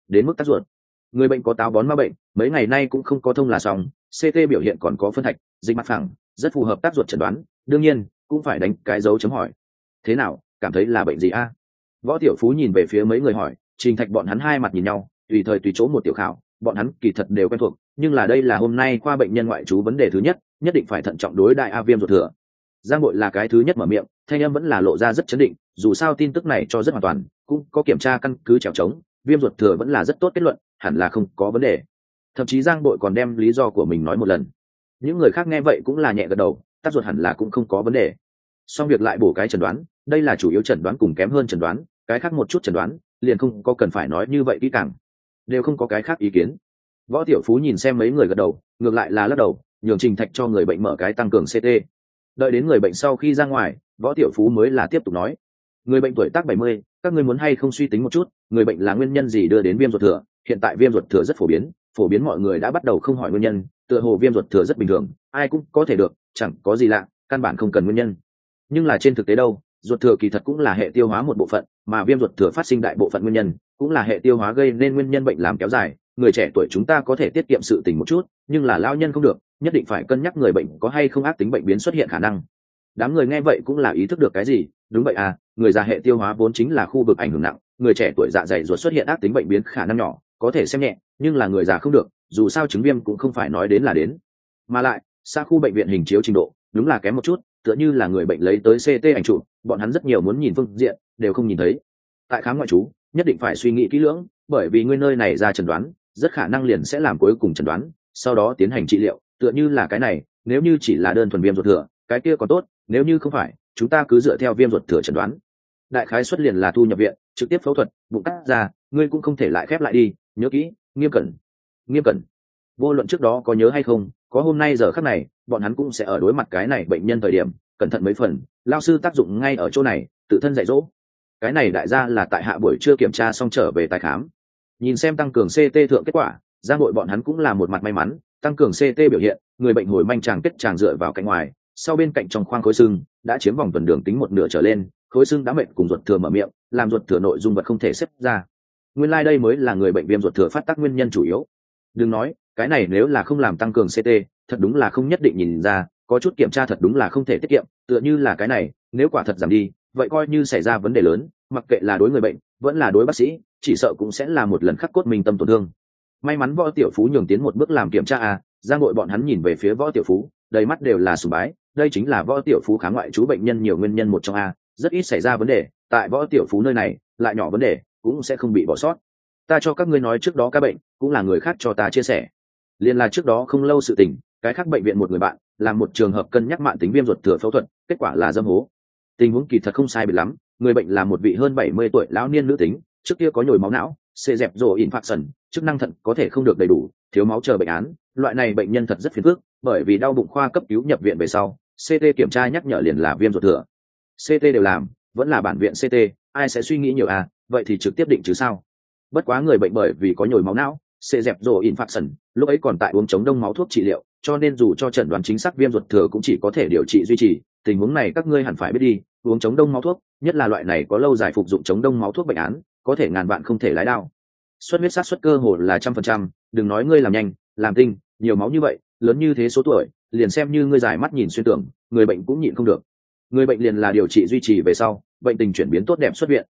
Đến mức tác ruột. Người bệnh có táo bón ma bệnh, mấy ngày nay cũng không có thông là xong ct biểu hiện còn có phân thạch, dịch mặt phẳng, rất phù hợp tác ruột chẩn đoán, đương nhiên, cũng phải đánh cái dấu chấm hỏi. Thế nào, cảm thấy là bệnh gì a? Võ tiểu phú nhìn về phía mấy người hỏi trình thạch bọn hắn hai mặt nhìn nhau, tùy thời tùy chỗ một tiểu khảo, bọn hắn kỳ thật đều quen thuộc, nhưng là đây là hôm nay qua bệnh nhân ngoại trú vấn đề thứ nhất nhất định phải thận trọng đối đại a viêm ruột thừa. Giang bội là cái thứ nhất mở miệng, thanh em vẫn là lộ ra rất chấn định, dù sao tin tức này cho rất hoàn toàn, cũng có kiểm tra căn cứ trèo trống, viêm ruột thừa vẫn là rất tốt kết luận, hẳn là không có vấn đề. Thậm chí giang bội còn đem lý do của mình nói một lần. Những người khác nghe vậy cũng là nhẹ gật đầu, tác ruột hẳn là cũng không có vấn đề. Xong việc lại bổ cái chẩn đoán, đây là chủ yếu chẩn đoán cùng kém hơn chẩn đoán, cái khác một chút chẩn đoán liền không có cần phải nói như vậy kỹ càng. Đều không có cái khác ý kiến. Võ tiểu phú nhìn xem mấy người gật đầu, ngược lại là lắc đầu, nhường trình thạch cho người bệnh mở cái tăng cường ct đợi đến người bệnh sau khi ra ngoài, võ tiểu phú mới là tiếp tục nói, người bệnh tuổi tác bảy mươi, các ngươi muốn hay không suy tính một chút, người bệnh là nguyên nhân gì đưa đến viêm ruột thừa? Hiện tại viêm ruột thừa rất phổ biến phổ biến mọi người đã bắt đầu không hỏi nguyên nhân, tựa hồ viêm ruột thừa rất bình thường, ai cũng có thể được, chẳng có gì lạ, căn bản không cần nguyên nhân. Nhưng là trên thực tế đâu ruột thừa kỳ thật cũng là hệ tiêu hóa một bộ phận, mà viêm ruột thừa phát sinh đại bộ phận nguyên nhân, cũng là hệ tiêu hóa gây nên nguyên nhân bệnh làm kéo dài. Người trẻ tuổi chúng ta có thể tiết kiệm sự tình một chút, nhưng là lao nhân không được, nhất định phải cân nhắc người bệnh có hay không ác tính bệnh biến xuất hiện khả năng. Đám người nghe vậy cũng là ý thức được cái gì, đúng vậy à người già hệ tiêu hóa vốn chính là khu vực ảnh hưởng nặng, người trẻ tuổi dạ dày ruột xuất hiện ác tính bệnh biến khả năng nhỏ, có thể xem nhẹ, nhưng là người già không được, dù sao chứng viêm cũng không phải nói đến là đến. Mà lại, xa khu bệnh viện hình chiếu trình độ, đúng là kém một chút tựa như là người bệnh lấy tới ct ảnh chụp, bọn hắn rất nhiều muốn nhìn phương diện, đều không nhìn thấy. Tại khám ngoại trú, nhất định phải suy nghĩ kỹ lưỡng, bởi vì nguyên nơi này ra chẩn đoán, rất khả năng liền sẽ làm cuối cùng chẩn đoán, sau đó tiến hành trị liệu, tựa như là cái này, nếu như chỉ là đơn thuần viêm ruột thừa, cái kia còn tốt, nếu như không phải, chúng ta cứ dựa theo viêm ruột thừa chẩn đoán. Đại khái xuất liền là thu nhập viện, trực tiếp phẫu thuật, bụng cắt ra, ngươi cũng không thể lại khép lại đi, nhớ kỹ, nghiêm cẩn nghiêm cẩn. Vô luận trước đó có nhớ hay không, có hôm nay giờ khắc này bọn hắn cũng sẽ ở đối mặt cái này bệnh nhân thời điểm, cẩn thận mấy phần, lao sư tác dụng ngay ở chỗ này, tự thân dạy dỗ. Cái này đại gia là tại hạ buổi chưa kiểm tra xong trở về tài khám. Nhìn xem tăng cường ct thượng kết quả giang hội bọn hắn cũng là một mặt may mắn, tăng cường ct biểu hiện, người bệnh hồi manh tràng kết tràng dựa vào cạnh ngoài, sau bên cạnh trong khoang khối xương, đã chiếm vòng tuần đường tính một nửa trở lên, khối xương đã mệt cùng ruột thừa mở miệng, làm ruột thừa nội dung vật không thể xếp ra. Nguyên lai、like、đây mới là người bệnh viêm ruột thừa phát tác nguyên nhân chủ yếu. Đừng nói cái này nếu là không làm tăng cường ct thật đúng là không nhất định nhìn ra, có chút kiểm tra thật đúng là không thể tiết kiệm, tựa như là cái này, nếu quả thật giảm đi, vậy coi như xảy ra vấn đề lớn, mặc kệ là đối người bệnh, vẫn là đối bác sĩ, chỉ sợ cũng sẽ là một lần khắc cốt mình tâm tổn thương. May mắn võ tiểu phú nhường tiến một bước làm kiểm tra à ra ngội bọn hắn nhìn về phía võ tiểu phú, đầy mắt đều là sùng bái, đây chính là võ tiểu phú kháng ngoại trú bệnh nhân nhiều nguyên nhân một trong a, rất ít xảy ra vấn đề, tại võ tiểu phú nơi này, lại nhỏ vấn đề, cũng sẽ không bị bỏ sót. Ta cho các ngươi nói trước đó các bệnh, cũng là người khác cho ta chia sẻ liên là trước đó không lâu sự tình, cái khác bệnh viện một người bạn, làm một trường hợp cân nhắc mạng tính viêm ruột thừa phẫu thuật, kết quả là dâm hố. Tình huống kỳ thật không sai bị lắm, người bệnh là một vị hơn bảy mươi tuổi lão niên nữ tính, trước kia có nhồi máu não, xê dẹp rổ in phạt sần, chức năng thận có thể không được đầy đủ, thiếu máu chờ bệnh án. Loại này bệnh nhân thật rất phiền phức, bởi vì đau bụng khoa cấp cứu nhập viện về sau ct kiểm tra nhắc nhở liền là viêm ruột thừa. Ct đều làm, vẫn là bản viện ct ai sẽ suy nghĩ nhiều à vậy thì trực tiếp định chứ sao? Bất quá người bệnh bởi vì có nhồi máu não, xê dẹp rổ in phạt sần lúc ấy còn tại uống chống đông máu thuốc trị liệu, cho nên dù cho chẩn đoán chính xác viêm ruột thừa cũng chỉ có thể điều trị duy trì. Tình huống này các ngươi hẳn phải biết đi, uống chống đông máu thuốc, nhất là loại này có lâu dài phục dụng chống đông máu thuốc bệnh án, có thể ngàn vạn không thể lái đao xuất huyết sát xuất cơ hồ là trăm phần trăm, đừng nói ngươi làm nhanh, làm tinh, nhiều máu như vậy, lớn như thế số tuổi, liền xem như ngươi giải mắt nhìn xuyên tưởng, người bệnh cũng nhịn không được. Người bệnh liền là điều trị duy trì về sau, bệnh tình chuyển biến tốt đẹp xuất viện.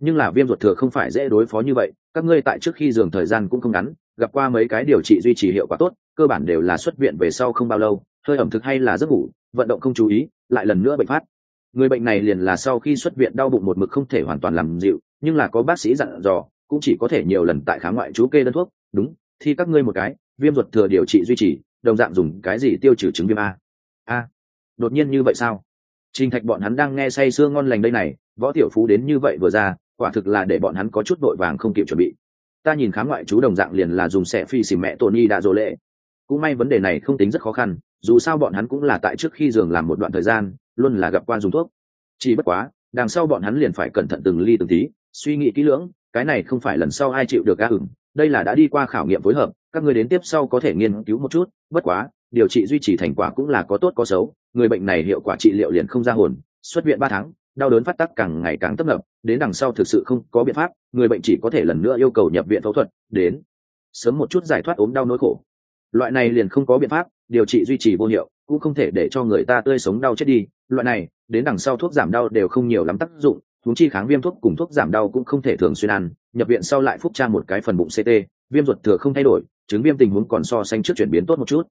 Nhưng là viêm ruột thừa không phải dễ đối phó như vậy, các ngươi tại trước khi giường thời gian cũng không ngắn gặp qua mấy cái điều trị duy trì hiệu quả tốt, cơ bản đều là xuất viện về sau không bao lâu, hơi ẩm thực hay là giấc ngủ, vận động không chú ý, lại lần nữa bệnh phát. Người bệnh này liền là sau khi xuất viện đau bụng một mực không thể hoàn toàn làm dịu, nhưng là có bác sĩ dặn dò, cũng chỉ có thể nhiều lần tại khám ngoại chú kê đơn thuốc, đúng thì các ngươi một cái, viêm ruột thừa điều trị duy trì, đồng dạng dùng cái gì tiêu trừ chứng viêm a? A, đột nhiên như vậy sao? Trình thạch bọn hắn đang nghe say sưa ngon lành đây này, võ tiểu phú đến như vậy vừa ra, quả thực là để bọn hắn có chút vội vàng không kịp chuẩn bị ta nhìn khá ngoại chú đồng dạng liền là dùng xe phi xì mẹ tony đã dỗ lệ. Cũng may vấn đề này không tính rất khó khăn, dù sao bọn hắn cũng là tại trước khi giường làm một đoạn thời gian, luôn là gặp quan dùng thuốc. Chỉ bất quá, đằng sau bọn hắn liền phải cẩn thận từng ly từng tí, suy nghĩ kỹ lưỡng, cái này không phải lần sau ai chịu được ga ửng, đây là đã đi qua khảo nghiệm phối hợp, các người đến tiếp sau có thể nghiên cứu một chút, bất quá, điều trị duy trì thành quả cũng là có tốt có xấu, người bệnh này hiệu quả trị liệu liền không ra hồn, xuất viện ba tháng, đau đớn phát tắc càng ngày càng tấp nập đến đằng sau thực sự không có biện pháp, người bệnh chỉ có thể lần nữa yêu cầu nhập viện phẫu thuật, đến sớm một chút giải thoát ốm đau nỗi khổ. Loại này liền không có biện pháp, điều trị duy trì vô hiệu, cũng không thể để cho người ta tươi sống đau chết đi. Loại này, đến đằng sau thuốc giảm đau đều không nhiều lắm tác dụng, huống chi kháng viêm thuốc cùng thuốc giảm đau cũng không thể thường xuyên ăn, nhập viện sau lại phúc tra một cái phần bụng ct viêm ruột thừa không thay đổi, chứng viêm tình huống còn so sánh trước chuyển biến tốt một chút.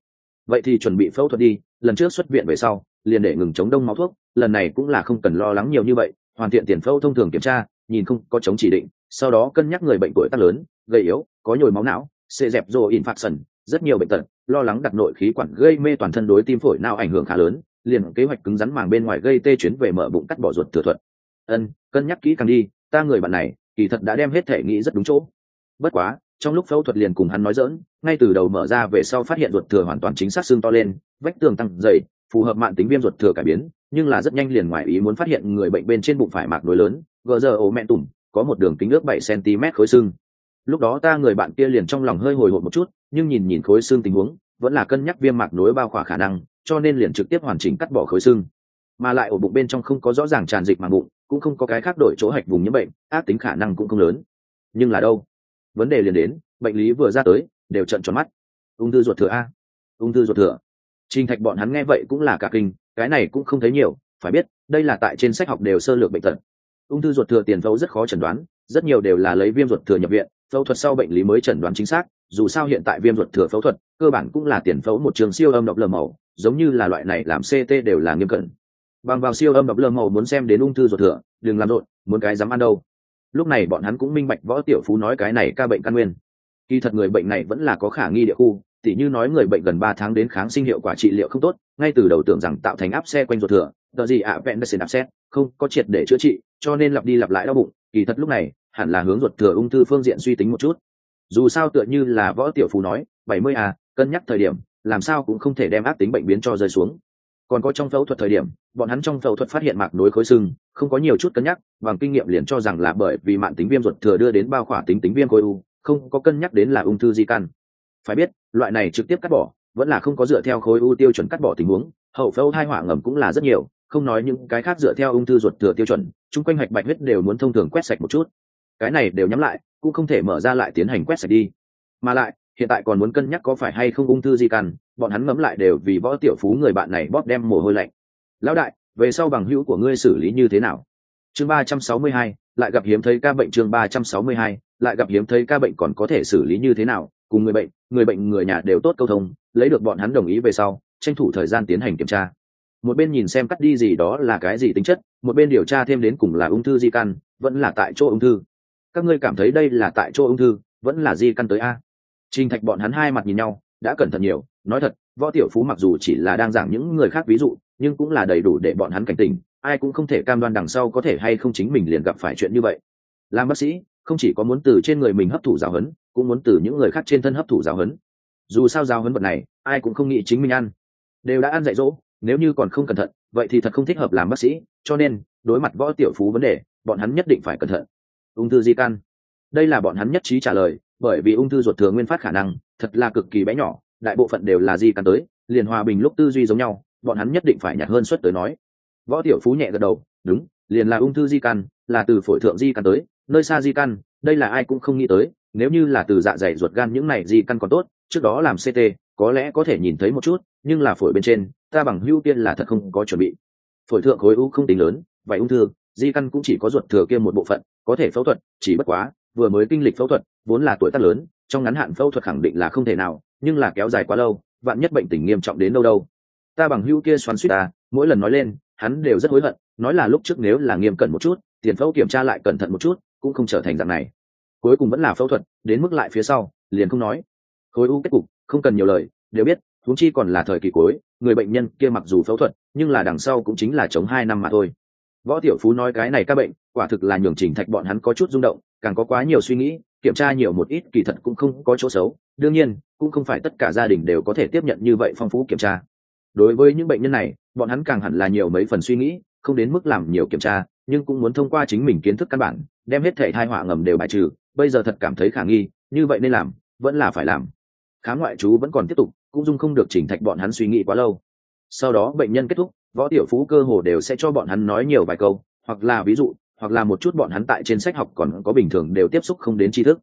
Vậy thì chuẩn bị phẫu thuật đi, lần trước xuất viện về sau, liền để ngừng chống đông máu thuốc, lần này cũng là không cần lo lắng nhiều như vậy hoàn thiện tiền phẫu thông thường kiểm tra, nhìn không có chống chỉ định, sau đó cân nhắc người bệnh tuổi tác lớn, gầy yếu, có nhồi máu não, xê dẹp rô infarction rất nhiều bệnh tật, lo lắng đặt nội khí quản gây mê toàn thân đối tim phổi não ảnh hưởng khá lớn, liền kế hoạch cứng rắn màng bên ngoài gây tê chuyến về mở bụng cắt bỏ ruột thừa thuận ân, cân nhắc kỹ càng đi, ta người bạn này, kỳ thật đã đem hết thể nghĩ rất đúng chỗ. Bất quá, trong lúc phẫu thuật liền cùng hắn nói dỡn ngay từ đầu mở ra về sau phát hiện ruột thừa hoàn toàn chính xác xương to lên, vách tường tăng dày, phù hợp mạng tính viêm ruột thừa cải biến nhưng là rất nhanh liền ngoài ý muốn phát hiện người bệnh bên trên bụng phải mạc nối lớn, gờ giờ ổ mẹ tủm, có một đường kính ước bảy cm khối xương. Lúc đó ta người bạn kia liền trong lòng hơi hồi hộp một chút, nhưng nhìn nhìn khối xương tình huống, vẫn là cân nhắc viêm mạc nối bao khỏa khả năng, cho nên liền trực tiếp hoàn chỉnh cắt bỏ khối xương. Mà lại ổ bụng bên trong không có rõ ràng tràn dịch màng bụng, cũng không có cái khác đổi chỗ hạch vùng nhiễm bệnh, ác tính khả năng cũng không lớn. Nhưng là đâu? Vấn đề liền đến, bệnh lý vừa ra tới, đều trận tròn mắt. Ung thư ruột thừa a. Ung thư ruột thừa trình thạch bọn hắn nghe vậy cũng là cả kinh, cái này cũng không thấy nhiều, phải biết, đây là tại trên sách học đều sơ lược bệnh tật. Ung thư ruột thừa tiền phẫu rất khó chẩn đoán, rất nhiều đều là lấy viêm ruột thừa nhập viện, phẫu thuật sau bệnh lý mới chẩn đoán chính xác, dù sao hiện tại viêm ruột thừa phẫu thuật, cơ bản cũng là tiền phẫu một trường siêu âm độc lờ màu, giống như là loại này làm ct đều là nghiêm cẩn. Bằng vào siêu âm độc lờ màu muốn xem đến ung thư ruột thừa, đừng làm rộn, muốn cái dám ăn đâu. Lúc này bọn hắn cũng minh bạch võ tiểu phú nói cái này ca bệnh căn nguyên. Kỳ thật người bệnh này vẫn là có khả nghi địa khu tỉ như nói người bệnh gần ba tháng đến kháng sinh hiệu quả trị liệu không tốt, ngay từ đầu tưởng rằng tạo thành áp xe quanh ruột thừa, tờ gì ạ, vẹn đã xin áp xe, không có triệt để chữa trị, cho nên lặp đi lặp lại đau bụng, kỳ thật lúc này, hẳn là hướng ruột thừa ung thư phương diện suy tính một chút. Dù sao tựa như là võ tiểu phú nói, bảy mươi à cân nhắc thời điểm, làm sao cũng không thể đem ác tính bệnh biến cho rơi xuống. Còn có trong phẫu thuật thời điểm, bọn hắn trong phẫu thuật phát hiện mạc nối khối sưng không có nhiều chút cân nhắc, bằng kinh nghiệm liền cho rằng là bởi vì mạng tính viêm ruột thừa đưa đến bao khỏa tính tính viêm khối u, không có cân nhắc đến là ung thư di căn phải biết, loại này trực tiếp cắt bỏ, vẫn là không có dựa theo khối u tiêu chuẩn cắt bỏ tình huống, hậu phẫu thai hỏa ngầm cũng là rất nhiều, không nói những cái khác dựa theo ung thư ruột thừa tiêu chuẩn, chung quanh hạch bạch huyết đều muốn thông thường quét sạch một chút. Cái này đều nhắm lại, cũng không thể mở ra lại tiến hành quét sạch đi. Mà lại, hiện tại còn muốn cân nhắc có phải hay không ung thư di căn, bọn hắn ngấm lại đều vì võ tiểu phú người bạn này bóp đem mồ hôi lạnh. Lão đại, về sau bằng hữu của ngươi xử lý như thế nào? Chương ba trăm sáu mươi hai, lại gặp hiếm thấy ca bệnh chương ba trăm sáu mươi hai, lại gặp hiếm thấy ca bệnh còn có thể xử lý như thế nào? Cùng người bệnh người bệnh người nhà đều tốt câu thông, lấy được bọn hắn đồng ý về sau, tranh thủ thời gian tiến hành kiểm tra. Một bên nhìn xem cắt đi gì đó là cái gì tính chất, một bên điều tra thêm đến cùng là ung thư di căn, vẫn là tại chỗ ung thư. Các ngươi cảm thấy đây là tại chỗ ung thư, vẫn là di căn tới a? Trình thạch bọn hắn hai mặt nhìn nhau, đã cẩn thận nhiều, nói thật, võ tiểu phú mặc dù chỉ là đang giảng những người khác ví dụ, nhưng cũng là đầy đủ để bọn hắn cảnh tỉnh, ai cũng không thể cam đoan đằng sau có thể hay không chính mình liền gặp phải chuyện như vậy. Làm bác sĩ, không chỉ có muốn từ trên người mình hấp thụ giáo huấn cũng muốn từ những người khác trên thân hấp thụ giáo huấn. Dù sao giáo huấn vật này, ai cũng không nghĩ chính mình ăn. Đều đã ăn dạy dỗ, nếu như còn không cẩn thận, vậy thì thật không thích hợp làm bác sĩ, cho nên, đối mặt võ tiểu phú vấn đề, bọn hắn nhất định phải cẩn thận. Ung thư di căn. Đây là bọn hắn nhất trí trả lời, bởi vì ung thư ruột thừa nguyên phát khả năng, thật là cực kỳ bé nhỏ, đại bộ phận đều là di căn tới, liền hòa bình lúc tư duy giống nhau, bọn hắn nhất định phải nhạt hơn suất tới nói. Võ tiểu phú nhẹ gật đầu, đúng, liền là ung thư di căn, là từ phổi thượng di căn tới, nơi xa di căn, đây là ai cũng không nghĩ tới nếu như là từ dạ dày ruột gan những này di căn còn tốt, trước đó làm ct có lẽ có thể nhìn thấy một chút, nhưng là phổi bên trên, ta bằng hưu tiên là thật không có chuẩn bị. Phổi thượng khối u không tính lớn vậy ung thư, di căn cũng chỉ có ruột thừa kia một bộ phận, có thể phẫu thuật, chỉ bất quá, vừa mới kinh lịch phẫu thuật, vốn là tuổi tác lớn, trong ngắn hạn phẫu thuật khẳng định là không thể nào, nhưng là kéo dài quá lâu, vạn nhất bệnh tình nghiêm trọng đến đâu đâu. Ta bằng hưu kia xoắn suýt ta, mỗi lần nói lên, hắn đều rất hối hận, nói là lúc trước nếu là nghiêm cẩn một chút, tiền phẫu kiểm tra lại cẩn thận một chút, cũng không trở thành dạng này cuối cùng vẫn là phẫu thuật, đến mức lại phía sau, liền không nói. Khối u kết cục, không cần nhiều lời, đều biết, huống chi còn là thời kỳ cuối, người bệnh nhân kia mặc dù phẫu thuật, nhưng là đằng sau cũng chính là chống hai năm mà thôi. Võ tiểu phú nói cái này các bệnh, quả thực là nhường trình thạch bọn hắn có chút rung động, càng có quá nhiều suy nghĩ, kiểm tra nhiều một ít, kỳ thật cũng không có chỗ xấu. Đương nhiên, cũng không phải tất cả gia đình đều có thể tiếp nhận như vậy phong phú kiểm tra. Đối với những bệnh nhân này, bọn hắn càng hẳn là nhiều mấy phần suy nghĩ, không đến mức làm nhiều kiểm tra nhưng cũng muốn thông qua chính mình kiến thức căn bản, đem hết thể thai họa ngầm đều bài trừ, bây giờ thật cảm thấy khả nghi, như vậy nên làm, vẫn là phải làm. Khá ngoại chú vẫn còn tiếp tục, cũng dung không được chỉnh thạch bọn hắn suy nghĩ quá lâu. Sau đó bệnh nhân kết thúc, võ tiểu phú cơ hồ đều sẽ cho bọn hắn nói nhiều vài câu, hoặc là ví dụ, hoặc là một chút bọn hắn tại trên sách học còn có bình thường đều tiếp xúc không đến tri thức.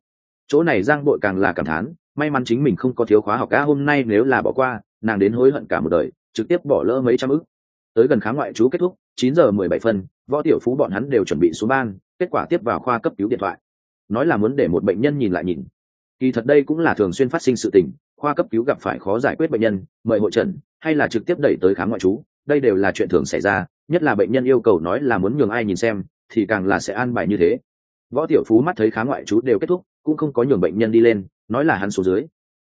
Chỗ này giang bội càng là cảm thán, may mắn chính mình không có thiếu khóa học cả hôm nay nếu là bỏ qua, nàng đến hối hận cả một đời, trực tiếp bỏ lỡ mấy trăm ức. Tới gần khá ngoại chú kết thúc chín giờ mười bảy phân, võ tiểu phú bọn hắn đều chuẩn bị xuống ban, kết quả tiếp vào khoa cấp cứu điện thoại. Nói là muốn để một bệnh nhân nhìn lại nhìn. Kỳ thật đây cũng là thường xuyên phát sinh sự tình, khoa cấp cứu gặp phải khó giải quyết bệnh nhân, mời hội trần, hay là trực tiếp đẩy tới khám ngoại trú, đây đều là chuyện thường xảy ra, nhất là bệnh nhân yêu cầu nói là muốn nhường ai nhìn xem, thì càng là sẽ an bài như thế. Võ tiểu phú mắt thấy khám ngoại trú đều kết thúc, cũng không có nhường bệnh nhân đi lên, nói là hắn số dưới.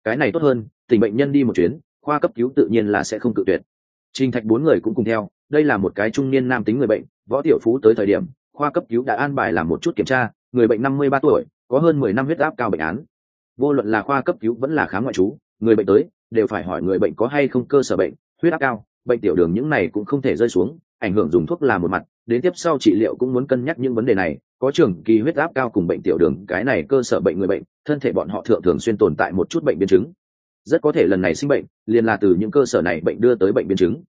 Cái này tốt hơn, tình bệnh nhân đi một chuyến, khoa cấp cứu tự nhiên là sẽ không cự tuyệt. Trình thạch bốn người cũng cùng theo đây là một cái trung niên nam tính người bệnh, võ tiểu phú tới thời điểm, khoa cấp cứu đã an bài làm một chút kiểm tra, người bệnh năm mươi ba tuổi, có hơn mười năm huyết áp cao bệnh án. Vô luận là khoa cấp cứu vẫn là khám ngoại trú, người bệnh tới, đều phải hỏi người bệnh có hay không cơ sở bệnh, huyết áp cao, bệnh tiểu đường những này cũng không thể rơi xuống, ảnh hưởng dùng thuốc là một mặt, đến tiếp sau trị liệu cũng muốn cân nhắc những vấn đề này, có trường kỳ huyết áp cao cùng bệnh tiểu đường, cái này cơ sở bệnh người bệnh, thân thể bọn họ thượng thường xuyên tồn tại một chút bệnh biến chứng. Rất có thể lần này sinh bệnh, liền là từ những cơ sở này bệnh đưa tới bệnh biến chứng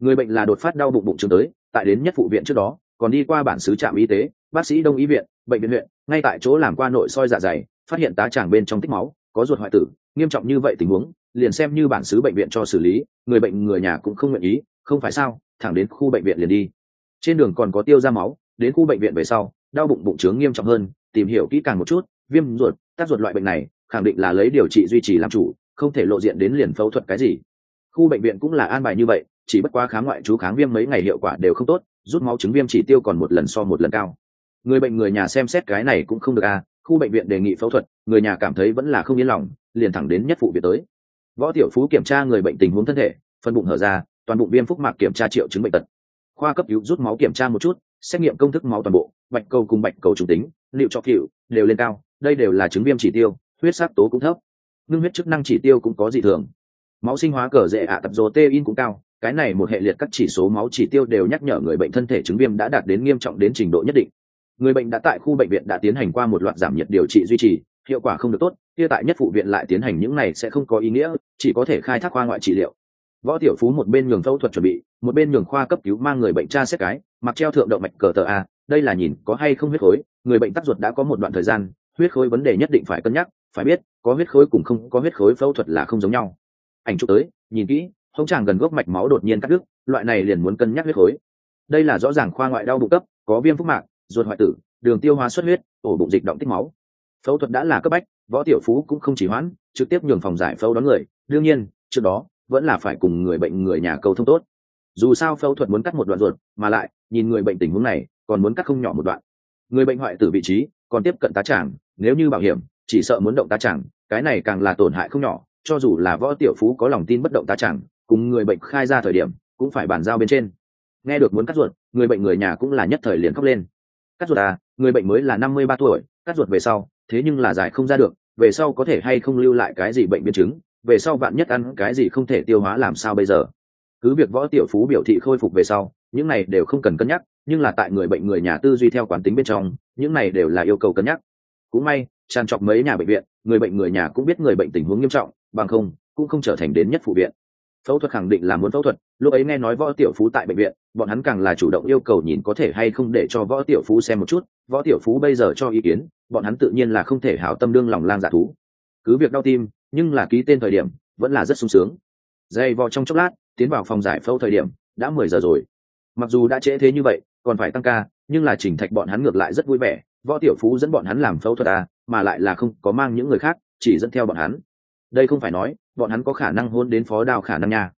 người bệnh là đột phát đau bụng bụng trường tới, tại đến nhất phụ viện trước đó, còn đi qua bản xứ trạm y tế, bác sĩ đông y viện, bệnh viện huyện, ngay tại chỗ làm qua nội soi dạ dày, phát hiện tá tràng bên trong tích máu, có ruột hoại tử, nghiêm trọng như vậy tình huống, liền xem như bản xứ bệnh viện cho xử lý, người bệnh người nhà cũng không nguyện ý, không phải sao, thẳng đến khu bệnh viện liền đi. Trên đường còn có tiêu ra máu, đến khu bệnh viện về sau, đau bụng bụng trướng nghiêm trọng hơn, tìm hiểu kỹ càng một chút, viêm ruột, tác ruột loại bệnh này, khẳng định là lấy điều trị duy trì làm chủ, không thể lộ diện đến liền phẫu thuật cái gì. Khu bệnh viện cũng là an bài như vậy chỉ bất quá kháng ngoại chú kháng viêm mấy ngày hiệu quả đều không tốt, rút máu chứng viêm chỉ tiêu còn một lần so một lần cao. Người bệnh người nhà xem xét cái này cũng không được à khu bệnh viện đề nghị phẫu thuật, người nhà cảm thấy vẫn là không yên lòng, liền thẳng đến nhất phụ viện tới. Võ tiểu phú kiểm tra người bệnh tình huống thân thể, phân bụng hở ra, toàn bụng viêm phúc mạc kiểm tra triệu chứng bệnh tật. Khoa cấp cứu rút máu kiểm tra một chút, xét nghiệm công thức máu toàn bộ, bạch cầu cùng bạch cầu trùng tính, liệu cho cựu đều lên cao, đây đều là chứng viêm chỉ tiêu, huyết sắc tố cũng thấp. Ngưng huyết chức năng chỉ tiêu cũng có dị thường. Máu sinh hóa cờ dễ ạ, tập dồ tê in cũng cao cái này một hệ liệt các chỉ số máu chỉ tiêu đều nhắc nhở người bệnh thân thể chứng viêm đã đạt đến nghiêm trọng đến trình độ nhất định. Người bệnh đã tại khu bệnh viện đã tiến hành qua một loạt giảm nhiệt điều trị duy trì, hiệu quả không được tốt, kia tại nhất phụ viện lại tiến hành những này sẽ không có ý nghĩa, chỉ có thể khai thác khoa ngoại trị liệu. Võ tiểu phú một bên nhường phẫu thuật chuẩn bị, một bên nhường khoa cấp cứu mang người bệnh tra xét cái, mặc treo thượng động mạch cờ tờ a, đây là nhìn có hay không huyết khối, người bệnh tắc ruột đã có một đoạn thời gian, huyết khối vấn đề nhất định phải cân nhắc, phải biết, có huyết khối cùng không có huyết khối phẫu thuật là không giống nhau. Ảnh chụp tới, nhìn kỹ hông tràng gần gốc mạch máu đột nhiên cắt đứt, loại này liền muốn cân nhắc huyết khối. Đây là rõ ràng khoa ngoại đau bụng cấp, có viêm phúc mạc, ruột hoại tử, đường tiêu hóa xuất huyết, ổ bụng dịch động tích máu. Phẫu thuật đã là cấp bách, võ tiểu phú cũng không chỉ hoãn, trực tiếp nhường phòng giải phẫu đón người. Đương nhiên, trước đó, vẫn là phải cùng người bệnh người nhà cầu thông tốt. Dù sao phẫu thuật muốn cắt một đoạn ruột, mà lại, nhìn người bệnh tình huống này, còn muốn cắt không nhỏ một đoạn. Người bệnh hoại tử vị trí, còn tiếp cận tá tràng, nếu như bảo hiểm, chỉ sợ muốn động tá tràng, cái này càng là tổn hại không nhỏ, cho dù là võ tiểu phú có lòng tin bất động tá tràng cùng người bệnh khai ra thời điểm, cũng phải bàn giao bên trên. Nghe được muốn cắt ruột, người bệnh người nhà cũng là nhất thời liền khóc lên. Cắt ruột à người bệnh mới là năm mươi ba tuổi, cắt ruột về sau, thế nhưng là giải không ra được, về sau có thể hay không lưu lại cái gì bệnh biến chứng, về sau bạn nhất ăn cái gì không thể tiêu hóa làm sao bây giờ. Cứ việc võ tiểu phú biểu thị khôi phục về sau, những này đều không cần cân nhắc, nhưng là tại người bệnh người nhà tư duy theo quán tính bên trong, những này đều là yêu cầu cân nhắc. Cũng may, tràn trọc mấy nhà bệnh viện, người bệnh người nhà cũng biết người bệnh tình huống nghiêm trọng, bằng không, cũng không trở thành đến nhất phụ viện phẫu thuật khẳng định là muốn phẫu thuật, lúc ấy nghe nói võ tiểu phú tại bệnh viện, bọn hắn càng là chủ động yêu cầu nhìn có thể hay không để cho võ tiểu phú xem một chút, võ tiểu phú bây giờ cho ý kiến, bọn hắn tự nhiên là không thể hảo tâm đương lòng lang giả thú. Cứ việc đau tim, nhưng là ký tên thời điểm, vẫn là rất sung sướng. Dây vò trong chốc lát, tiến vào phòng giải phẫu thời điểm, đã mười giờ rồi. Mặc dù đã trễ thế như vậy, còn phải tăng ca, nhưng là chỉnh thạch bọn hắn ngược lại rất vui vẻ, võ tiểu phú dẫn bọn hắn làm phẫu thuật à mà lại là không có mang những người khác, chỉ dẫn theo bọn hắn đây không phải nói, bọn hắn có khả năng hôn đến phó đào khả năng nha.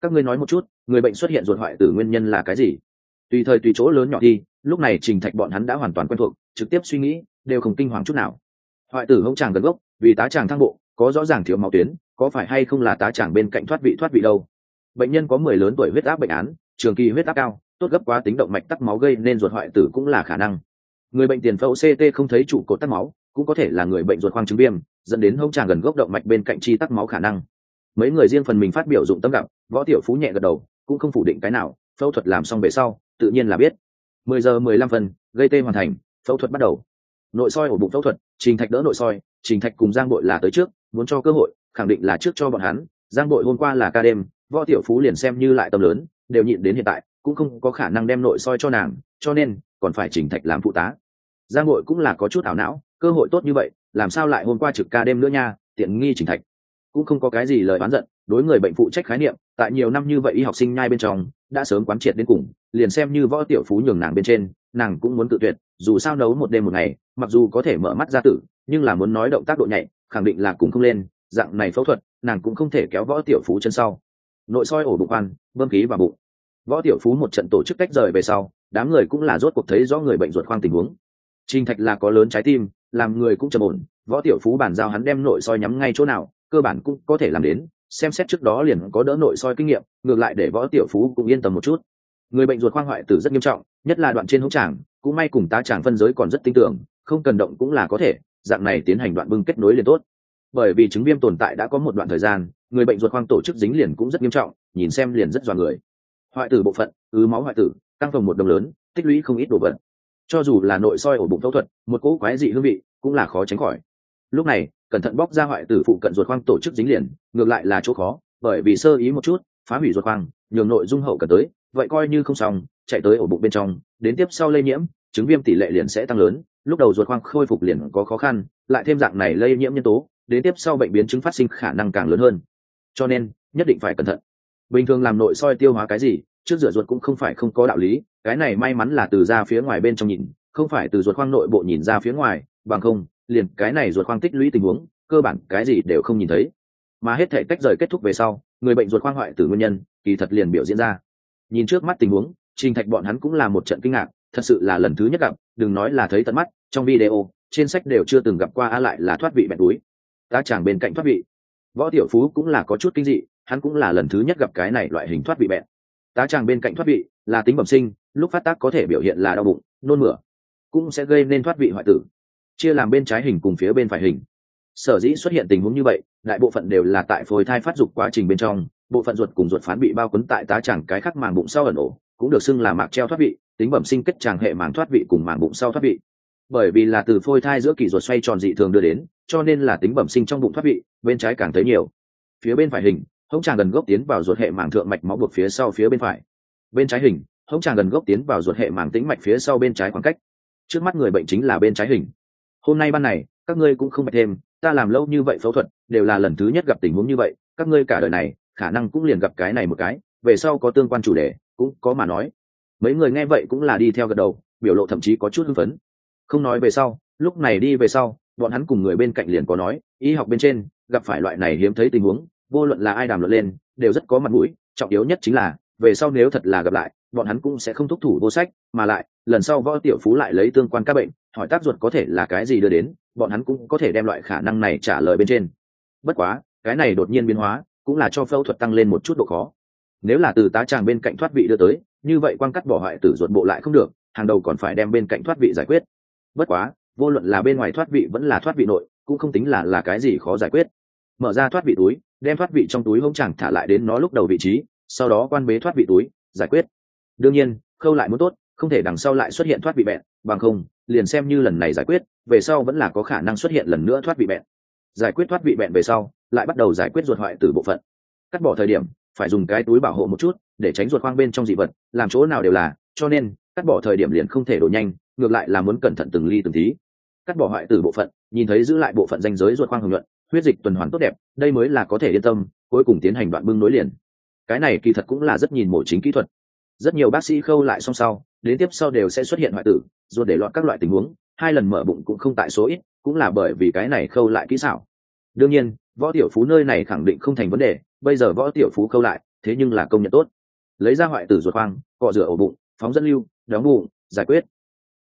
Các ngươi nói một chút, người bệnh xuất hiện ruột hoại tử nguyên nhân là cái gì? Tùy thời tùy chỗ lớn nhỏ thi lúc này trình thạch bọn hắn đã hoàn toàn quen thuộc, trực tiếp suy nghĩ, đều không kinh hoàng chút nào. Hoại tử hông tràng gần gốc, vì tá tràng thang bộ, có rõ ràng thiếu máu tuyến, có phải hay không là tá tràng bên cạnh thoát vị thoát vị đâu? Bệnh nhân có mười lớn tuổi huyết áp bệnh án, trường kỳ huyết áp cao, tốt gấp quá tính động mạch tắc máu gây nên ruột hoại tử cũng là khả năng. Người bệnh tiền phẫu ct không thấy trụ cột tắc máu, cũng có thể là người bệnh ruột khoang trứng viêm dẫn đến hông tràng gần gốc động mạch bên cạnh chi tắc máu khả năng. Mấy người riêng phần mình phát biểu dụng tâm gặp, võ tiểu phú nhẹ gật đầu, cũng không phủ định cái nào, phẫu thuật làm xong về sau, tự nhiên là biết. Mười giờ mười lăm phần, gây tê hoàn thành, phẫu thuật bắt đầu. Nội soi ổ bụng phẫu thuật, trình thạch đỡ nội soi, trình thạch cùng giang bội là tới trước, muốn cho cơ hội, khẳng định là trước cho bọn hắn. Giang bội hôm qua là ca đêm, võ tiểu phú liền xem như lại tâm lớn, đều nhịn đến hiện tại, cũng không có khả năng đem nội soi cho nàng, cho nên, còn phải trình thạch làm phụ tá. Giang bội cũng là có chút ảo não cơ hội tốt như vậy, làm sao lại hôm qua trực ca đêm nữa nha, tiện nghi trình thạch. Cũng không có cái gì lời oán giận, đối người bệnh phụ trách khái niệm, tại nhiều năm như vậy y học sinh nhai bên trong, đã sớm quán triệt đến cùng, liền xem như võ tiểu phú nhường nàng bên trên, nàng cũng muốn tự tuyệt, dù sao nấu một đêm một ngày, mặc dù có thể mở mắt ra tử, nhưng là muốn nói động tác độ nhạy, khẳng định là cũng không lên, dạng này phẫu thuật, nàng cũng không thể kéo võ tiểu phú chân sau. Nội soi ổ bụng khoan bơm khí vào bụng. Võ tiểu phú một trận tổ chức cách rời về sau, đám người cũng là rốt cuộc thấy rõ người bệnh ruột khoang tình huống. Trinh thạch là có lớn trái tim làm người cũng trầm ổn, võ tiểu phú bàn giao hắn đem nội soi nhắm ngay chỗ nào, cơ bản cũng có thể làm đến, xem xét trước đó liền có đỡ nội soi kinh nghiệm, ngược lại để võ tiểu phú cũng yên tâm một chút. Người bệnh ruột khoang hoại tử rất nghiêm trọng, nhất là đoạn trên hốc tràng, cũng may cùng tá tràng phân giới còn rất tin tưởng không cần động cũng là có thể, dạng này tiến hành đoạn bưng kết nối liền tốt. Bởi vì chứng viêm tồn tại đã có một đoạn thời gian, người bệnh ruột khoang tổ chức dính liền cũng rất nghiêm trọng, nhìn xem liền rất dọa người. Hoại tử bộ phận, ứ máu hoại tử, căng phồng một đồng lớn, tích lũy không ít đồ vật cho dù là nội soi ổ bụng phẫu thuật, một cỗ quái dị hương vị cũng là khó tránh khỏi. Lúc này, cẩn thận bóc ra hoại tử phụ cận ruột khoang tổ chức dính liền, ngược lại là chỗ khó, bởi vì sơ ý một chút, phá hủy ruột khoang, nhường nội dung hậu cần tới, vậy coi như không xong, chạy tới ổ bụng bên trong, đến tiếp sau lây nhiễm, chứng viêm tỷ lệ liền sẽ tăng lớn, lúc đầu ruột khoang khôi phục liền có khó khăn, lại thêm dạng này lây nhiễm nhân tố, đến tiếp sau bệnh biến chứng phát sinh khả năng càng lớn hơn. Cho nên, nhất định phải cẩn thận. Bình thường làm nội soi tiêu hóa cái gì, trước rửa ruột cũng không phải không có đạo lý cái này may mắn là từ ra phía ngoài bên trong nhìn, không phải từ ruột khoang nội bộ nhìn ra phía ngoài, bằng không, liền cái này ruột khoang tích lũy tình huống, cơ bản cái gì đều không nhìn thấy. Mà hết thể tách rời kết thúc về sau, người bệnh ruột khoang hoại tử nguyên nhân, kỳ thật liền biểu diễn ra. Nhìn trước mắt tình huống, trình thạch bọn hắn cũng là một trận kinh ngạc, thật sự là lần thứ nhất gặp, đừng nói là thấy tận mắt, trong video, trên sách đều chưa từng gặp qua a lại là thoát vị bẹn túi. Ta chàng bên cạnh thoát vị. Võ tiểu phú cũng là có chút kinh dị, hắn cũng là lần thứ nhất gặp cái này loại hình thoát vị bẹn tá tràng bên cạnh thoát vị là tính bẩm sinh, lúc phát tác có thể biểu hiện là đau bụng, nôn mửa, cũng sẽ gây nên thoát vị hoại tử. Chia làm bên trái hình cùng phía bên phải hình. Sở dĩ xuất hiện tình huống như vậy, đại bộ phận đều là tại phôi thai phát dục quá trình bên trong, bộ phận ruột cùng ruột phán bị bao quấn tại tá tràng cái khắc màng bụng sau ẩn ổ, cũng được xưng là mạc treo thoát vị, tính bẩm sinh kết tràng hệ màng thoát vị cùng màng bụng sau thoát vị. Bởi vì là từ phôi thai giữa kỳ ruột xoay tròn dị thường đưa đến, cho nên là tính bẩm sinh trong bụng thoát vị, bên trái càng thấy nhiều. Phía bên phải hình hống tràng gần gốc tiến vào ruột hệ màng thượng mạch máu buộc phía sau phía bên phải. Bên trái hình hống tràng gần gốc tiến vào ruột hệ màng tĩnh mạch phía sau bên trái khoảng cách. Trước mắt người bệnh chính là bên trái hình. Hôm nay ban này, các ngươi cũng không phải thêm, ta làm lâu như vậy phẫu thuật, đều là lần thứ nhất gặp tình huống như vậy, các ngươi cả đời này, khả năng cũng liền gặp cái này một cái, về sau có tương quan chủ đề, cũng có mà nói. Mấy người nghe vậy cũng là đi theo gật đầu, biểu lộ thậm chí có chút hưng phấn. Không nói về sau, lúc này đi về sau, bọn hắn cùng người bên cạnh liền có nói, y học bên trên, gặp phải loại này hiếm thấy tình huống vô luận là ai đàm luận lên, đều rất có mặt mũi, trọng yếu nhất chính là, về sau nếu thật là gặp lại, bọn hắn cũng sẽ không thúc thủ vô sách, mà lại, lần sau võ tiểu phú lại lấy tương quan các bệnh, hỏi tác ruột có thể là cái gì đưa đến, bọn hắn cũng có thể đem loại khả năng này trả lời bên trên. Bất quá, cái này đột nhiên biến hóa, cũng là cho phẫu thuật tăng lên một chút độ khó. Nếu là từ tá tràng bên cạnh thoát vị đưa tới, như vậy quan cắt bỏ hoại tử ruột bộ lại không được, hàng đầu còn phải đem bên cạnh thoát vị giải quyết. Bất quá, vô luận là bên ngoài thoát vị vẫn là thoát vị nội, cũng không tính là là cái gì khó giải quyết. Mở ra thoát vị túi đem thoát vị trong túi hông chẳng thả lại đến nó lúc đầu vị trí, sau đó quan bế thoát vị túi, giải quyết. Đương nhiên, khâu lại muốn tốt, không thể đằng sau lại xuất hiện thoát vị bẹn, bằng không, liền xem như lần này giải quyết, về sau vẫn là có khả năng xuất hiện lần nữa thoát vị bẹn. Giải quyết thoát vị bẹn về sau, lại bắt đầu giải quyết ruột hoại từ bộ phận. Cắt bỏ thời điểm, phải dùng cái túi bảo hộ một chút, để tránh ruột khoang bên trong dị vật, làm chỗ nào đều là, cho nên, cắt bỏ thời điểm liền không thể đổ nhanh, ngược lại là muốn cẩn thận từng ly từng tí. Cắt bỏ hoại tử bộ phận, nhìn thấy giữ lại bộ phận danh giới ruột khoang hưởng nhuận huyết dịch tuần hoàn tốt đẹp, đây mới là có thể yên tâm, cuối cùng tiến hành đoạn bưng nối liền. Cái này kỳ thật cũng là rất nhìn mổ chính kỹ thuật. Rất nhiều bác sĩ khâu lại song sau, đến tiếp sau đều sẽ xuất hiện hoại tử rồi để loạn các loại tình huống, hai lần mở bụng cũng không tại số ít, cũng là bởi vì cái này khâu lại kỹ xảo. Đương nhiên, võ tiểu phú nơi này khẳng định không thành vấn đề, bây giờ võ tiểu phú khâu lại, thế nhưng là công nhận tốt. Lấy ra hoại tử ruột khoang, cọ rửa ổ bụng, phóng dẫn lưu, đóng bụng, giải quyết.